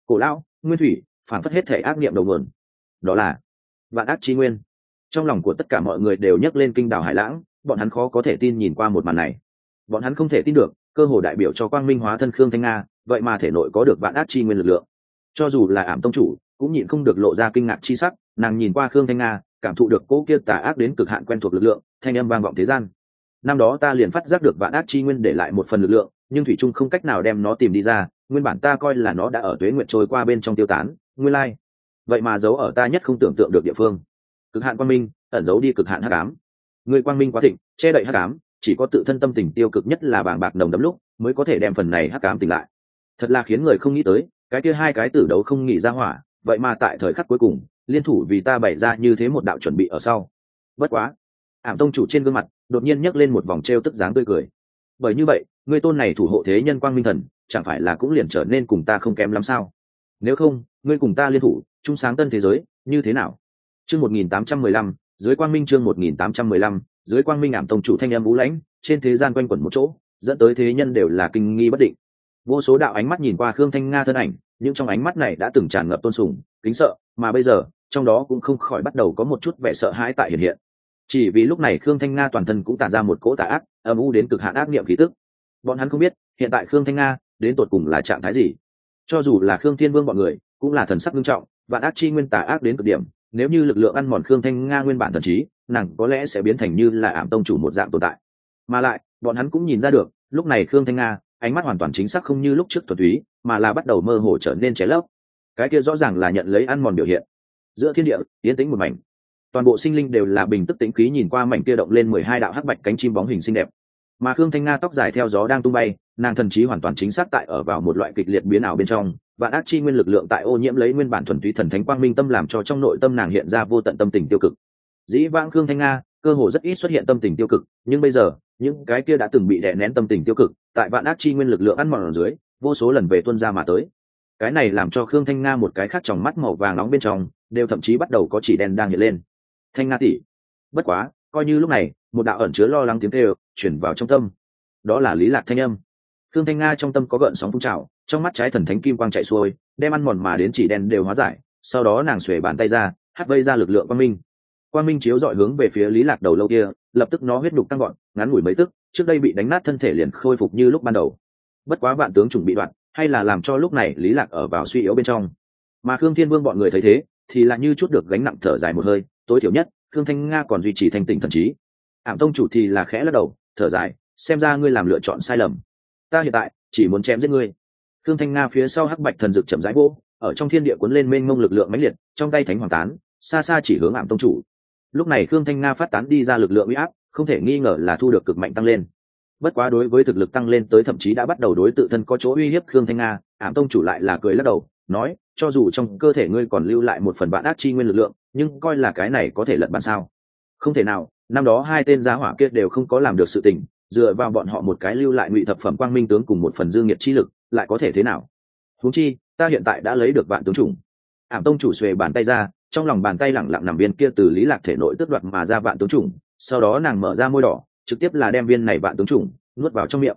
cổ lao, nguyên thủy, phản phất hết thể ác niệm đầu nguồn. Đó là vạn ác chi nguyên. Trong lòng của tất cả mọi người đều nhấc lên kinh đảo hải lãng, bọn hắn khó có thể tin nhìn qua một màn này. Bọn hắn không thể tin được, cơ hồ đại biểu cho quang minh hóa thân khương thanh nga, vậy mà thể nội có được vạn ác chi nguyên lực lượng cho dù là ảm tông chủ, cũng nhịn không được lộ ra kinh ngạc chi sắc, nàng nhìn qua khương thanh nga, cảm thụ được cỗ kia tà ác đến cực hạn quen thuộc lực lượng, thanh âm vang vọng thế gian. Năm đó ta liền phát giác được vạn ác chi nguyên để lại một phần lực lượng, nhưng thủy trung không cách nào đem nó tìm đi ra, nguyên bản ta coi là nó đã ở tuế nguyện trôi qua bên trong tiêu tán, nguyên lai. Vậy mà giấu ở ta nhất không tưởng tượng được địa phương. Cực hạn quang minh, ẩn giấu đi cực hạn hắc ám. Người quang minh quá thịnh, che đậy hắc ám, chỉ có tự thân tâm tình tiêu cực nhất là bàng bạc nồng đấm lúc, mới có thể đem phần này hắc ám tỉnh lại. Thật là khiến người không nghĩ tới cái kia hai cái tử đấu không nghĩ ra hỏa, vậy mà tại thời khắc cuối cùng, liên thủ vì ta bày ra như thế một đạo chuẩn bị ở sau. Bất quá, ảm tông chủ trên gương mặt, đột nhiên nhấc lên một vòng t r e o tức dáng tươi cười. Bởi như vậy người tôn này thủ hộ thế nhân quang minh thần, chẳng phải là cũng liền trở nên cùng ta không kém lắm sao? Nếu không, ngươi cùng ta liên thủ, chung sáng tân thế giới, như thế nào? Chương một nghìn tám trăm mười lăm, dưới quang minh chương một nghìn tám trăm mười lăm, dưới quang minh ảm tông chủ thanh em vũ lãnh, trên thế gian quanh quẩn một chỗ, dẫn tới thế nhân đều là kinh nghi bất định vô số đạo ánh mắt nhìn qua khương thanh nga thân ảnh nhưng trong ánh mắt này đã từng tràn ngập tôn sùng, kính sợ, mà bây giờ, trong đó cũng không khỏi bắt đầu có một chút vẻ sợ hãi tại hiện hiện. Chỉ vì lúc này khương thanh nga toàn thân cũng tản ra một cỗ tà ác, âm u đến cực hạn ác niệm khí tức. Bọn hắn không biết, hiện tại khương thanh nga, đến tột cùng là trạng thái gì. Cho dù là khương thiên vương bọn người, cũng là thần sắc nghiêm trọng, vạn ác chi nguyên tà ác đến cực điểm, nếu như lực lượng ăn mòn khương thanh nga nguyên bản thần trí, nàng có lẽ sẽ biến thành như là ảm tông chủ một dạng tồn tại. Mà lại, bọn hắn cũng nhìn ra được, lúc này khương thanh nga ánh mắt hoàn toàn chính xác không như lúc trước thuần túy, mà là bắt đầu mơ hồ trở nên cháy lấp. Cái kia rõ ràng là nhận lấy ăn mòn biểu hiện. Giữa thiên địa tiến tĩnh một mảnh. Toàn bộ sinh linh đều là bình tức tĩnh khí nhìn qua mảnh kia động lên mười hai đạo hắc bạch cánh chim bóng hình xinh đẹp. Mà khương thanh nga tóc dài theo gió đang tung bay, nàng thần trí hoàn toàn chính xác tại ở vào một loại kịch liệt biến ảo bên trong, và ác chi nguyên lực lượng tại ô nhiễm lấy nguyên bản thuần túy thần thánh quang minh tâm làm cho trong nội tâm nàng hiện ra vô tận tâm tình tiêu cực. Dĩ vãng khương thanh nga, cơ hồ rất ít xuất hiện tâm tình tiêu cực, nhưng bây giờ những cái kia đã từng bị đè nén tâm tình tiêu cực, tại vạn ác chi nguyên lực lượng ăn mòn ở dưới, vô số lần về tuân ra mà tới. Cái này làm cho khương thanh nga một cái khác trong mắt màu vàng nóng bên trong, đều thậm chí bắt đầu có chỉ đen đang hiện lên. Thanh nga tỷ, bất quá, coi như lúc này, một đạo ẩn chứa lo lắng tiếng kêu, chuyển vào trong tâm. Đó là lý lạc thanh âm. Khương thanh nga trong tâm có gợn sóng phun trào, trong mắt trái thần thánh kim quang chạy xuôi, đem ăn mòn mà đến chỉ đen đều hóa giải, sau đó nàng xuề bàn tay ra, hắt vây ra lực lượng quang minh. Quang minh chiếu dọi hướng về phía lý lạc đầu lâu kia, lập tức nó huyết đục tăng gọn ngắn ngủi mấy tức, trước đây bị đánh nát thân thể liền khôi phục như lúc ban đầu. Bất quá vạn tướng chuẩn bị đoạn, hay là làm cho lúc này lý lạc ở vào suy yếu bên trong. Mà khương thiên vương bọn người thấy thế, thì là như chút được gánh nặng thở dài một hơi, tối thiểu nhất, khương thanh nga còn duy trì thanh tỉnh thần trí. Ảm tông chủ thì là khẽ lắc đầu, thở dài, xem ra ngươi làm lựa chọn sai lầm. Ta hiện tại chỉ muốn chém giết ngươi. Khương thanh nga phía sau hắc bạch thần dực chậm rãi vô ở trong thiên địa cuốn lên mênh mông lực lượng mãnh liệt, trong tay thánh hoàng tán, xa xa chỉ hướng ảm tông chủ lúc này khương thanh nga phát tán đi ra lực lượng uy áp, không thể nghi ngờ là thu được cực mạnh tăng lên. Bất quá đối với thực lực tăng lên tới thậm chí đã bắt đầu đối tự thân có chỗ uy hiếp khương thanh nga, ảm tông chủ lại là cười lắc đầu, nói, cho dù trong cơ thể ngươi còn lưu lại một phần bạn ác chi nguyên lực lượng, nhưng coi là cái này có thể lật bàn sao? Không thể nào, năm đó hai tên giá hỏa kia đều không có làm được sự tình, dựa vào bọn họ một cái lưu lại ngụy thập phẩm quang minh tướng cùng một phần dương nhiệt chi lực, lại có thể thế nào? Huống chi, ta hiện tại đã lấy được vạn tướng chủng. Ảm tông chủ xuề bàn tay ra trong lòng bàn tay lẳng lặng nằm viên kia từ lý lạc thể nội tước đoạt mà ra vạn tướng chủng, sau đó nàng mở ra môi đỏ, trực tiếp là đem viên này vạn tướng chủng nuốt vào trong miệng.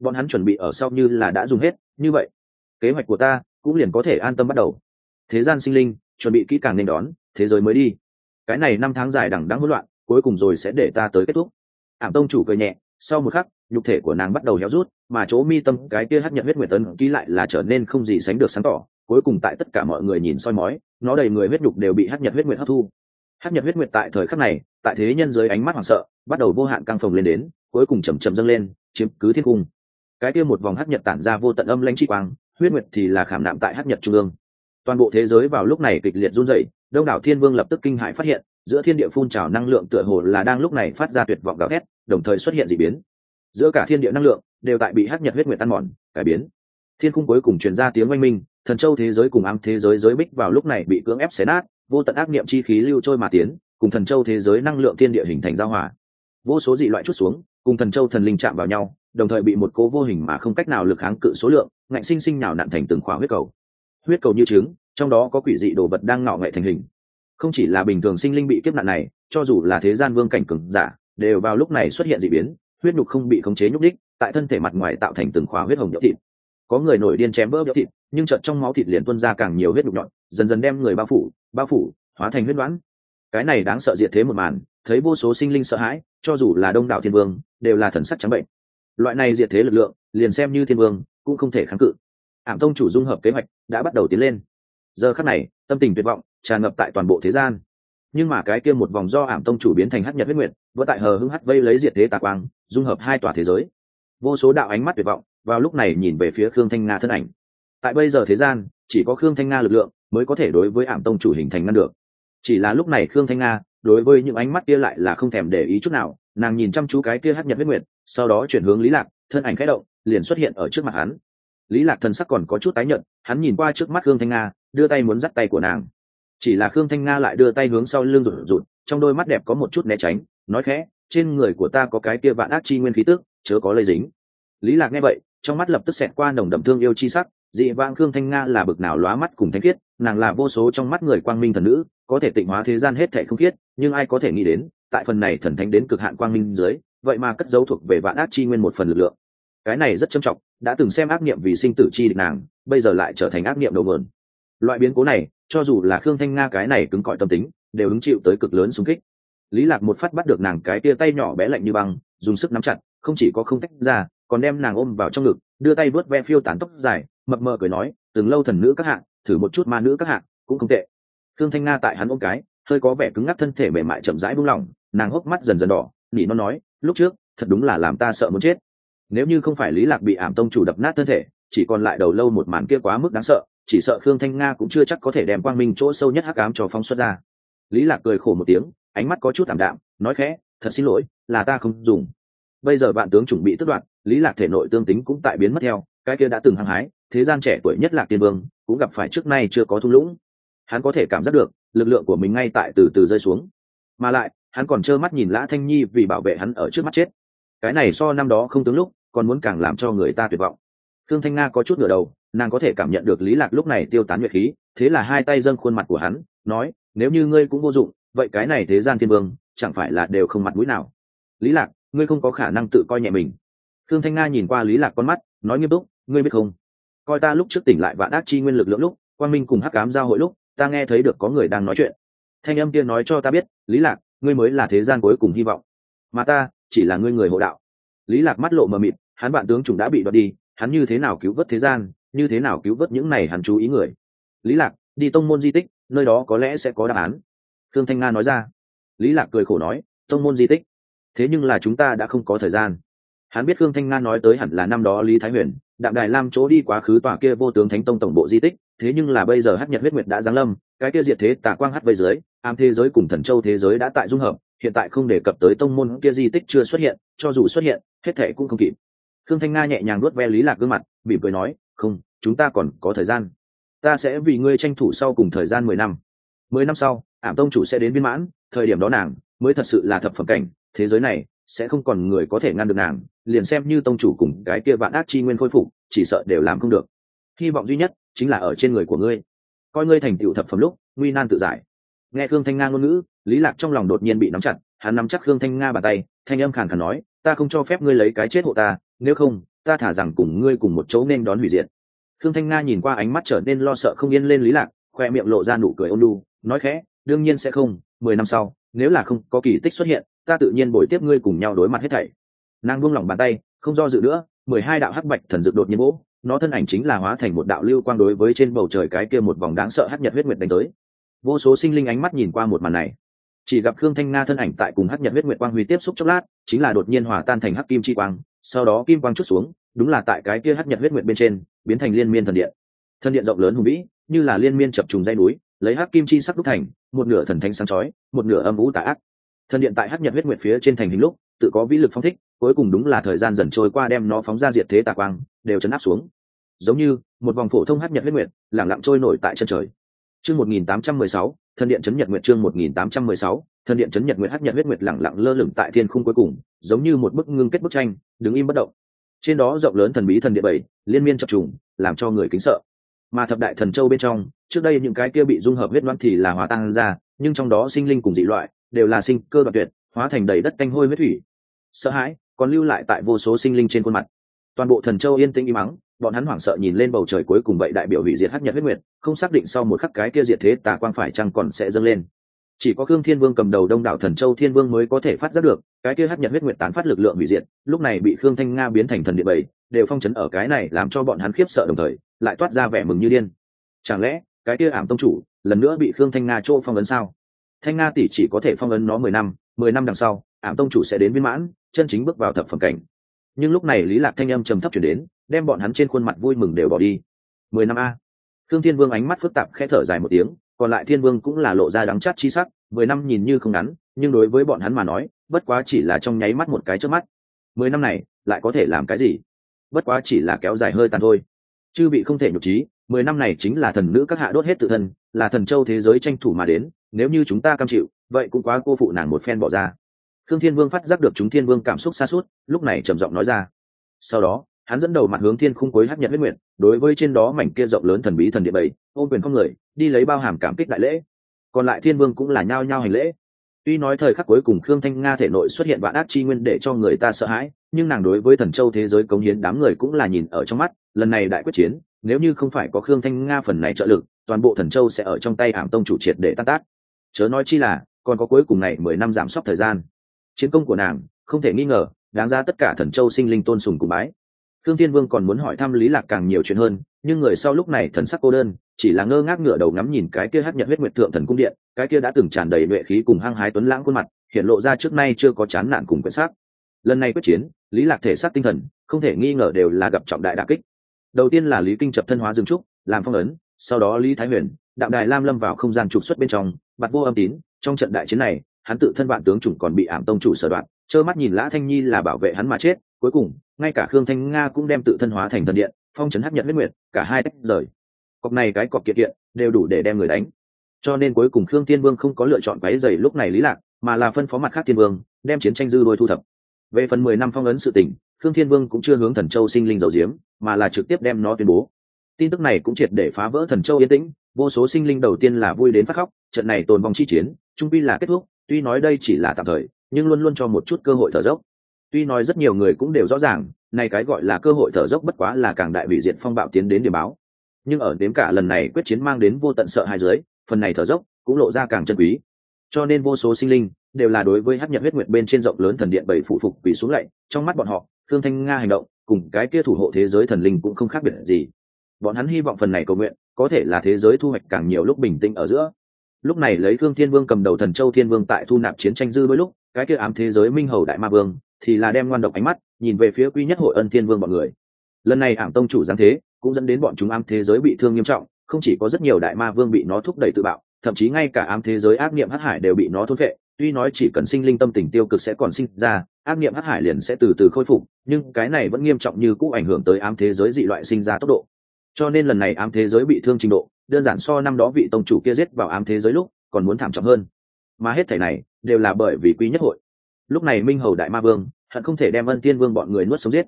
Bọn hắn chuẩn bị ở sau như là đã dùng hết, như vậy, kế hoạch của ta cũng liền có thể an tâm bắt đầu. Thế gian sinh linh, chuẩn bị kỹ càng nên đón, thế giới mới đi. Cái này năm tháng dài đằng đang hỗn loạn, cuối cùng rồi sẽ để ta tới kết thúc. Ảm tông chủ cười nhẹ, sau một khắc, nhục thể của nàng bắt đầu héo rút, mà chỗ mi tâm cái kia hấp nhận huyết nguyệt tấn ký lại là trở nên không gì sánh được sáng tỏ cuối cùng tại tất cả mọi người nhìn soi mói, nó đầy người huyết nhục đều bị hấp nhật huyết nguyệt hấp thu. Hấp nhật huyết nguyệt tại thời khắc này, tại thế nhân dưới ánh mắt hoảng sợ, bắt đầu vô hạn căng phồng lên đến, cuối cùng chầm chầm dâng lên, chiếm cứ thiên cung. Cái kia một vòng hấp nhật tản ra vô tận âm lãnh chi quang, huyết nguyệt thì là khảm nạm tại hấp nhật trung ương. Toàn bộ thế giới vào lúc này kịch liệt run rẩy, đông đảo thiên vương lập tức kinh hãi phát hiện, giữa thiên địa phun trào năng lượng tựa hồ là đang lúc này phát ra tuyệt vọng gào thét, đồng thời xuất hiện dị biến. Giữa cả thiên địa năng lượng đều tại bị hát nhật huyết nguyệt tan mòn, cải biến thiên cung cuối cùng truyền ra tiếng oanh minh, thần châu thế giới cùng ám thế giới giới bích vào lúc này bị cưỡng ép xé nát, vô tận ác niệm chi khí lưu trôi mà tiến, cùng thần châu thế giới năng lượng thiên địa hình thành giao hòa. Vô số dị loại chút xuống, cùng thần châu thần linh chạm vào nhau, đồng thời bị một cố vô hình mà không cách nào lực kháng cự số lượng, ngạnh sinh sinh nào nặn thành từng khóa huyết cầu. Huyết cầu như trứng, trong đó có quỷ dị đồ vật đang ngọ nghệ thành hình. Không chỉ là bình thường sinh linh bị kiếp nạn này, cho dù là thế gian vương cảnh cường giả, đều vào lúc này xuất hiện dị biến, huyết nhục không bị khống chế nhúc đích tại thân thể mặt ngoài tạo thành từng khóa huyết hồng nhỡ thịt có người nổi điên chém vỡ béo thịt, nhưng chợt trong máu thịt liền tuôn ra càng nhiều huyết nhục nhọn, dần dần đem người bao phủ bao phủ, hóa thành huyết đoán. Cái này đáng sợ diệt thế một màn, thấy vô số sinh linh sợ hãi, cho dù là đông đảo thiên vương, đều là thần sắc trắng bệnh. Loại này diệt thế lực lượng, liền xem như thiên vương, cũng không thể kháng cự. Ảm tông chủ dung hợp kế hoạch, đã bắt đầu tiến lên. Giờ khắc này, tâm tình tuyệt vọng, tràn ngập tại toàn bộ thế gian. Nhưng mà cái kia một vòng do ảm tông chủ biến thành hắc nhật huyết nguyệt vỡ tại hờ hưng hắt vây lấy diệt thế tà quang, dung hợp hai tòa thế giới. Vô số đạo ánh mắt tuyệt vọng vào lúc này nhìn về phía khương thanh nga thân ảnh. Tại bây giờ thế gian, chỉ có khương thanh nga lực lượng mới có thể đối với ảm tông chủ hình thành ngăn được. Chỉ là lúc này khương thanh nga, đối với những ánh mắt kia lại là không thèm để ý chút nào, nàng nhìn chăm chú cái kia hát nhật huyết nguyệt, sau đó chuyển hướng lý lạc, thân ảnh khẽ động, liền xuất hiện ở trước mặt hắn. Lý lạc thần sắc còn có chút tái nhợt, hắn nhìn qua trước mắt khương thanh nga, đưa tay muốn dắt tay của nàng. Chỉ là khương thanh nga lại đưa tay hướng sau lưng rụt rụt, trong đôi mắt đẹp có một chút né tránh, nói khẽ, trên người của ta có cái kia vạn ác chi nguyên khí tức, chớ có lây dính. Lý lạc nghe vậy trong mắt lập tức xẹt qua nồng đậm thương yêu chi sắc, dị vãng khương thanh nga là bực nào lóa mắt cùng thanh khiết, nàng là vô số trong mắt người quang minh thần nữ, có thể tịnh hóa thế gian hết thể không khiết, nhưng ai có thể nghĩ đến, tại phần này thần thánh đến cực hạn quang minh dưới, vậy mà cất dấu thuộc về vạn ác chi nguyên một phần lực lượng. Cái này rất trầm trọng, đã từng xem ác niệm vì sinh tử chi địch nàng, bây giờ lại trở thành ác niệm đầu mượn loại biến cố này, cho dù là khương thanh nga cái này cứng cỏi tâm tính, đều hứng chịu tới cực lớn xung kích. Lý lạc một phát bắt được nàng cái tia tay nhỏ bé lạnh như băng, dùng sức nắm chặt, không chỉ có không tách ra còn đem nàng ôm vào trong ngực, đưa tay vớt ve phiêu tán tóc dài, mập mờ cười nói, từng lâu thần nữ các hạng thử một chút ma nữ các hạng cũng không tệ. Thương thanh nga tại hắn ôm cái, hơi có vẻ cứng ngắc thân thể mềm mại chậm rãi buông lỏng, nàng hốc mắt dần dần đỏ, nỉ nó nói, lúc trước, thật đúng là làm ta sợ muốn chết. Nếu như không phải lý lạc bị ảm tông chủ đập nát thân thể, chỉ còn lại đầu lâu một màn kia quá mức đáng sợ, chỉ sợ khương thanh nga cũng chưa chắc có thể đem quang minh chỗ sâu nhất hắc ám cho phóng xuất ra. Lý lạc cười khổ một tiếng, ánh mắt có chút thảm đạm, nói khẽ, thật xin lỗi, là ta không dùng bây giờ bạn tướng chuẩn bị tất đoạn lý lạc thể nội tương tính cũng tại biến mất theo, cái kia đã từng hăng hái, thế gian trẻ tuổi nhất lạc tiên vương, cũng gặp phải trước nay chưa có thung lũng. Hắn có thể cảm giác được, lực lượng của mình ngay tại từ từ rơi xuống. Mà lại, hắn còn trơ mắt nhìn lã thanh nhi vì bảo vệ hắn ở trước mắt chết. Cái này so năm đó không tướng lúc, còn muốn càng làm cho người ta tuyệt vọng. Thương thanh nga có chút ngửa đầu, nàng có thể cảm nhận được lý lạc lúc này tiêu tán nguyệt khí, thế là hai tay dâng khuôn mặt của hắn, nói, nếu như ngươi cũng vô dụng, vậy cái này thế gian thiên vương, chẳng phải là đều không mặt mũi nào? Lý lạc ngươi không có khả năng tự coi nhẹ mình. Thương thanh nga nhìn qua lý lạc con mắt, nói nghiêm túc, ngươi biết không? Coi ta lúc trước tỉnh lại vạn ác chi nguyên lực lượng lúc quan minh cùng hắc cám giao hội lúc, ta nghe thấy được có người đang nói chuyện. Thanh âm kia nói cho ta biết, lý lạc, ngươi mới là thế gian cuối cùng hy vọng. Mà ta, chỉ là ngươi người hộ đạo. Lý lạc mắt lộ mờ mịt, hắn bạn tướng chúng đã bị đoạt đi, hắn như thế nào cứu vớt thế gian, như thế nào cứu vớt những này hắn chú ý người? Lý lạc, đi tông môn di tích, nơi đó có lẽ sẽ có đáp án. Thương thanh nga nói ra. Lý lạc cười khổ nói, tông môn di tích? Thế nhưng là chúng ta đã không có thời gian. Hắn biết khương thanh nga nói tới hẳn là năm đó lý thái huyền, đạm đài lam chỗ đi quá khứ tòa kia vô tướng thánh tông tổng bộ di tích, thế nhưng là bây giờ hát nhật huyết nguyệt đã giáng lâm, cái kia diệt thế tả quang hát vây dưới am thế giới cùng thần châu thế giới đã tại dung hợp, hiện tại không đề cập tới tông môn kia di tích chưa xuất hiện, cho dù xuất hiện, hết thể cũng không kịp. Khương thanh nga nhẹ nhàng nuốt ve lý lạc gương mặt bị cười nói, không, chúng ta còn có thời gian. Ta sẽ vì ngươi tranh thủ sau cùng thời gian mười năm. Mười năm sau, ảm tông chủ sẽ đến viên mãn, thời điểm đó nàng mới thật sự là thập phẩm cảnh thế giới này sẽ không còn người có thể ngăn được nàng, liền xem như tông chủ cùng cái kia vạn ác chi nguyên khôi phục, chỉ sợ đều làm không được. Hy vọng duy nhất chính là ở trên người của ngươi. Coi ngươi thành tựu thập phẩm lúc, nguy nan tự giải. Nghe khương thanh nga ngôn ngữ, lý lạc trong lòng đột nhiên bị nắm chặt, hắn nắm chắc khương thanh nga bàn tay, thanh âm khàn khàn nói, ta không cho phép ngươi lấy cái chết hộ ta, nếu không, ta thả rằng cùng ngươi cùng một chỗ nên đón hủy diệt. Khương thanh nga nhìn qua ánh mắt trở nên lo sợ không yên lên lý lạc, khoe miệng lộ ra nụ cười ôn lu nói khẽ, đương nhiên sẽ không, mười năm sau, nếu là không có kỳ tích xuất hiện ta tự nhiên bồi tiếp ngươi cùng nhau đối mặt hết thảy. Nàng buông lỏng bàn tay, không do dự nữa, mười hai đạo hắc bạch thần dược đột nhiên vỗ nó thân ảnh chính là hóa thành một đạo lưu quang đối với trên bầu trời cái kia một vòng đáng sợ hắc nhật huyết nguyệt đánh tới. Vô số sinh linh ánh mắt nhìn qua một màn này. Chỉ gặp khương thanh nga thân ảnh tại cùng hắc nhật huyết nguyệt quang huy tiếp xúc chốc lát, chính là đột nhiên hòa tan thành hắc kim chi quang, sau đó kim quang chút xuống, đúng là tại cái kia hắc nhật huyết nguyệt bên trên, biến thành liên miên thần điện. Thần điện rộng lớn hùng vĩ, như là liên miên chập trùng dây núi, lấy hắc kim chi sắc đúc thành, một nửa thần thánh sáng chói, một nửa âm vũ tà ác thần điện tại hấp nhật huyết nguyệt phía trên thành hình lúc, tự có vĩ lực phóng thích, cuối cùng đúng là thời gian dần trôi qua đem nó phóng ra diệt thế tà quang, đều chấn áp xuống. Giống như, một vòng phổ thông hấp nhật huyết nguyệt lẳng lặng trôi nổi tại chân trời. Chương một nghìn tám trăm mười sáu, thần điện chấn nhật nguyệt chương một nghìn tám trăm mười sáu, thần điện chấn nhật nguyệt hấp nhật huyết nguyệt lẳng lặng lơ lửng tại thiên khung cuối cùng, giống như một bức ngưng kết bức tranh, đứng im bất động. Trên đó rộng lớn thần bí thần địa bảy, liên miên chập trùng, làm cho người kính sợ. Mà thập đại thần châu bên trong, trước đây những cái kia bị dung hợp huyết đoán thì là hóa tan ra, nhưng trong đó sinh linh cùng dị loại đều là sinh cơ đoạn tuyệt, hóa thành đầy đất canh hôi huyết thủy. Sợ hãi, còn lưu lại tại vô số sinh linh trên khuôn mặt. Toàn bộ thần châu yên tĩnh im mắng bọn hắn hoảng sợ nhìn lên bầu trời cuối cùng vậy đại biểu hủy diệt hắc nhật huyết nguyệt, không xác định sau một khắc cái kia diệt thế tà quang phải chăng còn sẽ dâng lên. Chỉ có khương thiên vương cầm đầu đông đảo thần châu thiên vương mới có thể phát giác được, cái kia hắc nhật huyết nguyệt tán phát lực lượng hủy diệt, lúc này bị khương thanh nga biến thành thần địa bảy, đều phong chấn ở cái này làm cho bọn hắn khiếp sợ đồng thời, lại toát ra vẻ mừng như điên. Chẳng lẽ, cái kia ảm tông chủ, lần nữa bị khương thanh nga chỗ phong ấn sao? Thanh nga tỷ chỉ có thể phong ấn nó mười năm mười năm đằng sau, ảm tông chủ sẽ đến viên mãn, chân chính bước vào thập phẩm cảnh. Nhưng lúc này lý lạc thanh âm trầm thấp chuyển đến, đem bọn hắn trên khuôn mặt vui mừng đều bỏ đi. Mười năm a. Thương thiên vương ánh mắt phức tạp khẽ thở dài một tiếng, còn lại thiên vương cũng là lộ ra đắng chát chi sắc, mười năm nhìn như không ngắn, nhưng đối với bọn hắn mà nói, bất quá chỉ là trong nháy mắt một cái trước mắt. Mười năm này, lại có thể làm cái gì? Bất quá chỉ là kéo dài hơi tàn thôi. Chư bị không thể nhục trí mười năm này chính là thần nữ các hạ đốt hết tự thân, là thần châu thế giới tranh thủ mà đến, nếu như chúng ta cam chịu, vậy cũng quá cô phụ nàng một phen bỏ ra. Thương thiên vương phát giác được chúng thiên vương cảm xúc xa suốt, lúc này trầm giọng nói ra. Sau đó, hắn dẫn đầu mặt hướng thiên khung cuối hấp nhận huyết nguyện đối với trên đó mảnh kia rộng lớn thần bí thần địa bảy ôm quyền không người đi lấy bao hàm cảm kích đại lễ. Còn lại thiên vương cũng là nhao nhao hành lễ. Tuy nói thời khắc cuối cùng khương thanh nga thể nội xuất hiện vạn ác chi nguyên để cho người ta sợ hãi, nhưng nàng đối với thần châu thế giới cống hiến đám người cũng là nhìn ở trong mắt, lần này đại quyết chiến nếu như không phải có khương thanh nga phần này trợ lực toàn bộ thần châu sẽ ở trong tay ảm tông chủ triệt để tan tác chớ nói chi là còn có cuối cùng này mười năm giảm sốc thời gian chiến công của nàng không thể nghi ngờ đáng ra tất cả thần châu sinh linh tôn sùng cùng bái khương Thiên Vương còn muốn hỏi thăm Lý Lạc càng nhiều chuyện hơn, nhưng người sau lúc này thần sắc cô đơn, chỉ là ngơ ngác ngửa đầu ngắm nhìn cái kia hắc nhật huyết nguyệt thượng thần cung điện, cái kia đã từng tràn đầy nhuệ khí cùng hăng hái tuấn lãng khuôn mặt, hiện lộ ra trước nay chưa có chán nản cùng quyển sắc. Lần này quyết chiến, Lý Lạc thể xác tinh thần, không thể nghi ngờ đều là gặp trọng đại đả kích. Đầu tiên là Lý Kinh chập thân hóa dương trúc, làm phong ấn, sau đó Lý Thái Huyền, Đạm Đài Lam lâm vào không gian trục xuất bên trong, bạt vô âm tín, trong trận đại chiến này, hắn tự thân vạn tướng chủng còn bị ảm tông chủ sở đoạn, trơ mắt nhìn Lã Thanh Nhi là bảo vệ hắn mà chết, cuối cùng ngay cả khương thanh nga cũng đem tự thân hóa thành thần điện phong trấn hấp nhận huyết nguyệt cả hai tách rời. Cọc này cái cọc kiệt kiện đều đủ để đem người đánh. Cho nên cuối cùng khương tiên vương không có lựa chọn váy dày lúc này lý lạc mà là phân phó mặt khác tiên vương đem chiến tranh dư đôi thu thập. Về phần mười năm phong ấn sự tình khương thiên vương cũng chưa hướng thần châu sinh linh dầu diếm mà là trực tiếp đem nó tuyên bố. Tin tức này cũng triệt để phá vỡ thần châu yên tĩnh, vô số sinh linh đầu tiên là vui đến phát khóc, trận này tồn vong chi chiến, trung pi là kết thúc, tuy nói đây chỉ là tạm thời, nhưng luôn luôn cho một chút cơ hội thở dốc. Tuy nói rất nhiều người cũng đều rõ ràng này cái gọi là cơ hội thở dốc bất quá là càng đại bị diện phong bạo tiến đến điểm báo. Nhưng ở đếm cả lần này quyết chiến mang đến vô tận sợ hai giới phần này thở dốc cũng lộ ra càng chân quý. Cho nên vô số sinh linh đều là đối với hát nhận huyết nguyệt bên trên rộng lớn thần điện bảy phụ phục vì xuống lạy, trong mắt bọn họ thương thanh nga hành động, cùng cái kia thủ hộ thế giới thần linh cũng không khác biệt gì. Bọn hắn hy vọng phần này cầu nguyện, có thể là thế giới thu hoạch càng nhiều lúc bình tĩnh ở giữa. Lúc này lấy thương thiên vương cầm đầu thần châu thiên vương tại thu nạp chiến tranh dư đôi lúc, cái kia ám thế giới minh hầu đại ma vương, thì là đem ngoan độc ánh mắt, nhìn về phía quy nhất hội ân thiên vương bọn người. Lần này ảm tông chủ giáng thế, cũng dẫn đến bọn chúng ám thế giới bị thương nghiêm trọng, không chỉ có rất nhiều đại ma vương bị nó thúc đẩy tự bạo, thậm chí ngay cả ám thế giới ác niệm hắc hải đều bị nó thôn phệ, tuy nói chỉ cần sinh linh tâm tình tiêu cực sẽ còn sinh ra ác niệm hắc hải liền sẽ từ từ khôi phục, nhưng cái này vẫn nghiêm trọng như cũ ảnh hưởng tới ám thế giới dị loại sinh ra tốc độ. Cho nên lần này ám thế giới bị thương trình độ, đơn giản so năm đó vị tông chủ kia giết vào ám thế giới lúc còn muốn thảm trọng hơn. Mà hết thể này đều là bởi vì quý nhất hội. Lúc này minh hầu đại ma vương hận không thể đem ân tiên vương bọn người nuốt sống giết.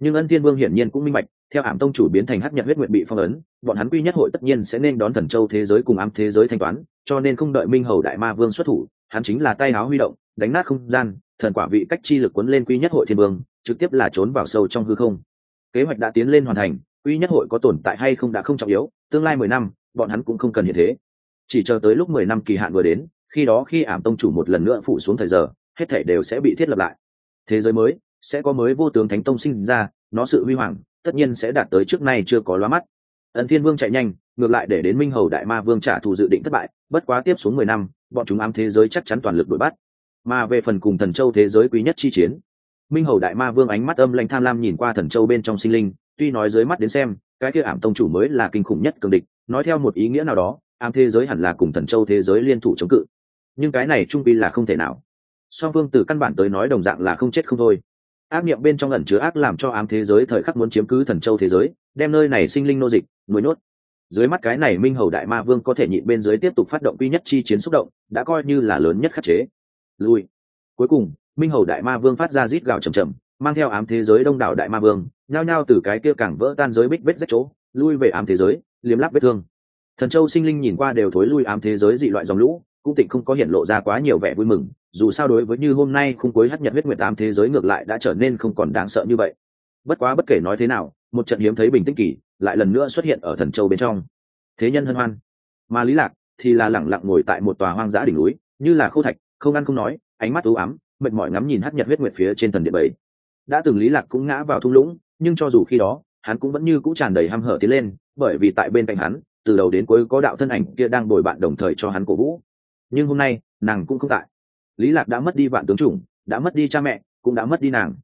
Nhưng ân tiên vương hiển nhiên cũng minh bạch, theo ảm tông chủ biến thành hắc nhận huyết nguyện bị phong ấn, bọn hắn quy nhất hội tất nhiên sẽ nên đón thần châu thế giới cùng ám thế giới thanh toán, cho nên không đợi minh hầu đại ma vương xuất thủ, hắn chính là tay áo huy động, đánh nát không gian thần quả vị cách chi lực cuốn lên quy nhất hội thiên vương, trực tiếp là trốn vào sâu trong hư không. Kế hoạch đã tiến lên hoàn thành, quy nhất hội có tồn tại hay không đã không trọng yếu, tương lai mười năm, bọn hắn cũng không cần như thế. Chỉ chờ tới lúc mười năm kỳ hạn vừa đến, khi đó khi ảm tông chủ một lần nữa phủ xuống thời giờ, hết thể đều sẽ bị thiết lập lại. Thế giới mới, sẽ có mới vô tướng thánh tông sinh ra, nó sự huy hoàng, tất nhiên sẽ đạt tới trước nay chưa có loa mắt. Ấn thiên vương chạy nhanh, ngược lại để đến minh hầu đại ma vương trả thù dự định thất bại, bất quá tiếp xuống mười năm, bọn chúng ám thế giới chắc chắn toàn lực đuổi bắt mà về phần cùng thần châu thế giới quý nhất chi chiến, minh hầu đại ma vương ánh mắt âm lanh tham lam nhìn qua thần châu bên trong sinh linh, tuy nói dưới mắt đến xem, cái kia ảm tông chủ mới là kinh khủng nhất cường địch, nói theo một ý nghĩa nào đó, ảm thế giới hẳn là cùng thần châu thế giới liên thủ chống cự. Nhưng cái này trung vi là không thể nào. Song phương từ căn bản tới nói đồng dạng là không chết không thôi. Ác niệm bên trong ẩn chứa ác làm cho ám thế giới thời khắc muốn chiếm cứ thần châu thế giới, đem nơi này sinh linh nô dịch, nuôi nuốt dưới mắt cái này minh hầu đại ma vương có thể nhịn bên dưới tiếp tục phát động quy nhất chi chiến xúc động, đã coi như là lớn nhất khắc chế lui. Cuối cùng, minh hầu đại ma vương phát ra rít gào chầm chầm mang theo ám thế giới đông đảo đại ma vương, nhao nhao từ cái kia càng vỡ tan giới bích vết rách chỗ, lui về ám thế giới, liếm lắp vết thương. Thần châu sinh linh nhìn qua đều thối lui ám thế giới dị loại dòng lũ, cũng tịnh không có hiện lộ ra quá nhiều vẻ vui mừng, dù sao đối với như hôm nay khung cuối hấp nhận huyết nguyệt ám thế giới ngược lại đã trở nên không còn đáng sợ như vậy. Bất quá bất kể nói thế nào, một trận hiếm thấy bình tĩnh kỳ lại lần nữa xuất hiện ở thần châu bên trong. Thế nhân hân hoan. Mà lý lạc thì là lẳng lặng ngồi tại một tòa hoang dã đỉnh núi, như là khô thạch không ăn không nói, ánh mắt u ám, mệt mỏi ngắm nhìn hát nhật huyết nguyệt phía trên thần địa bảy. Đã từng lý lạc cũng ngã vào thung lũng, nhưng cho dù khi đó, hắn cũng vẫn như cũ tràn đầy hăm hở tiến lên, bởi vì tại bên cạnh hắn, từ đầu đến cuối có đạo thân ảnh kia đang bồi bạn đồng thời cho hắn cổ vũ. Nhưng hôm nay, nàng cũng không tại. Lý lạc đã mất đi vạn tướng chủng, đã mất đi cha mẹ, cũng đã mất đi nàng.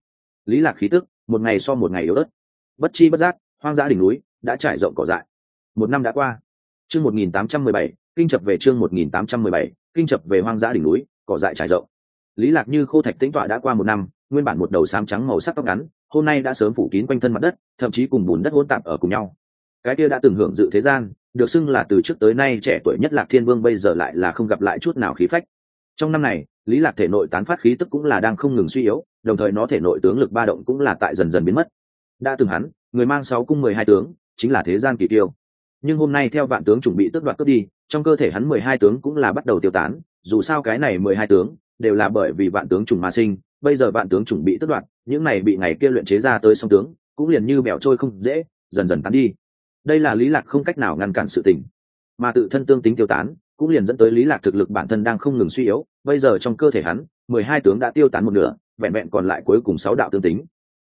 Lý lạc khí tức, một ngày so một ngày yếu ớt. Bất chi bất giác, hoang dã đỉnh núi, đã trải rộng cỏ dại. Một năm đã qua. Chương một nghìn tám trăm mười bảy, kinh chập về chương một nghìn tám trăm mười bảy, kinh chập về hoang dã đỉnh núi cỏ dại trải rộng. Lý lạc như khô thạch tĩnh tọa đã qua một năm, nguyên bản một đầu xám trắng màu sắc tóc ngắn, hôm nay đã sớm phủ kín quanh thân mặt đất, thậm chí cùng bùn đất hỗn tạp ở cùng nhau. Cái kia đã từng hưởng dự thế gian, được xưng là từ trước tới nay trẻ tuổi nhất lạc thiên vương bây giờ lại là không gặp lại chút nào khí phách. Trong năm này, lý lạc thể nội tán phát khí tức cũng là đang không ngừng suy yếu, đồng thời nó thể nội tướng lực ba động cũng là tại dần dần biến mất. Đã từng hắn, người mang sáu cung mười hai tướng, chính là thế gian kỳ tiêu. Nhưng hôm nay theo vạn tướng chuẩn bị tước đoạt cướp đi, trong cơ thể hắn mười hai tướng cũng là bắt đầu tiêu tán dù sao cái này mười hai tướng đều là bởi vì vạn tướng trùng mà sinh, bây giờ vạn tướng chủng bị tước đoạt, những này bị ngày kia luyện chế ra tới song tướng, cũng liền như bẻo trôi không dễ, dần dần tán đi. Đây là lý lạc không cách nào ngăn cản sự tình. Mà tự thân tương tính tiêu tán, cũng liền dẫn tới lý lạc thực lực bản thân đang không ngừng suy yếu, bây giờ trong cơ thể hắn, mười hai tướng đã tiêu tán một nửa, vẹn vẹn còn lại cuối cùng sáu đạo tương tính.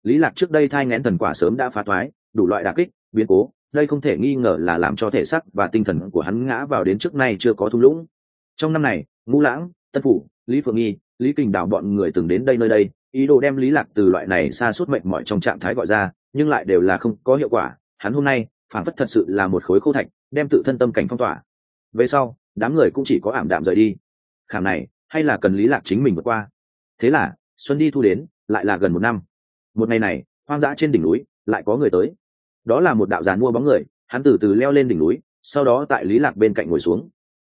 Lý lạc trước đây thai ngén thần quả sớm đã phá thoái, đủ loại đả kích, biến cố, đây không thể nghi ngờ là làm cho thể xác và tinh thần của hắn ngã vào đến trước nay chưa có thung lũng. Trong năm này ngũ lãng, tân phủ, lý phượng nghi, lý kình đào bọn người từng đến đây nơi đây, ý đồ đem lý lạc từ loại này xa suốt mệnh mọi trong trạng thái gọi ra, nhưng lại đều là không có hiệu quả. Hắn hôm nay phản phất thật sự là một khối khô thạch, đem tự thân tâm cảnh phong tỏa. Về sau, đám người cũng chỉ có ảm đạm rời đi. Khảm này, hay là cần lý lạc chính mình vượt qua? Thế là, xuân đi thu đến, lại là gần một năm. Một ngày này, hoang dã trên đỉnh núi, lại có người tới. Đó là một đạo giàn mua bóng người, hắn từ từ leo lên đỉnh núi, sau đó tại lý lạc bên cạnh ngồi xuống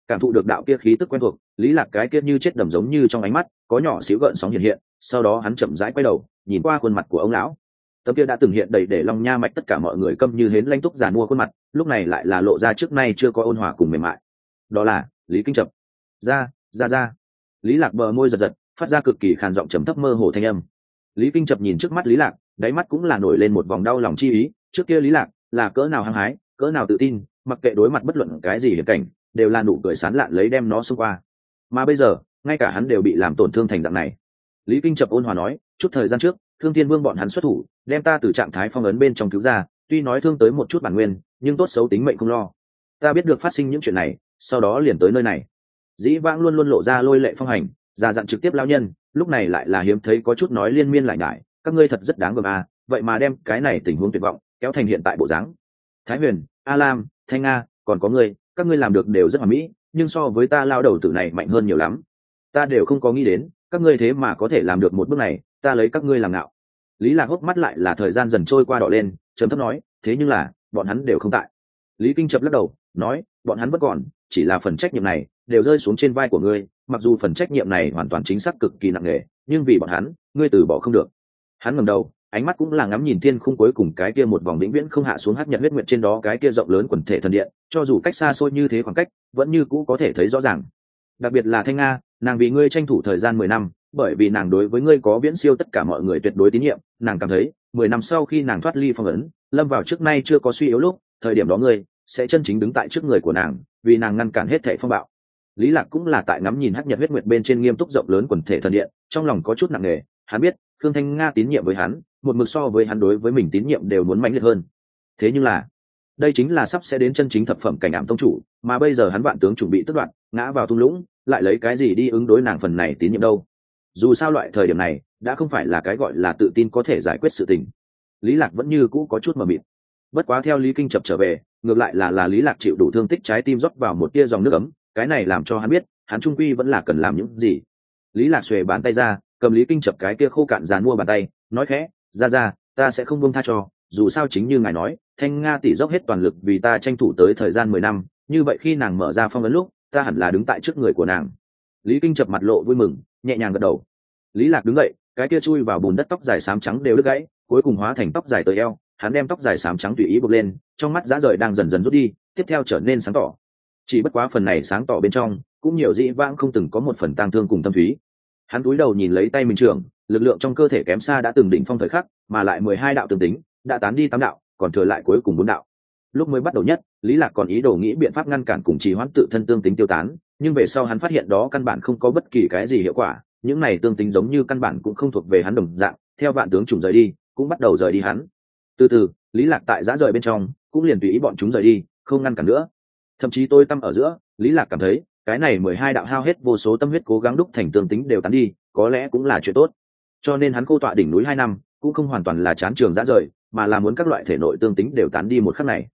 cảm thụ được đạo kia khí tức quen thuộc, lý lạc cái kia như chết đầm giống như trong ánh mắt, có nhỏ xíu gợn sóng hiện hiện, sau đó hắn chậm rãi quay đầu, nhìn qua khuôn mặt của ông lão. Tấm kia đã từng hiện đầy để long nha mạch tất cả mọi người câm như hến lanh túc giàn mua khuôn mặt, lúc này lại là lộ ra trước nay chưa có ôn hòa cùng mềm mại. Đó là lý kinh trập. Ra ra ra. Lý lạc bờ môi giật giật, phát ra cực kỳ khàn giọng trầm thấp mơ hồ thanh âm. Lý kinh trập nhìn trước mắt lý lạc, đáy mắt cũng là nổi lên một vòng đau lòng chi ý. Trước kia lý lạc là cỡ nào hăng hái, cỡ nào tự tin, mặc kệ đối mặt bất luận cái gì hiểm cảnh đều là nụ cười sán lạn lấy đem nó xông qua. Mà bây giờ, ngay cả hắn đều bị làm tổn thương thành dạng này. Lý kinh trập ôn hòa nói, chút thời gian trước, thương thiên vương bọn hắn xuất thủ, đem ta từ trạng thái phong ấn bên trong cứu ra, tuy nói thương tới một chút bản nguyên, nhưng tốt xấu tính mệnh không lo. Ta biết được phát sinh những chuyện này, sau đó liền tới nơi này. Dĩ vãng luôn luôn lộ ra lôi lệ phong hành, già dặn trực tiếp lao nhân, lúc này lại là hiếm thấy có chút nói liên miên lại ngại các ngươi thật rất đáng gờm à vậy mà đem cái này tình huống tuyệt vọng, kéo thành hiện tại bộ dáng. Thái huyền, a lam, thanh nga, còn có ngươi các ngươi làm được đều rất hoàn mỹ, nhưng so với ta lao đầu tử này mạnh hơn nhiều lắm. Ta đều không có nghĩ đến, các ngươi thế mà có thể làm được một bước này, ta lấy các ngươi làm nào lý lạc hốc mắt lại là thời gian dần trôi qua đỏ lên, trầm thấp nói, thế nhưng là, bọn hắn đều không tại. Lý kinh chập lắc đầu, nói, bọn hắn vẫn còn, chỉ là phần trách nhiệm này, đều rơi xuống trên vai của ngươi, mặc dù phần trách nhiệm này hoàn toàn chính xác cực kỳ nặng nề, nhưng vì bọn hắn, ngươi từ bỏ không được. Hắn ngẩng đầu ánh mắt cũng là ngắm nhìn thiên khung cuối cùng cái kia một vòng vĩnh viễn không hạ xuống hát nhật huyết nguyện trên đó cái kia rộng lớn quần thể thần điện, cho dù cách xa xôi như thế khoảng cách, vẫn như cũ có thể thấy rõ ràng. Đặc biệt là thanh nga, nàng vì ngươi tranh thủ thời gian mười năm, bởi vì nàng đối với ngươi có viễn siêu tất cả mọi người tuyệt đối tín nhiệm, nàng cảm thấy, mười năm sau khi nàng thoát ly phong ấn, lâm vào trước nay chưa có suy yếu lúc, thời điểm đó ngươi sẽ chân chính đứng tại trước người của nàng, vì nàng ngăn cản hết thể phong bạo. Lý lạc cũng là tại ngắm nhìn hắc nhật huyết nguyệt bên trên nghiêm túc rộng lớn quần thể thần điện, trong lòng có chút nặng nề, hắn biết, khương thanh nga tín nhiệm với hắn một mực so với hắn đối với mình tín nhiệm đều muốn mạnh liệt hơn. Thế nhưng là, đây chính là sắp sẽ đến chân chính thập phẩm cảnh ảm tông chủ, mà bây giờ hắn vạn tướng chuẩn bị tức đoạn ngã vào thung lũng, lại lấy cái gì đi ứng đối nàng phần này tín nhiệm đâu? Dù sao loại thời điểm này, đã không phải là cái gọi là tự tin có thể giải quyết sự tình. Lý lạc vẫn như cũ có chút mờ mịt. Bất quá theo lý kinh chập trở về, ngược lại là là lý lạc chịu đủ thương tích trái tim rót vào một tia dòng nước ấm, cái này làm cho hắn biết, hắn trung quy vẫn là cần làm những gì. Lý lạc xuề bàn tay ra, cầm lý kinh chập cái kia khô cạn dàn mua bàn tay, nói khẽ ra ra, ta sẽ không buông tha cho, dù sao chính như ngài nói, thanh nga tỷ dốc hết toàn lực vì ta tranh thủ tới thời gian mười năm, như vậy khi nàng mở ra phong ấn lúc, ta hẳn là đứng tại trước người của nàng. Lý kinh chập mặt lộ vui mừng, nhẹ nhàng gật đầu. Lý lạc đứng dậy, cái kia chui vào bùn đất tóc dài xám trắng đều đứt gãy, cuối cùng hóa thành tóc dài tới eo, hắn đem tóc dài xám trắng tùy ý buộc lên, trong mắt giá rời đang dần dần rút đi, tiếp theo trở nên sáng tỏ. Chỉ bất quá phần này sáng tỏ bên trong, cũng nhiều dĩ vãng không từng có một phần tang thương cùng tâm thúy. Hắn cúi đầu nhìn lấy tay mình trưởng lực lượng trong cơ thể kém xa đã từng đỉnh phong thời khắc, mà lại mười hai đạo tương tính, đã tán đi tám đạo, còn thừa lại cuối cùng bốn đạo. Lúc mới bắt đầu nhất, lý lạc còn ý đồ nghĩ biện pháp ngăn cản cùng trì hoãn tự thân tương tính tiêu tán, nhưng về sau hắn phát hiện đó căn bản không có bất kỳ cái gì hiệu quả, những này tương tính giống như căn bản cũng không thuộc về hắn đồng dạng, theo vạn tướng trùng rời đi, cũng bắt đầu rời đi hắn. Từ từ, lý lạc tại giã rời bên trong, cũng liền tùy ý bọn chúng rời đi, không ngăn cản nữa. Thậm chí tôi tâm ở giữa, lý lạc cảm thấy, cái này mười hai đạo hao hết vô số tâm huyết cố gắng đúc thành tương tính đều tán đi, có lẽ cũng là chuyện tốt cho nên hắn cô tọa đỉnh núi hai năm, cũng không hoàn toàn là chán trường dã rời, mà là muốn các loại thể nội tương tính đều tán đi một khắc này.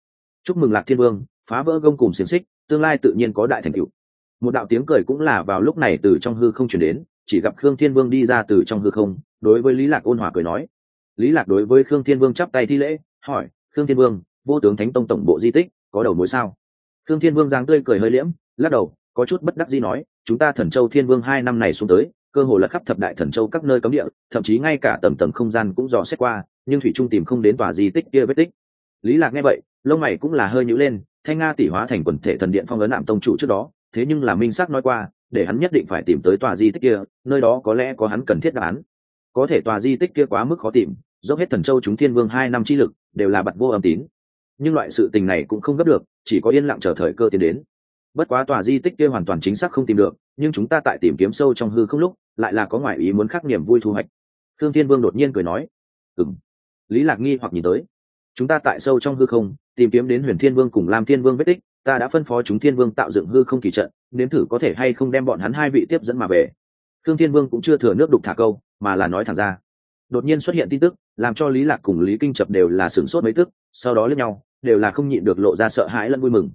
Chúc mừng lạc thiên vương, phá vỡ gông cùng xiềng xích, tương lai tự nhiên có đại thành tựu. Một đạo tiếng cười cũng là vào lúc này từ trong hư không chuyển đến, chỉ gặp khương thiên vương đi ra từ trong hư không, đối với lý lạc ôn hòa cười nói. Lý lạc đối với khương thiên vương chắp tay thi lễ, hỏi, khương thiên vương, vô tướng thánh tông tổng bộ di tích, có đầu mối sao? Khương thiên vương giáng tươi cười hơi liễm, lắc đầu, có chút bất đắc dĩ nói, chúng ta thần châu thiên vương hai năm này xuống tới cơ hồ là khắp thập đại thần châu các nơi cấm địa, thậm chí ngay cả tầm tầng không gian cũng dò xét qua, nhưng thủy trung tìm không đến tòa di tích kia vết tích. Lý lạc nghe vậy, lông mày cũng là hơi nhíu lên, thanh nga tỷ hóa thành quần thể thần điện phong ấn ảm tông chủ trước đó, thế nhưng là minh xác nói qua, để hắn nhất định phải tìm tới tòa di tích kia, nơi đó có lẽ có hắn cần thiết đáp án. Có thể tòa di tích kia quá mức khó tìm, dốc hết thần châu chúng thiên vương hai năm chi lực, đều là bật vô âm tín. Nhưng loại sự tình này cũng không gấp được, chỉ có yên lặng chờ thời cơ tiến đến bất quá tòa di tích kia hoàn toàn chính xác không tìm được, nhưng chúng ta tại tìm kiếm sâu trong hư không lúc, lại là có ngoại ý muốn khắc niềm vui thu hoạch. Thương thiên vương đột nhiên cười nói ừng lý lạc nghi hoặc nhìn tới, chúng ta tại sâu trong hư không, tìm kiếm đến huyền thiên vương cùng lam thiên vương vết tích, ta đã phân phó chúng thiên vương tạo dựng hư không kỳ trận, nếm thử có thể hay không đem bọn hắn hai vị tiếp dẫn mà về. Thương thiên vương cũng chưa thừa nước đục thả câu, mà là nói thẳng ra. Đột nhiên xuất hiện tin tức, làm cho lý lạc cùng lý kinh chập đều là sửng sốt mấy tức, sau đó lẫn nhau, đều là không nhịn được lộ ra sợ hãi lẫn vui mừng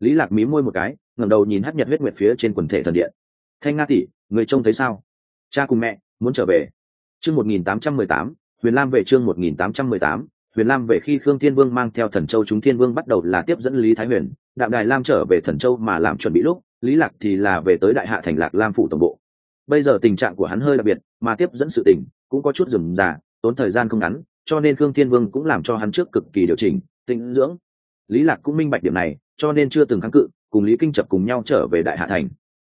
lý lạc mí môi một cái, ngẩng đầu nhìn hát nhật huyết nguyệt phía trên quần thể thần điện. Thanh nga tỷ, người trông thấy sao? Cha cùng mẹ, muốn trở về. Chương một nghìn tám trăm mười tám, huyền lam về chương một nghìn tám trăm mười tám, huyền lam về khi khương thiên vương mang theo thần châu chúng thiên vương bắt đầu là tiếp dẫn lý thái huyền. Đạm đài lam trở về thần châu mà làm chuẩn bị lúc, lý lạc thì là về tới đại hạ thành lạc lam phủ tổng bộ. Bây giờ tình trạng của hắn hơi đặc biệt, mà tiếp dẫn sự tình cũng có chút rườm rà, tốn thời gian không ngắn, cho nên khương thiên vương cũng làm cho hắn trước cực kỳ điều chỉnh tinh dưỡng. Lý lạc cũng minh bạch điểm này cho nên chưa từng kháng cự, cùng lý kinh chập cùng nhau trở về đại hạ thành.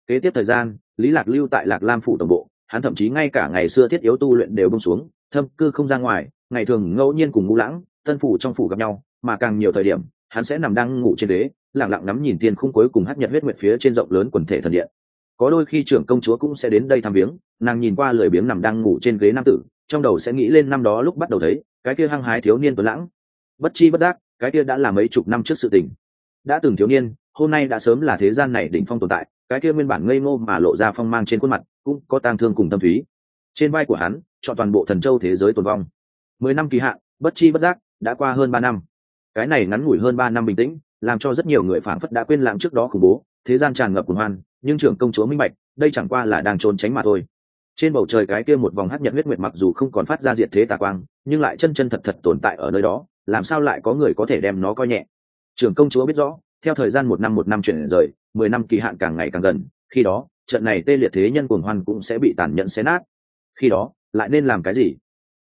Kế tiếp thời gian, lý lạc lưu tại lạc lam phủ tổng bộ, hắn thậm chí ngay cả ngày xưa thiết yếu tu luyện đều bông xuống, thâm cư không ra ngoài, ngày thường ngẫu nhiên cùng ngũ lãng, tân phủ trong phủ gặp nhau, mà càng nhiều thời điểm, hắn sẽ nằm đang ngủ trên đế, lặng lặng ngắm nhìn tiên khung cuối cùng hát nhật huyết nguyệt phía trên rộng lớn quần thể thần điện. Có đôi khi trưởng công chúa cũng sẽ đến đây thăm viếng, nàng nhìn qua lười biếng nằm đang ngủ trên ghế nam tử, trong đầu sẽ nghĩ lên năm đó lúc bắt đầu thấy, cái kia hăng hái thiếu niên tuấn lãng. Bất chi bất giác, cái kia đã là mấy chục năm trước sự tình đã từng thiếu niên, hôm nay đã sớm là thế gian này đỉnh phong tồn tại, cái kia nguyên bản ngây ngô mà lộ ra phong mang trên khuôn mặt, cũng có tang thương cùng tâm thúy. Trên vai của hắn, chọn toàn bộ thần châu thế giới tồn vong. Mười năm kỳ hạn, bất chi bất giác, đã qua hơn ba năm. Cái này ngắn ngủi hơn ba năm bình tĩnh, làm cho rất nhiều người phản phất đã quên lãng trước đó khủng bố, thế gian tràn ngập cuồng hoan, nhưng trưởng công chúa minh bạch, đây chẳng qua là đang trốn tránh mà thôi. Trên bầu trời cái kia một vòng hát nhật huyết nguyệt mặc dù không còn phát ra diệt thế tà quang, nhưng lại chân chân thật thật tồn tại ở nơi đó, làm sao lại có người có thể đem nó coi nhẹ? Trưởng công chúa biết rõ, theo thời gian một năm một năm chuyển rời, mười năm kỳ hạn càng ngày càng gần, khi đó, trận này tê liệt thế nhân cuồng hoan cũng sẽ bị tàn nhẫn xé nát. Khi đó, lại nên làm cái gì?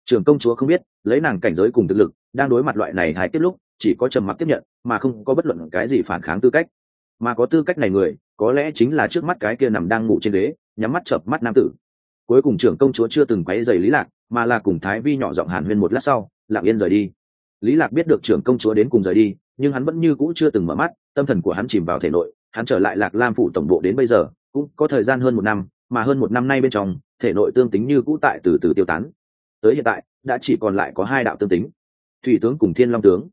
Trưởng công chúa không biết, lấy nàng cảnh giới cùng thực lực, đang đối mặt loại này hài tiếp lúc, chỉ có trầm mặc tiếp nhận, mà không có bất luận cái gì phản kháng tư cách. Mà có tư cách này người, có lẽ chính là trước mắt cái kia nằm đang ngủ trên ghế, nhắm mắt chợp mắt nam tử. Cuối cùng trưởng công chúa chưa từng quấy giày lý lạc, mà là cùng thái vi nhỏ giọng hàn huyên một lát sau, lặng yên rời đi. Lý lạc biết được trưởng công chúa đến cùng rời đi nhưng hắn vẫn như cũ chưa từng mở mắt, tâm thần của hắn chìm vào thể nội, hắn trở lại lạc lam phủ tổng bộ đến bây giờ, cũng có thời gian hơn một năm, mà hơn một năm nay bên trong, thể nội tương tính như cũ tại từ từ tiêu tán. Tới hiện tại, đã chỉ còn lại có hai đạo tương tính, thủy tướng cùng thiên long tướng.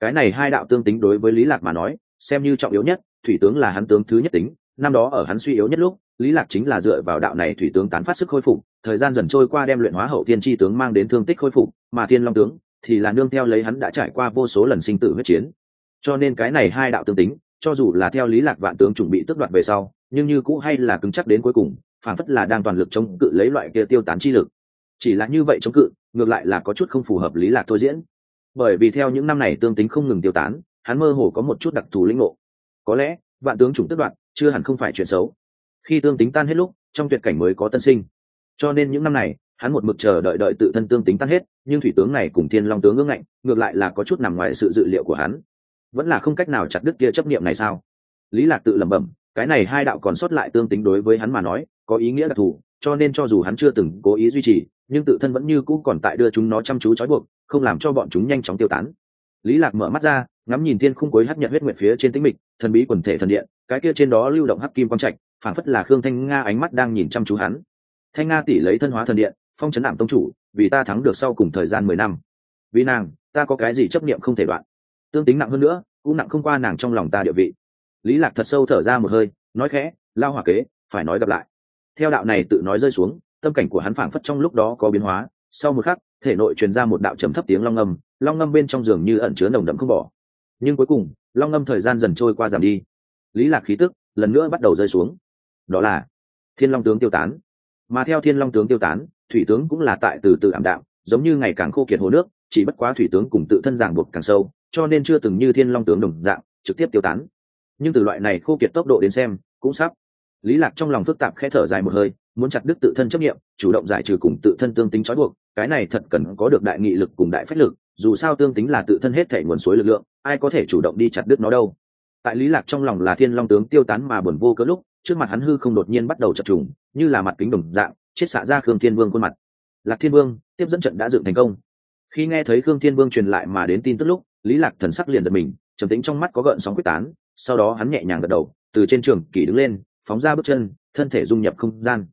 Cái này hai đạo tương tính đối với lý lạc mà nói, xem như trọng yếu nhất, thủy tướng là hắn tướng thứ nhất tính, năm đó ở hắn suy yếu nhất lúc, lý lạc chính là dựa vào đạo này thủy tướng tán phát sức khôi phục, thời gian dần trôi qua đem luyện hóa hậu thiên chi tướng mang đến thương tích khôi phục, mà thiên long tướng thì là nương theo lấy hắn đã trải qua vô số lần sinh tử huyết chiến cho nên cái này hai đạo tương tính, cho dù là theo lý lạc vạn tướng chuẩn bị tước đoạt về sau, nhưng như cũ hay là cứng chắc đến cuối cùng, phản phất là đang toàn lực chống cự lấy loại kia tiêu tán chi lực. Chỉ là như vậy chống cự, ngược lại là có chút không phù hợp lý lạc thôi diễn. Bởi vì theo những năm này tương tính không ngừng tiêu tán, hắn mơ hồ có một chút đặc thù linh ngộ. Có lẽ, vạn tướng chủng tước đoạn chưa hẳn không phải chuyện xấu. Khi tương tính tan hết lúc, trong tuyệt cảnh mới có tân sinh. Cho nên những năm này, hắn một mực chờ đợi đợi tự thân tương tính tan hết, nhưng thủy tướng này cùng thiên long tướng ngưỡng ngạnh, ngược lại là có chút nằm ngoài sự dự liệu của hắn vẫn là không cách nào chặt đứt kia chấp niệm này sao? Lý lạc tự lẩm bẩm, cái này hai đạo còn sót lại tương tính đối với hắn mà nói, có ý nghĩa đặc thù, cho nên cho dù hắn chưa từng cố ý duy trì, nhưng tự thân vẫn như cũ còn tại đưa chúng nó chăm chú trói buộc, không làm cho bọn chúng nhanh chóng tiêu tán. Lý lạc mở mắt ra, ngắm nhìn thiên khung cuối hấp nhận huyết nguyệt phía trên tĩnh mịch, thần bí quần thể thần điện, cái kia trên đó lưu động hắc kim quang trạch phản phất là khương thanh nga ánh mắt đang nhìn chăm chú hắn. Thanh nga tỷ lấy thân hóa thần điện, phong trấn ảm tông chủ, vì ta thắng được sau cùng thời gian mười năm. Vì nàng, ta có cái gì chấp niệm không thể đoạn tương tính nặng hơn nữa, cũng nặng không qua nàng trong lòng ta địa vị. Lý lạc thật sâu thở ra một hơi, nói khẽ, lao hỏa kế, phải nói gặp lại. Theo đạo này tự nói rơi xuống, tâm cảnh của hắn phảng phất trong lúc đó có biến hóa. Sau một khắc, thể nội truyền ra một đạo trầm thấp tiếng long ngâm long ngâm bên trong giường như ẩn chứa nồng đậm không bỏ. Nhưng cuối cùng, long ngâm thời gian dần trôi qua giảm đi. Lý lạc khí tức lần nữa bắt đầu rơi xuống. Đó là thiên long tướng tiêu tán. Mà theo thiên long tướng tiêu tán, thủy tướng cũng là tại từ từ ảm đạm, giống như ngày càng khô kiệt hồ nước, chỉ bất quá thủy tướng cùng tự thân giảng buộc càng sâu cho nên chưa từng như thiên long tướng đồng dạng, trực tiếp tiêu tán. Nhưng từ loại này khô kiệt tốc độ đến xem, cũng sắp. Lý lạc trong lòng phức tạp khẽ thở dài một hơi, muốn chặt đứt tự thân chấp nghiệm chủ động giải trừ cùng tự thân tương tính trói buộc, cái này thật cần có được đại nghị lực cùng đại phách lực, dù sao tương tính là tự thân hết thể nguồn suối lực lượng, ai có thể chủ động đi chặt đứt nó đâu. Tại lý lạc trong lòng là thiên long tướng tiêu tán mà buồn vô cớ lúc, trước mặt hắn hư không đột nhiên bắt đầu chập trùng, như là mặt kính đồng dạng, chết xạ ra khương thiên vương khuôn mặt. Lạc thiên vương, tiếp dẫn trận đã dựng thành công. Khi nghe thấy khương thiên vương truyền lại mà đến tin tức lúc lý lạc thần sắc liền giật mình, trầm tĩnh trong mắt có gợn sóng quyết tán, sau đó hắn nhẹ nhàng gật đầu, từ trên trường kỳ đứng lên, phóng ra bước chân, thân thể dung nhập không gian.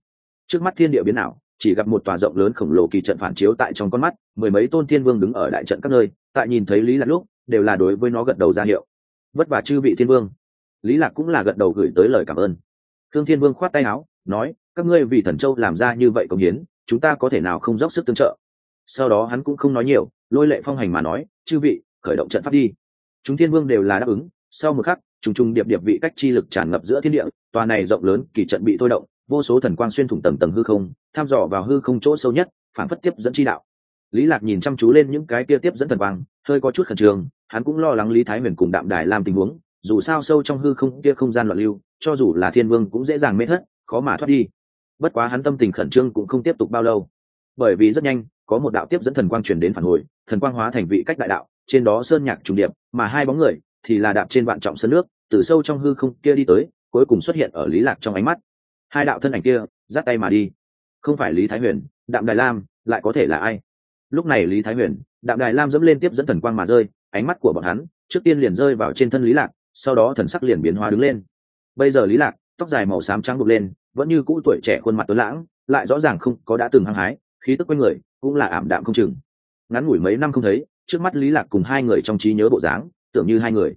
Trước mắt thiên địa biến ảo, chỉ gặp một tòa rộng lớn khổng lồ kỳ trận phản chiếu tại trong con mắt, mười mấy tôn thiên vương đứng ở đại trận các nơi, tại nhìn thấy lý lạc lúc, đều là đối với nó gật đầu ra hiệu. Vất vả chư vị thiên vương. Lý lạc cũng là gật đầu gửi tới lời cảm ơn. Thương thiên vương khoát tay áo, nói, các ngươi vì thần châu làm ra như vậy công hiến, chúng ta có thể nào không dốc sức tương trợ? Sau đó hắn cũng không nói nhiều, lôi lệ phong hành mà nói, chư vị khởi động trận pháp đi. Chúng thiên vương đều là đáp ứng, sau một khắc, trùng trùng điệp điệp vị cách chi lực tràn ngập giữa thiên địa, tòa này rộng lớn, kỳ trận bị thôi động, vô số thần quang xuyên thủng tầng tầng hư không, tham dò vào hư không chỗ sâu nhất, phản phất tiếp dẫn chi đạo. Lý lạc nhìn chăm chú lên những cái kia tiếp dẫn thần quang, hơi có chút khẩn trương, hắn cũng lo lắng lý thái huyền cùng đạm đài làm tình huống, dù sao sâu trong hư không kia không gian loạn lưu, cho dù là thiên vương cũng dễ dàng mê thất, khó mà thoát đi. Bất quá hắn tâm tình khẩn trương cũng không tiếp tục bao lâu. Bởi vì rất nhanh, có một đạo tiếp dẫn thần quang truyền đến phản hồi, thần quang hóa thành vị cách đại đạo trên đó sơn nhạc trùng điệp, mà hai bóng người thì là đạp trên vạn trọng sơn nước, từ sâu trong hư không kia đi tới, cuối cùng xuất hiện ở lý lạc trong ánh mắt. Hai đạo thân ảnh kia, giắt tay mà đi. Không phải lý thái huyền, đạm đài lam, lại có thể là ai? Lúc này lý thái huyền, đạm đài lam dẫm lên tiếp dẫn thần quang mà rơi, ánh mắt của bọn hắn trước tiên liền rơi vào trên thân lý lạc, sau đó thần sắc liền biến hóa đứng lên. Bây giờ lý lạc, tóc dài màu xám trắng buộc lên, vẫn như cũ tuổi trẻ khuôn mặt tuấn lãng, lại rõ ràng không có đã từng hăng hái, khí tức quanh người cũng là ảm đạm không chừng. Ngắn ngủi mấy năm không thấy trước mắt lý lạc cùng hai người trong trí nhớ bộ dáng, tưởng như hai người.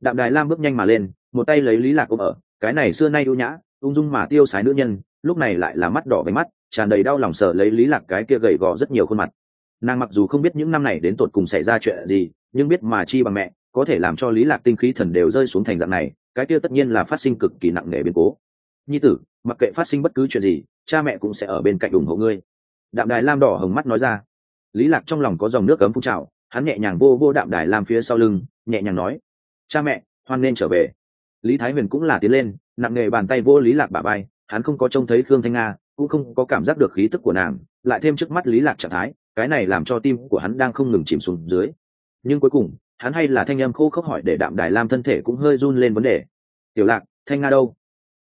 Đạm đài lam bước nhanh mà lên, một tay lấy lý lạc ôm ở, cái này xưa nay ưu nhã, ung dung mà tiêu sái nữ nhân, lúc này lại là mắt đỏ với mắt, tràn đầy đau lòng sợ lấy lý lạc cái kia gầy gò rất nhiều khuôn mặt. Nàng mặc dù không biết những năm này đến tột cùng xảy ra chuyện gì, nhưng biết mà chi bằng mẹ, có thể làm cho lý lạc tinh khí thần đều rơi xuống thành dạng này, cái kia tất nhiên là phát sinh cực kỳ nặng nề biến cố. Nhi tử, mặc kệ phát sinh bất cứ chuyện gì, cha mẹ cũng sẽ ở bên cạnh ủng hộ ngươi. Đạm đài lam đỏ hồng mắt nói ra. Lý lạc trong lòng có dòng nước cấm phun trào hắn nhẹ nhàng vô vô đạm đài lam phía sau lưng, nhẹ nhàng nói, cha mẹ, hoan nên trở về. Lý thái huyền cũng là tiến lên, nặng nề bàn tay vô lý lạc bà bay hắn không có trông thấy khương thanh nga, cũng không có cảm giác được khí tức của nàng, lại thêm trước mắt lý lạc trạng thái, cái này làm cho tim của hắn đang không ngừng chìm xuống dưới. Nhưng cuối cùng, hắn hay là thanh âm khô khốc hỏi để đạm đài lam thân thể cũng hơi run lên vấn đề. Tiểu lạc, thanh nga đâu?